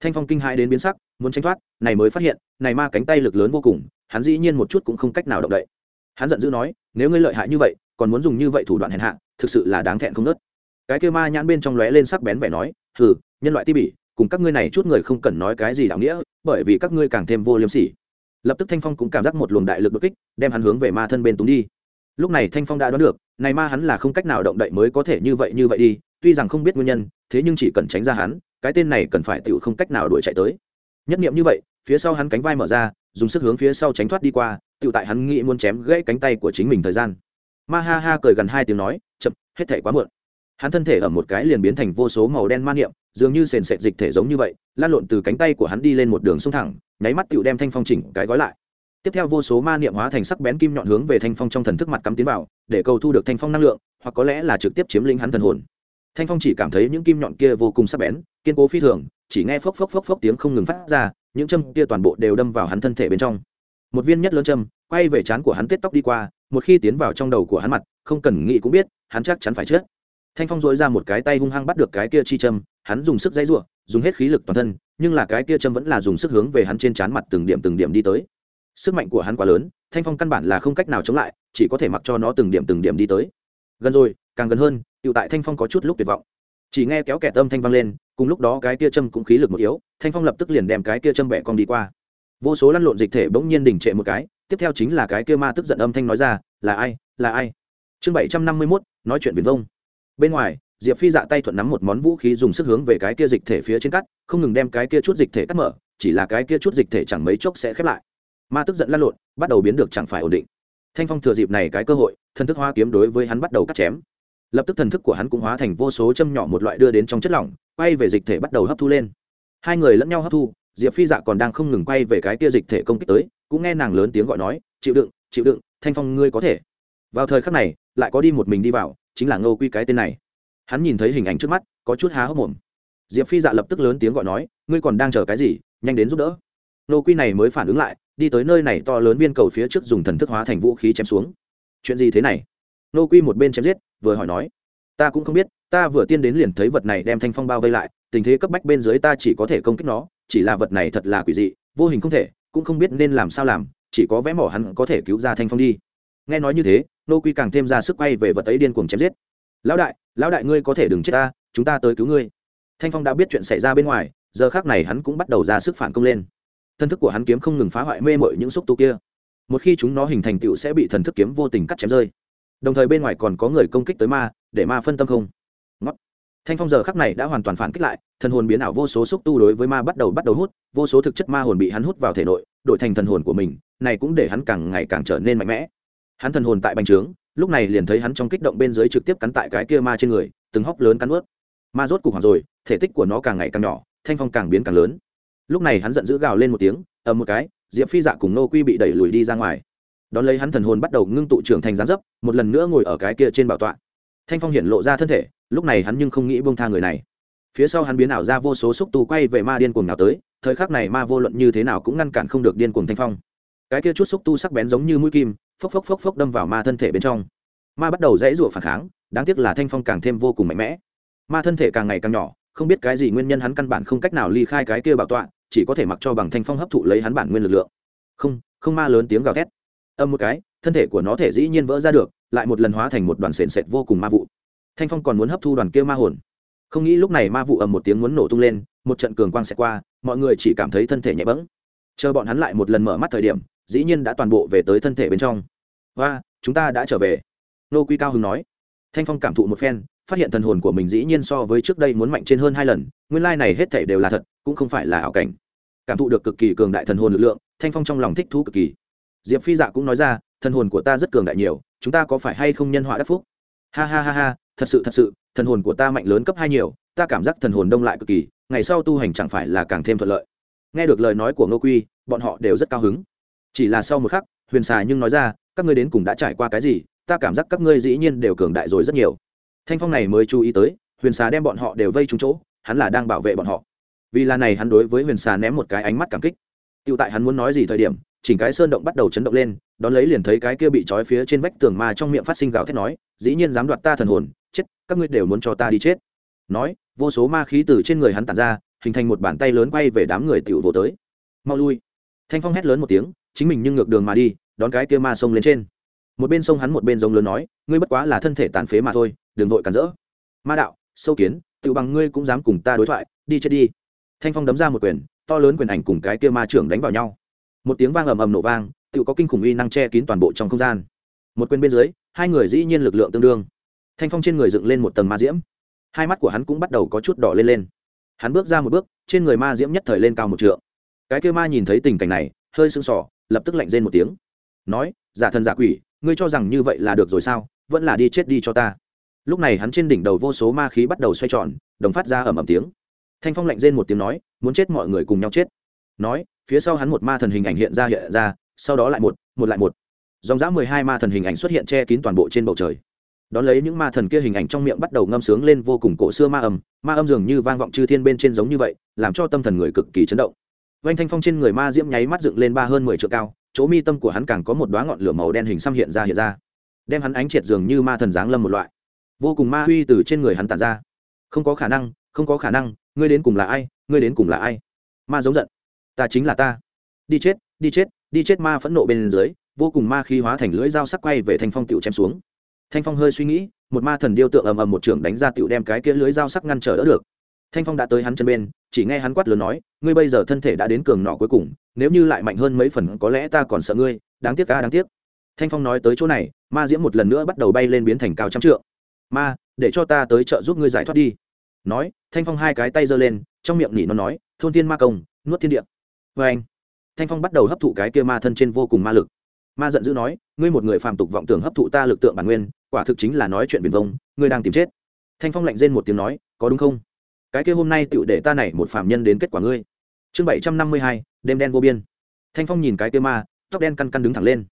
thanh phong kinh hãi đến biến sắc, muốn tránh thoát, này mới phát hiện, này ma cánh tay lực lớn vô cùng, hắn dĩ nhiên một chút cũng không cách nào động đậy. Hắn giận dữ nói, nếu ngươi lợi hại như vậy, còn muốn dùng như vậy thủ đoạn hèn hạ, thực sự là đáng thẹn không nớt. Cái kia ma nhãn bên trong lóe lên sắc bén vẻ nói, hừ, nhân loại ti bỉ, cùng các ngươi này chút người không cần nói cái gì đạo nghĩa, bởi vì các ngươi càng thêm vô liêm sỉ. Lập tức thanh phong cũng cảm giác một luồng đại lực đột kích, đem hắn hướng về ma thân bên túng đi. Lúc này thanh phong đã đoán được, này ma hắn là không cách nào động đậy mới có thể như vậy như vậy đi, tuy rằng không biết nguyên nhân, thế nhưng chỉ cần tránh ra hắn cái tên này cần phải tựu không cách nào đuổi chạy tới. Nhất niệm như vậy, phía sau hắn cánh vai mở ra, dùng sức hướng phía sau tránh thoát đi qua tựu tại hắn nghĩ muốn chém gãy cánh tay của chính mình thời gian. Ma ha ha cười gần hai tiếng nói, chậm, hết thể quá muộn. Hắn thân thể ở một cái liền biến thành vô số màu đen ma niệm, dường như sền sệt dịch thể giống như vậy, lan lộn từ cánh tay của hắn đi lên một đường sông thẳng, nháy mắt tựu đem thanh phong chỉnh cái gói lại. Tiếp theo vô số ma niệm hóa thành sắc bén kim nhọn hướng về thanh phong trong thần thức mặt cắm tiến vào, để cầu thu được thanh phong năng lượng, hoặc có lẽ là trực tiếp chiếm lĩnh hắn thần hồn thanh phong chỉ cảm thấy những kim nhọn kia vô cùng sắc bén, kiên cố phi thường, chỉ nghe phốc phốc phốc phốc tiếng không ngừng phát ra, những châm kia toàn bộ đều đâm vào hắn thân thể bên trong. Một viên nhất lớn châm, quay về trán của hắn tết tóc đi qua, một khi tiến vào trong đầu của hắn mặt, không cần nghĩ cũng biết, hắn chắc chắn phải chết. Thanh phong dội ra một cái tay hung hăng bắt được cái kia chi châm, hắn dùng sức dãy r u ộ dùng hết khí lực toàn thân, nhưng là cái kia châm vẫn là dùng sức hướng về hắn trên trán mặt từng điểm từng điểm đi tới. Sức mạnh của hắn quá lớn, thanh phong căn bản là không cách nào chống lại, chỉ có thể mặc cho nó từng điểm từng điểm đi tới gần rồi, càng gần hơn tự tại thanh phong có chút lúc tuyệt vọng. Chỉ nghe kéo kẻ tâm thanh vang lên, cùng lúc đó cái tia châm cũng khí lực một yếu, thanh phong lập tức liền đem cái tia châm bẻ cong đi qua. Vô số lăn lộn dịch thể bỗng nhiên đình trệ một cái, tiếp theo chính là cái kia ma tức giận âm thanh nói ra, là ai là ai? Chương bảy trăm năm mươi mốt, nói chuyện viền vông. Bên ngoài, diệp phi dạ tay thuận nắm một món vũ khí dùng sức hướng về cái kia dịch thể phía trên cắt, không ngừng đem cái kia chút dịch thể cắt mở, chỉ là cái kia chút dịch thể chẳng mấy chốc sẽ khép lại. Ma tức giận lăn lộn, bắt đầu biến được chẳng phải ổn định thanh phong thừa dịp này cái cơ hội, thần thức hoa kiếm đối với hắn bắt đầu cắt chém. Lập tức thần thức của hắn cũng hóa thành vô số châm nhỏ một loại đưa đến trong chất lỏng, quay về dịch thể bắt đầu hấp thu lên. Hai người lẫn nhau hấp thu, diệp phi dạ còn đang không ngừng quay về cái kia dịch thể công kích tới, cũng nghe nàng lớn tiếng gọi nói, chịu đựng chịu đựng, thanh phong ngươi có thể. Vào thời khắc này, lại có đi một mình đi vào, chính là ngô quy cái tên này. Hắn nhìn thấy hình ảnh trước mắt, có chút há hốc mồm. Diệp phi dạ lập tức lớn tiếng gọi nói, ngươi còn đang chờ cái gì? Nhanh đến giúp đỡ. Ngô quy này mới phản ứng lại đi tới nơi này to lớn viên cầu phía trước dùng thần thức hóa thành vũ khí chém xuống. Chuyện gì thế này? Nô quy một bên chém giết, vừa hỏi nói. Ta cũng không biết, ta vừa tiên đến liền thấy vật này đem thanh phong bao vây lại, tình thế cấp bách bên dưới ta chỉ có thể công kích nó, chỉ là vật này thật là quỷ dị, vô hình không thể, cũng không biết nên làm sao làm, chỉ có vẽ mỏ hắn có thể cứu ra thanh phong đi. Nghe nói như thế, nô quy càng thêm ra sức quay về vật ấy điên cuồng chém giết. Lão đại lão đại ngươi có thể đừng chết ta, chúng ta tới cứu ngươi. Thanh phong đã biết chuyện xảy ra bên ngoài, giờ khác này hắn cũng bắt đầu ra sức phản công lên thân thức của hắn kiếm không ngừng phá hoại mê mội những xúc tu kia. Một khi chúng nó hình thành tựu sẽ bị thần thức kiếm vô tình cắt chém rơi. Đồng thời bên ngoài còn có người công kích tới ma, để ma phân tâm không. Ngót. Thanh phong giờ khắc này đã hoàn toàn phản kích lại, thần hồn biến ảo vô số xúc tu đối với ma bắt đầu bắt đầu hút, vô số thực chất ma hồn bị hắn hút vào thể nội, đổi thành thần hồn của mình, này cũng để hắn càng ngày càng trở nên mạnh mẽ. Hắn thần hồn tại bành trướng, lúc này liền thấy hắn trong kích động bên dưới trực tiếp cắn tại cái kia ma trên người, từng hóc lớn cắn ướt. Ma rốt cục hoàng rồi, thể tích của nó càng ngày càng nhỏ, thanh phong càng biến càng lớn lúc này hắn giận dữ gào lên một tiếng, ầm một cái, diệp phi dạ cùng nô quy bị đẩy lùi đi ra ngoài. Đón lấy hắn thần hồn bắt đầu ngưng tụ trưởng thành gián dấp, một lần nữa ngồi ở cái kia trên bảo tọa. Thanh phong hiện lộ ra thân thể, lúc này hắn nhưng không nghĩ bông tha người này. Phía sau hắn biến ảo ra vô số xúc tu quay về ma điên cuồng nào tới, thời khắc này ma vô luận như thế nào cũng ngăn cản không được điên cuồng thanh phong. Cái kia chút xúc tu sắc bén giống như mũi kim, phốc phốc phốc phốc đâm vào ma thân thể bên trong. Ma bắt đầu dãy rụa phản kháng, đáng tiếc là thanh phong càng thêm vô cùng mạnh mẽ. Ma thân thể càng ngày càng nhỏ, không biết cái gì nguyên nhân hắn căn bản không cách nào ly khai cái kia bảo tọa chỉ có thể mặc cho bằng thanh phong hấp thụ lấy hắn bản nguyên lực lượng. Không không ma lớn tiếng gào thét. Âm một cái, thân thể của nó thể dĩ nhiên vỡ ra được, lại một lần hóa thành một đoàn sền sệt vô cùng ma vụ. Thanh phong còn muốn hấp thu đoàn kia ma hồn. Không nghĩ lúc này ma vụ ầm một tiếng muốn nổ tung lên, một trận cường quang xẹt qua, mọi người chỉ cảm thấy thân thể nhẹ bẫng. Chờ bọn hắn lại một lần mở mắt thời điểm, dĩ nhiên đã toàn bộ về tới thân thể bên trong. Và chúng ta đã trở về. Nô quy cao hưng nói. Thanh phong cảm thụ một phen, phát hiện thần hồn của mình dĩ nhiên so với trước đây muốn mạnh trên hơn hai lần, nguyên lai này hết thể đều là thật cũng không phải là ảo cảnh. Cảm thụ được cực kỳ cường đại thần hồn lực lượng, thanh phong trong lòng thích thú cực kỳ. Diệp phi dạ cũng nói ra, thần hồn của ta rất cường đại nhiều, chúng ta có phải hay không nhân họa đắc phúc? Ha ha ha ha, thật sự thật sự, thần hồn của ta mạnh lớn cấp hai nhiều, ta cảm giác thần hồn đông lại cực kỳ, ngày sau tu hành chẳng phải là càng thêm thuận lợi. Nghe được lời nói của ngô quy, bọn họ đều rất cao hứng. Chỉ là sau một khắc, huyền xà nhưng nói ra, các ngươi đến cùng đã trải qua cái gì, ta cảm giác các ngươi dĩ nhiên đều cường đại rồi rất nhiều. Thanh phong này mới chú ý tới, huyền xà đem bọn họ đều vây trúng chỗ, hắn là đang bảo vệ bọn họ vì là này hắn đối với huyền xà ném một cái ánh mắt cảm kích. Tựu tại hắn muốn nói gì thời điểm, chỉnh cái sơn động bắt đầu chấn động lên, đón lấy liền thấy cái kia bị trói phía trên vách tường ma trong miệng phát sinh gào thét nói, dĩ nhiên dám đoạt ta thần hồn, chết, các ngươi đều muốn cho ta đi chết. Nói, vô số ma khí từ trên người hắn tàn ra, hình thành một bàn tay lớn quay về đám người tiểu vô tới. Mau lui. Thanh phong hét lớn một tiếng, chính mình nhưng ngược đường mà đi, đón cái kia ma sông lên trên. Một bên sông hắn một bên giống lớn nói, ngươi bất quá là thân thể tàn phế mà thôi, đừng vội cản rỡ. Ma đạo, sâu kiến tự bằng ngươi cũng dám cùng ta đối thoại, đi chết đi thanh phong đấm ra một quyền, to lớn quyền ảnh cùng cái kia ma trưởng đánh vào nhau. Một tiếng vang ầm ầm nổ vang tự có kinh khủng uy năng che kín toàn bộ trong không gian. Một quyền bên dưới, hai người dĩ nhiên lực lượng tương đương. Thanh phong trên người dựng lên một tầng ma diễm. Hai mắt của hắn cũng bắt đầu có chút đỏ lên lên. Hắn bước ra một bước, trên người ma diễm nhất thời lên cao một trượng. Cái kia ma nhìn thấy tình cảnh này, hơi sưng sỏ lập tức lạnh rên một tiếng. Nói, giả thần giả quỷ, ngươi cho rằng như vậy là được rồi sao? Vẫn là đi chết đi cho ta. Lúc này hắn trên đỉnh đầu vô số ma khí bắt đầu xoay tròn, đồng phát ra ầm ầm tiếng thanh phong lạnh rên một tiếng nói, muốn chết mọi người cùng nhau chết. Nói, phía sau hắn một ma thần hình ảnh hiện ra hiện ra, sau đó lại một một lại một. Dòng dã mười hai ma thần hình ảnh xuất hiện che kín toàn bộ trên bầu trời. Đón lấy những ma thần kia hình ảnh trong miệng bắt đầu ngâm sướng lên vô cùng cổ xưa ma âm ma âm dường như vang vọng chư thiên bên trên giống như vậy, làm cho tâm thần người cực kỳ chấn động. Vanh thanh phong trên người ma diễm nháy mắt dựng lên ba hơn mười triệu cao, chỗ mi tâm của hắn càng có một đoá ngọn lửa màu đen hình xăm hiện ra hiện ra, đem hắn ánh triệt dường như ma thần giáng lâm một loại. Vô cùng ma huy từ trên người hắn tàn ra. Không có khả năng, không có khả năng ngươi đến cùng là ai, ngươi đến cùng là ai? Ma giống giận. Ta chính là ta. Đi chết đi chết đi chết ma phẫn nộ bên dưới, vô cùng ma khí hóa thành lưỡi dao sắc quay về thanh phong tiểu chém xuống. Thanh phong hơi suy nghĩ, một ma thần điêu tượng ầm ầm một trưởng đánh ra tiểu đem cái kia lưỡi dao sắc ngăn trở đỡ được. Thanh phong đã tới hắn chân bên, chỉ nghe hắn quát lớn nói, ngươi bây giờ thân thể đã đến cường nọ cuối cùng, nếu như lại mạnh hơn mấy phần có lẽ ta còn sợ ngươi, đáng tiếc ca đáng tiếc. Thanh phong nói tới chỗ này, ma diễm một lần nữa bắt đầu bay lên biến thành cao trăm trượng. Ma, để cho ta tới trợ giúp ngươi giải thoát đi nói, thanh phong hai cái tay giơ lên, trong miệng nỉ nó nói, thôn thiên ma công, nuốt thiên địa. Vê anh, thanh phong bắt đầu hấp thụ cái kia ma thân trên vô cùng ma lực. Ma giận dữ nói, ngươi một người phàm tục vọng tưởng hấp thụ ta lực tượng bản nguyên, quả thực chính là nói chuyện viền vông, ngươi đang tìm chết. Thanh phong lạnh rên một tiếng nói, có đúng không? Cái kia hôm nay tựu để ta này một phàm nhân đến kết quả ngươi. Chương bảy trăm năm mươi hai, đêm đen vô biên. Thanh phong nhìn cái kia ma, tóc đen căn căn đứng thẳng lên.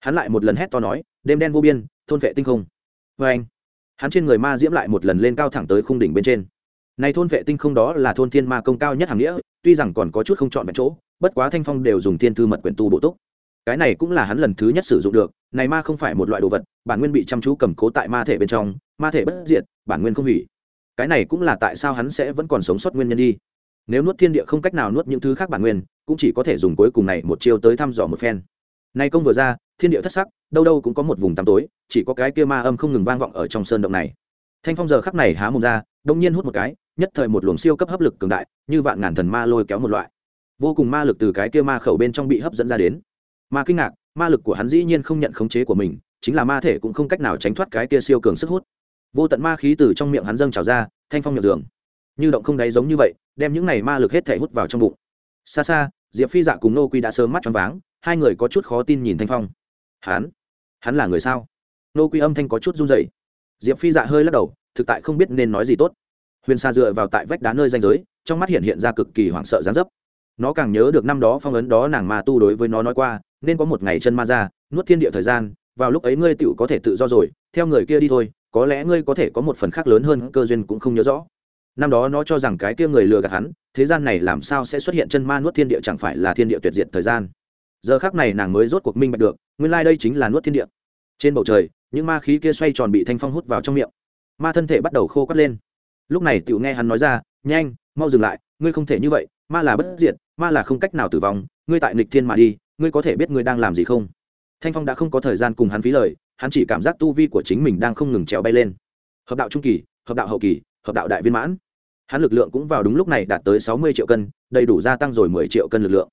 Hắn lại một lần hét to nói, đêm đen vô biên, thôn vệ tinh không. Vê anh, hắn trên người ma diễm lại một lần lên cao thẳng tới khung đỉnh bên trên này thôn vệ tinh không đó là thôn thiên ma công cao nhất hàng nghĩa, tuy rằng còn có chút không chọn vẹn chỗ, bất quá thanh phong đều dùng thiên thư mật quyển tu bộ túc. Cái này cũng là hắn lần thứ nhất sử dụng được, này ma không phải một loại đồ vật, bản nguyên bị chăm chú cầm cố tại ma thể bên trong, ma thể bất diệt, bản nguyên không hủy. Cái này cũng là tại sao hắn sẽ vẫn còn sống sót nguyên nhân đi. Nếu nuốt thiên địa không cách nào nuốt những thứ khác bản nguyên, cũng chỉ có thể dùng cuối cùng này một chiêu tới thăm dò một phen. Nay công vừa ra, thiên địa thất sắc, đâu đâu cũng có một vùng tăm tối, chỉ có cái kia ma âm không ngừng vang vọng ở trong sơn động này thanh phong giờ khắc này há mồm ra, đông nhiên hút một cái, nhất thời một luồng siêu cấp hấp lực cường đại, như vạn ngàn thần ma lôi kéo một loại. Vô cùng ma lực từ cái kia ma khẩu bên trong bị hấp dẫn ra đến. Ma kinh ngạc, ma lực của hắn dĩ nhiên không nhận khống chế của mình, chính là ma thể cũng không cách nào tránh thoát cái kia siêu cường sức hút. Vô tận ma khí từ trong miệng hắn dâng trào ra, thanh phong nhập giường. Như động không đáy giống như vậy, đem những này ma lực hết thể hút vào trong bụng. Xa xa, diệp phi dạ cùng nô quy đã sớm mắt tròn váng, hai người có chút khó tin nhìn thanh phong. Hắn? Hắn là người sao? Nô quy âm thanh có chút run dậy diệp phi dạ hơi lắc đầu, thực tại không biết nên nói gì tốt. Huyền xa dựa vào tại vách đá nơi danh giới, trong mắt hiện hiện ra cực kỳ hoảng sợ gián dấp. Nó càng nhớ được năm đó phong ấn đó nàng ma tu đối với nó nói qua, nên có một ngày chân ma ra, nuốt thiên địa thời gian, vào lúc ấy ngươi tựu có thể tự do rồi, theo người kia đi thôi, có lẽ ngươi có thể có một phần khác lớn hơn, cơ duyên cũng không nhớ rõ. Năm đó nó cho rằng cái kia người lừa gạt hắn, thế gian này làm sao sẽ xuất hiện chân ma nuốt thiên địa chẳng phải là thiên địa tuyệt diệt thời gian. Giờ khác này nàng mới rốt cuộc minh bạch được, nguyên lai、like、đây chính là nuốt thiên địa trên bầu trời, những ma khí kia xoay tròn bị thanh phong hút vào trong miệng. Ma thân thể bắt đầu khô cắt lên. Lúc này tựu nghe hắn nói ra, nhanh, mau dừng lại, ngươi không thể như vậy, ma là bất diệt, ma là không cách nào tử vong, ngươi tại nịch thiên mà đi, ngươi có thể biết ngươi đang làm gì không? Thanh phong đã không có thời gian cùng hắn phí lời, hắn chỉ cảm giác tu vi của chính mình đang không ngừng trèo bay lên. Hợp đạo trung kỳ, hợp đạo hậu kỳ, hợp đạo đại viên mãn. Hắn lực lượng cũng vào đúng lúc này đạt tới sáu mươi triệu cân, đầy đủ gia tăng rồi mười triệu cân lực lượng.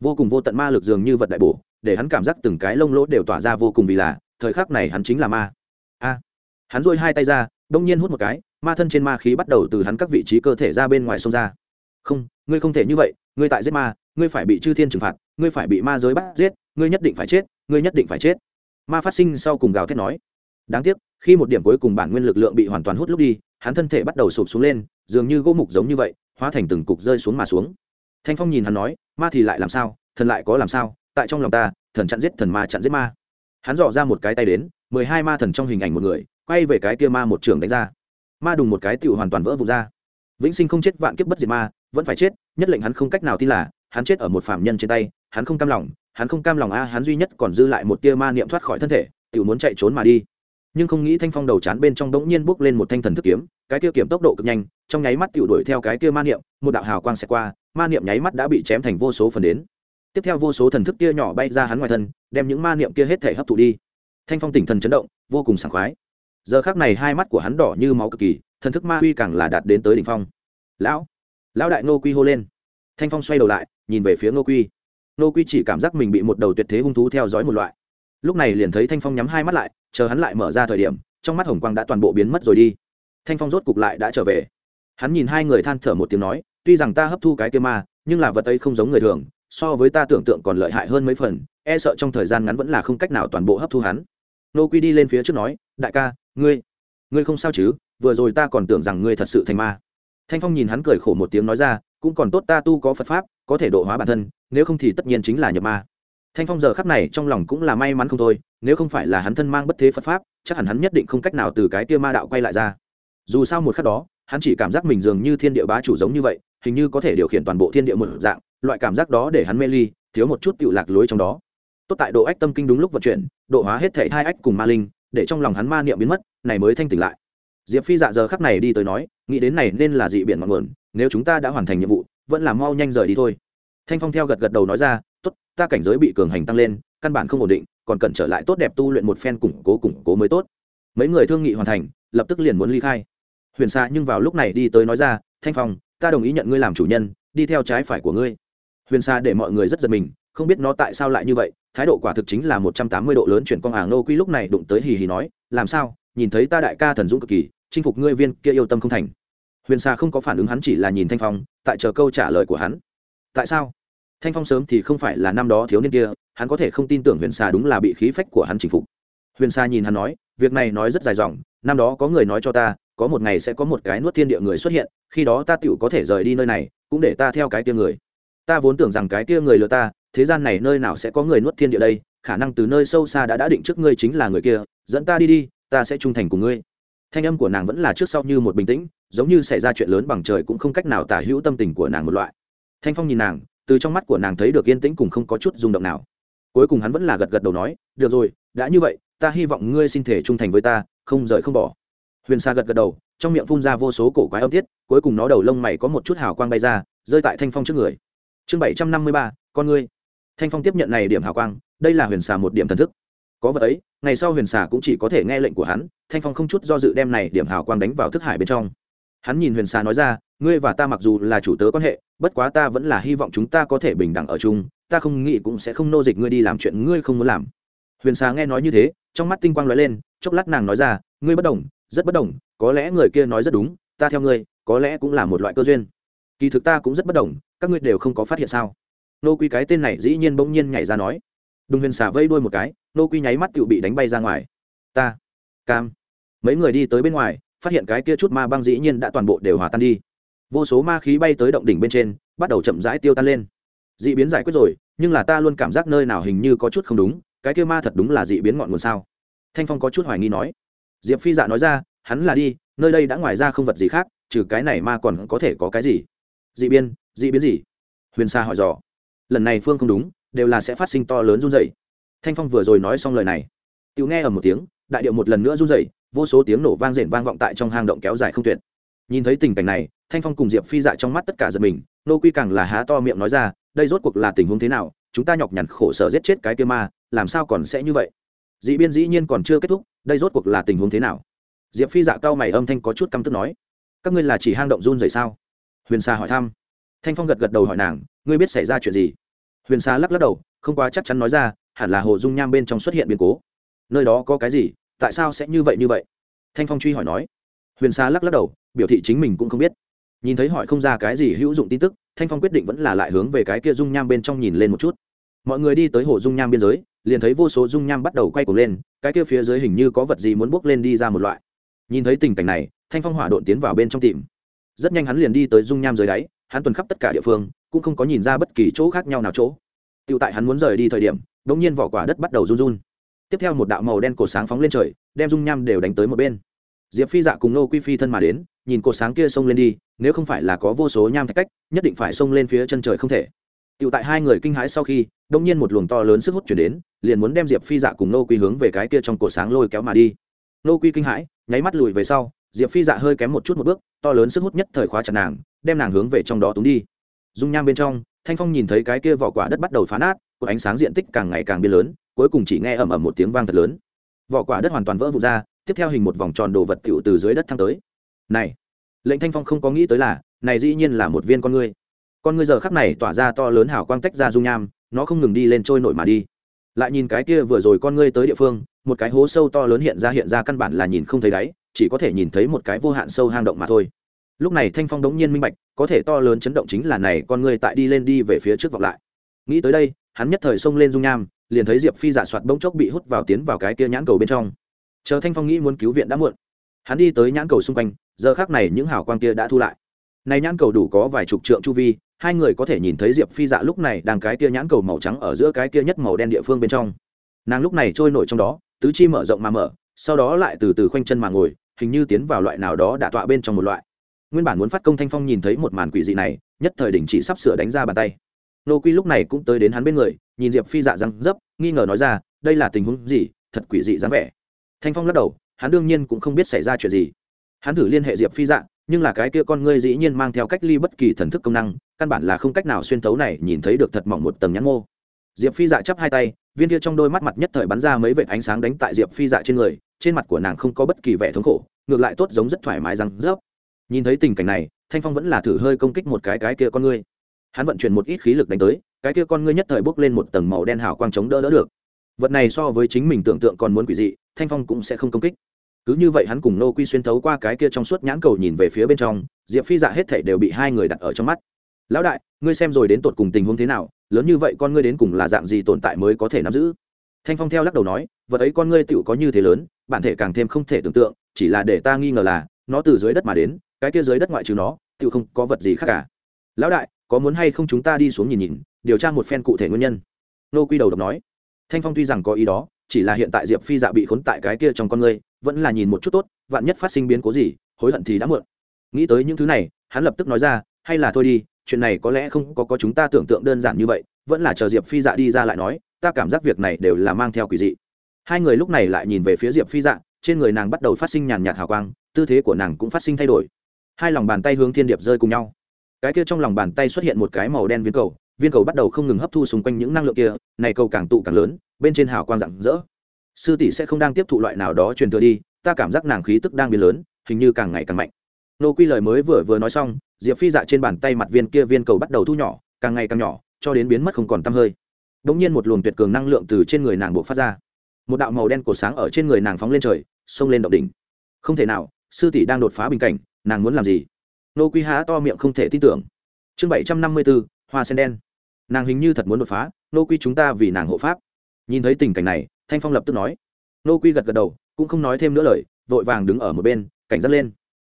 Vô cùng vô tận ma lực dường như vật đại bổ, để hắn cảm giác từng cái lông lỗ đều tỏa ra vô cùng vì là thời khắc này hắn chính là ma. A. Hắn dôi hai tay ra, đông nhiên hút một cái, ma thân trên ma khí bắt đầu từ hắn các vị trí cơ thể ra bên ngoài sông ra. Không, ngươi không thể như vậy, ngươi tại giết ma, ngươi phải bị chư thiên trừng phạt, ngươi phải bị ma giới bắt giết, ngươi nhất định phải chết, ngươi nhất định phải chết. Ma phát sinh sau cùng gào thét nói. Đáng tiếc, khi một điểm cuối cùng bản nguyên lực lượng bị hoàn toàn hút lúc đi, hắn thân thể bắt đầu sụp xuống lên, dường như gỗ mục giống như vậy, hóa thành từng cục rơi xuống mà xuống. Thanh phong nhìn hắn nói, ma thì lại làm sao? Thần lại có làm sao? Tại trong lòng ta, thần chặn giết thần ma chặn giết ma hắn dò ra một cái tay đến, mười hai ma thần trong hình ảnh một người, quay về cái kia ma một trường đánh ra. Ma đùng một cái tựu hoàn toàn vỡ vụt ra. Vĩnh sinh không chết, vạn kiếp bất diệt ma, vẫn phải chết, nhất lệnh hắn không cách nào tin là, hắn chết ở một phạm nhân trên tay, hắn không cam lòng, hắn không cam lòng a, hắn duy nhất còn dư lại một tia ma niệm thoát khỏi thân thể tựu muốn chạy trốn mà đi. Nhưng không nghĩ thanh phong đầu chán bên trong đống nhiên bước lên một thanh thần thức kiếm, cái kia kiếm tốc độ cực nhanh, trong nháy mắt tựu đuổi theo cái kia ma niệm, một đạo hào quang xẹt qua, ma niệm nháy mắt đã bị chém thành vô số phần đến tiếp theo vô số thần thức kia nhỏ bay ra hắn ngoài thân, đem những ma niệm kia hết thể hấp thụ đi. Thanh phong tỉnh thần chấn động, vô cùng sảng khoái. Giờ khác này hai mắt của hắn đỏ như máu cực kỳ, thần thức ma uy càng là đạt đến tới đỉnh phong. Lão lão đại nô quy hô lên. Thanh phong xoay đầu lại, nhìn về phía nô quy. Nô quy chỉ cảm giác mình bị một đầu tuyệt thế hung thú theo dõi một loại. Lúc này liền thấy thanh phong nhắm hai mắt lại, chờ hắn lại mở ra thời điểm, trong mắt hồng quang đã toàn bộ biến mất rồi đi. Thanh phong rốt cục lại đã trở về. Hắn nhìn hai người than thở một tiếng nói, tuy rằng ta hấp thu cái kia ma, nhưng là vật ấy không giống người thường so với ta tưởng tượng còn lợi hại hơn mấy phần e sợ trong thời gian ngắn vẫn là không cách nào toàn bộ hấp thu hắn. Nô quy đi lên phía trước nói, đại ca, ngươi ngươi không sao chứ? Vừa rồi ta còn tưởng rằng ngươi thật sự thành ma. Thanh phong nhìn hắn cười khổ một tiếng nói ra, cũng còn tốt ta tu có phật pháp, có thể độ hóa bản thân, nếu không thì tất nhiên chính là nhập ma. Thanh phong giờ khắp này trong lòng cũng là may mắn không thôi, nếu không phải là hắn thân mang bất thế phật pháp, chắc hẳn hắn nhất định không cách nào từ cái tia ma đạo quay lại ra. Dù sao một khắc đó, hắn chỉ cảm giác mình dường như thiên địa bá chủ giống như vậy, hình như có thể điều khiển toàn bộ thiên địa một dạng loại cảm giác đó để hắn mê ly, thiếu một chút tựu lạc lối trong đó. Tốt tại độ ách tâm kinh đúng lúc vận chuyển, độ hóa hết thể hai ách cùng ma linh, để trong lòng hắn ma niệm biến mất, này mới thanh tỉnh lại. Diệp phi dạ giờ khắc này đi tới nói, nghĩ đến này nên là dị biển ngọn nguồn, nếu chúng ta đã hoàn thành nhiệm vụ, vẫn là mau nhanh rời đi thôi. Thanh phong theo gật gật đầu nói ra, tốt, ta cảnh giới bị cường hành tăng lên, căn bản không ổn định, còn cần trở lại tốt đẹp tu luyện một phen củng cố củng cố mới tốt. Mấy người thương nghị hoàn thành, lập tức liền muốn ly khai. Huyền xa nhưng vào lúc này đi tới nói ra, thanh phong, ta đồng ý nhận ngươi làm chủ nhân, đi theo trái phải của ngươi huyền xa để mọi người rất giật mình, không biết nó tại sao lại như vậy, thái độ quả thực chính là một trăm tám mươi độ lớn chuyển con hàng nô quy lúc này đụng tới hì hì nói, làm sao? Nhìn thấy ta đại ca thần dũng cực kỳ, chinh phục ngươi viên kia yêu tâm không thành. Huyền xa không có phản ứng hắn chỉ là nhìn thanh phong, tại chờ câu trả lời của hắn. Tại sao? Thanh phong sớm thì không phải là năm đó thiếu niên kia, hắn có thể không tin tưởng huyền xa đúng là bị khí phách của hắn chinh phục. Huyền xa nhìn hắn nói, việc này nói rất dài dòng, năm đó có người nói cho ta, có một ngày sẽ có một cái nuốt thiên địa người xuất hiện, khi đó ta tựu có thể rời đi nơi này, cũng để ta theo cái tia người ta vốn tưởng rằng cái kia người lừa ta, thế gian này nơi nào sẽ có người nuốt thiên địa đây, khả năng từ nơi sâu xa đã đã định trước ngươi chính là người kia, dẫn ta đi đi, ta sẽ trung thành cùng ngươi. Thanh âm của nàng vẫn là trước sau như một bình tĩnh, giống như xảy ra chuyện lớn bằng trời cũng không cách nào tả hữu tâm tình của nàng một loại. Thanh phong nhìn nàng, từ trong mắt của nàng thấy được yên tĩnh cùng không có chút rung động nào. Cuối cùng hắn vẫn là gật gật đầu nói, được rồi, đã như vậy, ta hy vọng ngươi xin thể trung thành với ta, không rời không bỏ. Huyền sa gật gật đầu, trong miệng phun ra vô số cổ quái âm tiết, cuối cùng nó đầu lông mày có một chút hào quang bay ra, rơi tại thanh phong trước người chương bảy trăm năm mươi ba, con ngươi. Thanh phong tiếp nhận này điểm hào quang, đây là huyền xà một điểm thần thức. Có vật ấy, ngày sau huyền xà cũng chỉ có thể nghe lệnh của hắn, thanh phong không chút do dự đem này điểm hào quang đánh vào thức hải bên trong. Hắn nhìn huyền xà nói ra, ngươi và ta mặc dù là chủ tớ quan hệ, bất quá ta vẫn là hy vọng chúng ta có thể bình đẳng ở chung, ta không nghĩ cũng sẽ không nô dịch ngươi đi làm chuyện ngươi không muốn làm. Huyền xà nghe nói như thế, trong mắt tinh quang lóe lên, chốc lát nàng nói ra, ngươi bất đồng, rất bất đồng, có lẽ người kia nói rất đúng, ta theo ngươi, có lẽ cũng là một loại cơ duyên kỳ thực ta cũng rất bất đồng, các ngươi đều không có phát hiện sao? Nô quy cái tên này dĩ nhiên bỗng nhiên nhảy ra nói. Đùng huyền xả vây đuôi một cái, nô quy nháy mắt tự bị đánh bay ra ngoài. Ta, cam. Mấy người đi tới bên ngoài, phát hiện cái kia chút ma băng dĩ nhiên đã toàn bộ đều hòa tan đi. Vô số ma khí bay tới động đỉnh bên trên, bắt đầu chậm rãi tiêu tan lên. D ị biến giải quyết rồi, nhưng là ta luôn cảm giác nơi nào hình như có chút không đúng, cái kia ma thật đúng là d ị biến ngọn nguồn sao? Thanh phong có chút hoài nghi nói. Diệp phi dạ nói ra, hắn là đi, nơi đây đã ngoài ra không vật gì khác, trừ cái này ma còn có thể có cái gì? Dị biên, dị biến gì? Huyền sa hỏi dò. Lần này phương không đúng, đều là sẽ phát sinh to lớn run dày thanh phong vừa rồi nói xong lời này. Tiểu nghe ở một tiếng, đại điệu một lần nữa run dày vô số tiếng nổ vang rền vang vọng tại trong hang động kéo dài không tuyệt. Nhìn thấy tình cảnh này, thanh phong cùng diệp phi dạ trong mắt tất cả giật mình, nô quy càng là há to miệng nói ra, đây rốt cuộc là tình huống thế nào, chúng ta nhọc nhằn khổ sở giết chết cái kia ma, làm sao còn sẽ như vậy? Dị biên dĩ nhiên còn chưa kết thúc, đây rốt cuộc là tình huống thế nào? Diệp phi dạ cao mày âm thanh có chút căm tức nói, các ngươi là chỉ hang động run rẩy sao? Huyền sa hỏi thăm. Thanh phong gật gật đầu hỏi nàng, ngươi biết xảy ra chuyện gì? Huyền sa lắc lắc đầu, không quá chắc chắn nói ra, hẳn là hồ dung nham bên trong xuất hiện biến cố. Nơi đó có cái gì? Tại sao sẽ như vậy như vậy? Thanh phong truy hỏi nói. Huyền sa lắc lắc đầu, biểu thị chính mình cũng không biết. Nhìn thấy hỏi không ra cái gì hữu dụng tin tức, thanh phong quyết định vẫn là lại hướng về cái kia dung nham bên trong nhìn lên một chút. Mọi người đi tới hồ dung nham biên giới, liền thấy vô số dung nham bắt đầu quay cuồng lên, cái kia phía dưới hình như có vật gì muốn bốc lên đi ra một loại. Nhìn thấy tình cảnh này, thanh phong hỏa độn tiến vào bên trong tìm rất nhanh hắn liền đi tới dung nham dưới đáy, hắn tuần khắp tất cả địa phương, cũng không có nhìn ra bất kỳ chỗ khác nhau nào chỗ. Tựu tại hắn muốn rời đi thời điểm đ ỗ n g nhiên vỏ quả đất bắt đầu run run. Tiếp theo một đạo màu đen cổ sáng phóng lên trời, đem dung nham đều đánh tới một bên. Diệp phi dạ cùng nô quy phi thân mà đến, nhìn cột sáng kia xông lên đi, nếu không phải là có vô số nham thạch cách, nhất định phải xông lên phía chân trời không thể. Tựu tại hai người kinh hãi sau khi đông nhiên một luồng to lớn sức hút chuyển đến, liền muốn đem diệp phi dạ cùng nô quy hướng về cái kia trong cột sáng lôi kéo mà đi. Nô quy kinh hãi, nháy mắt lùi về sau diệp phi dạ hơi kém một chút một bước to lớn sức hút nhất thời khóa chặt nàng đem nàng hướng về trong đó túng đi dung nham bên trong thanh phong nhìn thấy cái kia vỏ quả đất bắt đầu phá nát của ánh sáng diện tích càng ngày càng biên lớn cuối cùng chỉ nghe ầm ầm một tiếng vang thật lớn vỏ quả đất hoàn toàn vỡ vụt ra tiếp theo hình một vòng tròn đồ vật tựu từ dưới đất thăng tới này lệnh thanh phong không có nghĩ tới là này dĩ nhiên là một viên con ngươi con ngươi giờ khắc này tỏa ra to lớn hào quang tách ra dung nham nó không ngừng đi lên trôi nổi mà đi lại nhìn cái kia vừa rồi con ngươi tới địa phương một cái hố sâu to lớn hiện ra hiện ra căn bản là nhìn không thấy đáy chỉ có thể nhìn thấy một cái vô hạn sâu hang động mà thôi. Lúc này thanh phong đống nhiên minh bạch, có thể to lớn chấn động chính là này, con người tại đi lên đi về phía trước vọng lại. Nghĩ tới đây, hắn nhất thời xông lên dung nham, liền thấy diệp phi giả soạt bỗng chốc bị hút vào tiến vào cái kia nhãn cầu bên trong. Chờ thanh phong nghĩ muốn cứu viện đã muộn. Hắn đi tới nhãn cầu xung quanh, giờ khác này những hào quang kia đã thu lại. Này nhãn cầu đủ có vài chục trượng chu vi, hai người có thể nhìn thấy diệp phi dạ lúc này đang cái kia nhãn cầu màu trắng ở giữa cái kia nhất màu đen địa phương bên trong. Nàng lúc này trôi nổi trong đó, tứ chi mở rộng mà mở, sau đó lại từ từ khoanh chân mà ngồi hình như tiến vào loại nào đó đã tọa bên trong một loại. Nguyên bản muốn phát công thanh phong nhìn thấy một màn quỷ dị này, nhất thời đình chỉ sắp sửa đánh ra bàn tay. Nô quy lúc này cũng tới đến hắn bên người, nhìn diệp phi dạ răng dấp, nghi ngờ nói ra, đây là tình huống gì? Thật quỷ dị dáng vẻ. Thanh phong lắc đầu, hắn đương nhiên cũng không biết xảy ra chuyện gì. Hắn thử liên hệ diệp phi dạ nhưng là cái kia con ngươi dĩ nhiên mang theo cách ly bất kỳ thần thức công năng, căn bản là không cách nào xuyên thấu này, nhìn thấy được thật mỏng một tầng nhãn mô. Diệp phi dạ chắp hai tay, viên kia trong đôi mắt mặt nhất thời bắn ra mấy vệt ánh sáng đánh tại diệp phi dạ trên người trên mặt của nàng không có bất kỳ vẻ thống khổ, ngược lại tốt giống rất thoải mái răng rớp. Nhìn thấy tình cảnh này, thanh phong vẫn là thử hơi công kích một cái cái kia con ngươi. Hắn vận chuyển một ít khí lực đánh tới, cái kia con ngươi nhất thời bốc lên một tầng màu đen hào quang chống đỡ đỡ được. Vật này so với chính mình tưởng tượng còn muốn quỷ dị, thanh phong cũng sẽ không công kích. Cứ như vậy hắn cùng nô quy xuyên thấu qua cái kia trong suốt nhãn cầu nhìn về phía bên trong, diệp phi dạ hết thể đều bị hai người đặt ở trong mắt. Lão đại, ngươi xem rồi đến tột cùng tình huống thế nào, lớn như vậy con ngươi đến cùng là dạng gì tồn tại mới có thể nắm giữ? Thanh phong theo lắc đầu nói, vật ấy con ngươi tựu có như thế lớn bản thể càng thêm không thể tưởng tượng chỉ là để ta nghi ngờ là nó từ dưới đất mà đến cái kia dưới đất ngoại trừ nó tựu không có vật gì khác cả. Lão đại có muốn hay không chúng ta đi xuống nhìn nhìn điều tra một phen cụ thể nguyên nhân? Nô quy đầu độc nói. Thanh phong tuy rằng có ý đó chỉ là hiện tại diệp phi dạ bị khốn tại cái kia trong con người, vẫn là nhìn một chút tốt vạn nhất phát sinh biến cố gì hối hận thì đã muộn. Nghĩ tới những thứ này hắn lập tức nói ra hay là thôi đi chuyện này có lẽ không có có chúng ta tưởng tượng đơn giản như vậy vẫn là chờ diệp phi dạ đi ra lại nói ta cảm giác việc này đều là mang theo quỷ dị hai người lúc này lại nhìn về phía diệp phi dạ trên người nàng bắt đầu phát sinh nhàn nhạt hào quang, tư thế của nàng cũng phát sinh thay đổi. Hai lòng bàn tay hướng thiên điệp rơi cùng nhau. Cái kia trong lòng bàn tay xuất hiện một cái màu đen viên cầu viên cầu bắt đầu không ngừng hấp thu xung quanh những năng lượng kia, này cầu càng tụ càng lớn, bên trên hào quang rạng rỡ. Sư tỷ sẽ không đang tiếp thụ loại nào đó truyền thừa đi, ta cảm giác nàng khí tức đang biến lớn, hình như càng ngày càng mạnh. Nô quy lời mới vừa vừa nói xong, diệp phi dạ trên bàn tay mặt viên kia viên cầu bắt đầu thu nhỏ, càng ngày càng nhỏ, cho đến biến mất không còn t hơi. Đ ỗ n g nhiên một luồng tuyệt cường năng lượng từ trên người nàng buộc phát ra một đạo màu đen cổ sáng ở trên người nàng phóng lên trời, xông lên động đỉnh. Không thể nào, sư tỷ đang đột phá bình cảnh, nàng muốn làm gì? Nô quy há to miệng không thể tin tưởng. Chương bảy trăm năm mươi bốn hoa sen đen. Nàng hình như thật muốn đột phá, nô quy chúng ta vì nàng hộ pháp. Nhìn thấy tình cảnh này, thanh phong lập tức nói. Nô quy gật gật đầu, cũng không nói thêm nữa lời, vội vàng đứng ở một bên, cảnh giác lên.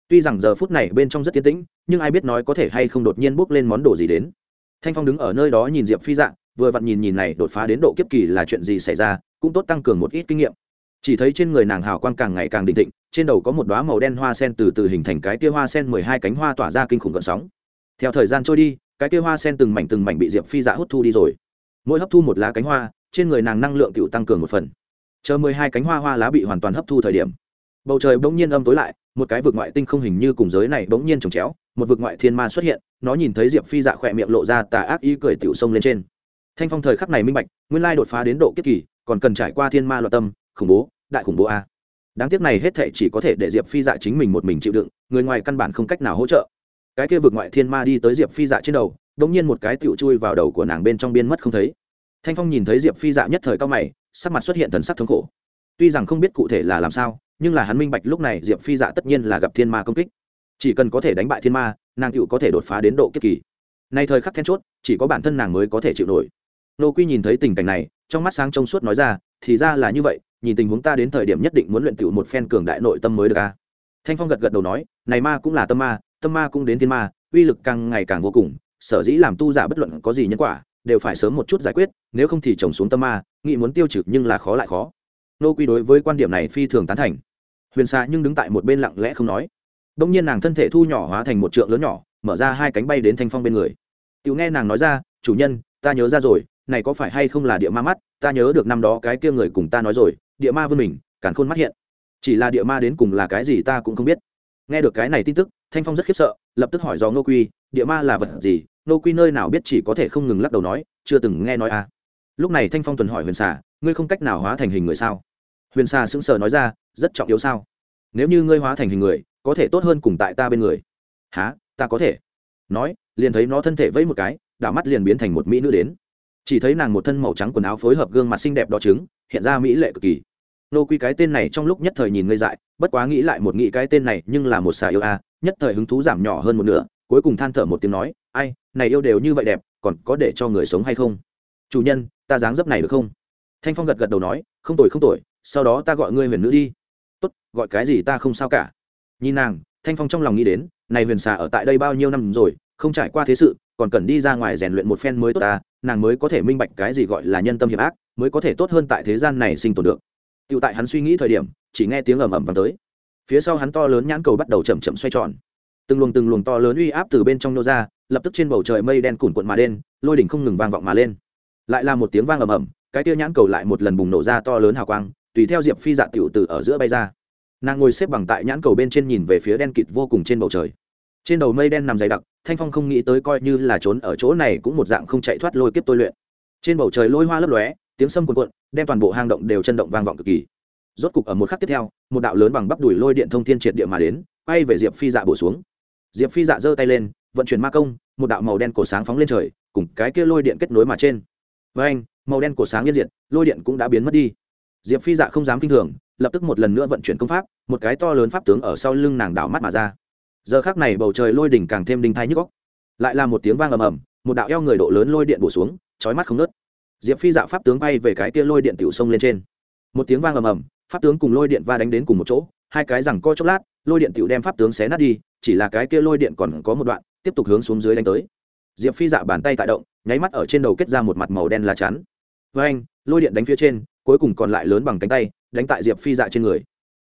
Tuy rằng giờ phút này bên trong rất tiến tĩnh, nhưng ai biết nói có thể hay không đột nhiên bốc lên món đồ gì đến. Thanh phong đứng ở nơi đó nhìn diệp phi dạng vừa vặn nhìn nhìn này đột phá đến độ kiếp kỳ là chuyện gì xảy ra cũng tốt tăng cường một ít kinh nghiệm. Chỉ thấy trên người nàng hào quang càng ngày càng định thịnh, trên đầu có một đoá màu đen hoa sen từ từ hình thành cái tia hoa sen mười hai cánh hoa tỏa ra kinh khủng gợn sóng. Theo thời gian trôi đi, cái tia hoa sen từng mảnh từng mảnh bị diệp phi dạ hút thu đi rồi. Mỗi hấp thu một lá cánh hoa, trên người nàng năng lượng tự tăng cường một phần. Chờ mười hai cánh hoa hoa lá bị hoàn toàn hấp thu thời điểm, bầu trời bỗng nhiên âm tối lại, một cái vực ngoại tinh không hình như cùng giới này bỗng nhiên trồng chéo, một vực ngoại thiên ma xuất hiện, nó nhìn thấy diệp phi dạ khỏe miệng lộ ra tà ác y cười tiểu sông lên trên. Thanh phong thời khắc này minh bạch, nguyên lai đột phá đến độ kiếp kỳ còn cần trải qua thiên ma loạn tâm, khủng bố, đại khủng bố a. Đáng tiếc này hết thệ chỉ có thể để diệp phi dạ chính mình một mình chịu đựng, người ngoài căn bản không cách nào hỗ trợ. Cái kia vượt ngoại thiên ma đi tới diệp phi dạ trên đầu đ ỗ n g nhiên một cái tựu chui vào đầu của nàng bên trong biên mất không thấy. Thanh phong nhìn thấy diệp phi dạ nhất thời cao mày, sắc mặt xuất hiện thần sắc thống khổ. Tuy rằng không biết cụ thể là làm sao, nhưng là hắn minh bạch lúc này diệp phi dạ tất nhiên là gặp thiên ma công kích. Chỉ cần có thể đánh bại thiên ma, nàng tựu có thể đột phá đến độ kiếp kỳ. Nay thời khắc then chốt, chỉ có bản thân nàng mới có thể chịu nổi nô quy nhìn thấy tình cảnh này, trong mắt sáng trong suốt nói ra, thì ra là như vậy, nhìn tình huống ta đến thời điểm nhất định muốn luyện tựu một phen cường đại nội tâm mới được a. Thanh phong gật gật đầu nói, này ma cũng là tâm ma tâm ma cũng đến thiên ma, uy lực càng ngày càng vô cùng, sở dĩ làm tu giả bất luận có gì nhân quả, đều phải sớm một chút giải quyết, nếu không thì trồng xuống tâm ma, nghĩ muốn tiêu trừ nhưng là khó lại khó. Nô quy đối với quan điểm này phi thường tán thành. Huyền xa nhưng đứng tại một bên lặng lẽ không nói. Đông nhiên nàng thân thể thu nhỏ hóa thành một trượng lớn nhỏ, mở ra hai cánh bay đến thanh phong bên người. Tiểu nghe nàng nói ra, chủ nhân, ta nhớ ra rồi này có phải hay không là địa ma mắt? Ta nhớ được năm đó cái kia người cùng ta nói rồi, địa ma vươn mình cản khôn mắt hiện. Chỉ là địa ma đến cùng là cái gì ta cũng không biết. Nghe được cái này tin tức, thanh phong rất khiếp sợ, lập tức hỏi do nô quy, địa ma là vật gì? Nô quy nơi nào biết chỉ có thể không ngừng lắc đầu nói, chưa từng nghe nói à. Lúc này thanh phong tuần hỏi huyền xà, ngươi không cách nào hóa thành hình người sao? Huyền xà sững sờ nói ra, rất trọng yếu sao? Nếu như ngươi hóa thành hình người, có thể tốt hơn cùng tại ta bên người. Há ta có thể. Nói, liền thấy nó thân thể vẫy một cái, đảo mắt liền biến thành một mỹ nữ đến chỉ thấy nàng một thân màu trắng quần áo phối hợp gương mặt xinh đẹp đỏ trứng, hiện ra mỹ lệ cực kỳ. Nô quy cái tên này trong lúc nhất thời nhìn ngây dại, bất quá nghĩ lại một nghĩ cái tên này nhưng là một xà yêu a, nhất thời hứng thú giảm nhỏ hơn một nửa, cuối cùng than thở một tiếng nói, ai, này yêu đều như vậy đẹp, còn có để cho người sống hay không? Chủ nhân, ta dáng dấp này được không? Thanh phong gật gật đầu nói, không tội không tội sau đó ta gọi ngươi huyền nữ đi. Tốt, gọi cái gì ta không sao cả. Nhìn nàng, thanh phong trong lòng nghĩ đến, này huyền xà ở tại đây bao nhiêu năm rồi không trải qua thế sự, còn cần đi ra ngoài rèn luyện một phen mới tốt ta, nàng mới có thể minh bạch cái gì gọi là nhân tâm hiểm ác, mới có thể tốt hơn tại thế gian này sinh tồn được. Tựu tại hắn suy nghĩ thời điểm, chỉ nghe tiếng ầm ầm vang tới. Phía sau hắn to lớn nhãn cầu bắt đầu chậm chậm xoay tròn. Từng luồng từng luồng to lớn uy áp từ bên trong nô ra, lập tức trên bầu trời mây đen cuộn cuộn mà đen lôi đỉnh không ngừng vang vọng mà lên. Lại là một tiếng vang ầm ầm, cái tia nhãn cầu lại một lần bùng nổ ra to lớn hào quang, tùy theo diệp phi dạ tiểu từ ở giữa bay ra. Nàng ngồi xếp bằng tại nhãn cầu bên trên nhìn về phía đen kịt vô cùng trên bầu trời. Trên đầu mây đen nằm dày đặc thanh phong không nghĩ tới coi như là trốn ở chỗ này cũng một dạng không chạy thoát lôi kiếp tôi luyện. Trên bầu trời lôi hoa lấp lóe, tiếng sâm cuồn cuộn, đem toàn bộ hang động đều chân động vang vọng cực kỳ. Rốt cục ở một khắc tiếp theo, một đạo lớn bằng bắp đùi lôi điện thông thiên triệt địa mà đến, quay về diệp phi dạ bổ xuống. Diệp phi dạ giơ tay lên, vận chuyển ma công, một đạo màu đen cổ sáng phóng lên trời, cùng cái kia lôi điện kết nối mà trên. Với anh, màu đen cổ sáng yên diệt, lôi điện cũng đã biến mất đi. Diệp phi dạ không dám kinh thường, lập tức một lần nữa vận chuyển công pháp, một cái to lớn pháp tướng ở sau lưng nàng đảo mắt mà ra giờ khác này bầu trời lôi đỉnh càng thêm đinh thai nhức góc lại là một tiếng vang ầm ầm, một đạo eo người độ lớn lôi điện bổ xuống trói mắt không nớt diệp phi dạo pháp tướng bay về cái kia lôi điện tiểu sông lên trên. Một tiếng vang ầm ầm, pháp tướng cùng lôi điện va đánh đến cùng một chỗ, hai cái rằng co chốc lát, lôi điện tiểu đem pháp tướng xé nát đi, chỉ là cái kia lôi điện còn có một đoạn, tiếp tục hướng xuống dưới đánh tới. Diệp phi dạ bàn tay tại động, nháy mắt ở trên đầu kết ra một mặt màu đen lá chắn. Với anh lôi điện đánh phía trên, cuối cùng còn lại lớn bằng cánh tay, đánh tại diệp phi dạ trên người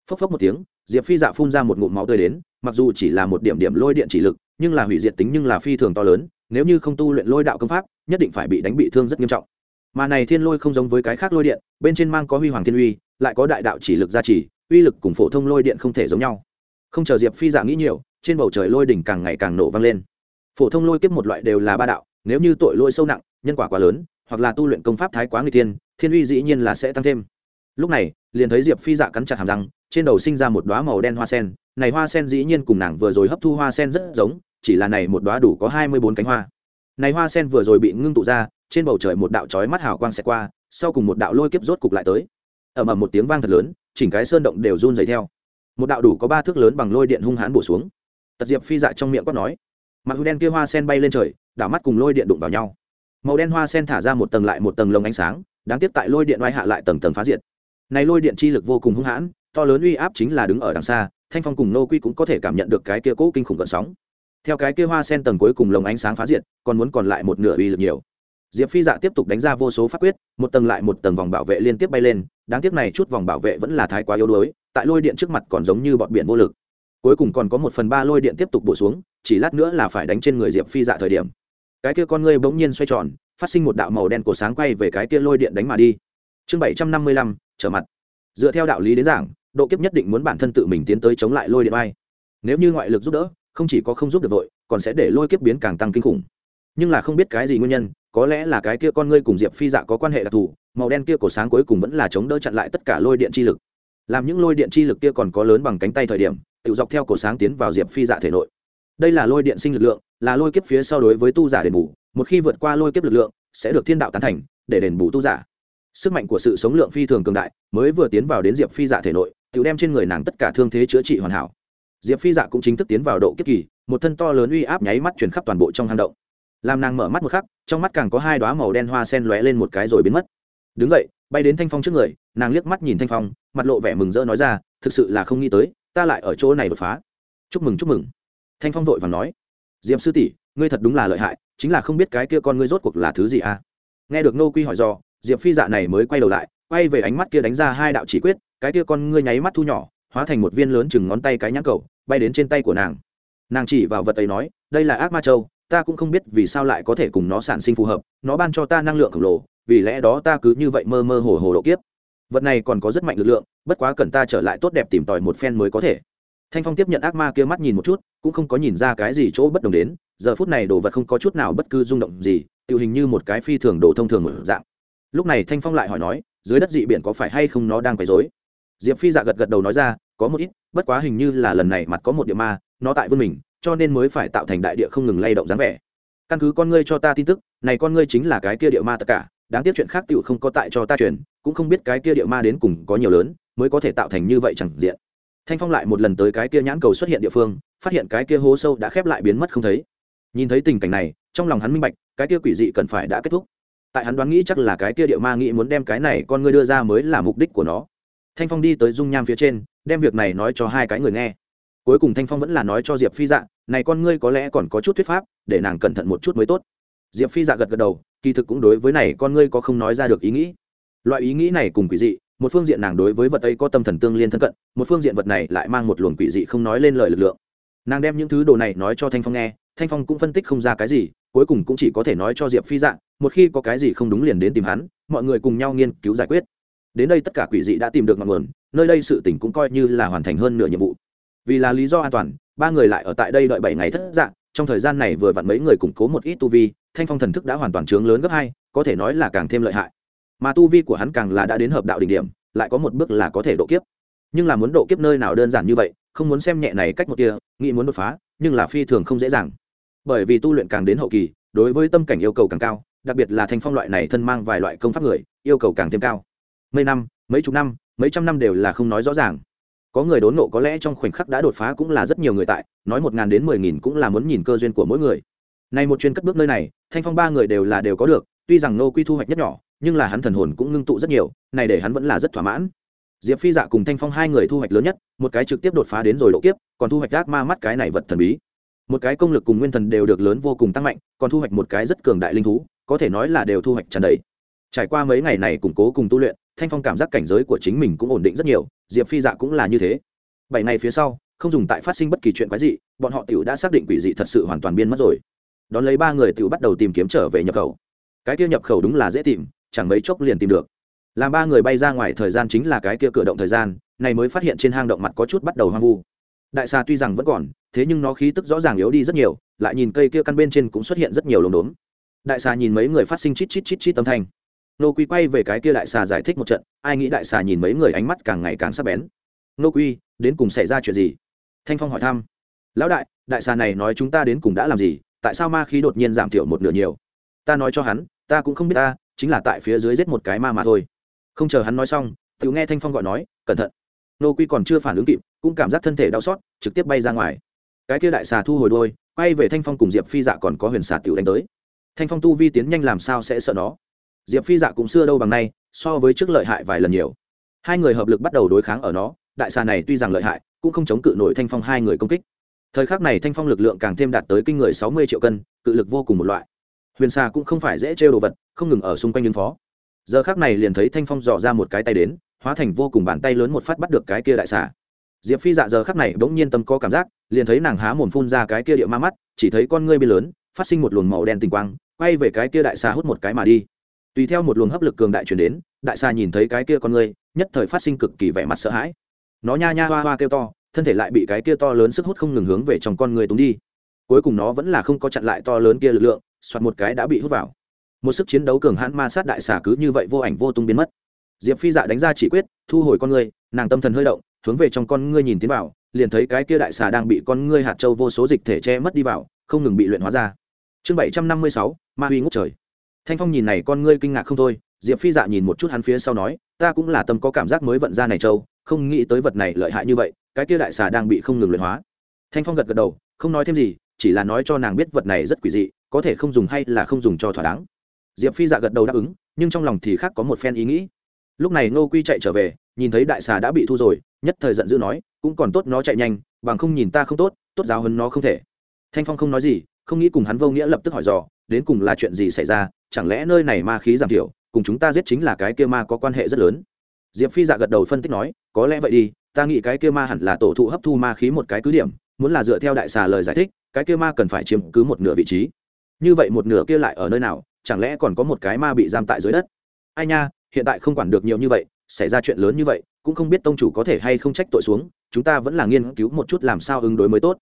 phốc phốc một tiếng, diệp phi dạ phun ra một ngụm máu tươi đến, mặc dù chỉ là một điểm điểm lôi điện chỉ lực, nhưng là hủy diệt tính nhưng là phi thường to lớn, nếu như không tu luyện lôi đạo công pháp, nhất định phải bị đánh bị thương rất nghiêm trọng. Mà này thiên lôi không giống với cái khác lôi điện, bên trên mang có huy hoàng thiên uy, lại có đại đạo chỉ lực gia trì, uy lực cùng phổ thông lôi điện không thể giống nhau. Không chờ diệp phi dạ nghĩ nhiều, trên bầu trời lôi đỉnh càng ngày càng nổ vang lên. Phổ thông lôi kiếp một loại đều là ba đạo, nếu như tội lôi sâu nặng, nhân quả quá lớn, hoặc là tu luyện công pháp thái quá người tiên thiên uy dĩ nhiên là sẽ tăng thêm. Lúc này liền thấy diệp phi dạ cắn chặt hàm răng, trên đầu sinh ra một đoá màu đen hoa sen. Này hoa sen dĩ nhiên cùng nàng vừa rồi hấp thu hoa sen rất giống, chỉ là này một đoá đủ có hai mươi bốn cánh hoa. Này hoa sen vừa rồi bị ngưng tụ ra, trên bầu trời một đạo chói mắt hào quang xẹt qua, sau cùng một đạo lôi kiếp rốt cục lại tới. Ầm ầm một tiếng vang thật lớn, chỉnh cái sơn động đều run dày theo. Một đạo đủ có ba thước lớn bằng lôi điện hung hãn bổ xuống. Tật diệp phi dạ trong miệng quát nói, mặt hư đen kia hoa sen bay lên trời, đảo mắt cùng lôi điện đụng vào nhau. Màu đen hoa sen thả ra một tầng lại một tầng lồng ánh sáng, đáng tiếc tại lôi điện oai hạ lại tầng tầng phá diệt này lôi điện chi lực vô cùng hung hãn, to lớn uy áp chính là đứng ở đằng xa, thanh phong cùng nô quy cũng có thể cảm nhận được cái kia cỗ kinh khủng gợn sóng. Theo cái kia hoa sen tầng cuối cùng lồng ánh sáng phá diệt, còn muốn còn lại một nửa uy lực nhiều. Diệp phi dạ tiếp tục đánh ra vô số pháp quyết, một tầng lại một tầng vòng bảo vệ liên tiếp bay lên, đáng tiếc này chút vòng bảo vệ vẫn là thái quá yếu đuối, tại lôi điện trước mặt còn giống như bọn biển vô lực. Cuối cùng còn có một phần ba lôi điện tiếp tục bổ xuống, chỉ lát nữa là phải đánh trên người diệp phi dạ thời điểm. Cái kia con ngươi bỗng nhiên xoay tròn, phát sinh một đạo màu đen cổ sáng quay về cái kia lôi điện đánh mà đi chương bảy trăm năm mươi lăm, trở mặt. Dựa theo đạo lý đến giảng, độ kiếp nhất định muốn bản thân tự mình tiến tới chống lại lôi điện bay. Nếu như ngoại lực giúp đỡ, không chỉ có không giúp được vội, còn sẽ để lôi kiếp biến càng tăng kinh khủng. Nhưng là không biết cái gì nguyên nhân, có lẽ là cái kia con ngươi cùng diệp phi dạ có quan hệ đặc thù, màu đen kia cổ sáng cuối cùng vẫn là chống đỡ chặn lại tất cả lôi điện chi lực. Làm những lôi điện chi lực kia còn có lớn bằng cánh tay thời điểm, tự dọc theo cổ sáng tiến vào diệp phi dạ thể nội. Đây là lôi điện sinh lực lượng, là lôi kiếp phía sau đối với tu giả đền bù, một khi vượt qua lôi kiếp lực lượng, sẽ được thiên đạo tán thành, để đền bù tu giả sức mạnh của sự sống lượng phi thường cường đại, mới vừa tiến vào đến diệp phi dạ thể nội tự đem trên người nàng tất cả thương thế chữa trị hoàn hảo. Diệp phi dạ cũng chính thức tiến vào độ kiếp kỳ, một thân to lớn uy áp nháy mắt chuyển khắp toàn bộ trong hang động. Làm nàng mở mắt một khắc, trong mắt càng có hai đoá màu đen hoa sen lóe lên một cái rồi biến mất. Đứng dậy, bay đến thanh phong trước người, nàng liếc mắt nhìn thanh phong, mặt lộ vẻ mừng rỡ nói ra, thực sự là không nghĩ tới, ta lại ở chỗ này đột phá. Chúc mừng chúc mừng. Thanh phong vội và nói, diệp sư tỷ, ngươi thật đúng là lợi hại, chính là không biết cái kia con ngươi rốt cuộc là thứ gì à? Nghe được nô quy hỏi do diệp phi dạ này mới quay đầu lại, quay về ánh mắt kia đánh ra hai đạo chỉ quyết, cái kia con ngươi nháy mắt thu nhỏ, hóa thành một viên lớn chừng ngón tay cái nhãn cầu, bay đến trên tay của nàng. Nàng chỉ vào vật ấy nói, đây là ác ma châu, ta cũng không biết vì sao lại có thể cùng nó sản sinh phù hợp, nó ban cho ta năng lượng khổng lồ, vì lẽ đó ta cứ như vậy mơ mơ hồ hồ độ kiếp. Vật này còn có rất mạnh lực lượng, bất quá cần ta trở lại tốt đẹp tìm tòi một phen mới có thể. Thanh phong tiếp nhận ác ma kia mắt nhìn một chút, cũng không có nhìn ra cái gì chỗ bất đồng đến, giờ phút này đồ vật không có chút nào bất cứ rung động gì tự hình như một cái phi thường đồ thông thường một dạng lúc này thanh phong lại hỏi nói, dưới đất dị biển có phải hay không nó đang quấy dối diệp phi dạ gật gật đầu nói ra, có một ít, bất quá hình như là lần này mặt có một địa ma, nó tại vươn mình, cho nên mới phải tạo thành đại địa không ngừng lay động dáng vẻ. Căn cứ con ngươi cho ta tin tức, này con ngươi chính là cái kia địa ma tất cả, đáng tiếc chuyện khác tựu không có tại cho ta truyền, cũng không biết cái kia địa ma đến cùng có nhiều lớn, mới có thể tạo thành như vậy chẳng diện. Thanh phong lại một lần tới cái kia nhãn cầu xuất hiện địa phương, phát hiện cái kia hố sâu đã khép lại biến mất không thấy. Nhìn thấy tình cảnh này, trong lòng hắn minh bạch, cái kia quỷ dị cần phải đã kết thúc tại hắn đoán nghĩ chắc là cái kia địa ma nghĩ muốn đem cái này con ngươi đưa ra mới là mục đích của nó. Thanh phong đi tới dung nham phía trên, đem việc này nói cho hai cái người nghe. Cuối cùng thanh phong vẫn là nói cho diệp phi dạ này con ngươi có lẽ còn có chút thuyết pháp, để nàng cẩn thận một chút mới tốt. Diệp phi dạ gật gật đầu, kỳ thực cũng đối với này con ngươi có không nói ra được ý nghĩ. Loại ý nghĩ này cùng quỷ dị, một phương diện nàng đối với vật ấy có tâm thần tương liên thân cận, một phương diện vật này lại mang một luồng quỷ dị không nói lên lời lực lượng. Nàng đem những thứ đồ này nói cho thanh phong nghe, thanh phong cũng phân tích không ra cái gì, cuối cùng cũng chỉ có thể nói cho diệp phi dạ một khi có cái gì không đúng liền đến tìm hắn, mọi người cùng nhau nghiên cứu giải quyết. Đến đây tất cả quỷ dị đã tìm được ngọn nguồn, nơi đây sự tỉnh cũng coi như là hoàn thành hơn nửa nhiệm vụ. Vì là lý do an toàn, ba người lại ở tại đây đợi bảy ngày thất dạng, trong thời gian này vừa vặn mấy người củng cố một ít tu vi, thanh phong thần thức đã hoàn toàn trướng lớn gấp hai, có thể nói là càng thêm lợi hại. Mà tu vi của hắn càng là đã đến hợp đạo đỉnh điểm, lại có một bước là có thể độ kiếp. Nhưng là muốn độ kiếp nơi nào đơn giản như vậy, không muốn xem nhẹ này cách một kia, nghĩ muốn đột phá, nhưng là phi thường không dễ dàng. Bởi vì tu luyện càng đến hậu kỳ, đối với tâm cảnh yêu cầu càng cao đặc biệt là thanh phong loại này thân mang vài loại công pháp người, yêu cầu càng thêm cao. Mấy năm, mấy chục năm, mấy trăm năm đều là không nói rõ ràng. Có người đốn nộ có lẽ trong khoảnh khắc đã đột phá cũng là rất nhiều người tại, nói một ngàn đến mười nghìn cũng là muốn nhìn cơ duyên của mỗi người. Này một chuyên cất bước nơi này, thanh phong ba người đều là đều có được, tuy rằng nô quy thu hoạch nhất nhỏ, nhưng là hắn thần hồn cũng ngưng tụ rất nhiều, này để hắn vẫn là rất thỏa mãn. Diệp phi dạ cùng thanh phong hai người thu hoạch lớn nhất, một cái trực tiếp đột phá đến rồi độ kiếp, còn thu hoạch ác ma mắt cái này vật thần bí. Một cái công lực cùng nguyên thần đều được lớn vô cùng tăng mạnh, còn thu hoạch một cái rất cường đại linh thú có thể nói là đều thu hoạch tràn đầy. Trải qua mấy ngày này củng cố cùng tu luyện, thanh phong cảm giác cảnh giới của chính mình cũng ổn định rất nhiều, diệp phi dạ cũng là như thế. Bảy ngày phía sau, không dùng tại phát sinh bất kỳ chuyện quái dị, bọn họ t i ể u đã xác định quỷ dị thật sự hoàn toàn biên mất rồi. Đón lấy ba người t i ể u bắt đầu tìm kiếm trở về nhập khẩu. Cái kia nhập khẩu đúng là dễ tìm, chẳng mấy chốc liền tìm được. Làm ba người bay ra ngoài thời gian chính là cái kia cửa động thời gian, này mới phát hiện trên hang động mặt có chút bắt đầu hoang vu. Đại xà tuy rằng vẫn còn, thế nhưng nó khí tức rõ ràng yếu đi rất nhiều, lại nhìn cây kia căn bên trên cũng xuất hiện rất nhiều lồng đốm đại xà nhìn mấy người phát sinh chít chít chít chít âm thanh. Nô quy quay về cái kia đại xà giải thích một trận, ai nghĩ đại xà nhìn mấy người ánh mắt càng ngày càng sắc bén. Nô quy, đến cùng xảy ra chuyện gì? Thanh phong hỏi thăm. Lão đại đại xà này nói chúng ta đến cùng đã làm gì, tại sao ma khí đột nhiên giảm thiểu một nửa nhiều? Ta nói cho hắn, ta cũng không biết ta, chính là tại phía dưới giết một cái ma mà thôi. Không chờ hắn nói xong tự nghe thanh phong gọi nói, cẩn thận. Nô quy còn chưa phản ứng kịp, cũng cảm giác thân thể đau xót, trực tiếp bay ra ngoài. Cái kia đại xà thu hồi đôi quay về thanh phong cùng diệp phi dạ còn có huyền xà tiểu đánh tới thanh phong tu vi tiến nhanh làm sao sẽ sợ nó? Diệp phi dạ cũng xưa đâu bằng nay, so với trước lợi hại vài lần nhiều. Hai người hợp lực bắt đầu đối kháng ở nó, đại xà này tuy rằng lợi hại, cũng không chống cự nổi thanh phong hai người công kích. Thời khắc này thanh phong lực lượng càng thêm đạt tới kinh người sáu mươi triệu cân, cự lực vô cùng một loại. Huyền xà cũng không phải dễ trêu đồ vật, không ngừng ở xung quanh ứng phó. Giờ khác này liền thấy thanh phong dò ra một cái tay đến, hóa thành vô cùng bàn tay lớn một phát bắt được cái kia đại xà. Diệp phi dạ giờ khắc này bỗng nhiên tâm có cảm giác, liền thấy nàng há mồm phun ra cái kia địa ma mắt, chỉ thấy con ngươi bi lớn phát sinh một luồng màu đen tinh quang quay về cái kia đại xà hút một cái mà đi. Tùy theo một luồng hấp lực cường đại chuyển đến đại xà nhìn thấy cái kia con người, nhất thời phát sinh cực kỳ vẻ mặt sợ hãi. Nó nha nha hoa hoa kêu to thân thể lại bị cái kia to lớn sức hút không ngừng hướng về trong con người túng đi. Cuối cùng nó vẫn là không có chặn lại to lớn kia lực lượng soạt một cái đã bị hút vào. Một sức chiến đấu cường hãn ma sát đại xà cứ như vậy vô ảnh vô tung biến mất. Diệp phi dạ đánh ra chỉ quyết thu hồi con người nàng tâm thần hơi động hướng về trong con ngươi nhìn tiến vào liền thấy cái kia đại xà đang bị con ngươi hạt châu vô số dịch thể che mất đi vào không ngừng bị luyện hóa ra chương bảy trăm năm mươi sáu, ma huy ngốc trời. Thanh phong nhìn này con ngươi kinh ngạc không thôi, diệp phi dạ nhìn một chút hắn phía sau nói, ta cũng là tâm có cảm giác mới vận ra này châu, không nghĩ tới vật này lợi hại như vậy, cái kia đại xà đang bị không ngừng luyện hóa. Thanh phong gật gật đầu, không nói thêm gì, chỉ là nói cho nàng biết vật này rất quỷ dị, có thể không dùng hay là không dùng cho thỏa đáng. Diệp phi dạ gật đầu đáp ứng, nhưng trong lòng thì khác có một phen ý nghĩ. Lúc này ngô quy chạy trở về, nhìn thấy đại xà đã bị thu rồi, nhất thời giận dữ nói, cũng còn tốt nó chạy nhanh, bằng không nhìn ta không tốt tốt giáo hơn nó không thể. Thanh phong không nói gì không nghĩ cùng hắn vô nghĩa lập tức hỏi dò, đến cùng là chuyện gì xảy ra, chẳng lẽ nơi này ma khí giảm thiểu, cùng chúng ta giết chính là cái kia ma có quan hệ rất lớn. Diệp phi dạ gật đầu phân tích nói, có lẽ vậy đi, ta nghĩ cái kia ma hẳn là tổ thụ hấp thu ma khí một cái cứ điểm, muốn là dựa theo đại xà lời giải thích, cái kia ma cần phải chiếm cứ một nửa vị trí. Như vậy một nửa kia lại ở nơi nào, chẳng lẽ còn có một cái ma bị giam tại dưới đất? Ai nha, hiện tại không quản được nhiều như vậy, xảy ra chuyện lớn như vậy, cũng không biết tông chủ có thể hay không trách tội xuống, chúng ta vẫn là nghiên cứu một chút làm sao ứng đối mới tốt.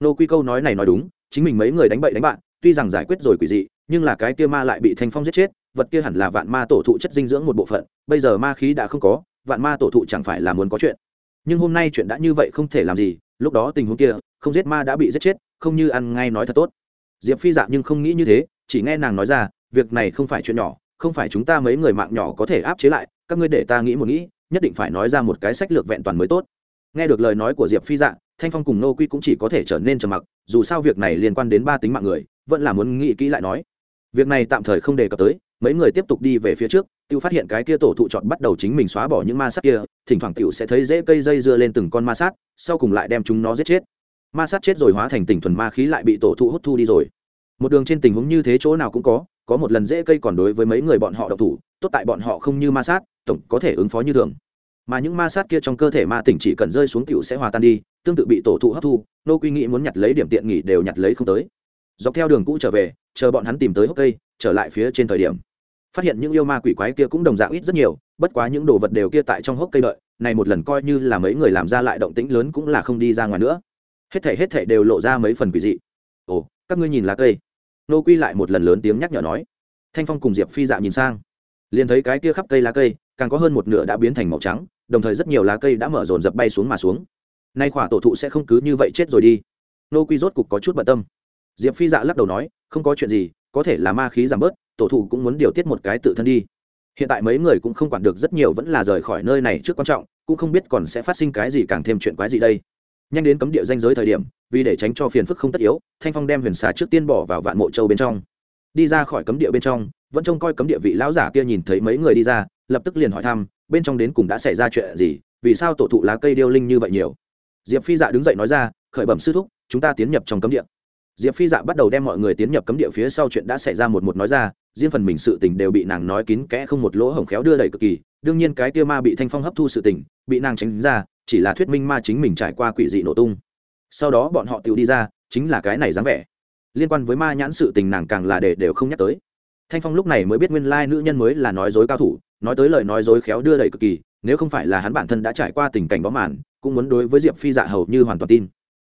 Nô quy câu nói này nói đúng chính mình mấy người đánh bậy đánh bạn, tuy rằng giải quyết rồi quỷ dị, nhưng là cái kia ma lại bị thanh phong giết chết, vật kia hẳn là vạn ma tổ thụ chất dinh dưỡng một bộ phận, bây giờ ma khí đã không có, vạn ma tổ thụ chẳng phải là muốn có chuyện. Nhưng hôm nay chuyện đã như vậy không thể làm gì, lúc đó tình huống kia, không giết ma đã bị giết chết, không như ăn ngay nói thật tốt. Diệp phi dạ nhưng không nghĩ như thế, chỉ nghe nàng nói ra, việc này không phải chuyện nhỏ, không phải chúng ta mấy người mạng nhỏ có thể áp chế lại, các ngươi để ta nghĩ một nghĩ, nhất định phải nói ra một cái sách lược vẹn toàn mới tốt nghe được lời nói của diệp phi dạ thanh phong cùng nô quy cũng chỉ có thể trở nên trầm mặc, dù sao việc này liên quan đến ba tính mạng người, vẫn là muốn nghĩ kỹ lại nói. Việc này tạm thời không đề cập tới, mấy người tiếp tục đi về phía trước tự phát hiện cái kia tổ thụ chọn bắt đầu chính mình xóa bỏ những ma sát kia, thỉnh thoảng tiểu sẽ thấy dễ cây dây dưa lên từng con ma sát, sau cùng lại đem chúng nó giết chết. Ma sát chết rồi hóa thành tỉnh thuần ma khí lại bị tổ thụ hút thu đi rồi. Một đường trên tình huống như thế chỗ nào cũng có có một lần dễ cây còn đối với mấy người bọn họ độc thủ, tốt tại bọn họ không như ma sát, tổng có thể ứng phó như thường mà những ma sát kia trong cơ thể ma tỉnh chỉ cần rơi xuống tiểu sẽ hòa tan đi, tương tự bị tổ thụ hấp thu, nô quy nghĩ muốn nhặt lấy điểm tiện nghỉ đều nhặt lấy không tới. Dọc theo đường cũ trở về, chờ bọn hắn tìm tới hốc cây, trở lại phía trên thời điểm. Phát hiện những yêu ma quỷ quái kia cũng đồng dạng ít rất nhiều, bất quá những đồ vật đều kia tại trong hốc cây đợi, này một lần coi như là mấy người làm ra lại động tĩnh lớn cũng là không đi ra ngoài nữa. Hết thể hết thể đều lộ ra mấy phần quỷ dị. Ồ, các ngươi nhìn lá cây. Nô quy lại một lần lớn tiếng nhắc nhở nói. Thanh phong cùng diệp phi dạ nhìn sang. Liền thấy cái kia khắp cây lá cây càng có hơn một nửa đã biến thành màu trắng, đồng thời rất nhiều lá cây đã mở rồn dập bay xuống mà xuống. Nay khỏa tổ thụ sẽ không cứ như vậy chết rồi đi. Nô quy rốt cục có chút bận tâm. Diệp phi dạ lắc đầu nói, không có chuyện gì, có thể là ma khí giảm bớt, tổ thụ cũng muốn điều tiết một cái tự thân đi. Hiện tại mấy người cũng không quản được rất nhiều vẫn là rời khỏi nơi này trước quan trọng, cũng không biết còn sẽ phát sinh cái gì càng thêm chuyện quái gì đây. Nhanh đến cấm địa danh giới thời điểm, vì để tránh cho phiền phức không tất yếu, thanh phong đem huyền xà trước tiên bỏ vào vạn mộ châu bên trong. Đi ra khỏi cấm địa bên trong, vẫn trông coi cấm địa vị lão giả kia nhìn thấy mấy người đi ra lập tức liền hỏi thăm, bên trong đến cùng đã xảy ra chuyện gì, vì sao tổ thụ lá cây điêu linh như vậy nhiều? Diệp phi dạ đứng dậy nói ra, khởi bẩm sư thúc, chúng ta tiến nhập trong cấm địa. Diệp phi dạ bắt đầu đem mọi người tiến nhập cấm địa phía sau chuyện đã xảy ra một một nói ra, riêng phần mình sự tình đều bị nàng nói kín kẽ không một lỗ hổng khéo đưa đẩy cực kỳ, đương nhiên cái kia ma bị thanh phong hấp thu sự tình, bị nàng tránh ra, chỉ là thuyết minh ma chính mình trải qua quỷ dị nổ tung. Sau đó bọn họ tự đi ra, chính là cái này dáng vẻ. Liên quan với ma nhãn sự tình nàng càng là để đều không nhắc tới. Thanh phong lúc này mới biết nguyên lai nữ nhân mới là nói dối cao thủ nói tới lời nói dối khéo đưa đẩy cực kỳ, nếu không phải là hắn bản thân đã trải qua tình cảnh bó màn, cũng muốn đối với diệp phi dạ hầu như hoàn toàn tin.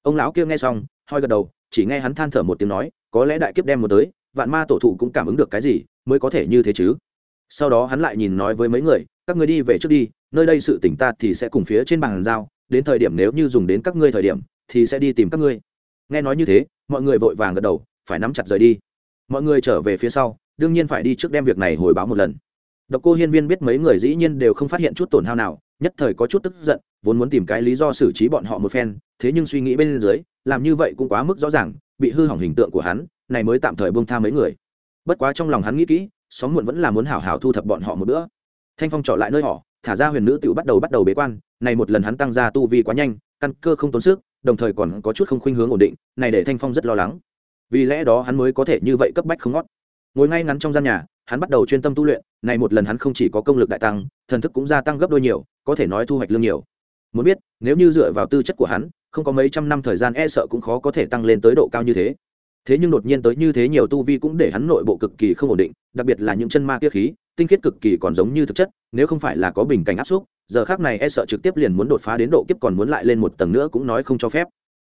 Ông lão kia nghe xong hoi gật đầu, chỉ nghe hắn than thở một tiếng nói, có lẽ đại kiếp đem một tới, vạn ma tổ thụ cũng cảm ứng được cái gì, mới có thể như thế chứ. Sau đó hắn lại nhìn nói với mấy người, các ngươi đi về trước đi, nơi đây sự tỉnh ta thì sẽ cùng phía trên bàn giao, đến thời điểm nếu như dùng đến các ngươi thời điểm, thì sẽ đi tìm các ngươi. Nghe nói như thế, mọi người vội vàng gật đầu, phải nắm chặt rời đi. Mọi người trở về phía sau, đương nhiên phải đi trước đem việc này hồi báo một lần độc cô hiên viên biết mấy người dĩ nhiên đều không phát hiện chút tổn hao nào, nhất thời có chút tức giận, vốn muốn tìm cái lý do xử trí bọn họ một phen, thế nhưng suy nghĩ bên dưới, làm như vậy cũng quá mức rõ ràng, bị hư hỏng hình tượng của hắn, này mới tạm thời buông tha mấy người. Bất quá trong lòng hắn nghĩ kỹ, xóm muộn vẫn là muốn hảo hảo thu thập bọn họ một bữa. Thanh phong trở lại nơi họ, thả ra huyền nữ tiểu bắt đầu bắt đầu bế quan, này một lần hắn tăng ra tu vi quá nhanh, căn cơ không tốn sức, đồng thời còn có chút không khuynh hướng ổn định, này để thanh phong rất lo lắng. Vì lẽ đó hắn mới có thể như vậy cấp bách không ngót. Ngồi ngay ngắn trong gian nhà, hắn bắt đầu chuyên tâm tu luyện này một lần hắn không chỉ có công lực đại tăng, thần thức cũng gia tăng gấp đôi nhiều, có thể nói thu hoạch lương nhiều. Muốn biết, nếu như dựa vào tư chất của hắn, không có mấy trăm năm thời gian e sợ cũng khó có thể tăng lên tới độ cao như thế. Thế nhưng đột nhiên tới như thế nhiều tu vi cũng để hắn nội bộ cực kỳ không ổn định, đặc biệt là những chân ma kia khí, tinh khiết cực kỳ còn giống như thực chất, nếu không phải là có bình cảnh áp xúc, giờ khác này e sợ trực tiếp liền muốn đột phá đến độ kiếp còn muốn lại lên một tầng nữa cũng nói không cho phép.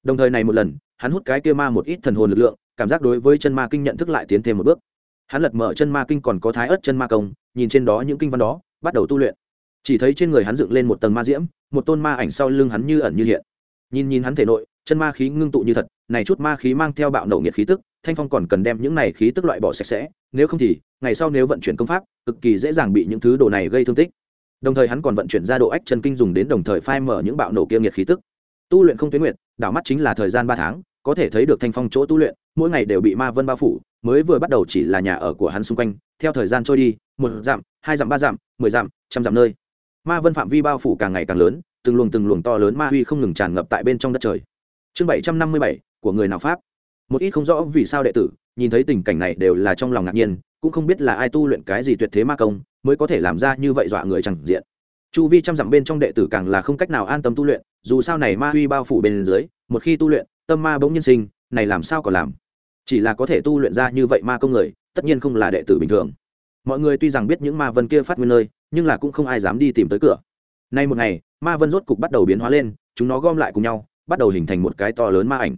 Đồng thời này một lần, hắn hút cái kia ma một ít thần hồn lực lượng, cảm giác đối với chân ma kinh nhận thức lại tiến thêm một bước. Hắn lật mở chân ma kinh còn có thái ớt chân ma công nhìn trên đó những kinh văn đó, bắt đầu tu luyện. Chỉ thấy trên người hắn dựng lên một tầng ma diễm, một tôn ma ảnh sau lưng hắn như ẩn như hiện. Nhìn nhìn hắn thể nội, chân ma khí ngưng tụ như thật, này chút ma khí mang theo bạo nổ nhiệt khí tức, thanh phong còn cần đem những này khí tức loại bỏ sạch sẽ, nếu không thì, ngày sau nếu vận chuyển công pháp, cực kỳ dễ dàng bị những thứ đồ này gây thương tích. Đồng thời hắn còn vận chuyển ra độ ách chân kinh dùng đến đồng thời phai mở những bạo nổ kia nhiệt khí tức. Tu luyện không tuyến nguyện đảo mắt chính là thời gian ba tháng, có thể thấy được thanh phong chỗ tu luyện, mỗi ngày đều bị ma vân bao phủ, mới vừa bắt đầu chỉ là nhà ở của hắn xung quanh, theo thời gian trôi đi một dặm, hai dặm, ba dặm, mười dặm, trăm dặm nơi. Ma vân phạm vi bao phủ càng ngày càng lớn, từng luồng từng luồng to lớn ma huy không ngừng tràn ngập tại bên trong đất trời. Chương bảy trăm năm mươi bảy, của người nào pháp? Một ít không rõ vì sao đệ tử, nhìn thấy tình cảnh này đều là trong lòng ngạc nhiên, cũng không biết là ai tu luyện cái gì tuyệt thế ma công, mới có thể làm ra như vậy dọa người chẳng diện. Chu vi trăm dặm bên trong đệ tử càng là không cách nào an tâm tu luyện, dù sao này ma huy bao phủ bên dưới, một khi tu luyện, tâm ma bỗng nhiên sinh, này làm sao còn làm? Chỉ là có thể tu luyện ra như vậy ma công người, tất nhiên không là đệ tử bình thường mọi người tuy rằng biết những ma vân kia phát nguyên nơi, nhưng là cũng không ai dám đi tìm tới cửa. Nay một ngày, ma vân rốt cục bắt đầu biến hóa lên, chúng nó gom lại cùng nhau, bắt đầu hình thành một cái to lớn ma ảnh.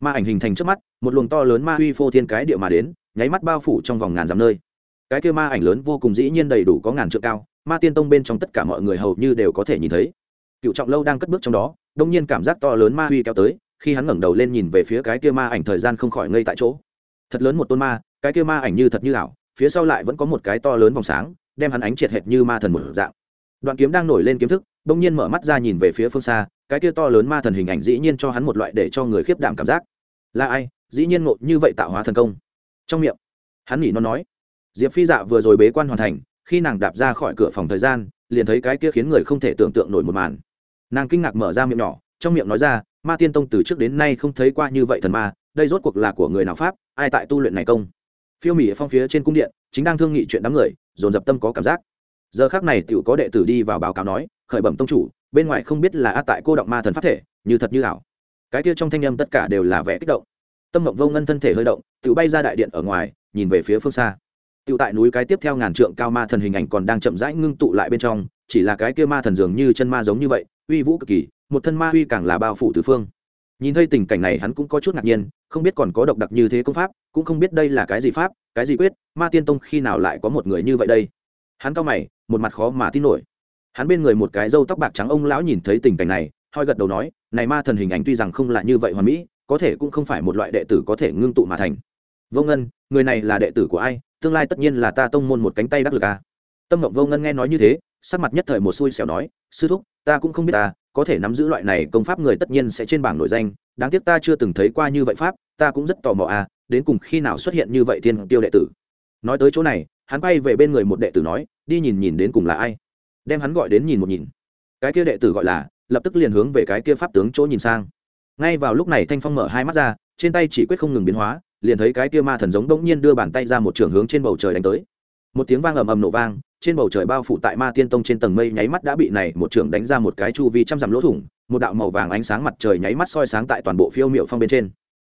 Ma ảnh hình thành trước mắt, một luồng to lớn ma huy phô thiên cái địa mà đến, nháy mắt bao phủ trong vòng ngàn dặm nơi. Cái kia ma ảnh lớn vô cùng dĩ nhiên đầy đủ có ngàn trượng cao, ma tiên tông bên trong tất cả mọi người hầu như đều có thể nhìn thấy. Cựu trọng lâu đang cất bước trong đó, đông nhiên cảm giác to lớn ma huy kéo tới, khi hắn ngẩng đầu lên nhìn về phía cái kia ma ảnh thời gian không khỏi ngây tại chỗ. Thật lớn một tôn ma, cái kia ma ảnh như thật như ảo phía sau lại vẫn có một cái to lớn vòng sáng, đem hắn ánh triệt hệt như ma thần một dạng. Đoạn kiếm đang nổi lên kiếm thức, đông nhiên mở mắt ra nhìn về phía phương xa, cái kia to lớn ma thần hình ảnh dĩ nhiên cho hắn một loại để cho người khiếp đảm cảm giác. Là ai? Dĩ nhiên ngộ như vậy tạo hóa thần công. Trong miệng, hắn nghĩ nó nói. Diệp phi dạ vừa rồi bế quan hoàn thành, khi nàng đạp ra khỏi cửa phòng thời gian, liền thấy cái kia khiến người không thể tưởng tượng nổi một màn. Nàng kinh ngạc mở ra miệng nhỏ, trong miệng nói ra, ma tiên tông từ trước đến nay không thấy qua như vậy thần ma, đây rốt cuộc là của người nào pháp? Ai tại tu luyện này công? Phiêu mỹ phong phía trên cung điện, chính đang thương nghị chuyện đám người, dồn dập tâm có cảm giác. Giờ khác này tựu có đệ tử đi vào báo cáo nói, khởi bẩm tông chủ, bên ngoài không biết là a tại cô động ma thần pháp thể, như thật như ảo. Cái kia trong thanh âm tất cả đều là vẻ kích động. Tâm mộng vô ngân thân thể hơi động tựu bay ra đại điện ở ngoài, nhìn về phía phương xa. Tựu tại núi cái tiếp theo ngàn trượng cao ma thần hình ảnh còn đang chậm rãi ngưng tụ lại bên trong, chỉ là cái kia ma thần dường như chân ma giống như vậy, uy vũ cực kỳ, một thân ma uy càng là bao phủ tứ phương nhìn thấy tình cảnh này hắn cũng có chút ngạc nhiên, không biết còn có độc đặc như thế công pháp, cũng không biết đây là cái gì pháp, cái gì quyết, ma tiên tông khi nào lại có một người như vậy đây? Hắn cao mày, một mặt khó mà tin nổi. Hắn bên người một cái râu tóc bạc trắng ông lão nhìn thấy tình cảnh này hoi gật đầu nói, này ma thần hình ảnh tuy rằng không là như vậy hoàn mỹ, có thể cũng không phải một loại đệ tử có thể ngưng tụ mà thành. Vô ngân, người này là đệ tử của ai? Tương lai tất nhiên là ta tông môn một cánh tay đắc lực à. tâm ngộng vô ngân nghe nói như thế, sắc mặt nhất thời một xui xẻo nói, sư thúc, ta cũng không biết ta có thể nắm giữ loại này công pháp người tất nhiên sẽ trên bảng nổi danh. Đáng tiếc ta chưa từng thấy qua như vậy pháp, ta cũng rất tò mò à đến cùng khi nào xuất hiện như vậy thiên tiêu đệ tử. Nói tới chỗ này, hắn quay về bên người một đệ tử nói, đi nhìn nhìn đến cùng là ai. Đem hắn gọi đến nhìn một nhìn. Cái kia đệ tử gọi là, lập tức liền hướng về cái kia pháp tướng chỗ nhìn sang. Ngay vào lúc này thanh phong mở hai mắt ra, trên tay chỉ quyết không ngừng biến hóa, liền thấy cái kia ma thần giống đông nhiên đưa bàn tay ra một trường hướng trên bầu trời đánh tới. Một tiếng vang ầm ầm nổ vang trên bầu trời bao phủ tại ma tiên tông trên tầng mây nháy mắt đã bị này một trưởng đánh ra một cái chu vi trăm dặm lỗ thủng, một đạo màu vàng ánh sáng mặt trời nháy mắt soi sáng tại toàn bộ phiêu miệu phong bên trên.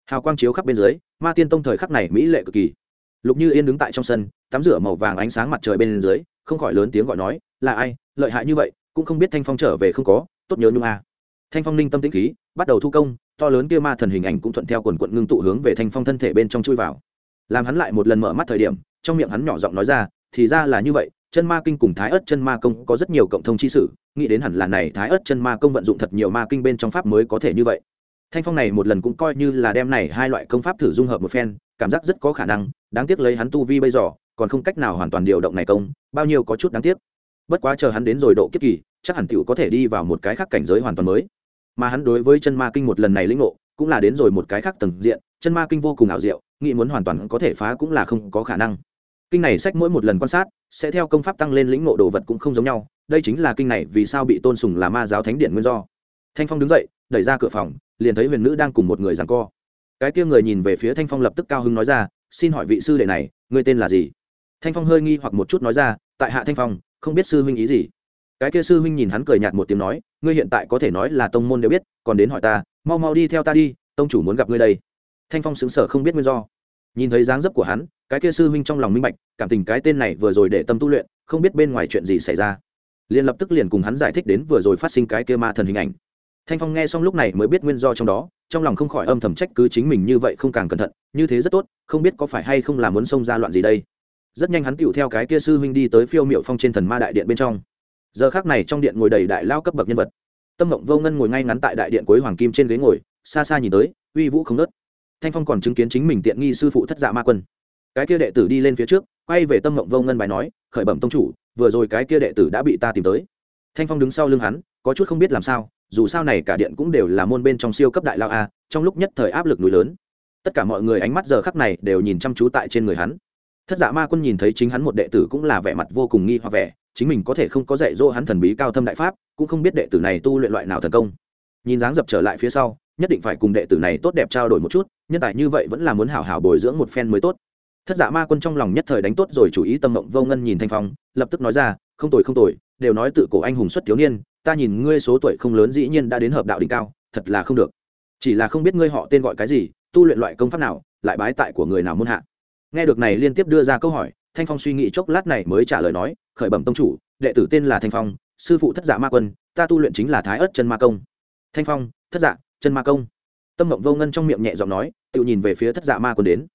Hào quang chiếu khắp bên dưới, ma tiên tông thời khắc này mỹ lệ cực kỳ. Lục như yên đứng tại trong sân, tắm rửa màu vàng ánh sáng mặt trời bên dưới, không khỏi lớn tiếng gọi nói, là ai? Lợi hại như vậy, cũng không biết thanh phong trở về không có, tốt nhớ nhung a à. thanh phong ninh tâm tĩnh khí, bắt đầu thu công, to lớn kia ma thần hình ảnh cũng thuận theo quần quận ngưng tụ hướng về thanh phong thân thể bên trong chui vào. Làm hắn lại một lần mở mắt thời điểm, trong miệng hắn nhỏ giọng nói ra, thì ra là như vậy chân ma kinh cùng thái ớt chân ma công có rất nhiều cộng thông chi sử nghĩ đến hẳn là này thái ớt chân ma công vận dụng thật nhiều ma kinh bên trong pháp mới có thể như vậy. Thanh phong này một lần cũng coi như là đem này hai loại công pháp thử dung hợp một phen, cảm giác rất có khả năng, đáng tiếc lấy hắn tu vi bây giờ, còn không cách nào hoàn toàn điều động này công, bao nhiêu có chút đáng tiếc. Bất quá chờ hắn đến rồi độ kiếp kỳ, chắc hẳn tiểu có thể đi vào một cái khác cảnh giới hoàn toàn mới. Mà hắn đối với chân ma kinh một lần này lĩnh ngộ, cũng là đến rồi một cái khác tầng diện, chân ma kinh vô cùng ảo diệu, nghĩ muốn hoàn toàn có thể phá cũng là không có khả năng kinh này sách mỗi một lần quan sát, sẽ theo công pháp tăng lên lĩnh ngộ đồ vật cũng không giống nhau, đây chính là kinh này vì sao bị tôn sùng là ma giáo thánh điện nguyên do. Thanh phong đứng dậy, đẩy ra cửa phòng, liền thấy huyền nữ đang cùng một người rằng co. Cái kia người nhìn về phía thanh phong lập tức cao hứng nói ra, xin hỏi vị sư đệ này người tên là gì? Thanh phong hơi nghi hoặc một chút nói ra, tại hạ thanh phong, không biết sư huynh ý gì. Cái kia sư huynh nhìn hắn cười nhạt một tiếng nói, ngươi hiện tại có thể nói là tông môn đều biết, còn đến hỏi ta, mau mau đi theo ta đi, tông chủ muốn gặp ngươi đây. Thanh phong xứng sở không biết nguyên do nhìn thấy dáng dấp của hắn, cái kia sư huynh trong lòng minh bạch, cảm tình cái tên này vừa rồi để tâm tu luyện, không biết bên ngoài chuyện gì xảy ra. Liền lập tức liền cùng hắn giải thích đến vừa rồi phát sinh cái kia ma thần hình ảnh. Thanh phong nghe xong lúc này mới biết nguyên do trong đó, trong lòng không khỏi âm thầm trách cứ chính mình như vậy không càng cẩn thận, như thế rất tốt, không biết có phải hay không là muốn xông ra loạn gì đây. Rất nhanh hắn tựu theo cái kia sư huynh đi tới phiêu miệu phong trên thần ma đại điện bên trong. Giờ khác này trong điện ngồi đầy đại lao cấp bậc nhân vật. Tâm mộng vô ngân ngồi ngay ngắn tại đại điện cuối hoàng kim trên ghế ngồi, xa xa nhìn tới, uy vũ không nớt thanh phong còn chứng kiến chính mình tiện nghi sư phụ thất dạ ma quân. Cái kia đệ tử đi lên phía trước, quay về tâm mộng vô ngân bài nói, khởi bẩm tông chủ, vừa rồi cái kia đệ tử đã bị ta tìm tới. Thanh phong đứng sau lưng hắn, có chút không biết làm sao, dù sao này cả điện cũng đều là môn bên trong siêu cấp đại lao a, trong lúc nhất thời áp lực núi lớn. Tất cả mọi người ánh mắt giờ khắc này đều nhìn chăm chú tại trên người hắn. Thất dạ ma quân nhìn thấy chính hắn một đệ tử cũng là vẻ mặt vô cùng nghi hoặc vẻ, chính mình có thể không có dạy dỗ hắn thần bí cao thâm đại pháp, cũng không biết đệ tử này tu luyện loại nào thần công. Nhìn dáng dập trở lại phía sau nhất định phải cùng đệ tử này tốt đẹp trao đổi một chút, nhân tài như vậy vẫn là muốn hảo hảo bồi dưỡng một phen mới tốt. Thất dạ ma quân trong lòng nhất thời đánh tốt rồi, chủ ý tâm mộng vô ngân nhìn thanh phong, lập tức nói ra, không tồi không tồi, đều nói tự cổ anh hùng xuất thiếu niên, ta nhìn ngươi số tuổi không lớn dĩ nhiên đã đến hợp đạo đỉnh cao, thật là không được. Chỉ là không biết ngươi họ tên gọi cái gì, tu luyện loại công pháp nào, lại bái tại của người nào muôn hạ. Nghe được này liên tiếp đưa ra câu hỏi, thanh phong suy nghĩ chốc lát này mới trả lời nói, khởi bẩm tông chủ, đệ tử tên là thanh phong, sư phụ thất dạ ma quân, ta tu luyện chính là thái ớt chân ma công. Thanh phong, thất dạ chân ma công. Tâm mộng vô ngân trong miệng nhẹ giọng nói tự nhìn về phía thất dạ ma quân đến.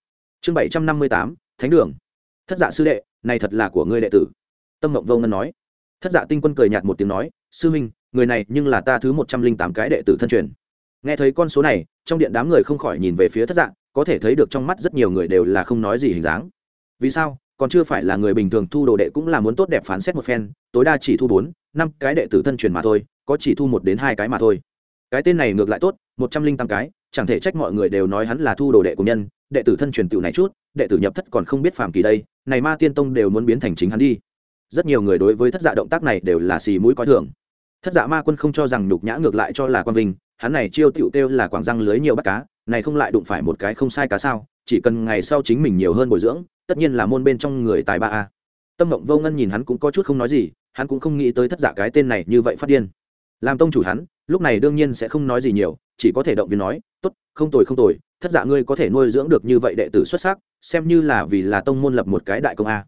Chương bảy trăm năm mươi tám thánh đường. Thất dạ sư đệ này thật là của ngươi đệ tử. Tâm mộng vô ngân nói. Thất dạ tinh quân cười nhạt một tiếng nói sư minh, người này nhưng là ta thứ một trăm linh tám cái đệ tử thân truyền. Nghe thấy con số này trong điện đám người không khỏi nhìn về phía thất dạ có thể thấy được trong mắt rất nhiều người đều là không nói gì hình dáng. Vì sao? Còn chưa phải là người bình thường thu đồ đệ cũng là muốn tốt đẹp phán xét một phen tối đa chỉ thu bốn năm cái đệ tử thân truyền mà thôi có chỉ thu một đến hai cái mà thôi cái tên này ngược lại tốt, một trăm linh tám cái, chẳng thể trách mọi người đều nói hắn là thu đồ đệ của nhân, đệ tử thân truyền tiểu này chút, đệ tử nhập thất còn không biết phàm kỳ đây, này ma tiên tông đều muốn biến thành chính hắn đi. Rất nhiều người đối với thất dạ động tác này đều là xì mũi coi thường. Thất dạ ma quân không cho rằng nhục nhã ngược lại cho là quan vinh, hắn này chiêu tiểu kêu là quảng răng lưới nhiều bắt cá, này không lại đụng phải một cái không sai cá sao, chỉ cần ngày sau chính mình nhiều hơn bồi dưỡng, tất nhiên là môn bên trong người tài ba a. Tâm mộng vô ngân nhìn hắn cũng có chút không nói gì, hắn cũng không nghĩ tới thất giả dạ cái tên này như vậy phát điên làm tông chủ hắn, lúc này đương nhiên sẽ không nói gì nhiều, chỉ có thể động viên nói, tốt, không tồi không tồi, thất giả dạ ngươi có thể nuôi dưỡng được như vậy đệ tử xuất sắc, xem như là vì là tông môn lập một cái đại công a.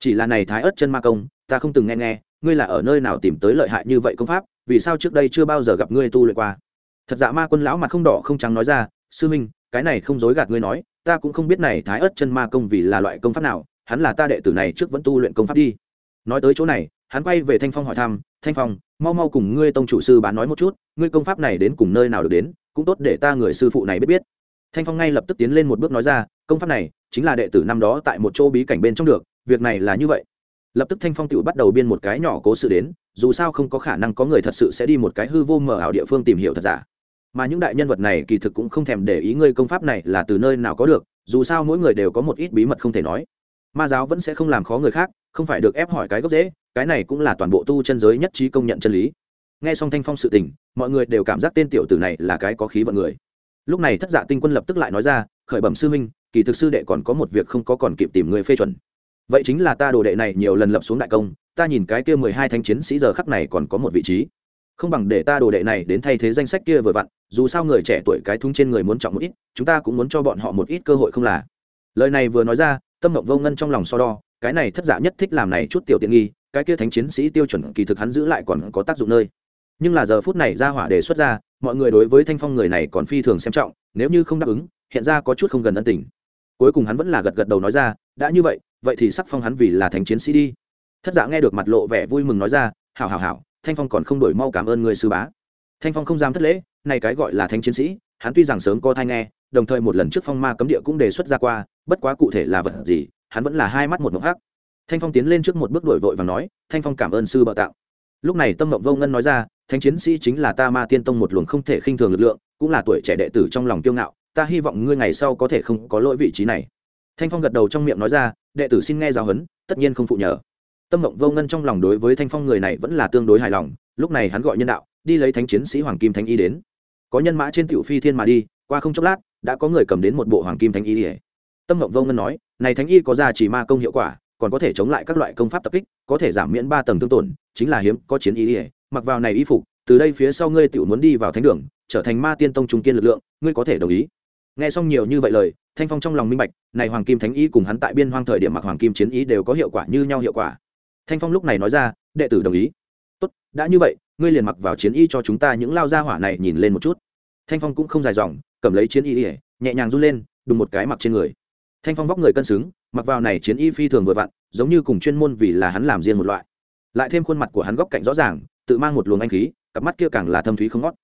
Chỉ là này thái ớt chân ma công, ta không từng nghe nghe, ngươi là ở nơi nào tìm tới lợi hại như vậy công pháp, vì sao trước đây chưa bao giờ gặp ngươi tu luyện qua? Thật dạ ma quân lão mặt không đỏ không trắng nói ra, sư minh, cái này không dối gạt ngươi nói, ta cũng không biết này thái ớt chân ma công vì là loại công pháp nào, hắn là ta đệ tử này trước vẫn tu luyện công pháp đi. Nói tới chỗ này, hắn quay về thanh phong hỏi thăm, thanh phong mau mau cùng ngươi tông chủ sư bán nói một chút, ngươi công pháp này đến cùng nơi nào được đến, cũng tốt để ta người sư phụ này biết biết. Thanh phong ngay lập tức tiến lên một bước nói ra, công pháp này chính là đệ tử năm đó tại một chỗ bí cảnh bên trong được, việc này là như vậy. Lập tức thanh phong tự bắt đầu biên một cái nhỏ cố sự đến, dù sao không có khả năng có người thật sự sẽ đi một cái hư vô mở ảo địa phương tìm hiểu thật giả. Mà những đại nhân vật này kỳ thực cũng không thèm để ý ngươi công pháp này là từ nơi nào có được, dù sao mỗi người đều có một ít bí mật không thể nói. Ma giáo vẫn sẽ không làm khó người khác, không phải được ép hỏi cái gốc dễ cái này cũng là toàn bộ tu chân giới nhất trí công nhận chân lý. Nghe xong thanh phong sự tình, mọi người đều cảm giác tên tiểu tử này là cái có khí vận người. Lúc này thất dạ tinh quân lập tức lại nói ra, khởi bẩm sư huynh, kỳ thực sư đệ còn có một việc không có còn kịp tìm người phê chuẩn. Vậy chính là ta đồ đệ này nhiều lần lập xuống đại công, ta nhìn cái kia mười hai thanh chiến sĩ giờ khắc này còn có một vị trí. Không bằng để ta đồ đệ này đến thay thế danh sách kia vừa vặn, dù sao người trẻ tuổi cái thúng trên người muốn trọng một ít, chúng ta cũng muốn cho bọn họ một ít cơ hội không là? Lời này vừa nói ra, tâm mộng vô ngân trong lòng so đo, cái này thất giả nhất thích làm này chút tiểu tiện nghi cái kia thánh chiến sĩ tiêu chuẩn kỳ thực hắn giữ lại còn có tác dụng nơi. Nhưng là giờ phút này ra hỏa đề xuất ra, mọi người đối với thanh phong người này còn phi thường xem trọng, nếu như không đáp ứng, hiện ra có chút không gần ân tình. Cuối cùng hắn vẫn là gật gật đầu nói ra, đã như vậy vậy thì sắc phong hắn vì là thánh chiến sĩ đi. Thất giả nghe được mặt lộ vẻ vui mừng nói ra, hảo hảo hảo, thanh phong còn không đổi mau cảm ơn người sư bá. Thanh phong không dám thất lễ, này cái gọi là thánh chiến sĩ, hắn tuy rằng sớm có thai nghe, đồng thời một lần trước phong ma cấm địa cũng đề xuất ra qua, bất quá cụ thể là vật gì, hắn vẫn là hai mắt một ngọc hắc thanh phong tiến lên trước một bước đổi vội và nói, thanh phong cảm ơn sư bợ tạo. Lúc này tâm mộng vô ngân nói ra, thánh chiến sĩ chính là ta ma tiên tông một luồng không thể khinh thường lực lượng, cũng là tuổi trẻ đệ tử trong lòng kiêu ngạo, ta hy vọng ngươi ngày sau có thể không có lỗi vị trí này. Thanh phong gật đầu trong miệng nói ra, đệ tử xin nghe giáo huấn, tất nhiên không phụ nhờ. Tâm mộng vô ngân trong lòng đối với thanh phong người này vẫn là tương đối hài lòng, lúc này hắn gọi nhân đạo, đi lấy thánh chiến sĩ hoàng kim thánh y đến. Có nhân mã trên tiểu phi thiên mà đi, qua không chốc lát, đã có người cầm đến một bộ hoàng kim thánh y ỉa tâm mộng vô ngân nói, này thánh y có ra chỉ ma công hiệu quả còn có thể chống lại các loại công pháp tập kích, có thể giảm miễn ba tầng thương tổn, chính là hiếm, có chiến ý ỉa mặc vào này y phục, từ đây phía sau ngươi tự muốn đi vào thánh đường, trở thành ma tiên tông trung kiên lực lượng, ngươi có thể đồng ý. Nghe xong nhiều như vậy lời, thanh phong trong lòng minh bạch, này hoàng kim thánh ý cùng hắn tại biên hoang thời điểm mặc hoàng kim chiến ý đều có hiệu quả như nhau hiệu quả. Thanh phong lúc này nói ra, đệ tử đồng ý. Tốt, đã như vậy, ngươi liền mặc vào chiến y cho chúng ta những lao gia hỏa này nhìn lên một chút. Thanh phong cũng không dài dòng, cầm lấy chiến y ỉa nhẹ nhàng run lên, đùng một cái mặc trên người thanh phong vóc người cân xứng, mặc vào này chiến y phi thường vừa vặn, giống như cùng chuyên môn vì là hắn làm riêng một loại. Lại thêm khuôn mặt của hắn góc cạnh rõ ràng, tự mang một luồng anh khí, cặp mắt kia càng là thâm thúy không ngót.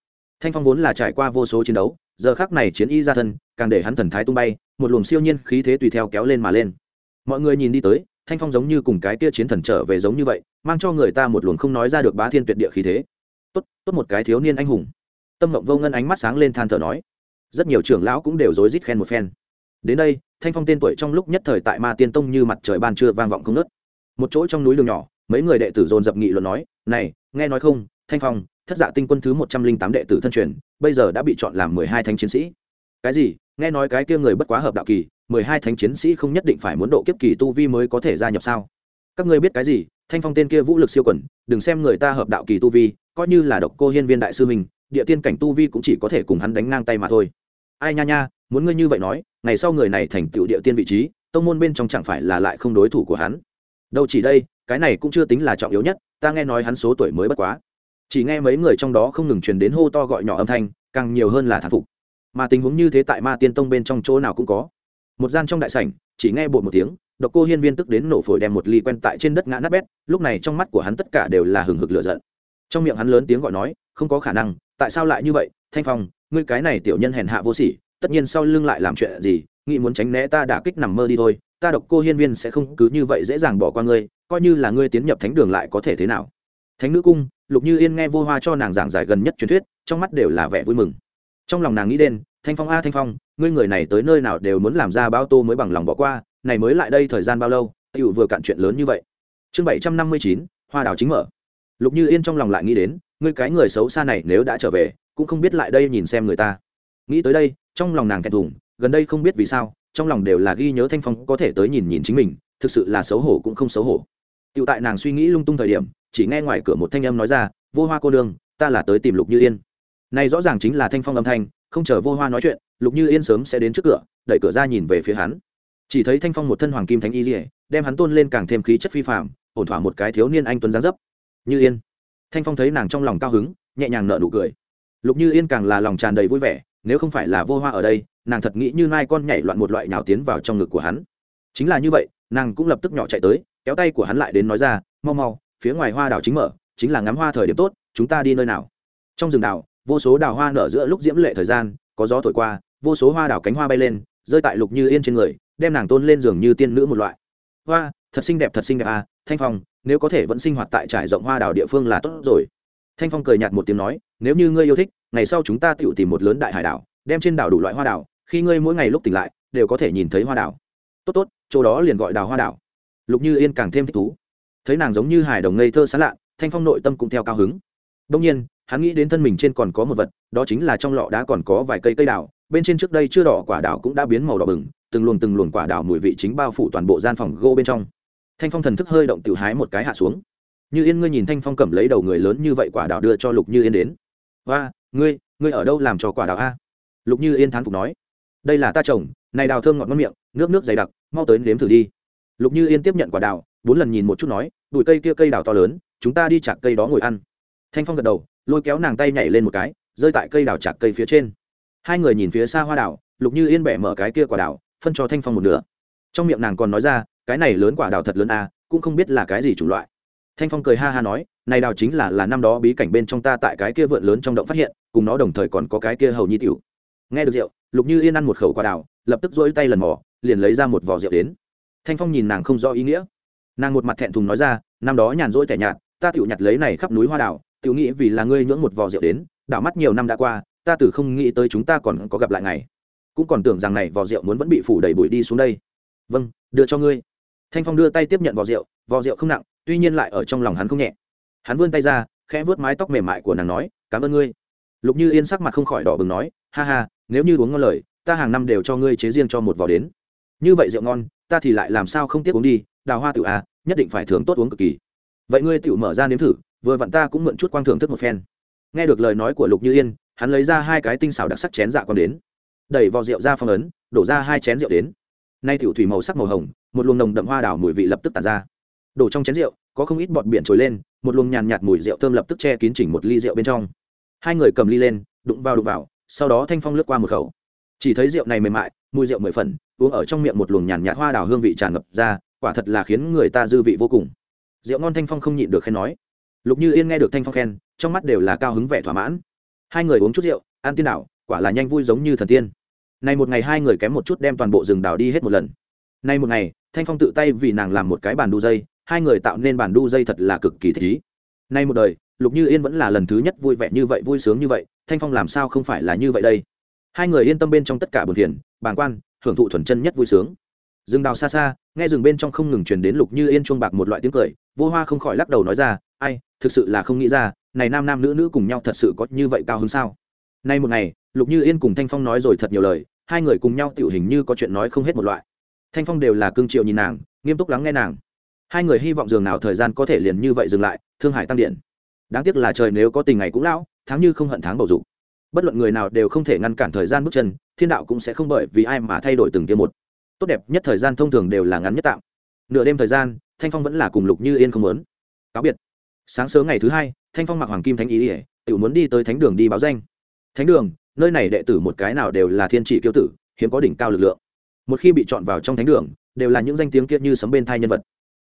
Thanh phong vốn là trải qua vô số chiến đấu, giờ khác này chiến y ra thân, càng để hắn thần thái tung bay, một luồng siêu nhiên khí thế tùy theo kéo lên mà lên. Mọi người nhìn đi tới, thanh phong giống như cùng cái kia chiến thần trở về giống như vậy, mang cho người ta một luồng không nói ra được bá thiên tuyệt địa khí thế. Tốt tốt một cái thiếu niên anh hùng. Tâm mộng vô ngân ánh mắt sáng lên than thở nói, rất nhiều trưởng lão cũng đều rối rít khen một phen. Đến đây thanh phong tên tuổi trong lúc nhất thời tại ma tiên tông như mặt trời ban trưa vang vọng không nớt một chỗ trong núi đường nhỏ, mấy người đệ tử dồn dập nghị luận nói, này, nghe nói không, thanh phong, thất dạ tinh quân thứ một trăm linh tám đệ tử thân truyền, bây giờ đã bị chọn làm mười hai thánh chiến sĩ. Cái gì? Nghe nói cái kia người bất quá hợp đạo kỳ, mười hai thánh chiến sĩ không nhất định phải muốn độ kiếp kỳ tu vi mới có thể gia nhập sao? Các ngươi biết cái gì? Thanh phong tên kia vũ lực siêu quẩn đừng xem người ta hợp đạo kỳ tu vi, coi như là độc cô hiên viên đại sư mình địa tiên cảnh tu vi cũng chỉ có thể cùng hắn đánh ngang tay mà thôi. Ai nha nha muốn ngươi như vậy nói, ngày sau người này thành tựu địa tiên vị trí, tông môn bên trong chẳng phải là lại không đối thủ của hắn. Đâu chỉ đây, cái này cũng chưa tính là trọng yếu nhất, ta nghe nói hắn số tuổi mới bất quá. Chỉ nghe mấy người trong đó không ngừng truyền đến hô to gọi nhỏ âm thanh, càng nhiều hơn là thán phục. Mà tình huống như thế tại ma tiên tông bên trong chỗ nào cũng có. Một gian trong đại sảnh, chỉ nghe bột một tiếng, độc cô hiên viên tức đến nổ phổi đem một ly quen tại trên đất ngã nát bét, lúc này trong mắt của hắn tất cả đều là hừng hực lửa giận. Trong miệng hắn lớn tiếng gọi nói, không có khả năng, tại sao lại như vậy? Thanh phong, ngươi cái này tiểu nhân hèn hạ vô sỉ tất nhiên sau lưng lại làm chuyện gì, nghĩ muốn tránh né ta đã kích nằm mơ đi thôi, ta độc cô hiên viên sẽ không cứ như vậy dễ dàng bỏ qua ngươi, coi như là ngươi tiến nhập thánh đường lại có thể thế nào. Thánh nữ cung, lục như yên nghe vô hoa cho nàng giảng giải gần nhất truyền thuyết, trong mắt đều là vẻ vui mừng. Trong lòng nàng nghĩ đến, thanh phong a, thanh phong, ngươi người này tới nơi nào đều muốn làm ra bao tô mới bằng lòng bỏ qua, này mới lại đây thời gian bao lâu tựu vừa cạn chuyện lớn như vậy. Chương bảy trăm năm mươi chín, hoa đào chính mở. Lục như yên trong lòng lại nghĩ đến, ngươi cái người xấu xa này nếu đã trở về, cũng không biết lại đây nhìn xem người ta nghĩ tới đây, trong lòng nàng thẹn thùng, gần đây không biết vì sao, trong lòng đều là ghi nhớ thanh phong có thể tới nhìn nhìn chính mình, thực sự là xấu hổ cũng không xấu hổ. Tựu tại nàng suy nghĩ lung tung thời điểm, chỉ nghe ngoài cửa một thanh âm nói ra, vô hoa cô nương, ta là tới tìm lục như yên. Này rõ ràng chính là thanh phong âm thanh, không chờ vô hoa nói chuyện, lục như yên sớm sẽ đến trước cửa, đẩy cửa ra nhìn về phía hắn. Chỉ thấy thanh phong một thân hoàng kim thánh y dỉa đem hắn tôn lên càng thêm khí chất phi phạm ổn thỏa một cái thiếu niên anh tuấn gián dấp. Như yên. Thanh phong thấy nàng trong lòng cao hứng, nhẹ nhàng nợ nụ cười. Lục như yên càng là lòng tràn đầy vui vẻ nếu không phải là vô hoa ở đây, nàng thật nghĩ như mai con nhảy loạn một loại nào tiến vào trong ngực của hắn. Chính là như vậy, nàng cũng lập tức nhỏ chạy tới, kéo tay của hắn lại đến nói ra, mau mau, phía ngoài hoa đào chính mở, chính là ngắm hoa thời điểm tốt, chúng ta đi nơi nào? Trong rừng đào vô số đào hoa nở giữa lúc diễm lệ thời gian, có gió thổi qua, vô số hoa đào cánh hoa bay lên, rơi tại lục như yên trên người, đem nàng tôn lên giường như tiên nữ một loại. Hoa, thật xinh đẹp, thật xinh đẹp à thanh phong, nếu có thể vẫn sinh hoạt tại trải rộng hoa đào địa phương là tốt rồi. Thanh phong cười nhạt một tiếng nói, nếu như ngươi yêu thích ngày sau chúng ta tự tìm một lớn đại hải đảo, đem trên đảo đủ loại hoa đảo, khi ngươi mỗi ngày lúc tỉnh lại, đều có thể nhìn thấy hoa đảo. Tốt tốt, chỗ đó liền gọi đào hoa đảo. Lục như yên càng thêm thích thú. Thấy nàng giống như hải đồng ngây thơ sán lạ, thanh phong nội tâm cũng theo cao hứng. Đông nhiên, hắn nghĩ đến thân mình trên còn có một vật, đó chính là trong lọ đá còn có vài cây cây đào, bên trên trước đây chưa đỏ quả đào cũng đã biến màu đỏ bừng, từng luồng từng luồng quả đào mùi vị chính bao phủ toàn bộ gian phòng gỗ bên trong. Thanh phong thần thức hơi động tự hái một cái hạ xuống. Như yên, ngươi nhìn thanh phong cầm lấy đầu người lớn như vậy quả đào đưa cho lục như yên đến. Và ngươi ngươi ở đâu làm cho quả đào a? Lục như yên thán phục nói. Đây là ta trồng, này đào thơm ngọt ngon miệng, nước nước dày đặc, mau tới nếm thử đi. Lục như yên tiếp nhận quả đào, bốn lần nhìn một chút nói, bụi cây kia cây đào to lớn, chúng ta đi chặt cây đó ngồi ăn. Thanh phong gật đầu, lôi kéo nàng tay nhảy lên một cái, rơi tại cây đào chặt cây phía trên. Hai người nhìn phía xa hoa đào, lục như yên bẻ mở cái kia quả đào, phân cho thanh phong một nửa. Trong miệng nàng còn nói ra, cái này lớn quả đào thật lớn à cũng không biết là cái gì chủng loại. Thanh phong cười ha ha nói này đào chính là là năm đó bí cảnh bên trong ta tại cái kia vượn lớn trong động phát hiện, cùng nó đồng thời còn có cái kia hầu nhi tiểu. Nghe được rượu, lục như yên ăn một khẩu quả đào, lập tức dỗi tay lần mò, liền lấy ra một vỏ rượu đến. Thanh phong nhìn nàng không rõ ý nghĩa. Nàng một mặt thẹn thùng nói ra, năm đó nhàn rỗi tẻ nhạt, ta tiểu nhặt lấy này khắp núi hoa đào, tiểu nghĩ vì là ngươi nhưỡng một vỏ rượu đến, đảo mắt nhiều năm đã qua, ta từ không nghĩ tới chúng ta còn có gặp lại ngày. Cũng còn tưởng rằng này vỏ rượu muốn vẫn bị phủ đầy bụi đi xuống đây. Vâng đưa cho ngươi. Thanh phong đưa tay tiếp nhận vỏ rượu vỏ rượu không nặng, tuy nhiên lại ở trong lòng hắn không nhẹ hắn vươn tay ra, khẽ vớt mái tóc mềm mại của nàng nói, cảm ơn ngươi. Lục như yên sắc mặt không khỏi đỏ bừng nói, ha ha, nếu như uống ngon lời, ta hàng năm đều cho ngươi chế riêng cho một vỏ đến. Như vậy rượu ngon, ta thì lại làm sao không tiếc uống đi, đào hoa tự à nhất định phải thưởng tốt uống cực kỳ. Vậy ngươi tự mở ra nếm thử, vừa vặn ta cũng mượn chút quang thưởng thức một phen. Nghe được lời nói của lục như yên, hắn lấy ra hai cái tinh xảo đặc sắc chén dạ còn đến. Đẩy vò rượu ra phong ấn, đổ ra hai chén rượu đến. Nay tiểu thủy màu sắc màu hồng, một luồng nồng đậm hoa đào mùi vị lập tức tàn ra đổ trong chén rượu, có không ít bọt biển trồi lên, một luồng nhàn nhạt mùi rượu thơm lập tức che kín chỉnh một ly rượu bên trong. Hai người cầm ly lên, đụng vào đụng vào, sau đó thanh phong lướt qua một khẩu. Chỉ thấy rượu này mềm mại, mùi rượu mười phần, uống ở trong miệng một luồng nhàn nhạt hoa đào hương vị tràn ngập ra, quả thật là khiến người ta dư vị vô cùng. Rượu ngon thanh phong không nhịn được khen nói. Lục như yên nghe được thanh phong khen, trong mắt đều là cao hứng vẻ thỏa mãn. Hai người uống chút rượu, ăn tiên đảo, quả là nhanh vui giống như thần tiên. Này một ngày hai người kém một chút đem toàn bộ rừng đảo đi hết một lần. Nay một ngày, thanh phong tự tay vì nàng làm một cái bàn đu dây hai người tạo nên bàn đu dây thật là cực kỳ thích ý nay một đời, lục như yên vẫn là lần thứ nhất vui vẻ như vậy, vui sướng như vậy, thanh phong làm sao không phải là như vậy đây? Hai người yên tâm bên trong tất cả buồn phiền, bàng quan, hưởng thụ thuần chân nhất vui sướng. Rừng đào xa xa, nghe rừng bên trong không ngừng truyền đến lục như yên chuông bạc một loại tiếng cười, vô hoa không khỏi lắc đầu nói ra, ai, thực sự là không nghĩ ra, này nam nam nữ nữ cùng nhau thật sự có như vậy cao hơn sao? Nay một ngày, lục như yên cùng thanh phong nói rồi thật nhiều lời, hai người cùng nhau tiểu hình như có chuyện nói không hết một loại. Thanh phong đều là cương triệu nhìn nàng, nghiêm túc lắng nghe nàng hai người hy vọng dường nào thời gian có thể liền như vậy dừng lại, thương hải tăng điện. Đáng tiếc là trời nếu có tình ngày cũng lão, tháng như không hận tháng bầu dục. Bất luận người nào đều không thể ngăn cản thời gian bước chân, thiên đạo cũng sẽ không bởi vì ai mà thay đổi từng tiêm một. Tốt đẹp nhất thời gian thông thường đều là ngắn nhất tạm. Nửa đêm thời gian, thanh phong vẫn là cùng lục như yên không muốn. Cáo biệt. Sáng sớm ngày thứ hai, thanh phong mặc hoàng kim thánh ý ỉa tự muốn đi tới thánh đường đi báo danh. Thánh đường, nơi này đệ tử một cái nào đều là thiên trị kiêu tử, hiếm có đỉnh cao lực lượng. Một khi bị chọn vào trong thánh đường, đều là những danh tiếng kia như sấm bên thai nhân vật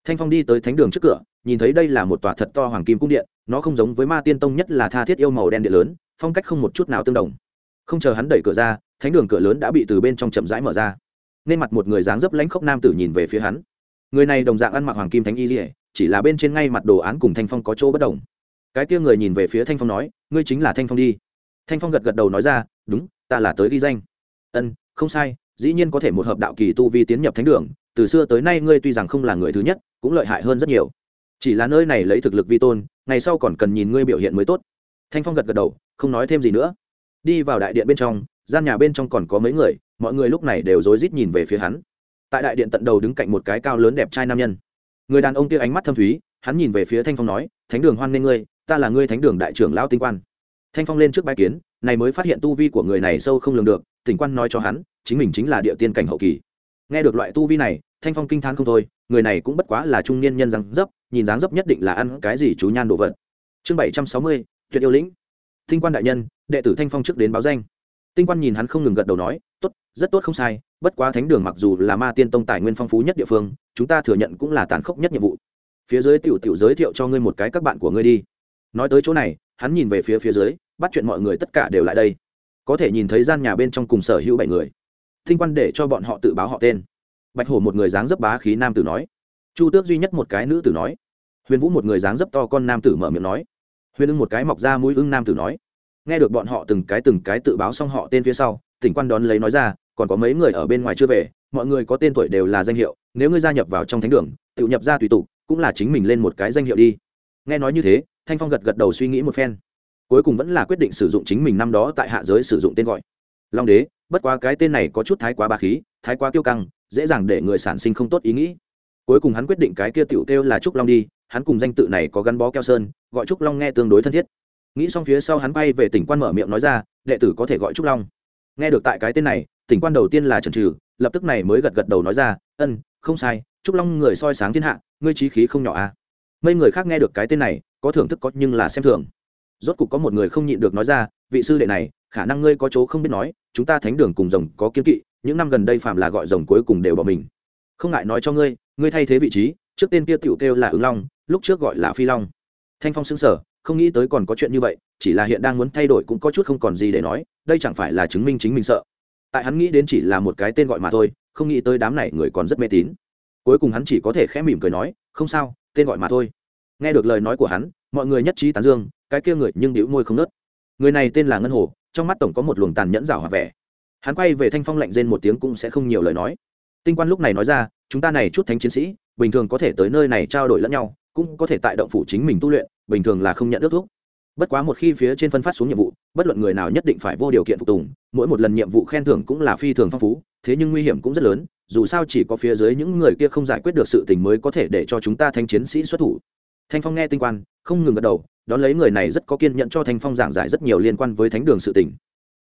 thanh phong đi tới thánh đường trước cửa, nhìn thấy đây là một tòa thật to hoàng kim cung điện, nó không giống với ma tiên tông nhất là tha thiết yêu màu đen điện lớn, phong cách không một chút nào tương đồng. Không chờ hắn đẩy cửa ra, thánh đường cửa lớn đã bị từ bên trong chậm rãi mở ra. Nên mặt một người dáng dấp lãnh khốc nam tử nhìn về phía hắn. Người này đồng dạng ăn mặc hoàng kim thánh y dỉa chỉ là bên trên ngay mặt đồ án cùng thanh phong có chỗ bất đồng. Cái kia người nhìn về phía thanh phong nói, ngươi chính là thanh phong đi. Thanh phong gật gật đầu nói ra, đúng, ta là tới ghi danh. Ân, không sai, dĩ nhiên có thể một hợp đạo kỳ tu vi tiến nhập thánh đường, từ xưa tới nay ngươi tuy rằng không là người thứ nhất cũng lợi hại hơn rất nhiều. Chỉ là nơi này lấy thực lực vi tôn, ngày sau còn cần nhìn ngươi biểu hiện mới tốt. Thanh phong gật gật đầu, không nói thêm gì nữa. Đi vào đại điện bên trong, gian nhà bên trong còn có mấy người, mọi người lúc này đều rối rít nhìn về phía hắn. Tại đại điện tận đầu đứng cạnh một cái cao lớn đẹp trai nam nhân. Người đàn ông kia ánh mắt thâm thúy, hắn nhìn về phía thanh phong nói, thánh đường hoan nghênh ngươi, ta là ngươi thánh đường đại trưởng lão tinh quan. Thanh phong lên trước bãi kiến, này mới phát hiện tu vi của người này sâu không lường được, tỉnh quan nói cho hắn, chính mình chính là địa tiên cảnh hậu kỳ nghe được loại tu vi này, thanh phong kinh t h á n không thôi, người này cũng bất quá là trung niên nhân răng dấp, nhìn dáng dấp nhất định là ăn cái gì chú nhan đồ vật. Chương bảy trăm sáu mươi, tuyệt yêu lĩnh. Tinh quan đại nhân, đệ tử thanh phong trước đến báo danh. Tinh quan nhìn hắn không ngừng gật đầu nói, tốt, rất tốt không sai, bất quá thánh đường mặc dù là ma tiên tông tài nguyên phong phú nhất địa phương, chúng ta thừa nhận cũng là tàn khốc nhất nhiệm vụ. Phía dưới tiểu tiểu giới thiệu cho ngươi một cái các bạn của ngươi đi. Nói tới chỗ này, hắn nhìn về phía phía dưới, bắt chuyện mọi người tất cả đều lại đây. Có thể nhìn thấy gian nhà bên trong cùng sở hữu bảy người thinh quan để cho bọn họ tự báo họ tên. Bạch hổ một người dáng dấp bá khí nam tử nói. Chu tước duy nhất một cái nữ tử nói. Huyền vũ một người dáng dấp to con nam tử mở miệng nói. Huyền ưng một cái mọc ra mũi ưng nam tử nói. Nghe được bọn họ từng cái từng cái tự báo xong họ tên phía sau, tỉnh quan đón lấy nói ra, còn có mấy người ở bên ngoài chưa về, mọi người có tên tuổi đều là danh hiệu, nếu ngươi gia nhập vào trong thánh đường, tự nhập ra tùy tục, cũng là chính mình lên một cái danh hiệu đi. Nghe nói như thế, thanh phong gật gật đầu suy nghĩ một phen. Cuối cùng vẫn là quyết định sử dụng chính mình năm đó tại hạ giới sử dụng tên gọi. Long đế bất quá cái tên này có chút thái quá ba khí, thái quá kiêu căng, dễ dàng để người sản sinh không tốt ý nghĩ. Cuối cùng hắn quyết định cái kia tiểu kêu là trúc long đi, hắn cùng danh tự này có gắn bó keo sơn, gọi trúc long nghe tương đối thân thiết. Nghĩ xong phía sau hắn bay về tỉnh quan mở miệng nói ra, đệ tử có thể gọi trúc long. Nghe được tại cái tên này, tỉnh quan đầu tiên là trần trừ lập tức này mới gật gật đầu nói ra, ân, không sai, trúc long người soi sáng thiên hạ, ngươi trí khí không nhỏ à. Mấy người khác nghe được cái tên này, có thưởng thức có nhưng là xem thường. Rốt cục có một người không nhịn được nói ra, vị sư đệ này khả năng ngươi có chỗ không biết nói, chúng ta thánh đường cùng rồng có kiên kỵ, những năm gần đây phạm là gọi rồng cuối cùng đều bỏ mình. Không ngại nói cho ngươi ngươi thay thế vị trí, trước tên kia tiểu kêu là ứng long, lúc trước gọi là phi long. Thanh phong xứng sở không nghĩ tới còn có chuyện như vậy, chỉ là hiện đang muốn thay đổi cũng có chút không còn gì để nói, đây chẳng phải là chứng minh chính mình sợ. Tại hắn nghĩ đến chỉ là một cái tên gọi mà thôi, không nghĩ tới đám này người còn rất mê tín. Cuối cùng hắn chỉ có thể khẽ mỉm cười nói, không sao, tên gọi mà thôi. Nghe được lời nói của hắn, mọi người nhất trí tán dương, cái kia người nhưng đĩu môi không nớt. Người này tên là ngân hồ trong mắt tổng có một luồng tàn nhẫn rào hòa vẻ. Hắn quay về thanh phong lạnh rên một tiếng cũng sẽ không nhiều lời nói. Tinh quan lúc này nói ra, chúng ta này chút thánh chiến sĩ, bình thường có thể tới nơi này trao đổi lẫn nhau, cũng có thể tại động phủ chính mình tu luyện, bình thường là không nhận ước thuốc bất quá một khi phía trên phân phát xuống nhiệm vụ, bất luận người nào nhất định phải vô điều kiện phục tùng, mỗi một lần nhiệm vụ khen thưởng cũng là phi thường phong phú, thế nhưng nguy hiểm cũng rất lớn, dù sao chỉ có phía dưới những người kia không giải quyết được sự tình mới có thể để cho chúng ta thanh chiến sĩ xuất thủ thanh phong nghe tinh quan, không ngừng gật đầu, đón lấy người này rất có kiên nhẫn cho thanh phong giảng giải rất nhiều liên quan với thánh đường sự tình.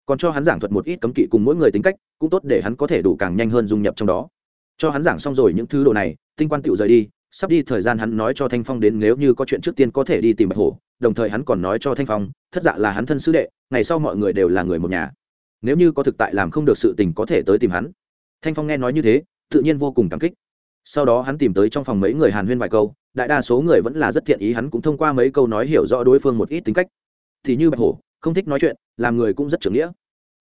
Còn cho hắn giảng thuật một ít cấm kỵ cùng mỗi người tính cách, cũng tốt để hắn có thể đủ càng nhanh hơn dung nhập trong đó. Cho hắn giảng xong rồi những thứ đồ này, tinh quan tựu rời đi, sắp đi thời gian hắn nói cho thanh phong đến nếu như có chuyện trước tiên có thể đi tìm bạch hổ, đồng thời hắn còn nói cho thanh phong, thất dạ là hắn thân sư đệ, ngày sau mọi người đều là người một nhà. Nếu như có thực tại làm không được sự tình có thể tới tìm hắn. Thanh phong nghe nói như thế, tự nhiên vô cùng cảm kích. Sau đó hắn tìm tới trong phòng mấy người hàn huyên vài câu đại đa số người vẫn là rất thiện ý, hắn cũng thông qua mấy câu nói hiểu rõ đối phương một ít tính cách. Thì như bạch hổ, không thích nói chuyện, làm người cũng rất trưởng nghĩa.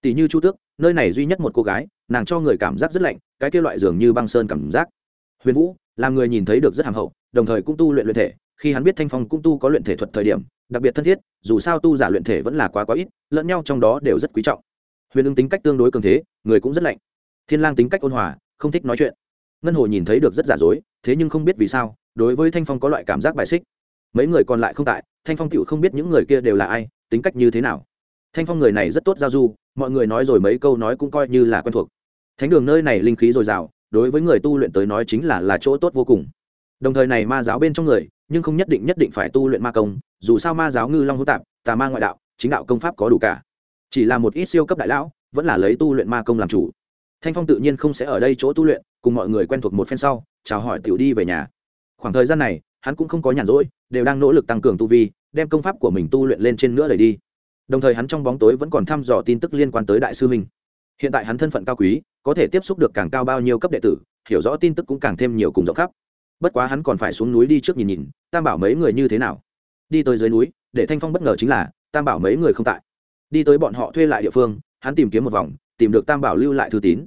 Tỷ như chu tước, nơi này duy nhất một cô gái, nàng cho người cảm giác rất lạnh, cái kia loại dường như băng sơn cảm giác. Huyền vũ, làm người nhìn thấy được rất hàm hậu, đồng thời cũng tu luyện luyện thể, khi hắn biết thanh phong cũng tu có luyện thể thuật thời điểm, đặc biệt thân thiết, dù sao tu giả luyện thể vẫn là quá quá ít, lẫn nhau trong đó đều rất quý trọng. Huyền ưng tính cách tương đối cường thế, người cũng rất lạnh. Thiên lang tính cách ôn hòa, không thích nói chuyện. Ngân hồ nhìn thấy được rất giả dối, thế nhưng không biết vì sao đối với thanh phong có loại cảm giác bài xích mấy người còn lại không tại thanh phong tựu không biết những người kia đều là ai tính cách như thế nào thanh phong người này rất tốt giao du mọi người nói rồi mấy câu nói cũng coi như là quen thuộc thánh đường nơi này linh khí dồi dào đối với người tu luyện tới nói chính là là chỗ tốt vô cùng đồng thời này ma giáo bên trong người nhưng không nhất định nhất định phải tu luyện ma công dù sao ma giáo ngư long hữu tạp tà ma ngoại đạo chính đạo công pháp có đủ cả chỉ là một ít siêu cấp đại lão vẫn là lấy tu luyện ma công làm chủ thanh phong tự nhiên không sẽ ở đây chỗ tu luyện cùng mọi người quen thuộc một phen sau chào hỏi tiểu đi về nhà khoảng thời gian này, hắn cũng không có nhàn rỗi, đều đang nỗ lực tăng cường tu vi, đem công pháp của mình tu luyện lên trên nữa đẩy đi. Đồng thời hắn trong bóng tối vẫn còn thăm dò tin tức liên quan tới đại sư minh hiện tại hắn thân phận cao quý, có thể tiếp xúc được càng cao bao nhiêu cấp đệ tử, hiểu rõ tin tức cũng càng thêm nhiều cùng rộng khắp. Bất quá hắn còn phải xuống núi đi trước nhìn nhìn, tam bảo mấy người như thế nào. Đi tới dưới núi, để thanh phong bất ngờ chính là, tam bảo mấy người không tại. Đi tới bọn họ thuê lại địa phương, hắn tìm kiếm một vòng, tìm được tam bảo lưu lại thư tín.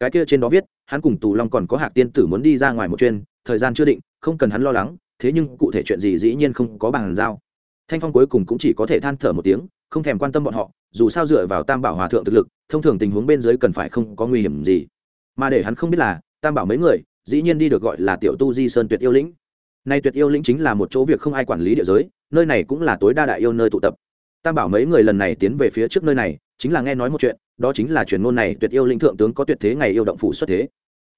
Cái kia trên đó viết, hắn cùng tù long còn có hạc tiên tử muốn đi ra ngoài một chuyên thời gian chưa định, không cần hắn lo lắng, thế nhưng cụ thể chuyện gì dĩ nhiên không có bàn giao. Thanh phong cuối cùng cũng chỉ có thể than thở một tiếng, không thèm quan tâm bọn họ, dù sao dựa vào tam bảo hòa thượng thực lực, thông thường tình huống bên dưới cần phải không có nguy hiểm gì. Mà để hắn không biết là, tam bảo mấy người, dĩ nhiên đi được gọi là tiểu tu di sơn tuyệt yêu lĩnh. Nay tuyệt yêu lĩnh chính là một chỗ việc không ai quản lý địa giới, nơi này cũng là tối đa đại yêu nơi tụ tập. Tam bảo mấy người lần này tiến về phía trước nơi này, chính là nghe nói một chuyện, đó chính là truyền ngôn này tuyệt yêu lĩnh thượng tướng có tuyệt thế ngày yêu động phủ xuất thế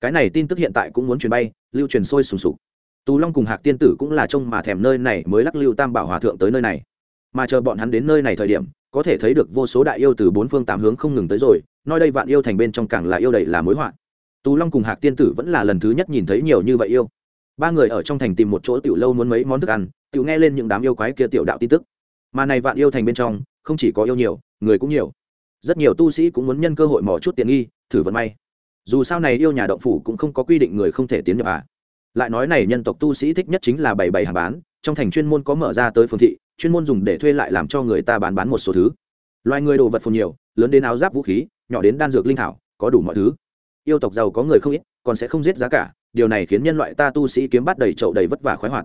cái này tin tức hiện tại cũng muốn truyền bay, lưu truyền sôi sùng sục. Tù long cùng hạc tiên tử cũng là trông mà thèm nơi này mới lắc lưu tam bảo hòa thượng tới nơi này. Mà chờ bọn hắn đến nơi này thời điểm, có thể thấy được vô số đại yêu từ bốn phương tám hướng không ngừng tới rồi, nói đây vạn yêu thành bên trong càng là yêu đầy là mối họa. Tù long cùng hạc tiên tử vẫn là lần thứ nhất nhìn thấy nhiều như vậy yêu. Ba người ở trong thành tìm một chỗ tiểu lâu muốn mấy món thức ăn, tiểu nghe lên những đám yêu quái kia tiểu đạo tin tức. Mà này vạn yêu thành bên trong, không chỉ có yêu nhiều, người cũng nhiều. Rất nhiều tu sĩ cũng muốn nhân cơ hội mò chút tiền nghi, thử vận may dù sao này yêu nhà động phủ cũng không có quy định người không thể tiến nhập à. Lại nói này nhân tộc tu sĩ thích nhất chính là bảy bảy hàng bán, trong thành chuyên môn có mở ra tới phương thị, chuyên môn dùng để thuê lại làm cho người ta bán bán một số thứ. Loài người đồ vật phồn nhiều, lớn đến áo giáp vũ khí, nhỏ đến đan dược linh thảo, có đủ mọi thứ. Yêu tộc giàu có người không ít, còn sẽ không giết giá cả, điều này khiến nhân loại ta tu sĩ kiếm bắt đầy chậu đầy vất vả khoái hoạt.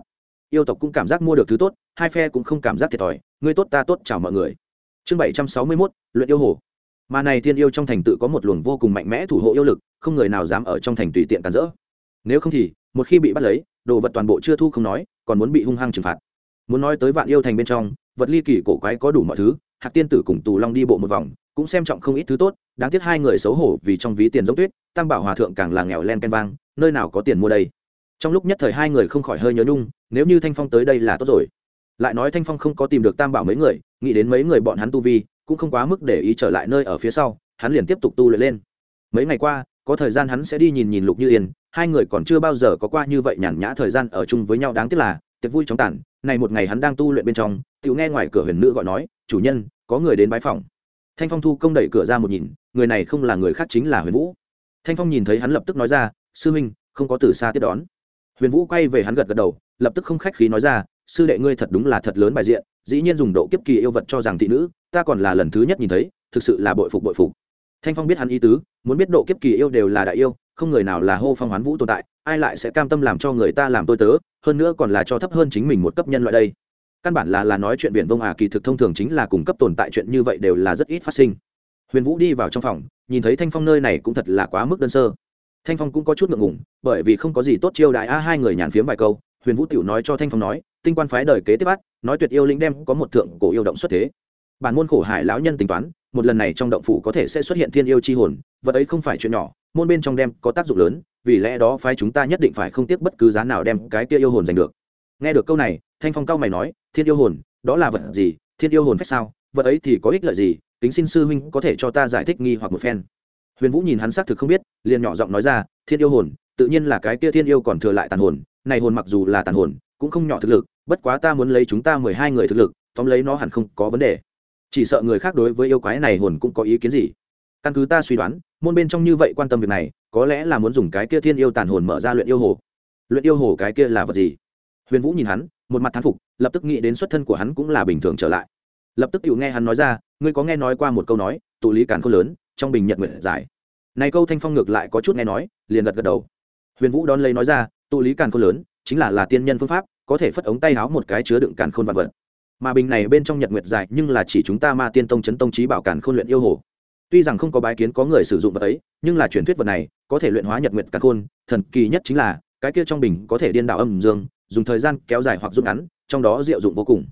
Yêu tộc cũng cảm giác mua được thứ tốt, hai phe cũng không cảm giác thiệt thòi, ngươi tốt ta tốt, chào mọi người. Chương bảy trăm sáu mươi mốt, luyện yêu hồ mà này thiên yêu trong thành tự có một luồng vô cùng mạnh mẽ thủ hộ yêu lực, không người nào dám ở trong thành tùy tiện tàn rỡ. Nếu không thì, một khi bị bắt lấy, đồ vật toàn bộ chưa thu không nói, còn muốn bị hung hăng trừng phạt. Muốn nói tới vạn yêu thành bên trong, vật ly kỳ cổ quái có đủ mọi thứ, hạc tiên tử cùng tù long đi bộ một vòng, cũng xem trọng không ít thứ tốt, đáng tiếc hai người xấu hổ vì trong ví tiền giống tuyết, tam bảo hòa thượng càng là nghèo len ken vang, nơi nào có tiền mua đây. Trong lúc nhất thời hai người không khỏi hơi nhớ nhung, nếu như thanh phong tới đây là tốt rồi. Lại nói thanh phong không có tìm được tam bảo mấy người, nghĩ đến mấy người bọn hắn tu vi cũng không quá mức để ý trở lại nơi ở phía sau, hắn liền tiếp tục tu luyện lên. Mấy ngày qua, có thời gian hắn sẽ đi nhìn nhìn lục như yên, hai người còn chưa bao giờ có qua như vậy nhàn nhã thời gian ở chung với nhau, đáng tiếc là, tiệc vui chóng tàn, này một ngày hắn đang tu luyện bên trong tự nghe ngoài cửa huyền nữ gọi nói, chủ nhân, có người đến bái phòng. Thanh phong thu công đẩy cửa ra một nhìn, người này không là người khác chính là huyền vũ. Thanh phong nhìn thấy hắn lập tức nói ra, sư huynh, không có từ xa tiếp đón. Huyền vũ quay về hắn gật gật đầu, lập tức không khách khí nói ra, sư đệ ngươi thật đúng là thật lớn bài diện dĩ nhiên dùng độ kiếp kỳ yêu vật cho rằng thị nữ, ta còn là lần thứ nhất nhìn thấy, thực sự là bội phục bội phục. Thanh phong biết hắn ý tứ, muốn biết độ kiếp kỳ yêu đều là đại yêu, không người nào là hô phong hoán vũ tồn tại, ai lại sẽ cam tâm làm cho người ta làm tôi tớ, hơn nữa còn là cho thấp hơn chính mình một cấp nhân loại đây. Căn bản là là nói chuyện biển vông à kỳ thực thông thường chính là cung cấp tồn tại chuyện như vậy đều là rất ít phát sinh. Huyền vũ đi vào trong phòng, nhìn thấy thanh phong nơi này cũng thật là quá mức đơn sơ. Thanh phong cũng có chút ngượng ngùng, bởi vì không có gì tốt chiêu đại a, hai người nhàn phiếm vài câu huyền vũ tiểu nói cho thanh phong nói, tinh quan phái đời kế tiếp bắt, nói tuyệt yêu linh đem có một thượng cổ yêu động xuất thế. Bản môn khổ hải lão nhân tính toán, một lần này trong động phủ có thể sẽ xuất hiện thiên yêu chi hồn, vật ấy không phải chuyện nhỏ, môn bên trong đem có tác dụng lớn, vì lẽ đó phái chúng ta nhất định phải không tiếc bất cứ giá nào đem cái kia yêu hồn giành được. Nghe được câu này, thanh phong cao mày nói, thiên yêu hồn, đó là vật gì? Thiên yêu hồn phép sao? Vật ấy thì có ích lợi gì? Kính xin sư huynh có thể cho ta giải thích nghi hoặc một phen. Huyền vũ nhìn hắn xác thực không biết, liền nhỏ giọng nói ra, thiên yêu hồn, tự nhiên là cái kia thiên yêu còn thừa lại tàn hồn này hồn mặc dù là tàn hồn, cũng không nhỏ thực lực, bất quá ta muốn lấy chúng ta mười hai người thực lực, tóm lấy nó hẳn không có vấn đề. Chỉ sợ người khác đối với yêu quái này hồn cũng có ý kiến gì. Căn cứ ta suy đoán, môn bên trong như vậy quan tâm việc này, có lẽ là muốn dùng cái kia thiên yêu tàn hồn mở ra luyện yêu hồ. Luyện yêu hồ cái kia là vật gì? Huyền vũ nhìn hắn, một mặt thán phục, lập tức nghĩ đến xuất thân của hắn cũng là bình thường trở lại. Lập tức tự nghe hắn nói ra, ngươi có nghe nói qua một câu nói, tụ lý càn khôn lớn, trong bình nhật nguyện giải. Này câu thanh phong ngược lại có chút nghe nói, liền gật gật đầu. Huyền vũ đón lấy nói ra tụ lý càn khôn lớn, chính là là tiên nhân phương pháp, có thể phất ống tay háo một cái chứa đựng càn khôn vạn vật. Mà bình này bên trong nhật nguyệt dài, nhưng là chỉ chúng ta ma tiên tông chấn tông trí bảo càn khôn luyện yêu hồ. Tuy rằng không có bái kiến có người sử dụng vật ấy, nhưng là truyền thuyết vật này, có thể luyện hóa nhật nguyệt càn khôn, thần kỳ nhất chính là, cái kia trong bình có thể điên đảo âm dương, dùng thời gian kéo dài hoặc rút ngắn, trong đó diệu dụng vô cùng.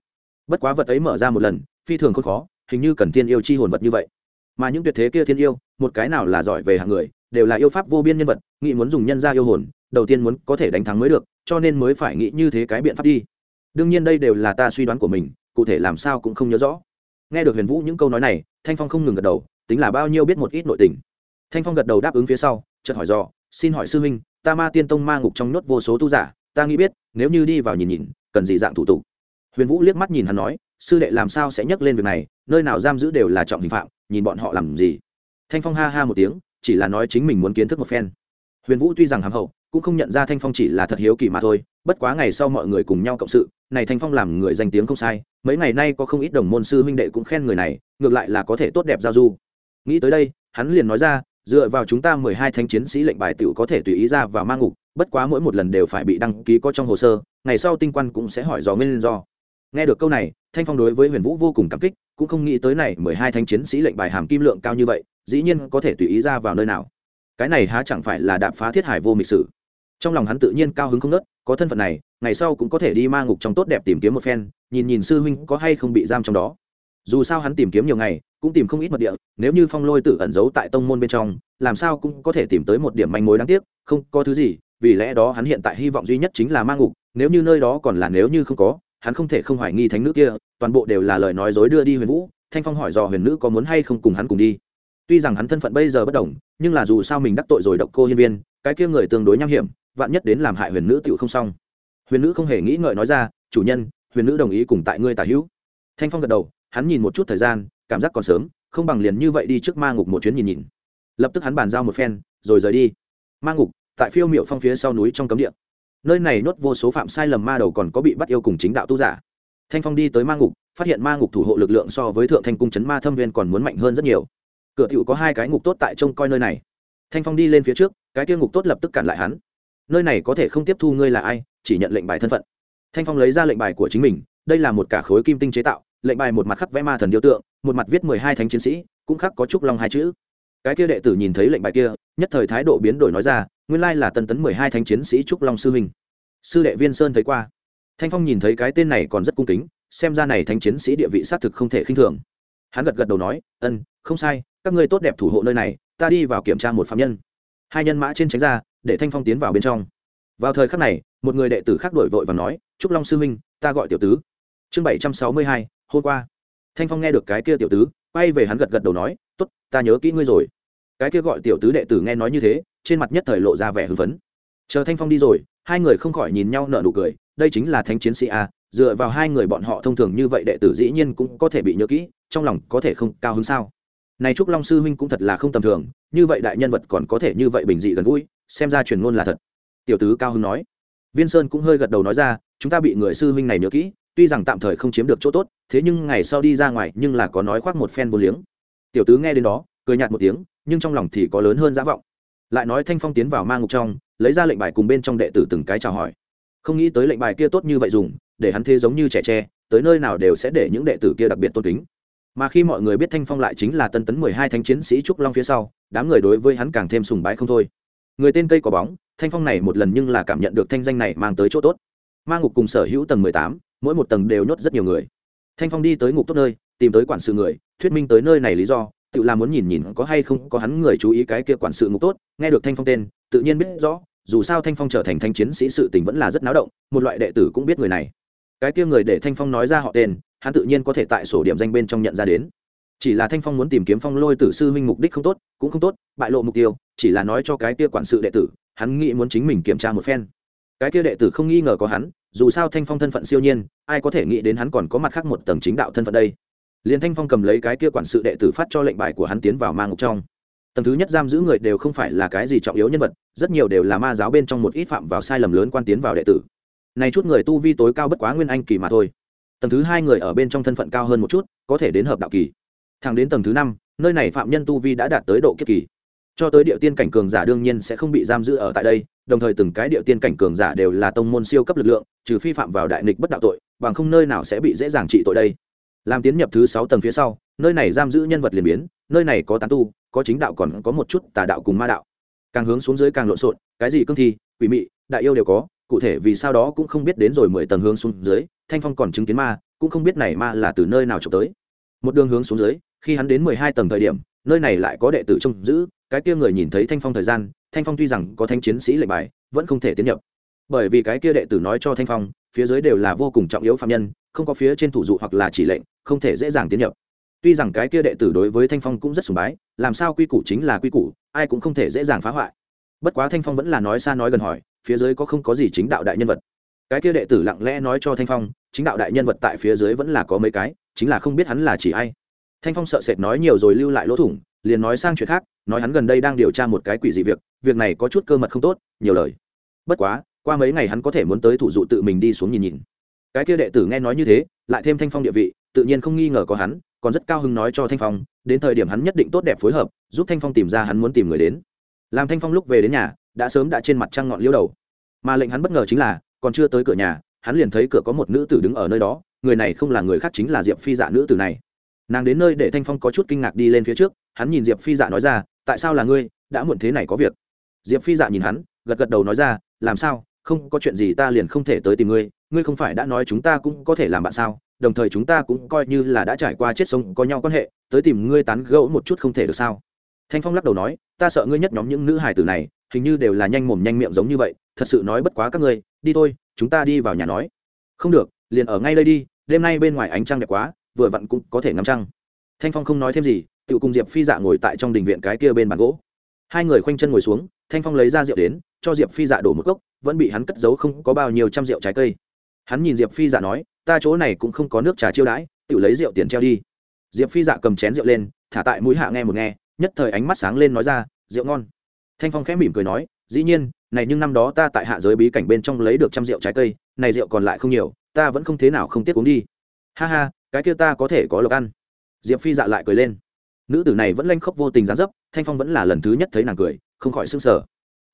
Bất quá vật ấy mở ra một lần, phi thường không khó, hình như cần tiên yêu chi hồn vật như vậy. Mà những tuyệt thế kia thiên yêu, một cái nào là giỏi về hạng người, đều là yêu pháp vô biên nhân vật, nghĩ muốn dùng nhân ra yêu hồn đầu tiên muốn có thể đánh thắng mới được, cho nên mới phải nghĩ như thế cái biện pháp đi. Đương nhiên đây đều là ta suy đoán của mình, cụ thể làm sao cũng không nhớ rõ. Nghe được huyền vũ những câu nói này, thanh phong không ngừng gật đầu, tính là bao nhiêu biết một ít nội tình. Thanh phong gật đầu đáp ứng phía sau, chợt hỏi dò, xin hỏi sư huynh, ta ma tiên tông ma ngục trong nhốt vô số tu giả, ta nghĩ biết, nếu như đi vào nhìn nhìn, cần gì dạng thủ tục? Huyền vũ liếc mắt nhìn hắn nói, sư đệ làm sao sẽ nhắc lên việc này, nơi nào giam giữ đều là trọng hình phạm, nhìn bọn họ làm gì? Thanh phong ha ha một tiếng, chỉ là nói chính mình muốn kiến thức một phen. Huyền vũ tuy rằng hàm hậu cũng không nhận ra thanh phong chỉ là thật hiếu kỳ mà thôi, bất quá ngày sau mọi người cùng nhau cộng sự, này thanh phong làm người danh tiếng không sai, mấy ngày nay có không ít đồng môn sư huynh đệ cũng khen người này, ngược lại là có thể tốt đẹp giao du. Nghĩ tới đây, hắn liền nói ra, dựa vào chúng ta mười hai thanh chiến sĩ lệnh bài tiểu có thể tùy ý ra và mang ngục, bất quá mỗi một lần đều phải bị đăng ký có trong hồ sơ, ngày sau tinh quan cũng sẽ hỏi rõ nguyên do. Nghe được câu này, thanh phong đối với huyền vũ vô cùng cảm kích, cũng không nghĩ tới này mười hai thanh chiến sĩ lệnh bài hàm kim lượng cao như vậy, dĩ nhiên có thể tùy ý ra vào nơi nào. Cái này há chẳng phải là đạp phá thiết hải vô mịch sử trong lòng hắn tự nhiên cao hứng không nớt có thân phận này, ngày sau cũng có thể đi ma ngục trong tốt đẹp tìm kiếm một phen, nhìn nhìn sư huynh có hay không bị giam trong đó. Dù sao hắn tìm kiếm nhiều ngày, cũng tìm không ít mật địa, nếu như phong lôi tự ẩn giấu tại tông môn bên trong, làm sao cũng có thể tìm tới một điểm manh mối đáng tiếc, không có thứ gì, vì lẽ đó hắn hiện tại hy vọng duy nhất chính là ma ngục, nếu như nơi đó còn là nếu như không có, hắn không thể không hoài nghi thánh nữ kia, toàn bộ đều là lời nói dối đưa đi huyền vũ, thanh phong hỏi dò huyền nữ có muốn hay không cùng hắn cùng đi. Tuy rằng hắn thân phận bây giờ bất đồng, nhưng là dù sao mình đắc tội rồi độc cô hiên viên, cái kia người tương đối nham hiểm vạn nhất đến làm hại huyền nữ tựu không xong. Huyền nữ không hề nghĩ ngợi nói ra, chủ nhân, huyền nữ đồng ý cùng tại ngươi tả hữu. Thanh phong gật đầu, hắn nhìn một chút thời gian, cảm giác còn sớm, không bằng liền như vậy đi trước ma ngục một chuyến nhìn nhìn. Lập tức hắn bàn giao một phen, rồi rời đi. Ma ngục, tại phiêu miệu phong phía sau núi trong cấm địa. Nơi này nuốt vô số phạm sai lầm ma đầu còn có bị bắt yêu cùng chính đạo tu giả. Thanh phong đi tới ma ngục, phát hiện ma ngục thủ hộ lực lượng so với thượng thanh cung chấn ma thâm viên còn muốn mạnh hơn rất nhiều. Cửa t có hai cái ngục tốt tại trông coi nơi này. Thanh phong đi lên phía trước, cái kia ngục tốt lập tức cản lại hắn nơi này có thể không tiếp thu ngươi là ai, chỉ nhận lệnh bài thân phận. Thanh phong lấy ra lệnh bài của chính mình, đây là một cả khối kim tinh chế tạo, lệnh bài một mặt khắc vẽ ma thần điêu tượng, một mặt viết mười hai thánh chiến sĩ, cũng khắc có trúc long hai chữ. Cái kia đệ tử nhìn thấy lệnh bài kia, nhất thời thái độ biến đổi nói ra, nguyên lai là tân tấn mười hai thánh chiến sĩ trúc long sư huynh. Sư đệ viên sơn thấy qua. Thanh phong nhìn thấy cái tên này còn rất cung kính, xem ra này thánh chiến sĩ địa vị xác thực không thể khinh thường. Hắn gật gật đầu nói ân không sai, các ngươi tốt đẹp thủ hộ nơi này, ta đi vào kiểm tra một phạm nhân. Hai nhân mã trên tránh ra để thanh phong tiến vào bên trong vào thời khắc này một người đệ tử khác đổi vội và nói trúc long sư huynh ta gọi tiểu tứ chương bảy trăm sáu mươi hai hôm qua thanh phong nghe được cái kia tiểu tứ quay về hắn gật gật đầu nói t ố t ta nhớ kỹ ngươi rồi cái kia gọi tiểu tứ đệ tử nghe nói như thế trên mặt nhất thời lộ ra vẻ hưng phấn chờ thanh phong đi rồi hai người không khỏi nhìn nhau nở nụ cười đây chính là thánh chiến sĩ a dựa vào hai người bọn họ thông thường như vậy đệ tử dĩ nhiên cũng có thể bị nhớ kỹ trong lòng có thể không cao hứng sao này trúc long sư huynh cũng thật là không tầm thường như vậy đại nhân vật còn có thể như vậy bình dị gần gũi xem ra truyền ngôn là thật. Tiểu tứ cao hứng nói. Viên sơn cũng hơi gật đầu nói ra, chúng ta bị người sư huynh này nhớ kỹ, tuy rằng tạm thời không chiếm được chỗ tốt, thế nhưng ngày sau đi ra ngoài nhưng là có nói khoác một phen vô liếng. Tiểu tứ nghe đến đó, cười nhạt một tiếng, nhưng trong lòng thì có lớn hơn giả vọng. Lại nói thanh phong tiến vào mang ngục trong, lấy ra lệnh bài cùng bên trong đệ tử từng cái chào hỏi. Không nghĩ tới lệnh bài kia tốt như vậy dùng, để hắn thế giống như trẻ tre, tới nơi nào đều sẽ để những đệ tử kia đặc biệt tôn kính. Mà khi mọi người biết thanh phong lại chính là tân tấn mười hai thánh chiến sĩ trúc long phía sau, đám người đối với hắn càng thêm sùng bái không thôi người tên cây có bóng, thanh phong này một lần nhưng là cảm nhận được thanh danh này mang tới chỗ tốt. Ma ngục cùng sở hữu tầng mười tám, mỗi một tầng đều nhốt rất nhiều người. Thanh phong đi tới ngục tốt nơi, tìm tới quản sự người, thuyết minh tới nơi này lý do, tự là muốn nhìn nhìn có hay không có hắn người chú ý cái kia quản sự ngục tốt, nghe được thanh phong tên, tự nhiên biết rõ, dù sao thanh phong trở thành thanh chiến sĩ sự tình vẫn là rất náo động, một loại đệ tử cũng biết người này. Cái kia người để thanh phong nói ra họ tên, hắn tự nhiên có thể tại sổ điểm danh bên trong nhận ra đến chỉ là thanh phong muốn tìm kiếm phong lôi tử sư huynh mục đích không tốt, cũng không tốt, bại lộ mục tiêu, chỉ là nói cho cái kia quản sự đệ tử, hắn nghĩ muốn chính mình kiểm tra một phen. Cái kia đệ tử không nghi ngờ có hắn, dù sao thanh phong thân phận siêu nhiên, ai có thể nghĩ đến hắn còn có mặt khác một tầng chính đạo thân phận đây. Liền thanh phong cầm lấy cái kia quản sự đệ tử phát cho lệnh bài của hắn tiến vào ma ngục trong. Tầng thứ nhất giam giữ người đều không phải là cái gì trọng yếu nhân vật, rất nhiều đều là ma giáo bên trong một ít phạm vào sai lầm lớn quan tiến vào đệ tử. Này chút người tu vi tối cao bất quá nguyên anh kỳ mà thôi. Tầng thứ hai người ở bên trong thân phận cao hơn một chút, có thể đến hợp đạo kỳ thẳng đến tầng thứ năm, nơi này phạm nhân tu vi đã đạt tới độ kiếp kỳ. Cho tới địa tiên cảnh cường giả đương nhiên sẽ không bị giam giữ ở tại đây, đồng thời từng cái địa tiên cảnh cường giả đều là tông môn siêu cấp lực lượng, trừ phi phạm vào đại nghịch bất đạo tội, bằng không nơi nào sẽ bị dễ dàng trị tội đây. Làm tiến nhập thứ sáu tầng phía sau, nơi này giam giữ nhân vật liền biến, nơi này có tán tu, có chính đạo còn có một chút tà đạo cùng ma đạo. Càng hướng xuống dưới càng lộn xộn, cái gì cương thi, quỷ mị, đại yêu đều có, cụ thể vì sao đó cũng không biết đến rồi mười tầng hướng xuống dưới, thanh phong còn chứng kiến ma, cũng không biết này ma là từ nơi nào trộm tới. Một đường hướng xuống dưới khi hắn đến mười hai tầng thời điểm, nơi này lại có đệ tử trông giữ, cái kia người nhìn thấy thanh phong thời gian, thanh phong tuy rằng có thanh chiến sĩ lệnh bài, vẫn không thể tiến nhập. Bởi vì cái kia đệ tử nói cho thanh phong, phía dưới đều là vô cùng trọng yếu phạm nhân, không có phía trên thủ dụ hoặc là chỉ lệnh, không thể dễ dàng tiến nhập. Tuy rằng cái kia đệ tử đối với thanh phong cũng rất sùng bái, làm sao quy củ chính là quy củ, ai cũng không thể dễ dàng phá hoại. Bất quá thanh phong vẫn là nói xa nói gần hỏi, phía dưới có không có gì chính đạo đại nhân vật? Cái kia đệ tử lặng lẽ nói cho thanh phong, chính đạo đại nhân vật tại phía dưới vẫn là có mấy cái, chính là không biết hắn là chỉ ai thanh phong sợ sệt nói nhiều rồi lưu lại lỗ thủng, liền nói sang chuyện khác, nói hắn gần đây đang điều tra một cái quỷ dị việc việc này có chút cơ mật không tốt, nhiều lời. Bất quá, qua mấy ngày hắn có thể muốn tới thủ dụ tự mình đi xuống nhìn nhìn. Cái kia đệ tử nghe nói như thế, lại thêm thanh phong địa vị, tự nhiên không nghi ngờ có hắn, còn rất cao hứng nói cho thanh phong, đến thời điểm hắn nhất định tốt đẹp phối hợp, giúp thanh phong tìm ra hắn muốn tìm người đến. Làm thanh phong lúc về đến nhà, đã sớm đã trên mặt trăng ngọn liêu đầu. Mà lệnh hắn bất ngờ chính là, còn chưa tới cửa nhà, hắn liền thấy cửa có một nữ tử đứng ở nơi đó, người này không là người khác chính là diệp phi dạ nữ tử này nàng đến nơi để thanh phong có chút kinh ngạc đi lên phía trước, hắn nhìn diệp phi dạ nói ra, tại sao là ngươi? Đã muộn thế này có việc. Diệp phi dạ nhìn hắn, gật gật đầu nói ra, làm sao? Không có chuyện gì ta liền không thể tới tìm ngươi. Ngươi không phải đã nói chúng ta cũng có thể làm bạn sao? Đồng thời chúng ta cũng coi như là đã trải qua chết sống, có nhau quan hệ, tới tìm ngươi tán gẫu một chút không thể được sao? Thanh phong lắc đầu nói, ta sợ ngươi nhất nhóm những nữ hài tử này, hình như đều là nhanh mồm nhanh miệng giống như vậy, thật sự nói bất quá các ngươi, đi thôi, chúng ta đi vào nhà nói. Không được, liền ở ngay đây đi, đêm nay bên ngoài ánh trăng đẹp quá vừa vặn cũng có thể ngắm trăng. Thanh phong không nói thêm gì tự cùng diệp phi dạ ngồi tại trong đình viện cái kia bên bàn gỗ. Hai người khoanh chân ngồi xuống, thanh phong lấy ra rượu đến, cho diệp phi dạ đổ một cốc, vẫn bị hắn cất giấu không có bao nhiêu trăm rượu trái cây. Hắn nhìn diệp phi dạ nói, ta chỗ này cũng không có nước trà chiêu đãi tự lấy rượu tiền treo đi. Diệp phi dạ cầm chén rượu lên, thả tại mũi hạ nghe một nghe, nhất thời ánh mắt sáng lên nói ra, rượu ngon. Thanh phong khẽ mỉm cười nói, dĩ nhiên, này nhưng năm đó ta tại hạ giới bí cảnh bên trong lấy được trăm rượu trái cây, này rượu còn lại không nhiều, ta vẫn không thế nào không tiếc uống đi. Ha ha cái kia ta có thể có lộc ăn. Diệp phi dạ lại cười lên. Nữ tử này vẫn lanh khóc vô tình dáng dấp, thanh phong vẫn là lần thứ nhất thấy nàng cười, không khỏi s ư n g sở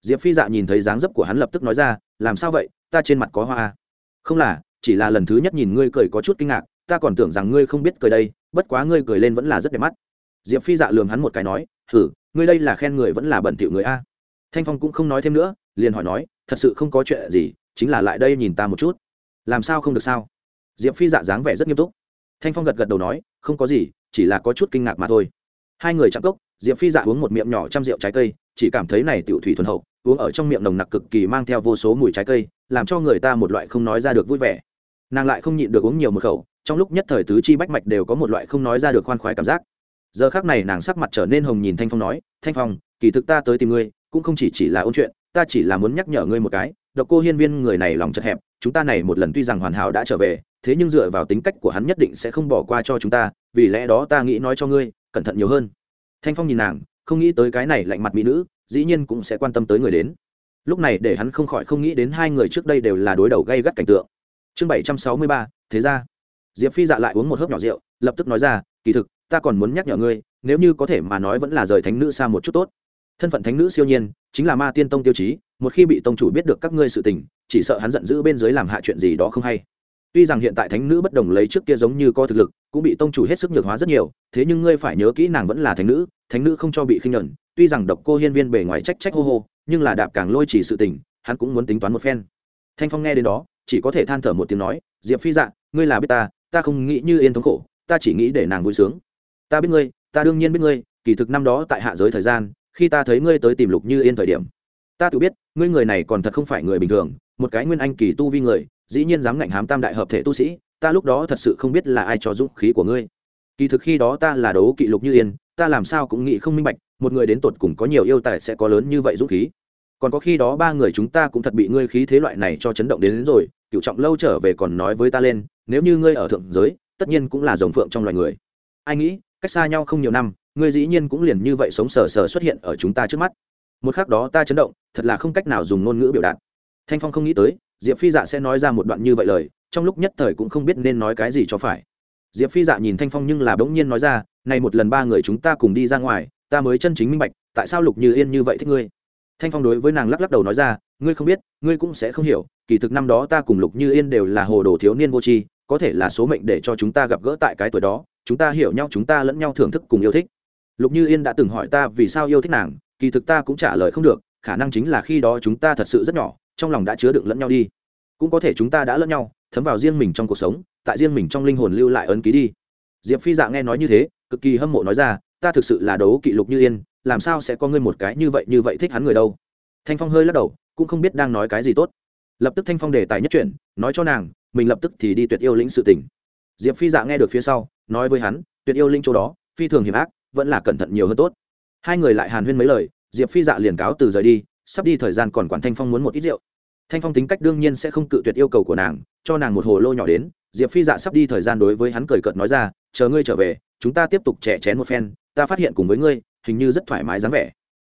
diệp phi dạ nhìn thấy dáng dấp của hắn lập tức nói ra, làm sao vậy? Ta trên mặt có hoa à? không là, chỉ là lần thứ nhất nhìn ngươi cười có chút kinh ngạc, ta còn tưởng rằng ngươi không biết cười đây, bất quá ngươi cười lên vẫn là rất đẹp mắt. Diệp phi dạ lường hắn một cái nói thử ngươi đây là khen người vẫn là bẩn thỉu người a? Thanh phong cũng không nói thêm nữa, liền hỏi nói, thật sự không có chuyện gì, chính là lại đây nhìn ta một chút. Làm sao không được sao? Diệp phi dạ dáng vẻ rất nghiêm túc thanh phong gật gật đầu nói, không có gì, chỉ là có chút kinh ngạc mà thôi. Hai người chạm cốc, diệp phi dạ uống một miệng nhỏ trăm rượu trái cây, chỉ cảm thấy này tiểu thủy thuần hậu, uống ở trong miệng nồng nặc cực kỳ mang theo vô số mùi trái cây, làm cho người ta một loại không nói ra được vui vẻ. Nàng lại không nhịn được uống nhiều một khẩu, trong lúc nhất thời tứ chi bách mạch đều có một loại không nói ra được khoan khoái cảm giác. Giờ khác này nàng sắc mặt trở nên hồng nhìn thanh phong nói, thanh phong, kỳ thực ta tới tìm ngươi, cũng không chỉ chỉ là ôn chuyện, ta chỉ là muốn nhắc nhở ngươi một cái, độc cô hiên viên người này lòng chật hẹp, chúng ta này một lần tuy rằng hoàn hảo đã trở về thế nhưng dựa vào tính cách của hắn nhất định sẽ không bỏ qua cho chúng ta, vì lẽ đó ta nghĩ nói cho ngươi, cẩn thận nhiều hơn. Thanh phong nhìn nàng, không nghĩ tới cái này lạnh mặt mỹ nữ, dĩ nhiên cũng sẽ quan tâm tới người đến. Lúc này để hắn không khỏi không nghĩ đến hai người trước đây đều là đối đầu gây gắt cảnh tượng. Chương bảy trăm sáu mươi ba, thế ra diệp phi dạ lại uống một hớp nhỏ rượu, lập tức nói ra, kỳ thực, ta còn muốn nhắc nhở ngươi, nếu như có thể mà nói vẫn là rời thánh nữ xa một chút tốt. Thân phận thánh nữ siêu nhiên, chính là ma tiên tông tiêu chí, một khi bị tông chủ biết được các ngươi sự tình, chỉ sợ hắn giận dữ bên dưới làm hạ chuyện gì đó không hay tuy rằng hiện tại thánh nữ bất đồng lấy trước kia giống như có thực lực, cũng bị tông chủ hết sức nhược hóa rất nhiều, thế nhưng ngươi phải nhớ kỹ nàng vẫn là thánh nữ thánh nữ không cho bị khinh nhẫn, tuy rằng độc cô hiên viên bề ngoài trách trách hô hô, nhưng là đạp càng lôi chỉ sự tình, hắn cũng muốn tính toán một phen. Thanh phong nghe đến đó, chỉ có thể than thở một tiếng nói, diệp phi dạ ngươi là biết ta ta không nghĩ như yên thống khổ, ta chỉ nghĩ để nàng vui sướng. Ta biết ngươi, ta đương nhiên biết ngươi, kỳ thực năm đó tại hạ giới thời gian, khi ta thấy ngươi tới tìm lục như yên thời điểm ta tự biết ngươi người này còn thật không phải người bình thường một cái nguyên anh kỳ tu vi người dĩ nhiên dám ngạnh hám tam đại hợp thể tu sĩ ta lúc đó thật sự không biết là ai cho dũng khí của ngươi. Kỳ thực khi đó ta là đấu kỵ lục như yên ta làm sao cũng nghĩ không minh bạch một người đến tột cùng có nhiều yêu tài sẽ có lớn như vậy dũng khí. Còn có khi đó ba người chúng ta cũng thật bị ngươi khí thế loại này cho chấn động đến, đến rồi cựu trọng lâu trở về còn nói với ta lên nếu như ngươi ở thượng giới tất nhiên cũng là dòng phượng trong loài người. Ai nghĩ cách xa nhau không nhiều năm ngươi dĩ nhiên cũng liền như vậy sống sờ sờ xuất hiện ở chúng ta trước mắt một khác đó ta chấn động, thật là không cách nào dùng ngôn ngữ biểu đạt. Thanh phong không nghĩ tới, diệp phi dạ sẽ nói ra một đoạn như vậy lời, trong lúc nhất thời cũng không biết nên nói cái gì cho phải. Diệp phi dạ nhìn thanh phong nhưng là bỗng nhiên nói ra, này một lần ba người chúng ta cùng đi ra ngoài, ta mới chân chính minh bạch, tại sao lục như yên như vậy thích ngươi? Thanh phong đối với nàng lắc lắc đầu nói ra, ngươi không biết, ngươi cũng sẽ không hiểu, kỳ thực năm đó ta cùng lục như yên đều là hồ đồ thiếu niên vô tri, có thể là số mệnh để cho chúng ta gặp gỡ tại cái tuổi đó, chúng ta hiểu nhau, chúng ta lẫn nhau thưởng thức cùng yêu thích. Lục như yên đã từng hỏi ta vì sao yêu thích nàng kỳ thực ta cũng trả lời không được, khả năng chính là khi đó chúng ta thật sự rất nhỏ, trong lòng đã chứa đựng lẫn nhau đi. Cũng có thể chúng ta đã lẫn nhau, thấm vào riêng mình trong cuộc sống, tại riêng mình trong linh hồn lưu lại ấn ký đi. Diệp phi dạ nghe nói như thế, cực kỳ hâm mộ nói ra, ta thực sự là đấu kỷ lục như yên, làm sao sẽ có ngươi một cái như vậy như vậy thích hắn người đâu? Thanh phong hơi lắc đầu, cũng không biết đang nói cái gì tốt. Lập tức thanh phong đề tài nhất chuyển, nói cho nàng, mình lập tức thì đi tuyệt yêu lĩnh sự tỉnh. Diệp phi dạ nghe được phía sau, nói với hắn, tuyệt yêu linh chỗ đó, phi thường hiểm ác, vẫn là cẩn thận nhiều hơn tốt hai người lại hàn huyên mấy lời, diệp phi dạ liền cáo từ rời đi, sắp đi thời gian còn quản thanh phong muốn một ít rượu. Thanh phong tính cách đương nhiên sẽ không cự tuyệt yêu cầu của nàng, cho nàng một hồ lô nhỏ đến, diệp phi dạ sắp đi thời gian đối với hắn cười cợt nói ra, chờ ngươi trở về, chúng ta tiếp tục chè chén một phen, ta phát hiện cùng với ngươi, hình như rất thoải mái dáng vẻ.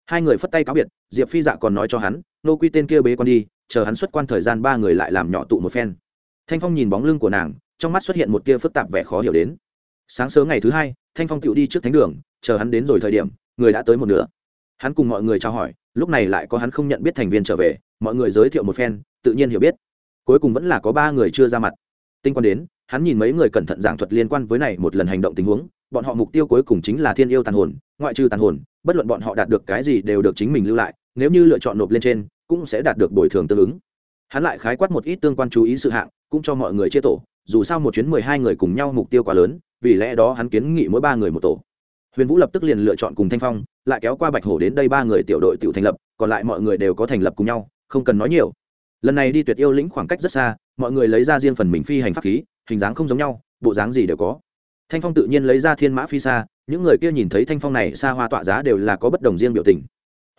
Hai người phất tay cáo biệt, diệp phi dạ còn nói cho hắn, nô quy tên kia bế con đi, chờ hắn xuất quan thời gian ba người lại làm nhỏ tụ một phen. Thanh phong nhìn bóng lưng của nàng, trong mắt xuất hiện một tia phức tạp vẻ khó hiểu đến. Sáng sớm ngày thứ hai, thanh phong tựu đi trước thánh đường, chờ hắn đến rồi thời điểm người đã tới một nửa. Hắn cùng mọi người trao hỏi, lúc này lại có hắn không nhận biết thành viên trở về, mọi người giới thiệu một phen, tự nhiên hiểu biết. Cuối cùng vẫn là có ba người chưa ra mặt. Tinh quan đến, hắn nhìn mấy người cẩn thận giảng thuật liên quan với này một lần hành động tình huống, bọn họ mục tiêu cuối cùng chính là thiên yêu tàn hồn, ngoại trừ tàn hồn, bất luận bọn họ đạt được cái gì đều được chính mình lưu lại, nếu như lựa chọn nộp lên trên, cũng sẽ đạt được bồi thường tương ứng. Hắn lại khái quát một ít tương quan chú ý sự hạng, cũng cho mọi người chia tổ, dù sao một chuyến mười hai người cùng nhau mục tiêu quá lớn, vì lẽ đó hắn kiến nghị mỗi ba người một tổ huyền vũ lập tức liền lựa chọn cùng thanh phong, lại kéo qua bạch hổ đến đây ba người tiểu đội tiểu thành lập, còn lại mọi người đều có thành lập cùng nhau, không cần nói nhiều. Lần này đi tuyệt yêu lĩnh khoảng cách rất xa, mọi người lấy ra riêng phần mình phi hành pháp khí, hình dáng không giống nhau, bộ dáng gì đều có. Thanh phong tự nhiên lấy ra thiên mã phi xa những người kia nhìn thấy thanh phong này xa hoa tọa giá đều là có bất đồng riêng biểu tình.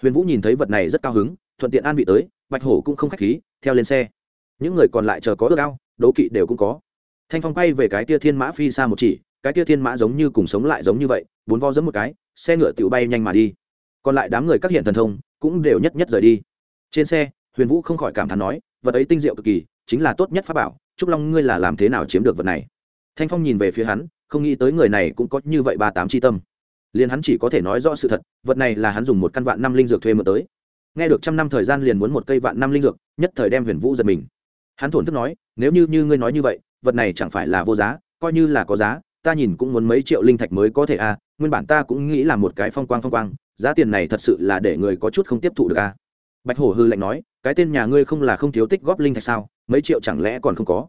Huyền vũ nhìn thấy vật này rất cao hứng, thuận tiện an vị tới, bạch hổ cũng không k h á c h khí, theo lên xe. Những người còn lại chờ có ước ao đố kỵ đều cũng có. Thanh phong quay về cái tia thiên mã phi xa một chỉ cái kia thiên mã giống như cùng sống lại giống như vậy, bốn vo dẫm một cái, xe ngựa tự bay nhanh mà đi. Còn lại đám người các hiện thần thông cũng đều nhất nhất rời đi. Trên xe, huyền vũ không khỏi cảm thán nói, vật ấy tinh diệu cực kỳ, chính là tốt nhất pháp bảo, trúc long ngươi là làm thế nào chiếm được vật này? Thanh phong nhìn về phía hắn, không nghĩ tới người này cũng có như vậy ba tám c tâm. Liền hắn chỉ có thể nói rõ sự thật, vật này là hắn dùng một căn vạn năm linh dược thuê mượn tới. Nghe được trăm năm thời gian liền muốn một cây vạn năm linh dược, nhất thời đem huyền vũ giật mình. Hắn thổn thức nói, nếu như như ngươi nói như vậy, vật này chẳng phải là vô giá, coi như là có giá ta nhìn cũng muốn mấy triệu linh thạch mới có thể a à. nguyên bản ta cũng nghĩ là một cái phong quang phong quang, giá tiền này thật sự là để người có chút không tiếp thụ được a à. bạch hổ hư lạnh nói, cái tên nhà ngươi không là không thiếu tích góp linh thạch sao, mấy triệu chẳng lẽ còn không có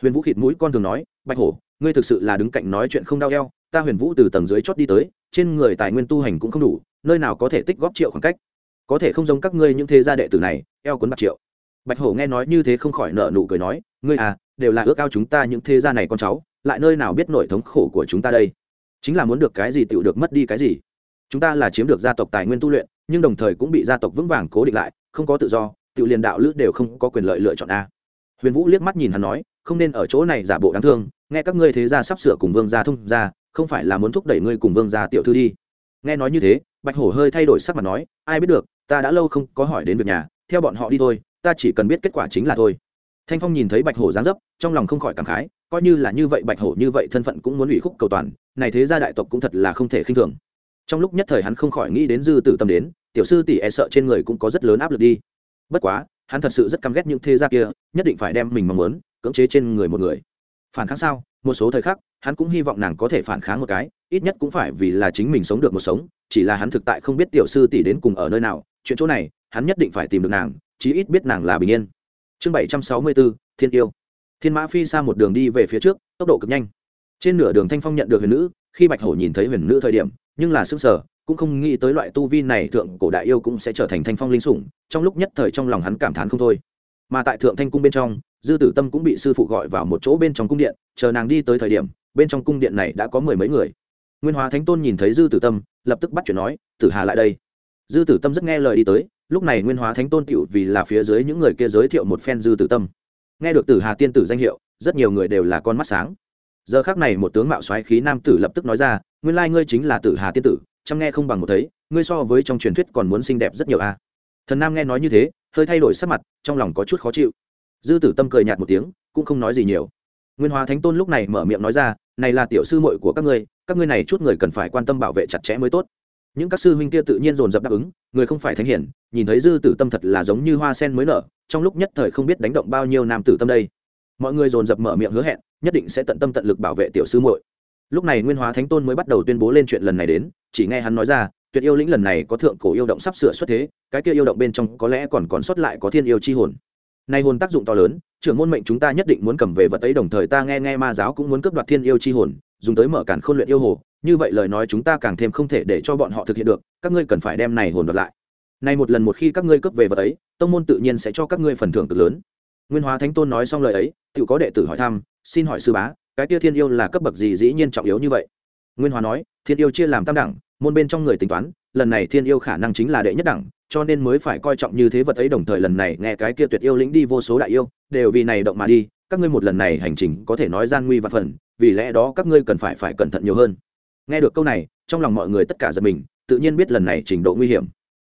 huyền vũ khịt mũi con thường nói, bạch hổ, ngươi thực sự là đứng cạnh nói chuyện không đau eo, ta huyền vũ từ tầng dưới chót đi tới, trên người tài nguyên tu hành cũng không đủ, nơi nào có thể tích góp triệu khoảng cách có thể không giống các ngươi những thế gia đệ tử này, eo cuốn bạc triệu bạch hổ nghe nói như thế không khỏi nợ nụ cười nói, ngươi à đều là ước ao chúng ta những thế gia này con cháu lại nơi nào biết nổi thống khổ của chúng ta đây? Chính là muốn được cái gì tựu được mất đi cái gì? Chúng ta là chiếm được gia tộc tài nguyên tu luyện, nhưng đồng thời cũng bị gia tộc vững vàng cố định lại, không có tự do tự liền đạo lữ đều không có quyền lợi lựa chọn a. Huyền vũ liếc mắt nhìn hắn nói, không nên ở chỗ này giả bộ đáng thương, nghe các ngươi thế gia sắp sửa cùng vương gia thông gia, không phải là muốn thúc đẩy ngươi cùng vương gia tiểu thư đi. Nghe nói như thế, bạch hổ hơi thay đổi sắc mặt nói, ai biết được, ta đã lâu không có hỏi đến việc nhà, theo bọn họ đi thôi, ta chỉ cần biết kết quả chính là thôi. Thanh phong nhìn thấy bạch hổ dáng dấp, trong lòng không khỏi cảm khái coi như là như vậy bạch hổ như vậy thân phận cũng muốn ủy khúc cầu toàn, này thế gia đại tộc cũng thật là không thể khinh thường. Trong lúc nhất thời hắn không khỏi nghĩ đến dư tử tâm đến, tiểu sư tỷ e sợ trên người cũng có rất lớn áp lực đi. Bất quá, hắn thật sự rất căm ghét những thế gia kia, nhất định phải đem mình mong muốn, cưỡng chế trên người một người. Phản kháng sao? Một số thời khắc, hắn cũng hy vọng nàng có thể phản kháng một cái, ít nhất cũng phải vì là chính mình sống được một sống, chỉ là hắn thực tại không biết tiểu sư tỷ đến cùng ở nơi nào, chuyện chỗ này, hắn nhất định phải tìm được nàng, chí ít biết nàng là bình yên. Chương bảy trăm sáu mươi bốn, thiên yêu thiên mã phi xa một đường đi về phía trước, tốc độ cực nhanh. Trên nửa đường thanh phong nhận được huyền nữ, khi bạch hổ nhìn thấy huyền nữ thời điểm, nhưng là s ư ơ n g sở cũng không nghĩ tới loại tu vi này thượng cổ đại yêu cũng sẽ trở thành thanh phong linh sủng, trong lúc nhất thời trong lòng hắn cảm thán không thôi. Mà tại thượng thanh cung bên trong, dư tử tâm cũng bị sư phụ gọi vào một chỗ bên trong cung điện, chờ nàng đi tới thời điểm, bên trong cung điện này đã có mười mấy người. Nguyên hóa thánh tôn nhìn thấy dư tử tâm, lập tức bắt chuyện nói, tử hà lại đây. Dư tử tâm rất nghe lời đi tới, lúc này nguyên hóa thánh tôn cựu vì là phía dưới những người kia giới thiệu một phen dư tử tâm nghe được tử hà tiên tử danh hiệu, rất nhiều người đều là con mắt sáng. Giờ khác này một tướng mạo xoáy khí nam tử lập tức nói ra, nguyên lai ngươi chính là tử hà tiên tử, chăm nghe không bằng một thấy, ngươi so với trong truyền thuyết còn muốn xinh đẹp rất nhiều a. Thần nam nghe nói như thế, hơi thay đổi sắc mặt, trong lòng có chút khó chịu. Dư tử tâm cười nhạt một tiếng, cũng không nói gì nhiều. Nguyên hóa thánh tôn lúc này mở miệng nói ra, này là tiểu sư muội của các ngươi các ngươi này chút người cần phải quan tâm bảo vệ chặt chẽ mới tốt những các sư huynh kia tự nhiên dồn dập đáp ứng, người không phải thánh hiển, nhìn thấy dư tử tâm thật là giống như hoa sen mới nở, trong lúc nhất thời không biết đánh động bao nhiêu nam tử tâm đây. Mọi người dồn dập mở miệng hứa hẹn, nhất định sẽ tận tâm tận lực bảo vệ tiểu sư muội. Lúc này nguyên hóa thánh tôn mới bắt đầu tuyên bố lên chuyện lần này đến, chỉ nghe hắn nói ra, tuyệt yêu lĩnh lần này có thượng cổ yêu động sắp sửa xuất thế, cái kia yêu động bên trong có lẽ còn còn sót lại có thiên yêu chi hồn. Nay hồn tác dụng to lớn, trưởng môn mệnh chúng ta nhất định muốn cầm về vật ấy, đồng thời ta nghe nghe ma giáo cũng muốn cướp đoạt thiên yêu chi hồn, dùng tới mở cản khôn luyện yêu hồ như vậy lời nói chúng ta càng thêm không thể để cho bọn họ thực hiện được, các ngươi cần phải đem này hồn đoạt lại. Nay một lần một khi các ngươi cướp về vật ấy, tông môn tự nhiên sẽ cho các ngươi phần thưởng cực lớn. Nguyên hóa thánh tôn nói xong lời ấy tự có đệ tử hỏi thăm, xin hỏi sư bá, cái kia thiên yêu là cấp bậc gì dĩ nhiên trọng yếu như vậy? Nguyên hóa nói, thiên yêu chia làm tam đẳng, môn bên trong người tính toán, lần này thiên yêu khả năng chính là đệ nhất đẳng, cho nên mới phải coi trọng như thế vật ấy đồng thời lần này nghe cái kia tuyệt yêu lĩnh đi vô số đại yêu, đều vì này động mà đi, các ngươi một lần này hành trình có thể nói gian nguy và phần, vì lẽ đó các ngươi cần phải phải cẩn thận nhiều hơn nghe được câu này, trong lòng mọi người tất cả giật mình, tự nhiên biết lần này trình độ nguy hiểm.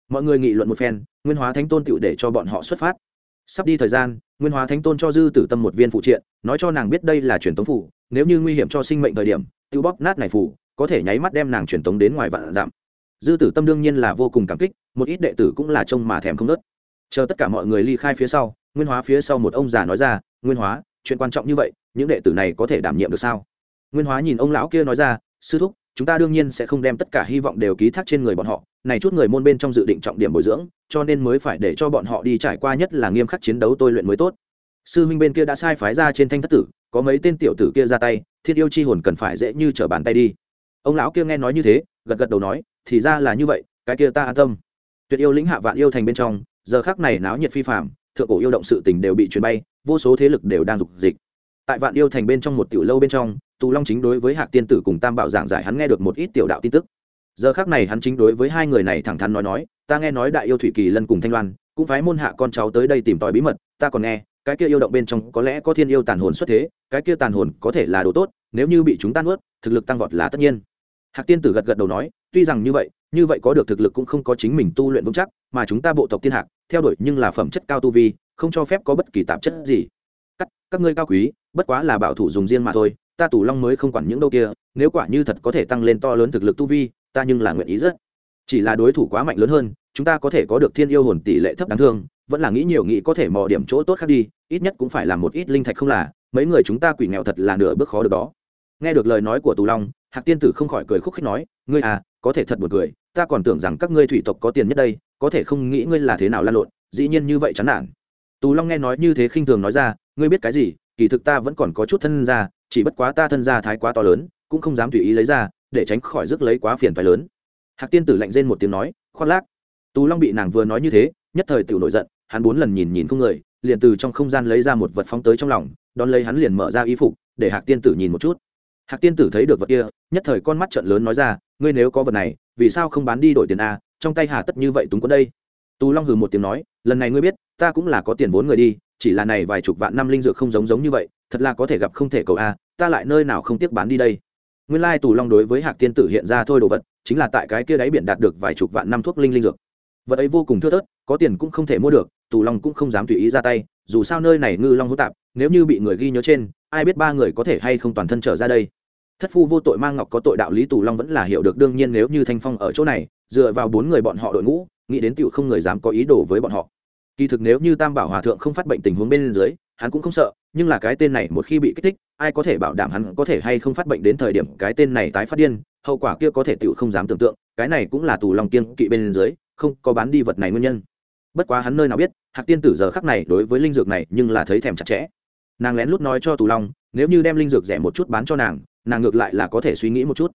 Mọi người nghị luận một phen, nguyên hóa thánh tôn tựu để cho bọn họ xuất phát. Sắp đi thời gian, nguyên hóa thánh tôn cho dư tử tâm một viên phụ triện, nói cho nàng biết đây là truyền tống phủ, nếu như nguy hiểm cho sinh mệnh thời điểm tiêu bóp nát này phủ, có thể nháy mắt đem nàng truyền tống đến ngoài vạn giảm dư tử tâm đương nhiên là vô cùng cảm kích, một ít đệ tử cũng là trông mà thèm không nớt. Chờ tất cả mọi người ly khai phía sau, nguyên hóa phía sau một ông già nói ra, nguyên hóa, chuyện quan trọng như vậy, những đệ tử này có thể đảm nhiệm được sao? Nguyên hóa nhìn ông lão kia nói ra, sư thúc chúng ta đương nhiên sẽ không đem tất cả hy vọng đều ký thác trên người bọn họ, này chút người môn bên trong dự định trọng điểm bồi dưỡng, cho nên mới phải để cho bọn họ đi trải qua nhất là nghiêm khắc chiến đấu tôi luyện mới tốt. Sư huynh bên kia đã sai phái ra trên thanh thất tử, có mấy tên tiểu tử kia ra tay thiên yêu chi hồn cần phải dễ như trở bàn tay đi. Ông lão kia nghe nói như thế, gật gật đầu nói, thì ra là như vậy, cái kia ta an tâm. Tuyệt yêu lĩnh hạ vạn yêu thành bên trong, giờ khác này náo nhiệt phi phạm thượng cổ yêu động sự tình đều bị truyền bay, vô số thế lực đều đang dục dịch tại vạn yêu thành bên trong một tiểu lâu bên trong, tù long chính đối với hạc tiên tử cùng tam bảo giảng giải hắn nghe được một ít tiểu đạo tin tức. Giờ khác này hắn chính đối với hai người này thẳng thắn nói nói, ta nghe nói đại yêu thủy kỳ lân cùng thanh loan, cũng phái môn hạ con cháu tới đây tìm tòi bí mật, ta còn nghe, cái kia yêu động bên trong có lẽ có thiên yêu tàn hồn xuất thế, cái kia tàn hồn có thể là đồ tốt, nếu như bị chúng tan ướt thực lực tăng vọt là tất nhiên. Hạc tiên tử gật gật đầu nói, tuy rằng như vậy như vậy có được thực lực cũng không có chính mình tu luyện vững chắc, mà chúng ta bộ tộc tiên hạc, theo đuổi nhưng là phẩm chất cao tu vi, không cho phép có bất kỳ tạp chất gì các, các ngươi cao quý bất quá là bảo thủ dùng riêng mà thôi ta tù long mới không quản những đâu kia nếu quả như thật có thể tăng lên to lớn thực lực tu vi ta nhưng là nguyện ý rất. Chỉ là đối thủ quá mạnh lớn hơn chúng ta có thể có được thiên yêu hồn tỷ lệ thấp đáng thương vẫn là nghĩ nhiều nghĩ có thể mò điểm chỗ tốt khác đi ít nhất cũng phải là một ít linh thạch không là mấy người chúng ta quỷ nghèo thật là nửa bước khó được đó. Nghe được lời nói của tù long hạc tiên tử không khỏi cười khúc khích nói ngươi à có thể thật buồn cười ta còn tưởng rằng các ngươi thủy tộc có tiền nhất đây có thể không nghĩ ngươi là thế nào lan lộn dĩ nhiên như vậy chán nản. Tù long nghe nói như thế khinh thường nói ra ngươi biết cái gì, kỳ thực ta vẫn còn có chút thân ra chỉ bất quá ta thân ra thái quá to lớn, cũng không dám tùy ý lấy ra, để tránh khỏi rước lấy quá phiền phái lớn. Hạc tiên tử lạnh rên một tiếng nói, khoác lác. Tú long bị nàng vừa nói như thế, nhất thời tiểu nổi giận, hắn bốn lần nhìn nhìn không người, liền từ trong không gian lấy ra một vật phóng tới trong lòng, đón lấy hắn liền mở ra y phục, để hạc tiên tử nhìn một chút. Hạc tiên tử thấy được vật kia, nhất thời con mắt trận lớn nói ra, ngươi nếu có vật này, vì sao không bán đi đổi tiền a? Trong tay hà tất như vậy túng có đây. Tú long hừ một tiếng nói, lần này ngươi biết, ta cũng là có tiền vốn người đi chỉ là này vài chục vạn năm linh dược không giống giống như vậy, thật là có thể gặp không thể cầu a, ta lại nơi nào không tiếc bán đi đây. Nguyên lai tù long đối với hạc tiên tử hiện ra thôi đồ vật, chính là tại cái kia đáy biển đạt được vài chục vạn năm thuốc linh linh dược. Vật ấy vô cùng thưa thớt, có tiền cũng không thể mua được, tù long cũng không dám tùy ý ra tay, dù sao nơi này ngư long hỗn tạp, nếu như bị người ghi nhớ trên, ai biết ba người có thể hay không toàn thân trở ra đây. Thất phu vô tội mang ngọc có tội đạo lý tù long vẫn là hiểu được đương nhiên nếu như thanh phong ở chỗ này, dựa vào bốn người bọn họ đội ngũ, nghĩ đến tựu không người dám có ý đồ với bọn họ kỳ thực nếu như tam bảo hòa thượng không phát bệnh tình huống bên dưới, hắn cũng không sợ, nhưng là cái tên này một khi bị kích thích, ai có thể bảo đảm hắn có thể hay không phát bệnh đến thời điểm cái tên này tái phát điên, hậu quả kia có thể tựu không dám tưởng tượng, cái này cũng là tù lòng kiên kỵ bên dưới, không có bán đi vật này nguyên nhân. Bất quá hắn nơi nào biết, hạc tiên tử giờ khắc này đối với linh dược này nhưng là thấy thèm chặt chẽ. Nàng lén lút nói cho tù long, nếu như đem linh dược rẻ một chút bán cho nàng nàng ngược lại là có thể suy nghĩ một chút.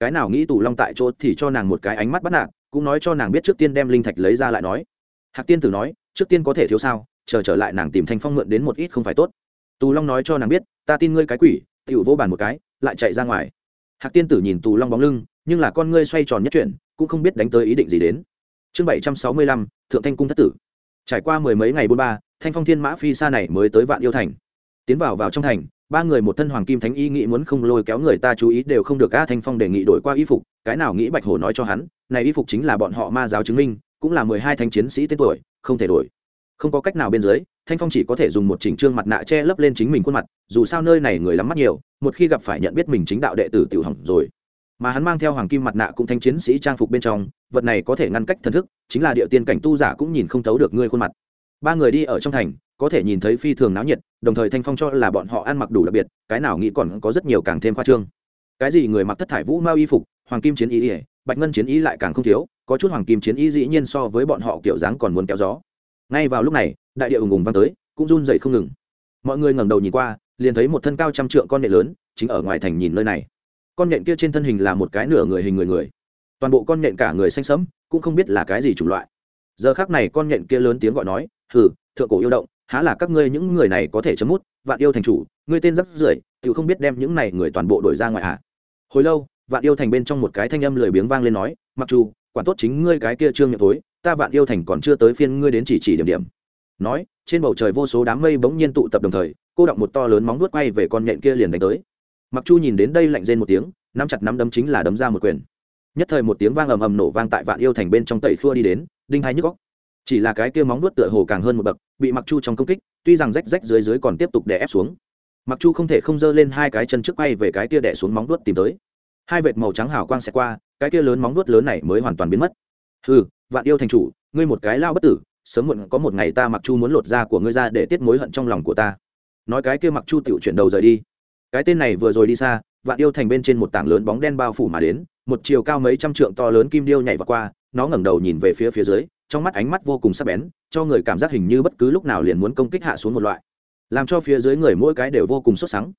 Cái nào nghĩ tù long tại chỗ thì cho nàng một cái ánh mắt bắt nạt, cũng nói cho nàng biết trước tiên đem linh thạch lấy ra lại nói. Hạc tiên tử nói trước tiên có thể thiếu sao, chờ trở lại nàng tìm thanh phong mượn đến một ít không phải tốt. Tù long nói cho nàng biết, ta tin ngươi cái quỷ tựu vô bàn một cái, lại chạy ra ngoài. Hạc tiên tử nhìn tù long bóng lưng, nhưng là con ngươi xoay tròn nhất chuyển, cũng không biết đánh tới ý định gì đến. Chương bảy trăm sáu mươi lăm, thượng thanh cung thất tử. Trải qua mười mấy ngày bốn ba, thanh phong thiên mã phi xa này mới tới vạn yêu thành. Tiến vào vào trong thành, ba người một thân hoàng kim thánh y nghĩ muốn không lôi kéo người ta chú ý đều không được a thanh phong đề nghị đổi qua y phục, cái nào nghĩ bạch hổ nói cho hắn, này y phục chính là bọn họ ma giáo chứng minh, cũng là mười hai thanh chiến sĩ tên tuổi không thể đổi. Không có cách nào bên dưới, thanh phong chỉ có thể dùng một chỉnh trương mặt nạ che lấp lên chính mình khuôn mặt, dù sao nơi này người lắm mắt nhiều, một khi gặp phải nhận biết mình chính đạo đệ tử tiểu hỏng rồi. Mà hắn mang theo hoàng kim mặt nạ cũng thanh chiến sĩ trang phục bên trong, vật này có thể ngăn cách thần thức, chính là địa tiên cảnh tu giả cũng nhìn không thấu được ngươi khuôn mặt. Ba người đi ở trong thành, có thể nhìn thấy phi thường náo nhiệt, đồng thời thanh phong cho là bọn họ ăn mặc đủ đặc biệt, cái nào nghĩ còn có rất nhiều càng thêm khoa trương. Cái gì người mặc thất thải vũ mao y phục, hoàng kim chiến ý ỉa bạch ngân chiến ý lại càng không thiếu có chút hoàng kim chiến ý dĩ nhiên so với bọn họ kiểu dáng còn muốn kéo gió. Ngay vào lúc này, đại địa ùng ùng vang tới, cũng run dậy không ngừng. Mọi người ngẩng đầu nhìn qua, liền thấy một thân cao trăm trượng con nện lớn, chính ở ngoài thành nhìn nơi này. Con nện kia trên thân hình là một cái nửa người hình người người. Toàn bộ con nện cả người xanh sẫm, cũng không biết là cái gì chủng loại. Giờ khác này con nện kia lớn tiếng gọi nói, hừ, thượng cổ yêu động, há là các ngươi những người này có thể chấm mút, vạn yêu thành chủ, ngươi tên rắc rưởi tự không biết đem những này người toàn bộ đổi ra ngoài hạ hồi lâu, vạn yêu thành bên trong một cái thanh âm lười biếng vang lên nói, mặc dù quản tốt chính ngươi cái kia trương miệng tối ta vạn yêu thành còn chưa tới phiên ngươi đến chỉ chỉ điểm điểm. Nói, trên bầu trời vô số đám mây bỗng nhiên tụ tập đồng thời, cô động một to lớn móng vuốt quay về con nhện kia liền đánh tới. Mặc chu nhìn đến đây lạnh rên một tiếng, nắm chặt nắm đấm chính là đấm ra một quyền. Nhất thời một tiếng vang ầm ầm nổ vang tại vạn yêu thành bên trong tẩy khua đi đến, đinh hai nhức góc chỉ là cái kia móng vuốt tựa hồ càng hơn một bậc, bị mặc chu trong công kích, tuy rằng rách rách dưới dưới còn tiếp tục đè ép xuống. Mặc chu không thể không giơ lên hai cái chân trước bay về cái kia đè xuống móng vuốt tìm tới hai vệt màu trắng hào quang xẹt qua, cái kia lớn móng vuốt lớn này mới hoàn toàn biến mất. Ừ vạn yêu thành chủ, ngươi một cái lao bất tử, sớm muộn có một ngày ta mặc chu muốn lột da của ngươi ra để tiết mối hận trong lòng của ta. Nói cái kia mặc chu tiểu chuyển đầu rời đi. Cái tên này vừa rồi đi xa, vạn yêu thành bên trên một tảng lớn bóng đen bao phủ mà đến, một chiều cao mấy trăm trượng to lớn kim điêu nhảy vào qua, nó ngẩng đầu nhìn về phía phía dưới, trong mắt ánh mắt vô cùng sắc bén, cho người cảm giác hình như bất cứ lúc nào liền muốn công kích hạ xuống một loại. Làm cho phía dưới người mỗi cái đều vô cùng sốt sắng.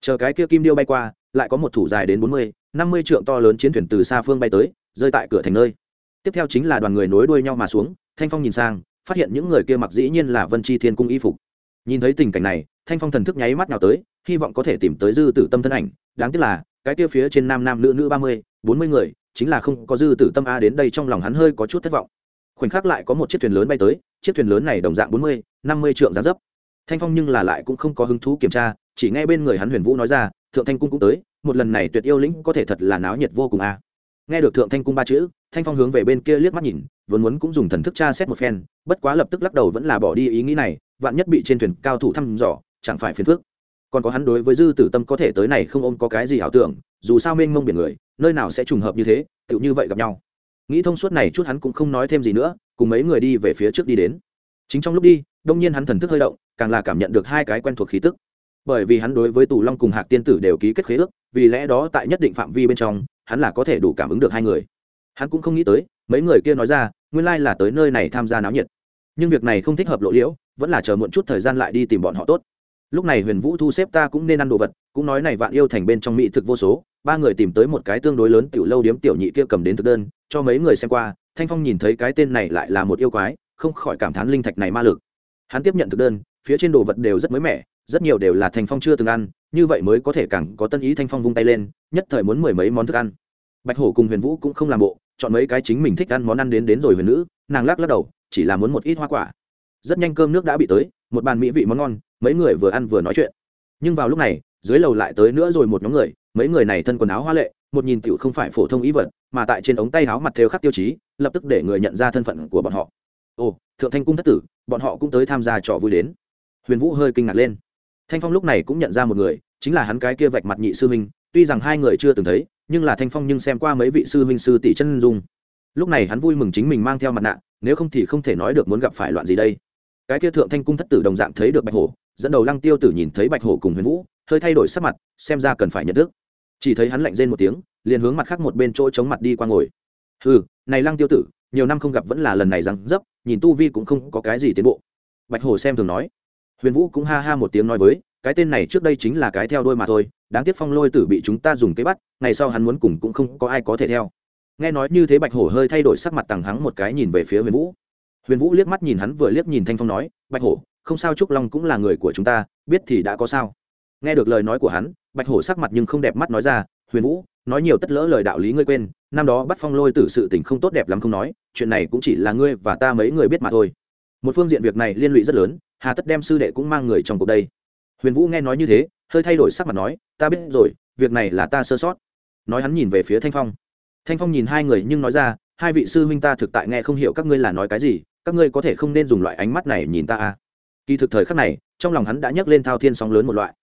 Chờ cái kia kim điêu bay qua lại có một thủ dài đến bốn mươi, năm mươi trượng to lớn chiến thuyền từ xa phương bay tới, rơi tại cửa thành nơi. Tiếp theo chính là đoàn người nối đuôi nhau mà xuống, thanh phong nhìn sang, phát hiện những người kia mặc dĩ nhiên là vân chi thiên cung y phục. Nhìn thấy tình cảnh này, thanh phong thần thức nháy mắt nào tới, hy vọng có thể tìm tới dư tử tâm thân ảnh. Đáng tiếc là, cái kia phía trên nam nam nữ nữ ba mươi, bốn mươi người, chính là không có dư tử tâm a đến đây trong lòng hắn hơi có chút thất vọng. Khoảnh khắc lại có một chiếc thuyền lớn bay tới, chiếc thuyền lớn này đồng dạng bốn mươi, năm mươi trượng giá dấp. Thanh phong nhưng là lại cũng không có hứng thú kiểm tra, chỉ nghe bên người hắn huyền vũ nói ra thượng thanh cung cũng tới, một lần này tuyệt yêu lĩnh có thể thật là náo nhiệt vô cùng a. Nghe được thượng thanh cung ba chữ, thanh phong hướng về bên kia liếc mắt nhìn, vốn muốn cũng dùng thần thức tra xét một phen, bất quá lập tức lắc đầu vẫn là bỏ đi ý nghĩ này, vạn nhất bị trên thuyền cao thủ thăm dò, chẳng phải phiền phức. Còn có hắn đối với dư tử tâm có thể tới này không ôm có cái gì ảo tưởng, dù sao mênh mông biển người, nơi nào sẽ trùng hợp như thế tự như vậy gặp nhau. Nghĩ thông suốt này chút hắn cũng không nói thêm gì nữa, cùng mấy người đi về phía trước đi đến. Chính trong lúc đi, đông nhiên hắn thần thức hơi động, càng là cảm nhận được hai cái quen thuộc khí tức bởi vì hắn đối với tù long cùng hạc tiên tử đều ký kết khế ước, vì lẽ đó tại nhất định phạm vi bên trong, hắn là có thể đủ cảm ứng được hai người. Hắn cũng không nghĩ tới, mấy người kia nói ra, nguyên lai là tới nơi này tham gia náo nhiệt. Nhưng việc này không thích hợp lộ liễu, vẫn là chờ muộn chút thời gian lại đi tìm bọn họ tốt. Lúc này huyền vũ thu xếp ta cũng nên ăn đồ vật, cũng nói này vạn yêu thành bên trong mỹ thực vô số, ba người tìm tới một cái tương đối lớn tiểu lâu điếm tiểu nhị kia cầm đến thực đơn, cho mấy người xem qua, thanh phong nhìn thấy cái tên này lại là một yêu quái, không khỏi cảm thán linh thạch này ma lực. Hắn tiếp nhận thực đơn, phía trên đồ vật đều rất mới mẻ rất nhiều đều là thanh phong chưa từng ăn, như vậy mới có thể càng có tân ý thanh phong vung tay lên, nhất thời muốn mười mấy món thức ăn. Bạch hổ cùng huyền vũ cũng không làm bộ, chọn mấy cái chính mình thích ăn món ăn đến đến rồi huyền nữ, nàng lắc lắc đầu, chỉ là muốn một ít hoa quả. Rất nhanh cơm nước đã bị tới, một bàn mỹ vị món ngon, mấy người vừa ăn vừa nói chuyện. Nhưng vào lúc này, dưới lầu lại tới nữa rồi một nhóm người, mấy người này thân quần áo hoa lệ, một nhìn tiểu không phải phổ thông ý vật, mà tại trên ống tay áo mặt theo khắc tiêu chí, lập tức để người nhận ra thân phận của bọn họ. Ồ, thượng thanh cung thất tử, bọn họ cũng tới tham gia trò vui đến. Huyền vũ hơi kinh ngạc lên thanh phong lúc này cũng nhận ra một người, chính là hắn cái kia vạch mặt nhị sư huynh, tuy rằng hai người chưa từng thấy, nhưng là thanh phong nhưng xem qua mấy vị sư huynh sư tỷ chân dung. Lúc này hắn vui mừng chính mình mang theo mặt nạ, nếu không thì không thể nói được muốn gặp phải loạn gì đây. Cái kia thượng thanh cung thất tử đồng dạng thấy được bạch hổ, dẫn đầu lăng tiêu tử nhìn thấy bạch hổ cùng huyền vũ, hơi thay đổi sắc mặt, xem ra cần phải nhận thức. Chỉ thấy hắn lạnh rên một tiếng, liền hướng mặt khác một bên chỗ chống mặt đi qua ngồi. Ừ này lăng tiêu tử, nhiều năm không gặp vẫn là lần này rằng dấp, nhìn tu vi cũng không có cái gì tiến bộ. Bạch hổ xem thường nói huyền vũ cũng ha ha một tiếng nói với, cái tên này trước đây chính là cái theo đôi mà thôi, đáng tiếc phong lôi tử bị chúng ta dùng cái bắt, ngày sau hắn muốn cùng cũng không có ai có thể theo. Nghe nói như thế bạch hổ hơi thay đổi sắc mặt tằng hắng một cái nhìn về phía huyền vũ. Huyền vũ liếc mắt nhìn hắn vừa liếc nhìn thanh phong nói, bạch hổ, không sao trúc long cũng là người của chúng ta, biết thì đã có sao. Nghe được lời nói của hắn, bạch hổ sắc mặt nhưng không đẹp mắt nói ra, huyền vũ, nói nhiều tất lỡ lời đạo lý ngươi quên, năm đó bắt phong lôi tử sự tình không tốt đẹp lắm không nói, chuyện này cũng chỉ là ngươi và ta mấy người biết mà thôi. Một phương diện việc này liên lụy rất lớn hà tất đem sư đệ cũng mang người trong cuộc đây. Huyền vũ nghe nói như thế, hơi thay đổi sắc mặt nói, ta biết rồi, việc này là ta sơ sót. Nói hắn nhìn về phía thanh phong. Thanh phong nhìn hai người nhưng nói ra, hai vị sư huynh ta thực tại nghe không hiểu các ngươi là nói cái gì, các ngươi có thể không nên dùng loại ánh mắt này nhìn ta à? Kỳ thực thời khắc này, trong lòng hắn đã nhấc lên thao thiên sóng lớn một loại.